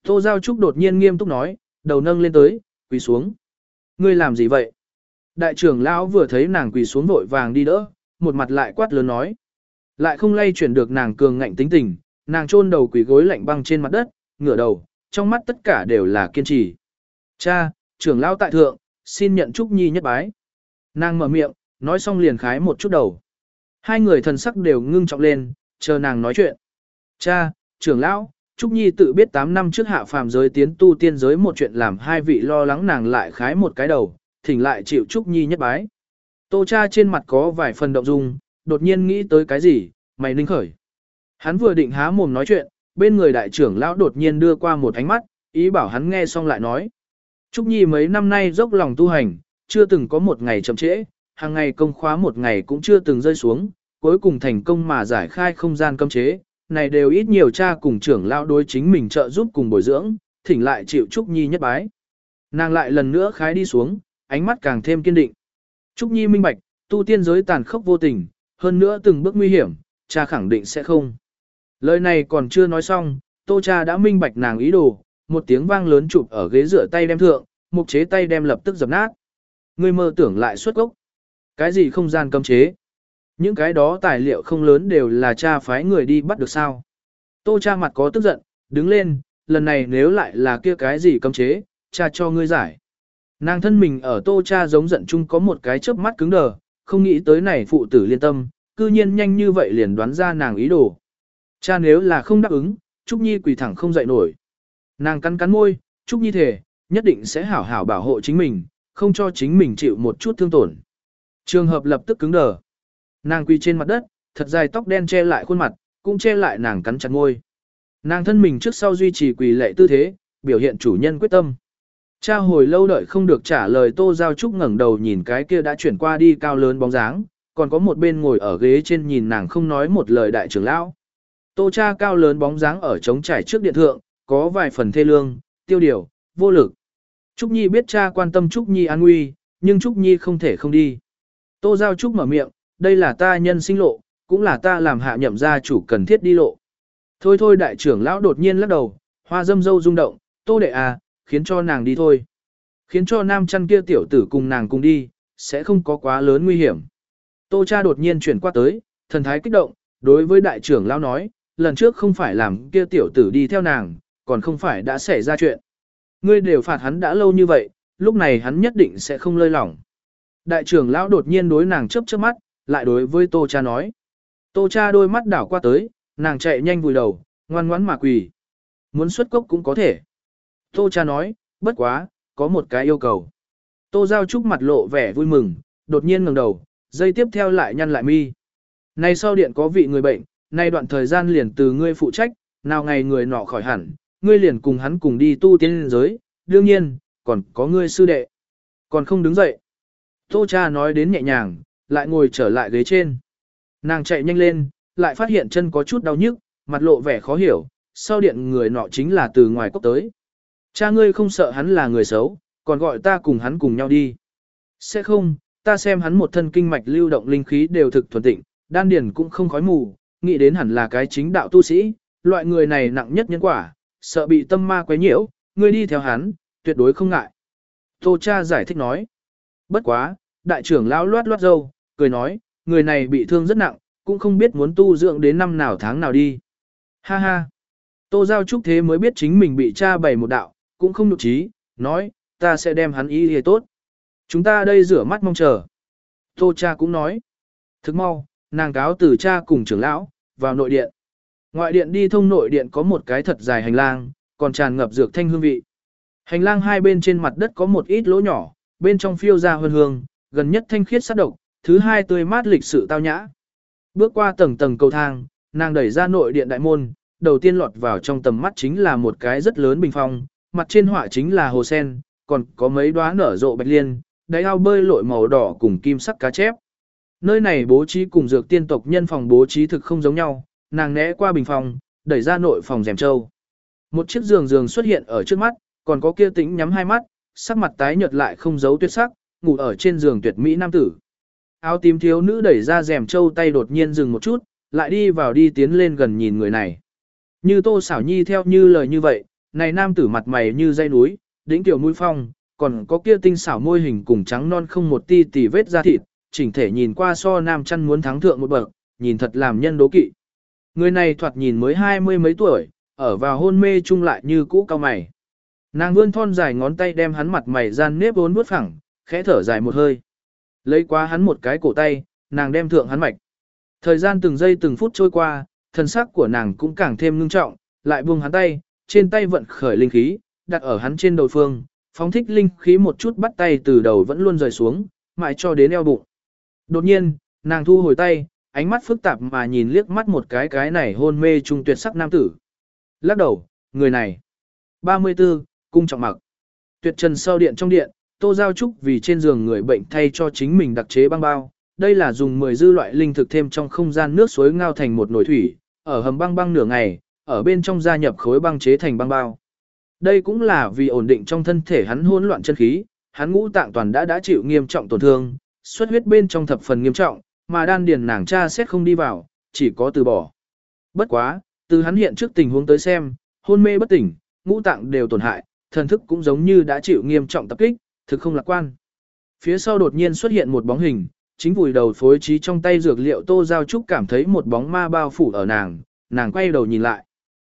Speaker 1: Tô Giao Trúc đột nhiên nghiêm túc nói, đầu nâng lên tới, quỳ xuống. Ngươi làm gì vậy? Đại trưởng lão vừa thấy nàng quỳ xuống vội vàng đi đỡ, một mặt lại quát lớn nói. Lại không lay chuyển được nàng cường ngạnh tính tình, nàng chôn đầu quỳ gối lạnh băng trên mặt đất, ngửa đầu, trong mắt tất cả đều là kiên trì. Cha, trưởng lão tại thượng, xin nhận Trúc Nhi nhất bái. Nàng mở miệng, nói xong liền khái một chút đầu. Hai người thần sắc đều ngưng trọng lên, chờ nàng nói chuyện. Cha, trưởng lão, Trúc Nhi tự biết 8 năm trước hạ phàm giới tiến tu tiên giới một chuyện làm hai vị lo lắng nàng lại khái một cái đầu, thỉnh lại chịu Trúc Nhi nhất bái. Tô cha trên mặt có vài phần động dung, đột nhiên nghĩ tới cái gì, mày ninh khởi. Hắn vừa định há mồm nói chuyện, bên người đại trưởng lão đột nhiên đưa qua một ánh mắt, ý bảo hắn nghe xong lại nói. Trúc Nhi mấy năm nay dốc lòng tu hành, chưa từng có một ngày chậm trễ, hàng ngày công khóa một ngày cũng chưa từng rơi xuống, cuối cùng thành công mà giải khai không gian cấm chế, này đều ít nhiều cha cùng trưởng lao đối chính mình trợ giúp cùng bồi dưỡng, thỉnh lại chịu Trúc Nhi nhất bái. Nàng lại lần nữa khái đi xuống, ánh mắt càng thêm kiên định. Trúc Nhi minh bạch, tu tiên giới tàn khốc vô tình, hơn nữa từng bước nguy hiểm, cha khẳng định sẽ không. Lời này còn chưa nói xong, tô cha đã minh bạch nàng ý đồ, một tiếng vang lớn chụp ở ghế rửa tay đem thượng, mục chế tay đem lập tức dập nát. Người mơ tưởng lại xuất gốc. Cái gì không gian cấm chế? Những cái đó tài liệu không lớn đều là cha phái người đi bắt được sao. Tô cha mặt có tức giận, đứng lên, lần này nếu lại là kia cái gì cấm chế, cha cho ngươi giải. Nàng thân mình ở tô cha giống giận chung có một cái chớp mắt cứng đờ, không nghĩ tới này phụ tử liên tâm, cư nhiên nhanh như vậy liền đoán ra nàng ý đồ. Cha nếu là không đáp ứng, Trúc Nhi quỳ thẳng không dậy nổi. Nàng cắn cắn môi, Trúc Nhi thề nhất định sẽ hảo hảo bảo hộ chính mình, không cho chính mình chịu một chút thương tổn. Trường hợp lập tức cứng đờ. Nàng quỳ trên mặt đất, thật dài tóc đen che lại khuôn mặt, cũng che lại nàng cắn chặt môi. Nàng thân mình trước sau duy trì quỳ lệ tư thế, biểu hiện chủ nhân quyết tâm. Cha hồi lâu đợi không được trả lời Tô Giao Trúc ngẩng đầu nhìn cái kia đã chuyển qua đi cao lớn bóng dáng, còn có một bên ngồi ở ghế trên nhìn nàng không nói một lời đại trưởng lão. Tô cha cao lớn bóng dáng ở trống trải trước điện thượng, có vài phần thê lương, tiêu điều, vô lực. Trúc Nhi biết cha quan tâm Trúc Nhi an nguy, nhưng Trúc Nhi không thể không đi. Tô Giao Trúc mở miệng, đây là ta nhân sinh lộ, cũng là ta làm hạ nhậm gia chủ cần thiết đi lộ. Thôi thôi đại trưởng lão đột nhiên lắc đầu, hoa dâm dâu rung động, tô đệ à, khiến cho nàng đi thôi. Khiến cho nam chăn kia tiểu tử cùng nàng cùng đi, sẽ không có quá lớn nguy hiểm. Tô cha đột nhiên chuyển qua tới, thần thái kích động, đối với đại trưởng lão nói, lần trước không phải làm kia tiểu tử đi theo nàng, còn không phải đã xảy ra chuyện. Ngươi đều phạt hắn đã lâu như vậy, lúc này hắn nhất định sẽ không lơi lỏng. Đại trưởng lão đột nhiên đối nàng chớp chớp mắt, lại đối với tô cha nói. Tô cha đôi mắt đảo qua tới, nàng chạy nhanh vùi đầu, ngoan ngoãn mà quỳ. Muốn xuất cốc cũng có thể. Tô cha nói, bất quá, có một cái yêu cầu. Tô giao trúc mặt lộ vẻ vui mừng, đột nhiên ngẩng đầu, dây tiếp theo lại nhăn lại mi. Này sau điện có vị người bệnh, nay đoạn thời gian liền từ ngươi phụ trách, nào ngày người nọ khỏi hẳn, ngươi liền cùng hắn cùng đi tu tiên giới, đương nhiên, còn có ngươi sư đệ. Còn không đứng dậy. Tô cha nói đến nhẹ nhàng, lại ngồi trở lại ghế trên. Nàng chạy nhanh lên, lại phát hiện chân có chút đau nhức, mặt lộ vẻ khó hiểu, sau điện người nọ chính là từ ngoài cốc tới. Cha ngươi không sợ hắn là người xấu, còn gọi ta cùng hắn cùng nhau đi. Sẽ không, ta xem hắn một thân kinh mạch lưu động linh khí đều thực thuần tịnh, đan điền cũng không khói mù, nghĩ đến hẳn là cái chính đạo tu sĩ, loại người này nặng nhất nhân quả, sợ bị tâm ma quấy nhiễu, ngươi đi theo hắn, tuyệt đối không ngại. Tô cha giải thích nói. Bất quá, đại trưởng lão loát loát dâu, cười nói, người này bị thương rất nặng, cũng không biết muốn tu dưỡng đến năm nào tháng nào đi. Ha ha. Tô Giao Trúc thế mới biết chính mình bị cha bày một đạo, cũng không nhục trí, nói, ta sẽ đem hắn y hề tốt. Chúng ta đây rửa mắt mong chờ. Tô cha cũng nói. Thức mau, nàng cáo từ cha cùng trưởng lão, vào nội điện. Ngoại điện đi thông nội điện có một cái thật dài hành lang, còn tràn ngập dược thanh hương vị. Hành lang hai bên trên mặt đất có một ít lỗ nhỏ, bên trong phiêu ra hương hương, gần nhất thanh khiết sát độc, thứ hai tươi mát lịch sự tao nhã. Bước qua tầng tầng cầu thang, nàng đẩy ra nội điện đại môn, đầu tiên lọt vào trong tầm mắt chính là một cái rất lớn bình phong, mặt trên họa chính là hồ sen, còn có mấy đóa nở rộ bạch liên, đáy ao bơi lội màu đỏ cùng kim sắc cá chép. Nơi này bố trí cùng dược tiên tộc nhân phòng bố trí thực không giống nhau, nàng né qua bình phòng, đẩy ra nội phòng rèm châu. Một chiếc giường giường xuất hiện ở trước mắt, còn có kia tĩnh nhắm hai mắt, sắc mặt tái nhợt lại không giấu tuyệt sắc, ngủ ở trên giường tuyệt mỹ nam tử. Áo tím thiếu nữ đẩy ra rèm châu tay đột nhiên dừng một chút, lại đi vào đi tiến lên gần nhìn người này. Như tô xảo nhi theo như lời như vậy, này nam tử mặt mày như dây núi, đỉnh tiểu mũi phong, còn có kia tinh xảo môi hình cùng trắng non không một ti tì vết da thịt, chỉnh thể nhìn qua so nam chăn muốn thắng thượng một bậc, nhìn thật làm nhân đố kỵ. Người này thoạt nhìn mới hai mươi mấy tuổi, ở vào hôn mê chung lại như cũ cao mày. Nàng vươn thon dài ngón tay đem hắn mặt mày gian nếp vốn vuốt phẳng, khẽ thở dài một hơi. Lấy qua hắn một cái cổ tay, nàng đem thượng hắn mạch. Thời gian từng giây từng phút trôi qua, thân sắc của nàng cũng càng thêm ngưng trọng, lại buông hắn tay, trên tay vận khởi linh khí, đặt ở hắn trên đầu phương, phóng thích linh khí một chút bắt tay từ đầu vẫn luôn rời xuống, mãi cho đến eo bụng. Đột nhiên, nàng thu hồi tay, ánh mắt phức tạp mà nhìn liếc mắt một cái cái này hôn mê trung tuyệt sắc nam tử. Lắc đầu, người này. 34, cung trọng mặc. Tuyệt trần sau điện trong điện, Tô Giao Trúc vì trên giường người bệnh thay cho chính mình đặc chế băng bao. Đây là dùng 10 dư loại linh thực thêm trong không gian nước suối ngao thành một nồi thủy, ở hầm băng băng nửa ngày, ở bên trong gia nhập khối băng chế thành băng bao. Đây cũng là vì ổn định trong thân thể hắn hỗn loạn chân khí, hắn ngũ tạng toàn đã đã chịu nghiêm trọng tổn thương, xuất huyết bên trong thập phần nghiêm trọng, mà đan điền nàng cha xét không đi vào, chỉ có từ bỏ. Bất quá, từ hắn hiện trước tình huống tới xem, hôn mê bất tỉnh, ngũ tạng đều tổn hại, thần thức cũng giống như đã chịu nghiêm trọng tập kích, thực không lạc quan. Phía sau đột nhiên xuất hiện một bóng hình, chính vùi đầu phối trí trong tay dược liệu Tô Giao Trúc cảm thấy một bóng ma bao phủ ở nàng, nàng quay đầu nhìn lại.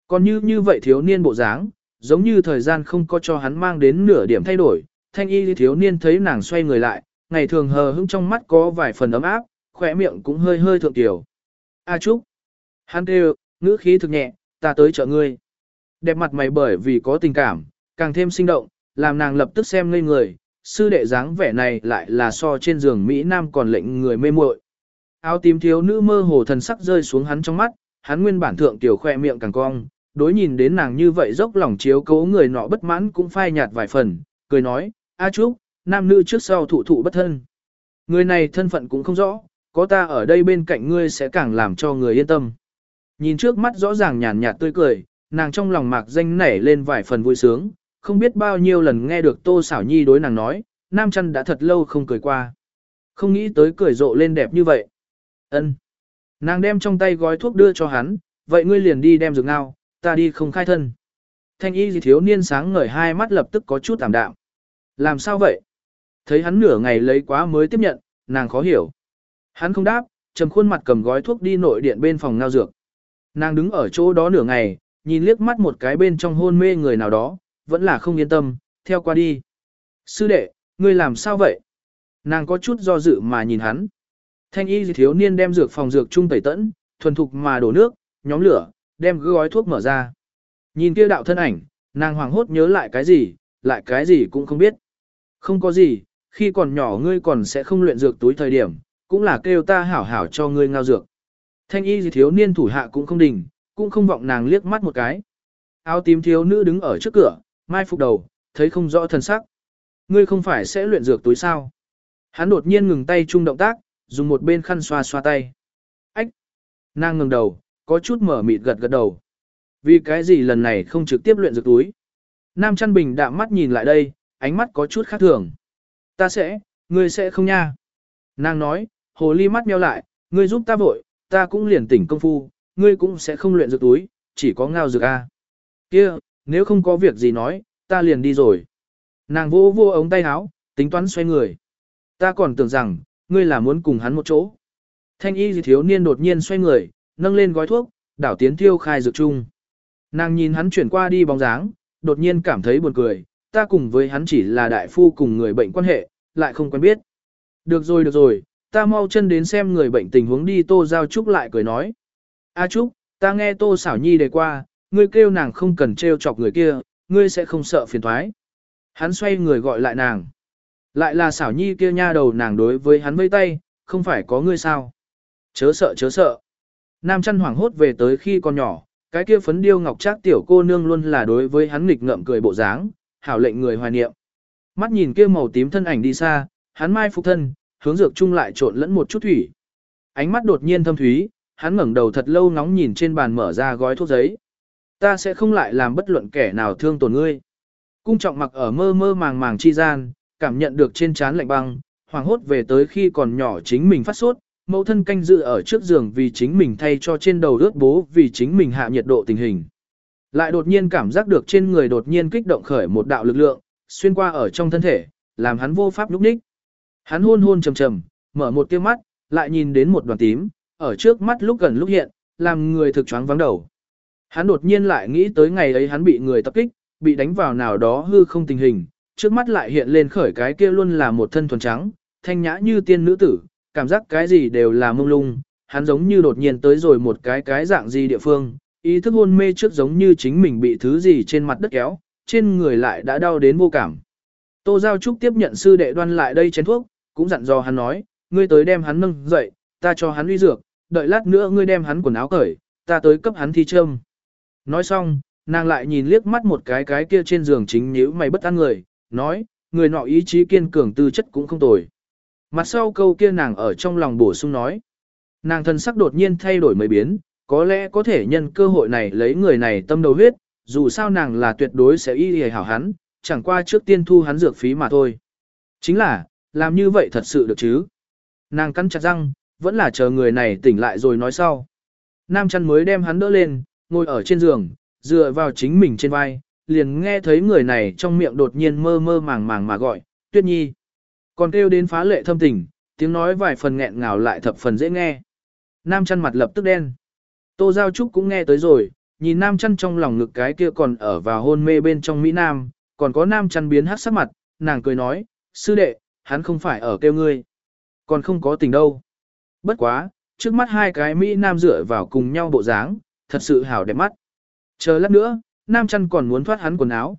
Speaker 1: Còn như như vậy thiếu niên bộ dáng, giống như thời gian không có cho hắn mang đến nửa điểm thay đổi, thanh y thiếu niên thấy nàng xoay người lại, ngày thường hờ hững trong mắt có vài phần ấm áp, khỏe miệng cũng hơi hơi thượng tiểu. A Trúc. Hắn kêu, ngữ khí thực nhẹ, ta tới chợ ngươi. Đẹp mặt mày bởi vì có tình cảm, càng thêm sinh động, làm nàng lập tức xem ngây người, sư đệ dáng vẻ này lại là so trên giường Mỹ Nam còn lệnh người mê muội. Áo tím thiếu nữ mơ hồ thần sắc rơi xuống hắn trong mắt, hắn nguyên bản thượng tiểu khoe miệng càng cong, đối nhìn đến nàng như vậy dốc lòng chiếu cố người nọ bất mãn cũng phai nhạt vài phần, cười nói, A Trúc, nam nữ trước sau thụ thụ bất thân. Người này thân phận cũng không rõ, có ta ở đây bên cạnh ngươi sẽ càng làm cho người yên tâm. Nhìn trước mắt rõ ràng nhàn nhạt tươi cười, nàng trong lòng mạc danh nảy lên vài phần vui sướng, không biết bao nhiêu lần nghe được Tô Xảo Nhi đối nàng nói, nam chân đã thật lâu không cười qua. Không nghĩ tới cười rộ lên đẹp như vậy. Ân. Nàng đem trong tay gói thuốc đưa cho hắn, vậy ngươi liền đi đem dược ngao, ta đi không khai thân. Thanh y gì thiếu niên sáng ngời hai mắt lập tức có chút tạm đạm. Làm sao vậy? Thấy hắn nửa ngày lấy quá mới tiếp nhận, nàng khó hiểu. Hắn không đáp, trầm khuôn mặt cầm gói thuốc đi nội điện bên phòng ngao dược. Nàng đứng ở chỗ đó nửa ngày, nhìn liếc mắt một cái bên trong hôn mê người nào đó, vẫn là không yên tâm, theo qua đi. Sư đệ, ngươi làm sao vậy? Nàng có chút do dự mà nhìn hắn. Thanh y thiếu niên đem dược phòng dược trung tẩy tẫn, thuần thục mà đổ nước, nhóm lửa, đem gói thuốc mở ra. Nhìn kia đạo thân ảnh, nàng hoàng hốt nhớ lại cái gì, lại cái gì cũng không biết. Không có gì, khi còn nhỏ ngươi còn sẽ không luyện dược túi thời điểm, cũng là kêu ta hảo hảo cho ngươi ngao dược. Thanh y gì thiếu niên thủ hạ cũng không đình, cũng không vọng nàng liếc mắt một cái. Áo tím thiếu nữ đứng ở trước cửa, mai phục đầu, thấy không rõ thần sắc. Ngươi không phải sẽ luyện dược túi sao? Hắn đột nhiên ngừng tay chung động tác, dùng một bên khăn xoa xoa tay. Ách! Nàng ngừng đầu, có chút mở mịt gật gật đầu. Vì cái gì lần này không trực tiếp luyện dược túi? Nam chăn bình đạm mắt nhìn lại đây, ánh mắt có chút khác thường. Ta sẽ, ngươi sẽ không nha. Nàng nói, hồ ly mắt meo lại, ngươi giúp ta vội, ta cũng liền tỉnh công phu, ngươi cũng sẽ không luyện dược túi, chỉ có ngao dược A. Kia, nếu không có việc gì nói, ta liền đi rồi. Nàng vô vô ống tay áo, tính toán xoay người. Ta còn tưởng rằng, ngươi là muốn cùng hắn một chỗ. Thanh y thiếu niên đột nhiên xoay người, nâng lên gói thuốc, đảo tiến tiêu khai dược chung. Nàng nhìn hắn chuyển qua đi bóng dáng, đột nhiên cảm thấy buồn cười, ta cùng với hắn chỉ là đại phu cùng người bệnh quan hệ, lại không quen biết. Được rồi được rồi, ta mau chân đến xem người bệnh tình huống đi tô giao trúc lại cười nói. A trúc, ta nghe tô xảo nhi đề qua, ngươi kêu nàng không cần trêu chọc người kia, ngươi sẽ không sợ phiền thoái. Hắn xoay người gọi lại nàng. Lại là xảo nhi kia nha đầu nàng đối với hắn vây tay, không phải có ngươi sao. Chớ sợ chớ sợ. Nam chăn hoảng hốt về tới khi còn nhỏ, cái kia phấn điêu ngọc trác tiểu cô nương luôn là đối với hắn nghịch ngợm cười bộ dáng, hảo lệnh người hoài niệm. Mắt nhìn kia màu tím thân ảnh đi xa, hắn mai phục thân, hướng dược chung lại trộn lẫn một chút thủy. Ánh mắt đột nhiên thâm thúy, hắn ngẩng đầu thật lâu ngóng nhìn trên bàn mở ra gói thuốc giấy. Ta sẽ không lại làm bất luận kẻ nào thương tổn ngươi. Cung trọng mặc ở mơ mơ màng màng chi gian, cảm nhận được trên trán lạnh băng, hoàng hốt về tới khi còn nhỏ chính mình phát sốt, mẫu thân canh dự ở trước giường vì chính mình thay cho trên đầu ướt bố vì chính mình hạ nhiệt độ tình hình. Lại đột nhiên cảm giác được trên người đột nhiên kích động khởi một đạo lực lượng, xuyên qua ở trong thân thể, làm hắn vô pháp lúc ních. Hắn hôn hôn trầm trầm, mở một tia mắt, lại nhìn đến một đoàn tím, ở trước mắt lúc gần lúc hiện, làm người thực choáng vắng đầu. Hắn đột nhiên lại nghĩ tới ngày ấy hắn bị người tập kích, bị đánh vào nào đó hư không tình hình, trước mắt lại hiện lên khởi cái kia luôn là một thân thuần trắng, thanh nhã như tiên nữ tử, cảm giác cái gì đều là mông lung, hắn giống như đột nhiên tới rồi một cái cái dạng gì địa phương, ý thức hôn mê trước giống như chính mình bị thứ gì trên mặt đất kéo, trên người lại đã đau đến vô cảm. Tô Giao Trúc tiếp nhận sư đệ đoan lại đây chén thuốc, cũng dặn dò hắn nói, ngươi tới đem hắn nâng dậy, ta cho hắn uy dược, đợi lát nữa ngươi đem hắn quần áo cởi, ta tới cấp hắn thi châm. Nói xong, nàng lại nhìn liếc mắt một cái cái kia trên giường chính nhíu mày bất an người, nói, người nọ ý chí kiên cường tư chất cũng không tồi. Mặt sau câu kia nàng ở trong lòng bổ sung nói, nàng thân sắc đột nhiên thay đổi mấy biến, có lẽ có thể nhân cơ hội này lấy người này tâm đầu huyết, dù sao nàng là tuyệt đối sẽ y hề hảo hắn, chẳng qua trước tiên thu hắn dược phí mà thôi. Chính là, làm như vậy thật sự được chứ. Nàng cắn chặt răng, vẫn là chờ người này tỉnh lại rồi nói sau. Nam chăn mới đem hắn đỡ lên, ngồi ở trên giường, dựa vào chính mình trên vai, liền nghe thấy người này trong miệng đột nhiên mơ mơ màng màng mà gọi, tuyết nhi. Còn kêu đến phá lệ thâm tình, tiếng nói vài phần nghẹn ngào lại thập phần dễ nghe. Nam chăn mặt lập tức đen. Tô Giao Trúc cũng nghe tới rồi, nhìn nam chăn trong lòng ngực cái kia còn ở vào hôn mê bên trong Mỹ Nam, còn có nam chăn biến hát sắc mặt, nàng cười nói, sư đệ, hắn không phải ở kêu ngươi. Còn không có tình đâu. Bất quá, trước mắt hai cái Mỹ Nam dựa vào cùng nhau bộ dáng, thật sự hảo đẹp mắt. Chờ lát nữa, nam chăn còn muốn thoát hắn quần áo.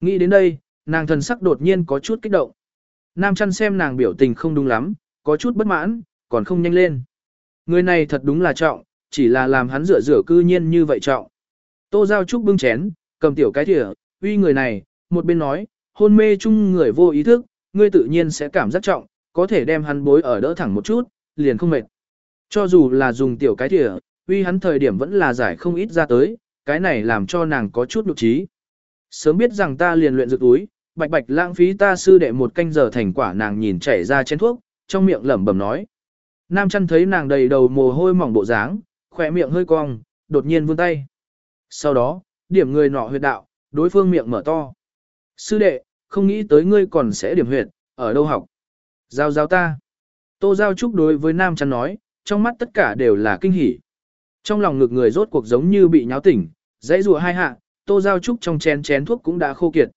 Speaker 1: Nghĩ đến đây, nàng thần sắc đột nhiên có chút kích động. Nam chăn xem nàng biểu tình không đúng lắm, có chút bất mãn, còn không nhanh lên. Người này thật đúng là trọng, chỉ là làm hắn rửa rửa cư nhiên như vậy trọng. Tô Giao Trúc bưng chén, cầm tiểu cái thìa, uy người này, một bên nói, hôn mê chung người vô ý thức, ngươi tự nhiên sẽ cảm giác trọng, có thể đem hắn bối ở đỡ thẳng một chút, liền không mệt. Cho dù là dùng tiểu cái thìa, uy hắn thời điểm vẫn là giải không ít ra tới, cái này làm cho nàng có chút nụ trí. Sớm biết rằng ta liền luyện dược túi, bạch bạch lãng phí ta sư đệ một canh giờ thành quả nàng nhìn chảy ra chén thuốc, trong miệng lẩm bẩm nói. Nam chăn thấy nàng đầy đầu mồ hôi mỏng bộ dáng, khỏe miệng hơi cong, đột nhiên vươn tay. Sau đó, điểm người nọ huyệt đạo, đối phương miệng mở to. Sư đệ, không nghĩ tới ngươi còn sẽ điểm huyệt, ở đâu học? Giao giao ta. Tô Giao Trúc đối với Nam chăn nói, trong mắt tất cả đều là kinh hỉ. Trong lòng ngực người rốt cuộc giống như bị nháo tỉnh, dãy rùa hai hạ, Tô Giao Trúc trong chén chén thuốc cũng đã khô kiệt.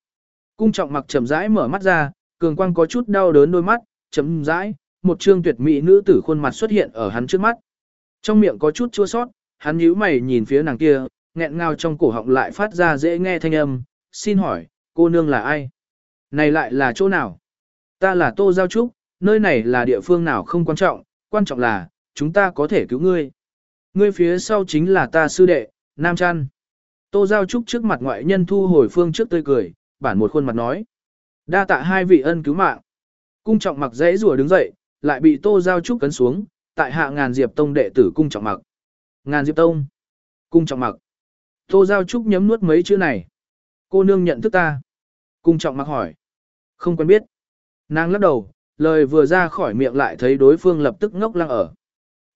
Speaker 1: Cung trọng mặc chậm rãi mở mắt ra, cường quang có chút đau đớn đôi mắt, chậm rãi, một trương tuyệt mỹ nữ tử khuôn mặt xuất hiện ở hắn trước mắt. Trong miệng có chút chua sót, hắn nhíu mày nhìn phía nàng kia, nghẹn ngào trong cổ họng lại phát ra dễ nghe thanh âm, xin hỏi, cô nương là ai? Này lại là chỗ nào? Ta là Tô Giao Trúc, nơi này là địa phương nào không quan trọng, quan trọng là, chúng ta có thể cứu ngươi. Ngươi phía sau chính là ta sư đệ, Nam Trăn. Tô Giao Trúc trước mặt ngoại nhân thu hồi phương trước tươi cười, bản một khuôn mặt nói. Đa tạ hai vị ân cứu mạng. Cung trọng mặc dễ rùa đứng dậy, lại bị Tô Giao Trúc cấn xuống, tại hạ ngàn diệp tông đệ tử cung trọng mặc. Ngàn diệp tông. Cung trọng mặc. Tô Giao Trúc nhấm nuốt mấy chữ này. Cô nương nhận thức ta. Cung trọng mặc hỏi. Không quen biết. Nàng lắc đầu, lời vừa ra khỏi miệng lại thấy đối phương lập tức ngốc lăng ở.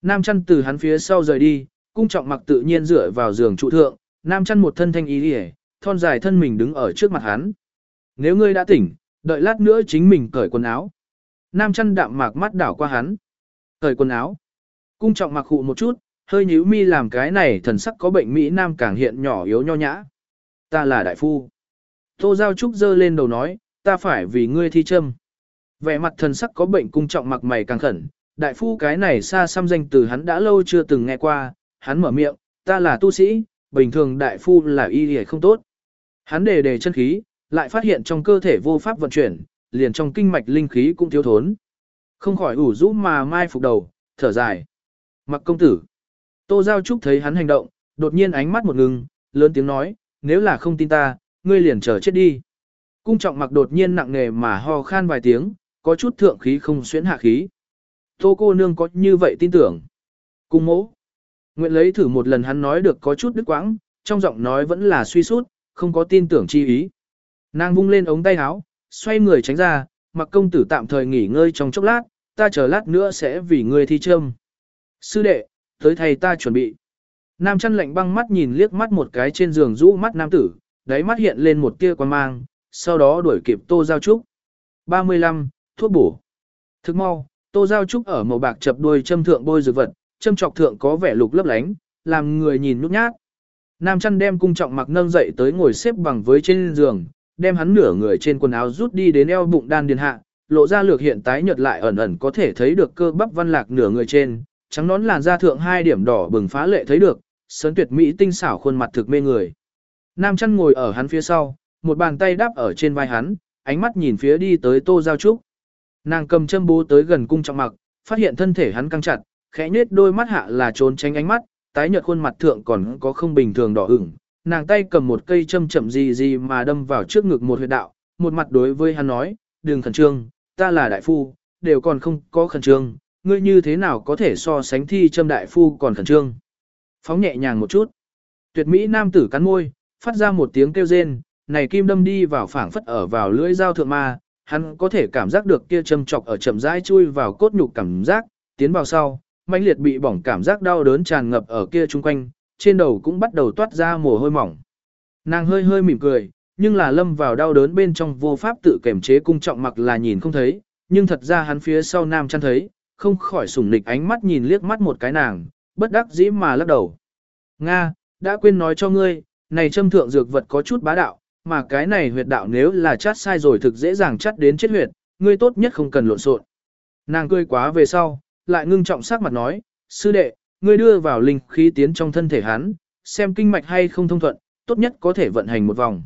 Speaker 1: Nam chăn từ hắn phía sau rời đi, cung trọng mặc tự nhiên dựa vào giường trụ thượng, nam chăn một thân thanh ý hề, thon dài thân mình đứng ở trước mặt hắn. Nếu ngươi đã tỉnh, đợi lát nữa chính mình cởi quần áo. Nam chăn đạm mạc mắt đảo qua hắn. Cởi quần áo. Cung trọng mặc hụ một chút, hơi nhíu mi làm cái này thần sắc có bệnh Mỹ Nam càng hiện nhỏ yếu nho nhã. Ta là đại phu. Tô Giao Trúc giơ lên đầu nói, ta phải vì ngươi thi châm. Vẻ mặt thần sắc có bệnh cung trọng mặc mày càng khẩn, đại phu cái này xa xăm danh từ hắn đã lâu chưa từng nghe qua, hắn mở miệng, ta là tu sĩ, bình thường đại phu là y hề không tốt. Hắn đề đề chân khí, lại phát hiện trong cơ thể vô pháp vận chuyển, liền trong kinh mạch linh khí cũng thiếu thốn. Không khỏi ủ rũ mà mai phục đầu, thở dài. Mặc công tử. Tô Giao Trúc thấy hắn hành động, đột nhiên ánh mắt một ngừng, lớn tiếng nói, nếu là không tin ta, ngươi liền chờ chết đi. Cung trọng mặc đột nhiên nặng nề mà ho khan vài tiếng, có chút thượng khí không xuyến hạ khí. Tô cô nương có như vậy tin tưởng. Cung mỗ. Nguyện lấy thử một lần hắn nói được có chút đứt quãng, trong giọng nói vẫn là suy sút, không có tin tưởng chi ý. Nàng vung lên ống tay áo, xoay người tránh ra, mặc công tử tạm thời nghỉ ngơi trong chốc lát, ta chờ lát nữa sẽ vì ngươi thi châm. Sư đệ, tới thầy ta chuẩn bị. Nam chăn lạnh băng mắt nhìn liếc mắt một cái trên giường rũ mắt nam tử, đáy mắt hiện lên một tia quan mang, sau đó đuổi kịp Tô Giao Trúc. 35. Thuốc bổ. Thức mau, Tô Giao Trúc ở màu bạc chập đuôi châm thượng bôi dược vật, châm trọc thượng có vẻ lục lấp lánh, làm người nhìn nhút nhát. Nam chăn đem cung trọng mặc nâng dậy tới ngồi xếp bằng với trên giường, đem hắn nửa người trên quần áo rút đi đến eo bụng đan điền hạ, lộ ra lược hiện tái nhợt lại ẩn ẩn có thể thấy được cơ bắp văn lạc nửa người trên, trắng nón làn da thượng hai điểm đỏ bừng phá lệ thấy được, sớn tuyệt mỹ tinh xảo khuôn mặt thực mê người. Nam chăn ngồi ở hắn phía sau, một bàn tay đáp ở trên vai hắn, ánh mắt nhìn phía đi tới Tô Giao Trúc. Nàng cầm châm bố tới gần cung trọng mặc, phát hiện thân thể hắn căng chặt, khẽ nhếch đôi mắt hạ là trốn tránh ánh mắt, tái nhợt khuôn mặt thượng còn có không bình thường đỏ ửng. Nàng tay cầm một cây châm chậm gì gì mà đâm vào trước ngực một huyệt đạo, một mặt đối với hắn nói, đừng khẩn trương, ta là đại phu, đều còn không có khẩn trương, ngươi như thế nào có thể so sánh thi châm đại phu còn khẩn trương. Phóng nhẹ nhàng một chút. Tuyệt mỹ nam tử cắn môi, phát ra một tiếng kêu rên, này kim đâm đi vào phảng phất ở vào lưỡi dao thượng ma, hắn có thể cảm giác được kia châm chọc ở chậm rãi chui vào cốt nhục cảm giác, tiến vào sau, mãnh liệt bị bỏng cảm giác đau đớn tràn ngập ở kia chung quanh, trên đầu cũng bắt đầu toát ra mồ hôi mỏng. Nàng hơi hơi mỉm cười, nhưng là lâm vào đau đớn bên trong vô pháp tự kiểm chế cung trọng mặc là nhìn không thấy, nhưng thật ra hắn phía sau nam chăn thấy, không khỏi sủng nịch ánh mắt nhìn liếc mắt một cái nàng, bất đắc dĩ mà lắc đầu. Nga, đã quên nói cho ngươi, này châm thượng dược vật có chút bá đạo, mà cái này huyệt đạo nếu là chát sai rồi thực dễ dàng chát đến chết huyệt, ngươi tốt nhất không cần lộn xộn. Nàng cười quá về sau, lại ngưng trọng sắc mặt nói, sư đệ, ngươi đưa vào linh khí tiến trong thân thể hắn, xem kinh mạch hay không thông thuận, tốt nhất có thể vận hành một vòng.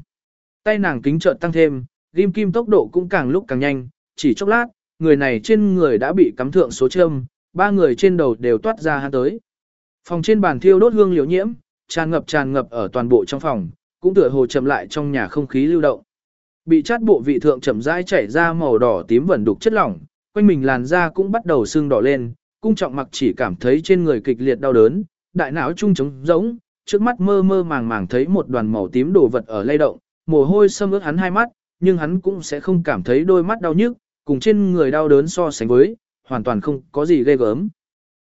Speaker 1: Tay nàng kính trợn tăng thêm, ghim kim tốc độ cũng càng lúc càng nhanh, chỉ chốc lát, người này trên người đã bị cắm thượng số châm, ba người trên đầu đều toát ra hắn tới. Phòng trên bàn thiêu đốt hương liễu nhiễm, tràn ngập tràn ngập ở toàn bộ trong phòng, cũng tựa hồ chậm lại trong nhà không khí lưu động. Bị chát bộ vị thượng chậm rãi chảy ra màu đỏ tím vẩn đục chất lỏng, quanh mình làn da cũng bắt đầu sưng đỏ lên, cung trọng mặc chỉ cảm thấy trên người kịch liệt đau đớn, đại não trung trống rỗng, trước mắt mơ mơ màng màng thấy một đoàn màu tím đồ vật ở lay động, mồ hôi xâm ướt hắn hai mắt, nhưng hắn cũng sẽ không cảm thấy đôi mắt đau nhức, cùng trên người đau đớn so sánh với, hoàn toàn không có gì ghê gớm.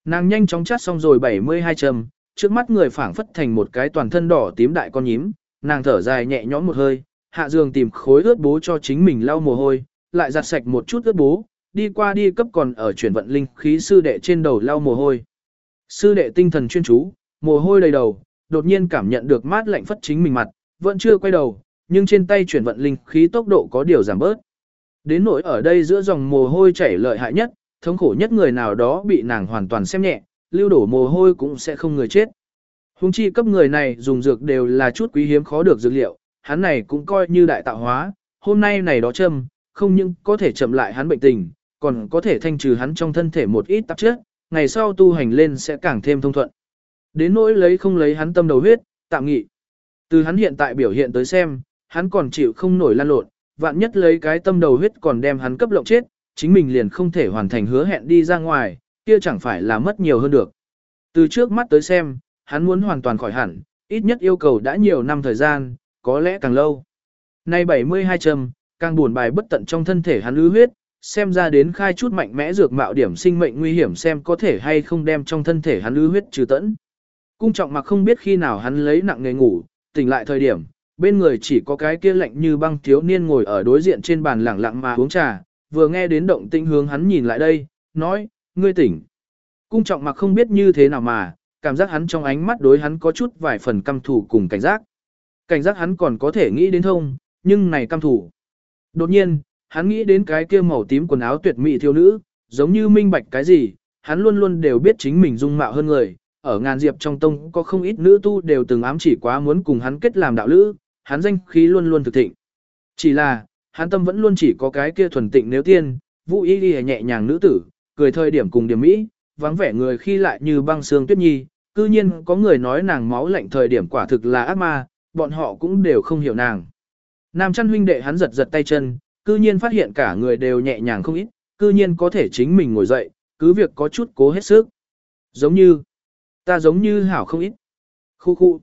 Speaker 1: Nàng nhanh chóng chát xong rồi 72 châm, trước mắt người phảng phất thành một cái toàn thân đỏ tím đại con nhím, nàng thở dài nhẹ nhõm một hơi, hạ giường tìm khối ướt bố cho chính mình lau mồ hôi, lại giặt sạch một chút ướt bố, đi qua đi cấp còn ở chuyển vận linh khí sư đệ trên đầu lau mồ hôi. Sư đệ tinh thần chuyên chú, mồ hôi đầy đầu, đột nhiên cảm nhận được mát lạnh phất chính mình mặt, vẫn chưa quay đầu, nhưng trên tay chuyển vận linh khí tốc độ có điều giảm bớt. Đến nỗi ở đây giữa dòng mồ hôi chảy lợi hại nhất, thống khổ nhất người nào đó bị nàng hoàn toàn xem nhẹ, lưu đổ mồ hôi cũng sẽ không người chết. Hùng chi cấp người này dùng dược đều là chút quý hiếm khó được dược liệu, hắn này cũng coi như đại tạo hóa, hôm nay này đó châm, không những có thể chậm lại hắn bệnh tình, còn có thể thanh trừ hắn trong thân thể một ít tạp chất, ngày sau tu hành lên sẽ càng thêm thông thuận. Đến nỗi lấy không lấy hắn tâm đầu huyết, tạm nghị. Từ hắn hiện tại biểu hiện tới xem, hắn còn chịu không nổi lan lộn, vạn nhất lấy cái tâm đầu huyết còn đem hắn cấp lộng chết, chính mình liền không thể hoàn thành hứa hẹn đi ra ngoài, kia chẳng phải là mất nhiều hơn được. Từ trước mắt tới xem, hắn muốn hoàn toàn khỏi hẳn, ít nhất yêu cầu đã nhiều năm thời gian, có lẽ càng lâu. Nay 72 châm, càng buồn bài bất tận trong thân thể hắn ứ huyết, xem ra đến khai chút mạnh mẽ dược mạo điểm sinh mệnh nguy hiểm xem có thể hay không đem trong thân thể hắn ứ huyết trừ tẫn. Cung trọng mặc không biết khi nào hắn lấy nặng nghề ngủ, tỉnh lại thời điểm, bên người chỉ có cái kia lạnh như băng thiếu niên ngồi ở đối diện trên bàn lẳng lặng mà uống trà, vừa nghe đến động tĩnh hướng hắn nhìn lại đây, nói, ngươi tỉnh. Cung trọng mặc không biết như thế nào mà, cảm giác hắn trong ánh mắt đối hắn có chút vài phần căm thù cùng cảnh giác. Cảnh giác hắn còn có thể nghĩ đến thông, nhưng này căm thù. Đột nhiên, hắn nghĩ đến cái kia màu tím quần áo tuyệt mỹ thiếu nữ, giống như minh bạch cái gì, hắn luôn luôn đều biết chính mình dung mạo hơn người, ở ngàn diệp trong tông có không ít nữ tu đều từng ám chỉ quá muốn cùng hắn kết làm đạo lữ, hắn danh khí luôn luôn thực thịnh. Chỉ là, hắn tâm vẫn luôn chỉ có cái kia thuần tịnh nếu tiên, vũ y ghi nhẹ nhàng nữ tử, cười thời điểm cùng điểm mỹ, vắng vẻ người khi lại như băng xương tuyết nhi, cư nhiên có người nói nàng máu lạnh thời điểm quả thực là ác ma, bọn họ cũng đều không hiểu nàng. Nam chăn huynh đệ hắn giật giật tay chân, cư nhiên phát hiện cả người đều nhẹ nhàng không ít, cư nhiên có thể chính mình ngồi dậy, cứ việc có chút cố hết sức. Giống như, ta giống như hảo không ít. Khu khu.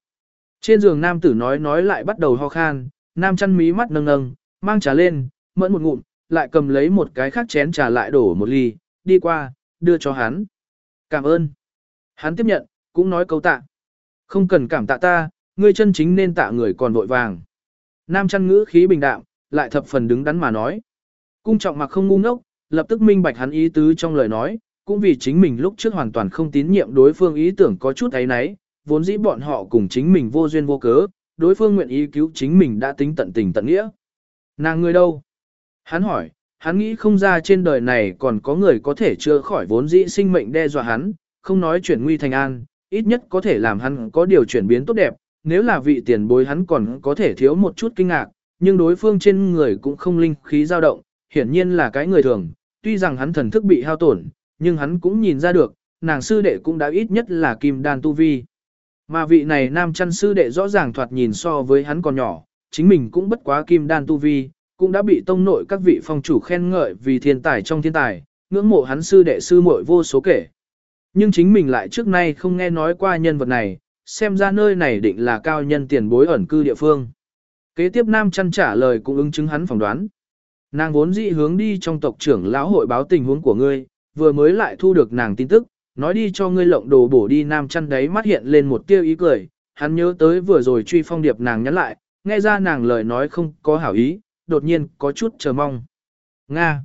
Speaker 1: Trên giường nam tử nói nói lại bắt đầu ho khan, nam chăn mí mắt nâng nâng, mang trà lên, mẫn một ngụm, lại cầm lấy một cái khác chén trà lại đổ một ly, đi qua, đưa cho hắn. Cảm ơn. Hắn tiếp nhận, cũng nói câu tạ. Không cần cảm tạ ta, ngươi chân chính nên tạ người còn vội vàng. Nam chăn ngữ khí bình đạm, lại thập phần đứng đắn mà nói. Cung trọng mặc không ngu ngốc, lập tức minh bạch hắn ý tứ trong lời nói, cũng vì chính mình lúc trước hoàn toàn không tín nhiệm đối phương ý tưởng có chút ấy nấy, vốn dĩ bọn họ cùng chính mình vô duyên vô cớ, đối phương nguyện ý cứu chính mình đã tính tận tình tận nghĩa. Nàng người đâu? Hắn hỏi, hắn nghĩ không ra trên đời này còn có người có thể chữa khỏi vốn dĩ sinh mệnh đe dọa hắn, không nói chuyển nguy thành an, ít nhất có thể làm hắn có điều chuyển biến tốt đẹp, nếu là vị tiền bối hắn còn có thể thiếu một chút kinh ngạc, nhưng đối phương trên người cũng không linh khí dao động, hiển nhiên là cái người thường, tuy rằng hắn thần thức bị hao tổn, nhưng hắn cũng nhìn ra được, nàng sư đệ cũng đã ít nhất là kim đan tu vi. Mà vị này nam chăn sư đệ rõ ràng thoạt nhìn so với hắn còn nhỏ, chính mình cũng bất quá kim đan tu vi, cũng đã bị tông nội các vị phong chủ khen ngợi vì thiên tài trong thiên tài, ngưỡng mộ hắn sư đệ sư muội vô số kể. Nhưng chính mình lại trước nay không nghe nói qua nhân vật này, xem ra nơi này định là cao nhân tiền bối ẩn cư địa phương. Kế tiếp nam chăn trả lời cũng ứng chứng hắn phỏng đoán. Nàng vốn dĩ hướng đi trong tộc trưởng lão hội báo tình huống của ngươi, vừa mới lại thu được nàng tin tức, nói đi cho ngươi lộng đồ bổ đi nam chăn đấy mắt hiện lên một tia ý cười, hắn nhớ tới vừa rồi truy phong điệp nàng nhắn lại, nghe ra nàng lời nói không có hảo ý, đột nhiên có chút chờ mong. Nga.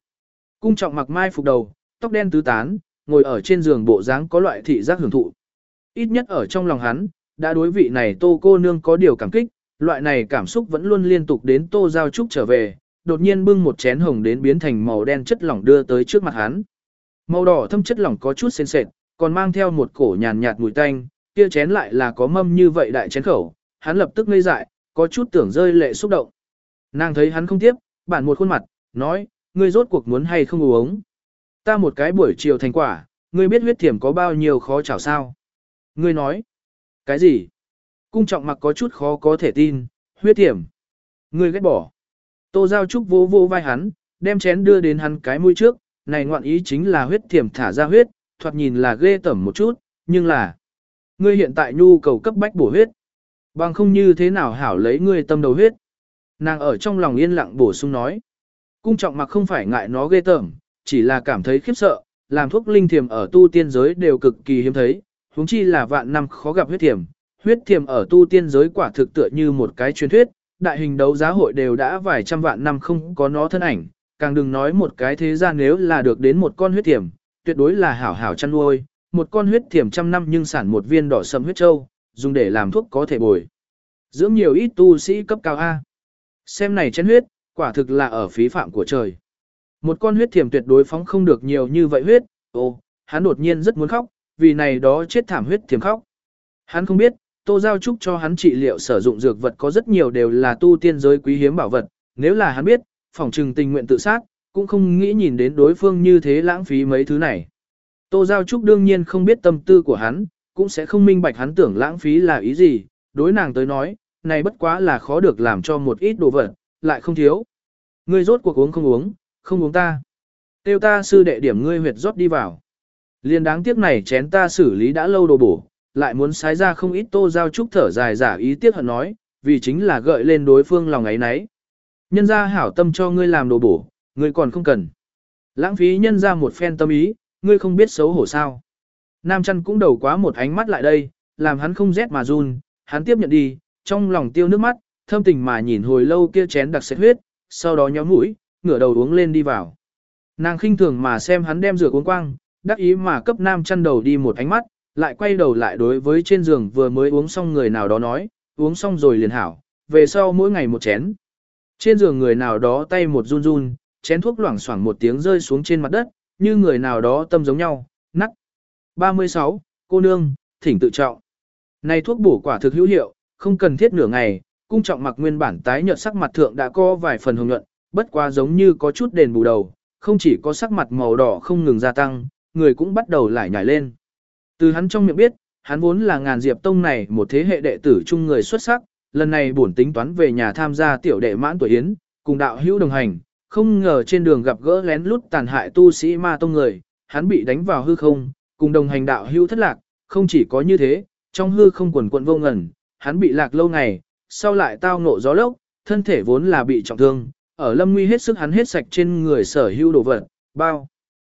Speaker 1: Cung trọng mặc mai phục đầu, tóc đen tứ tán, ngồi ở trên giường bộ dáng có loại thị giác hưởng thụ. Ít nhất ở trong lòng hắn, đã đối vị này tô cô nương có điều cảm kích, loại này cảm xúc vẫn luôn liên tục đến tô giao trúc trở về, đột nhiên bưng một chén hồng đến biến thành màu đen chất lỏng đưa tới trước mặt hắn. Màu đỏ thâm chất lỏng có chút sền sệt, còn mang theo một cổ nhàn nhạt mùi tanh, kia chén lại là có mâm như vậy đại chén khẩu, hắn lập tức ngây dại, có chút tưởng rơi lệ xúc động. Nàng thấy hắn không tiếp, bản một khuôn mặt, nói, ngươi rốt cuộc muốn hay không uống. Ta một cái buổi chiều thành quả, ngươi biết huyết thiểm có bao nhiêu khó chảo sao. Ngươi nói, cái gì? Cung trọng mặc có chút khó có thể tin, huyết thiểm. Ngươi ghét bỏ. Tô Giao Trúc vô vô vai hắn, đem chén đưa đến hắn cái mũi trước, này ngoạn ý chính là huyết thiểm thả ra huyết, thoạt nhìn là ghê tẩm một chút, nhưng là ngươi hiện tại nhu cầu cấp bách bổ huyết. Bằng không như thế nào hảo lấy ngươi tâm đầu huyết. Nàng ở trong lòng yên lặng bổ sung nói. Cung trọng mặc không phải ngại nó ghê tởm, chỉ là cảm thấy khiếp sợ, làm thuốc linh thiềm ở tu tiên giới đều cực kỳ hiếm thấy, huống chi là vạn năm khó gặp huyết thiềm. Huyết thiềm ở tu tiên giới quả thực tựa như một cái truyền thuyết, đại hình đấu giá hội đều đã vài trăm vạn năm không có nó thân ảnh, càng đừng nói một cái thế gian nếu là được đến một con huyết thiềm, tuyệt đối là hảo hảo chăn nuôi, một con huyết thiềm trăm năm nhưng sản một viên đỏ sầm huyết châu, dùng để làm thuốc có thể bồi. Dưỡng nhiều ít tu sĩ cấp cao A. Xem này chén huyết, quả thực là ở phí phạm của trời. Một con huyết thiểm tuyệt đối phóng không được nhiều như vậy huyết, ô, hắn đột nhiên rất muốn khóc, vì này đó chết thảm huyết thiểm khóc. Hắn không biết, Tô Giao Trúc cho hắn trị liệu sử dụng dược vật có rất nhiều đều là tu tiên giới quý hiếm bảo vật, nếu là hắn biết, phòng trừng tình nguyện tự sát, cũng không nghĩ nhìn đến đối phương như thế lãng phí mấy thứ này. Tô Giao Trúc đương nhiên không biết tâm tư của hắn, cũng sẽ không minh bạch hắn tưởng lãng phí là ý gì, đối nàng tới nói, này bất quá là khó được làm cho một ít đồ vật, lại không thiếu. Ngươi rốt cuộc uống không uống, không uống ta. Tiêu ta sư đệ điểm ngươi huyệt rót đi vào. Liên đáng tiếc này chén ta xử lý đã lâu đồ bổ, lại muốn sái ra không ít tô giao trúc thở dài giả ý tiếc hận nói, vì chính là gợi lên đối phương lòng ấy nấy. Nhân ra hảo tâm cho ngươi làm đồ bổ, ngươi còn không cần. Lãng phí nhân ra một phen tâm ý, ngươi không biết xấu hổ sao. Nam chăn cũng đầu quá một ánh mắt lại đây, làm hắn không rét mà run, hắn tiếp nhận đi, trong lòng tiêu nước mắt, thâm tình mà nhìn hồi lâu kia chén đặc sệt huyết, sau đó nhóm mũi, ngửa đầu uống lên đi vào. Nàng khinh thường mà xem hắn đem rửa uống quang, đắc ý mà cấp nam chăn đầu đi một ánh mắt, lại quay đầu lại đối với trên giường vừa mới uống xong người nào đó nói, uống xong rồi liền hảo, về sau mỗi ngày một chén. Trên giường người nào đó tay một run run, chén thuốc loảng xoảng một tiếng rơi xuống trên mặt đất, như người nào đó tâm giống nhau, nắc. 36. Cô nương, thỉnh tự trọng. Này thuốc bổ quả thực hữu hiệu, không cần thiết nửa ngày, cung trọng mặc nguyên bản tái nhợt sắc mặt thượng đã có vài phần hồng nhuận, bất quá giống như có chút đền bù đầu, không chỉ có sắc mặt màu đỏ không ngừng gia tăng, người cũng bắt đầu lại nhảy lên. Từ hắn trong miệng biết, hắn vốn là ngàn diệp tông này một thế hệ đệ tử chung người xuất sắc, lần này bổn tính toán về nhà tham gia tiểu đệ mãn tuổi yến, cùng đạo hữu đồng hành, không ngờ trên đường gặp gỡ lén lút tàn hại tu sĩ ma tông người, hắn bị đánh vào hư không, cùng đồng hành đạo hữu thất lạc, không chỉ có như thế, trong hư không quần quận vô ngẩn, hắn bị lạc lâu ngày, sau lại tao ngộ gió lốc, thân thể vốn là bị trọng thương, ở lâm nguy hết sức hắn hết sạch trên người sở hữu đồ vật, bao,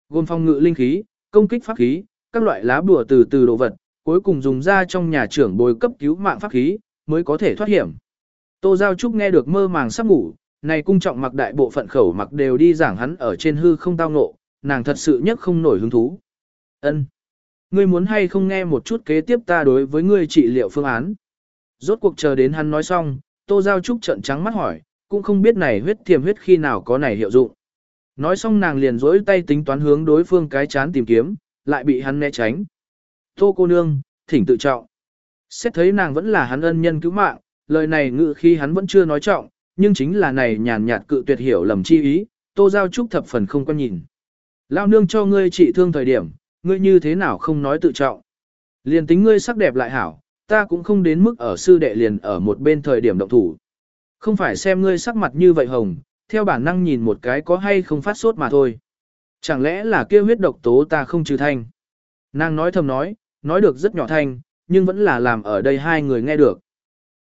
Speaker 1: gồm phong ngự linh khí, công kích pháp khí, các loại lá bùa từ từ đồ vật, cuối cùng dùng ra trong nhà trưởng bồi cấp cứu mạng pháp khí, mới có thể thoát hiểm. Tô Giao Trúc nghe được mơ màng sắp ngủ, này cung trọng mặc đại bộ phận khẩu mặc đều đi giảng hắn ở trên hư không tao ngộ, nàng thật sự nhất không nổi hứng thú. Ân, Ngươi muốn hay không nghe một chút kế tiếp ta đối với ngươi trị liệu phương án. Rốt cuộc chờ đến hắn nói xong, Tô Giao Trúc trận trắng mắt hỏi, cũng không biết này huyết thiềm huyết khi nào có này hiệu dụng. Nói xong nàng liền rỗi tay tính toán hướng đối phương cái chán tìm kiếm, lại bị hắn né tránh. Tô cô nương, thỉnh tự trọng. Xét thấy nàng vẫn là hắn ân nhân cứu mạng, lời này ngự khi hắn vẫn chưa nói trọng, nhưng chính là này nhàn nhạt cự tuyệt hiểu lầm chi ý, Tô Giao Trúc thập phần không quan nhìn. Lao nương cho ngươi trị thương thời điểm, ngươi như thế nào không nói tự trọng. Liền tính ngươi sắc đẹp lại hảo, ta cũng không đến mức ở sư đệ liền ở một bên thời điểm động thủ. Không phải xem ngươi sắc mặt như vậy hồng, theo bản năng nhìn một cái có hay không phát sốt mà thôi. Chẳng lẽ là kia huyết độc tố ta không trừ thanh. Nàng nói thầm nói, nói được rất nhỏ thanh, nhưng vẫn là làm ở đây hai người nghe được.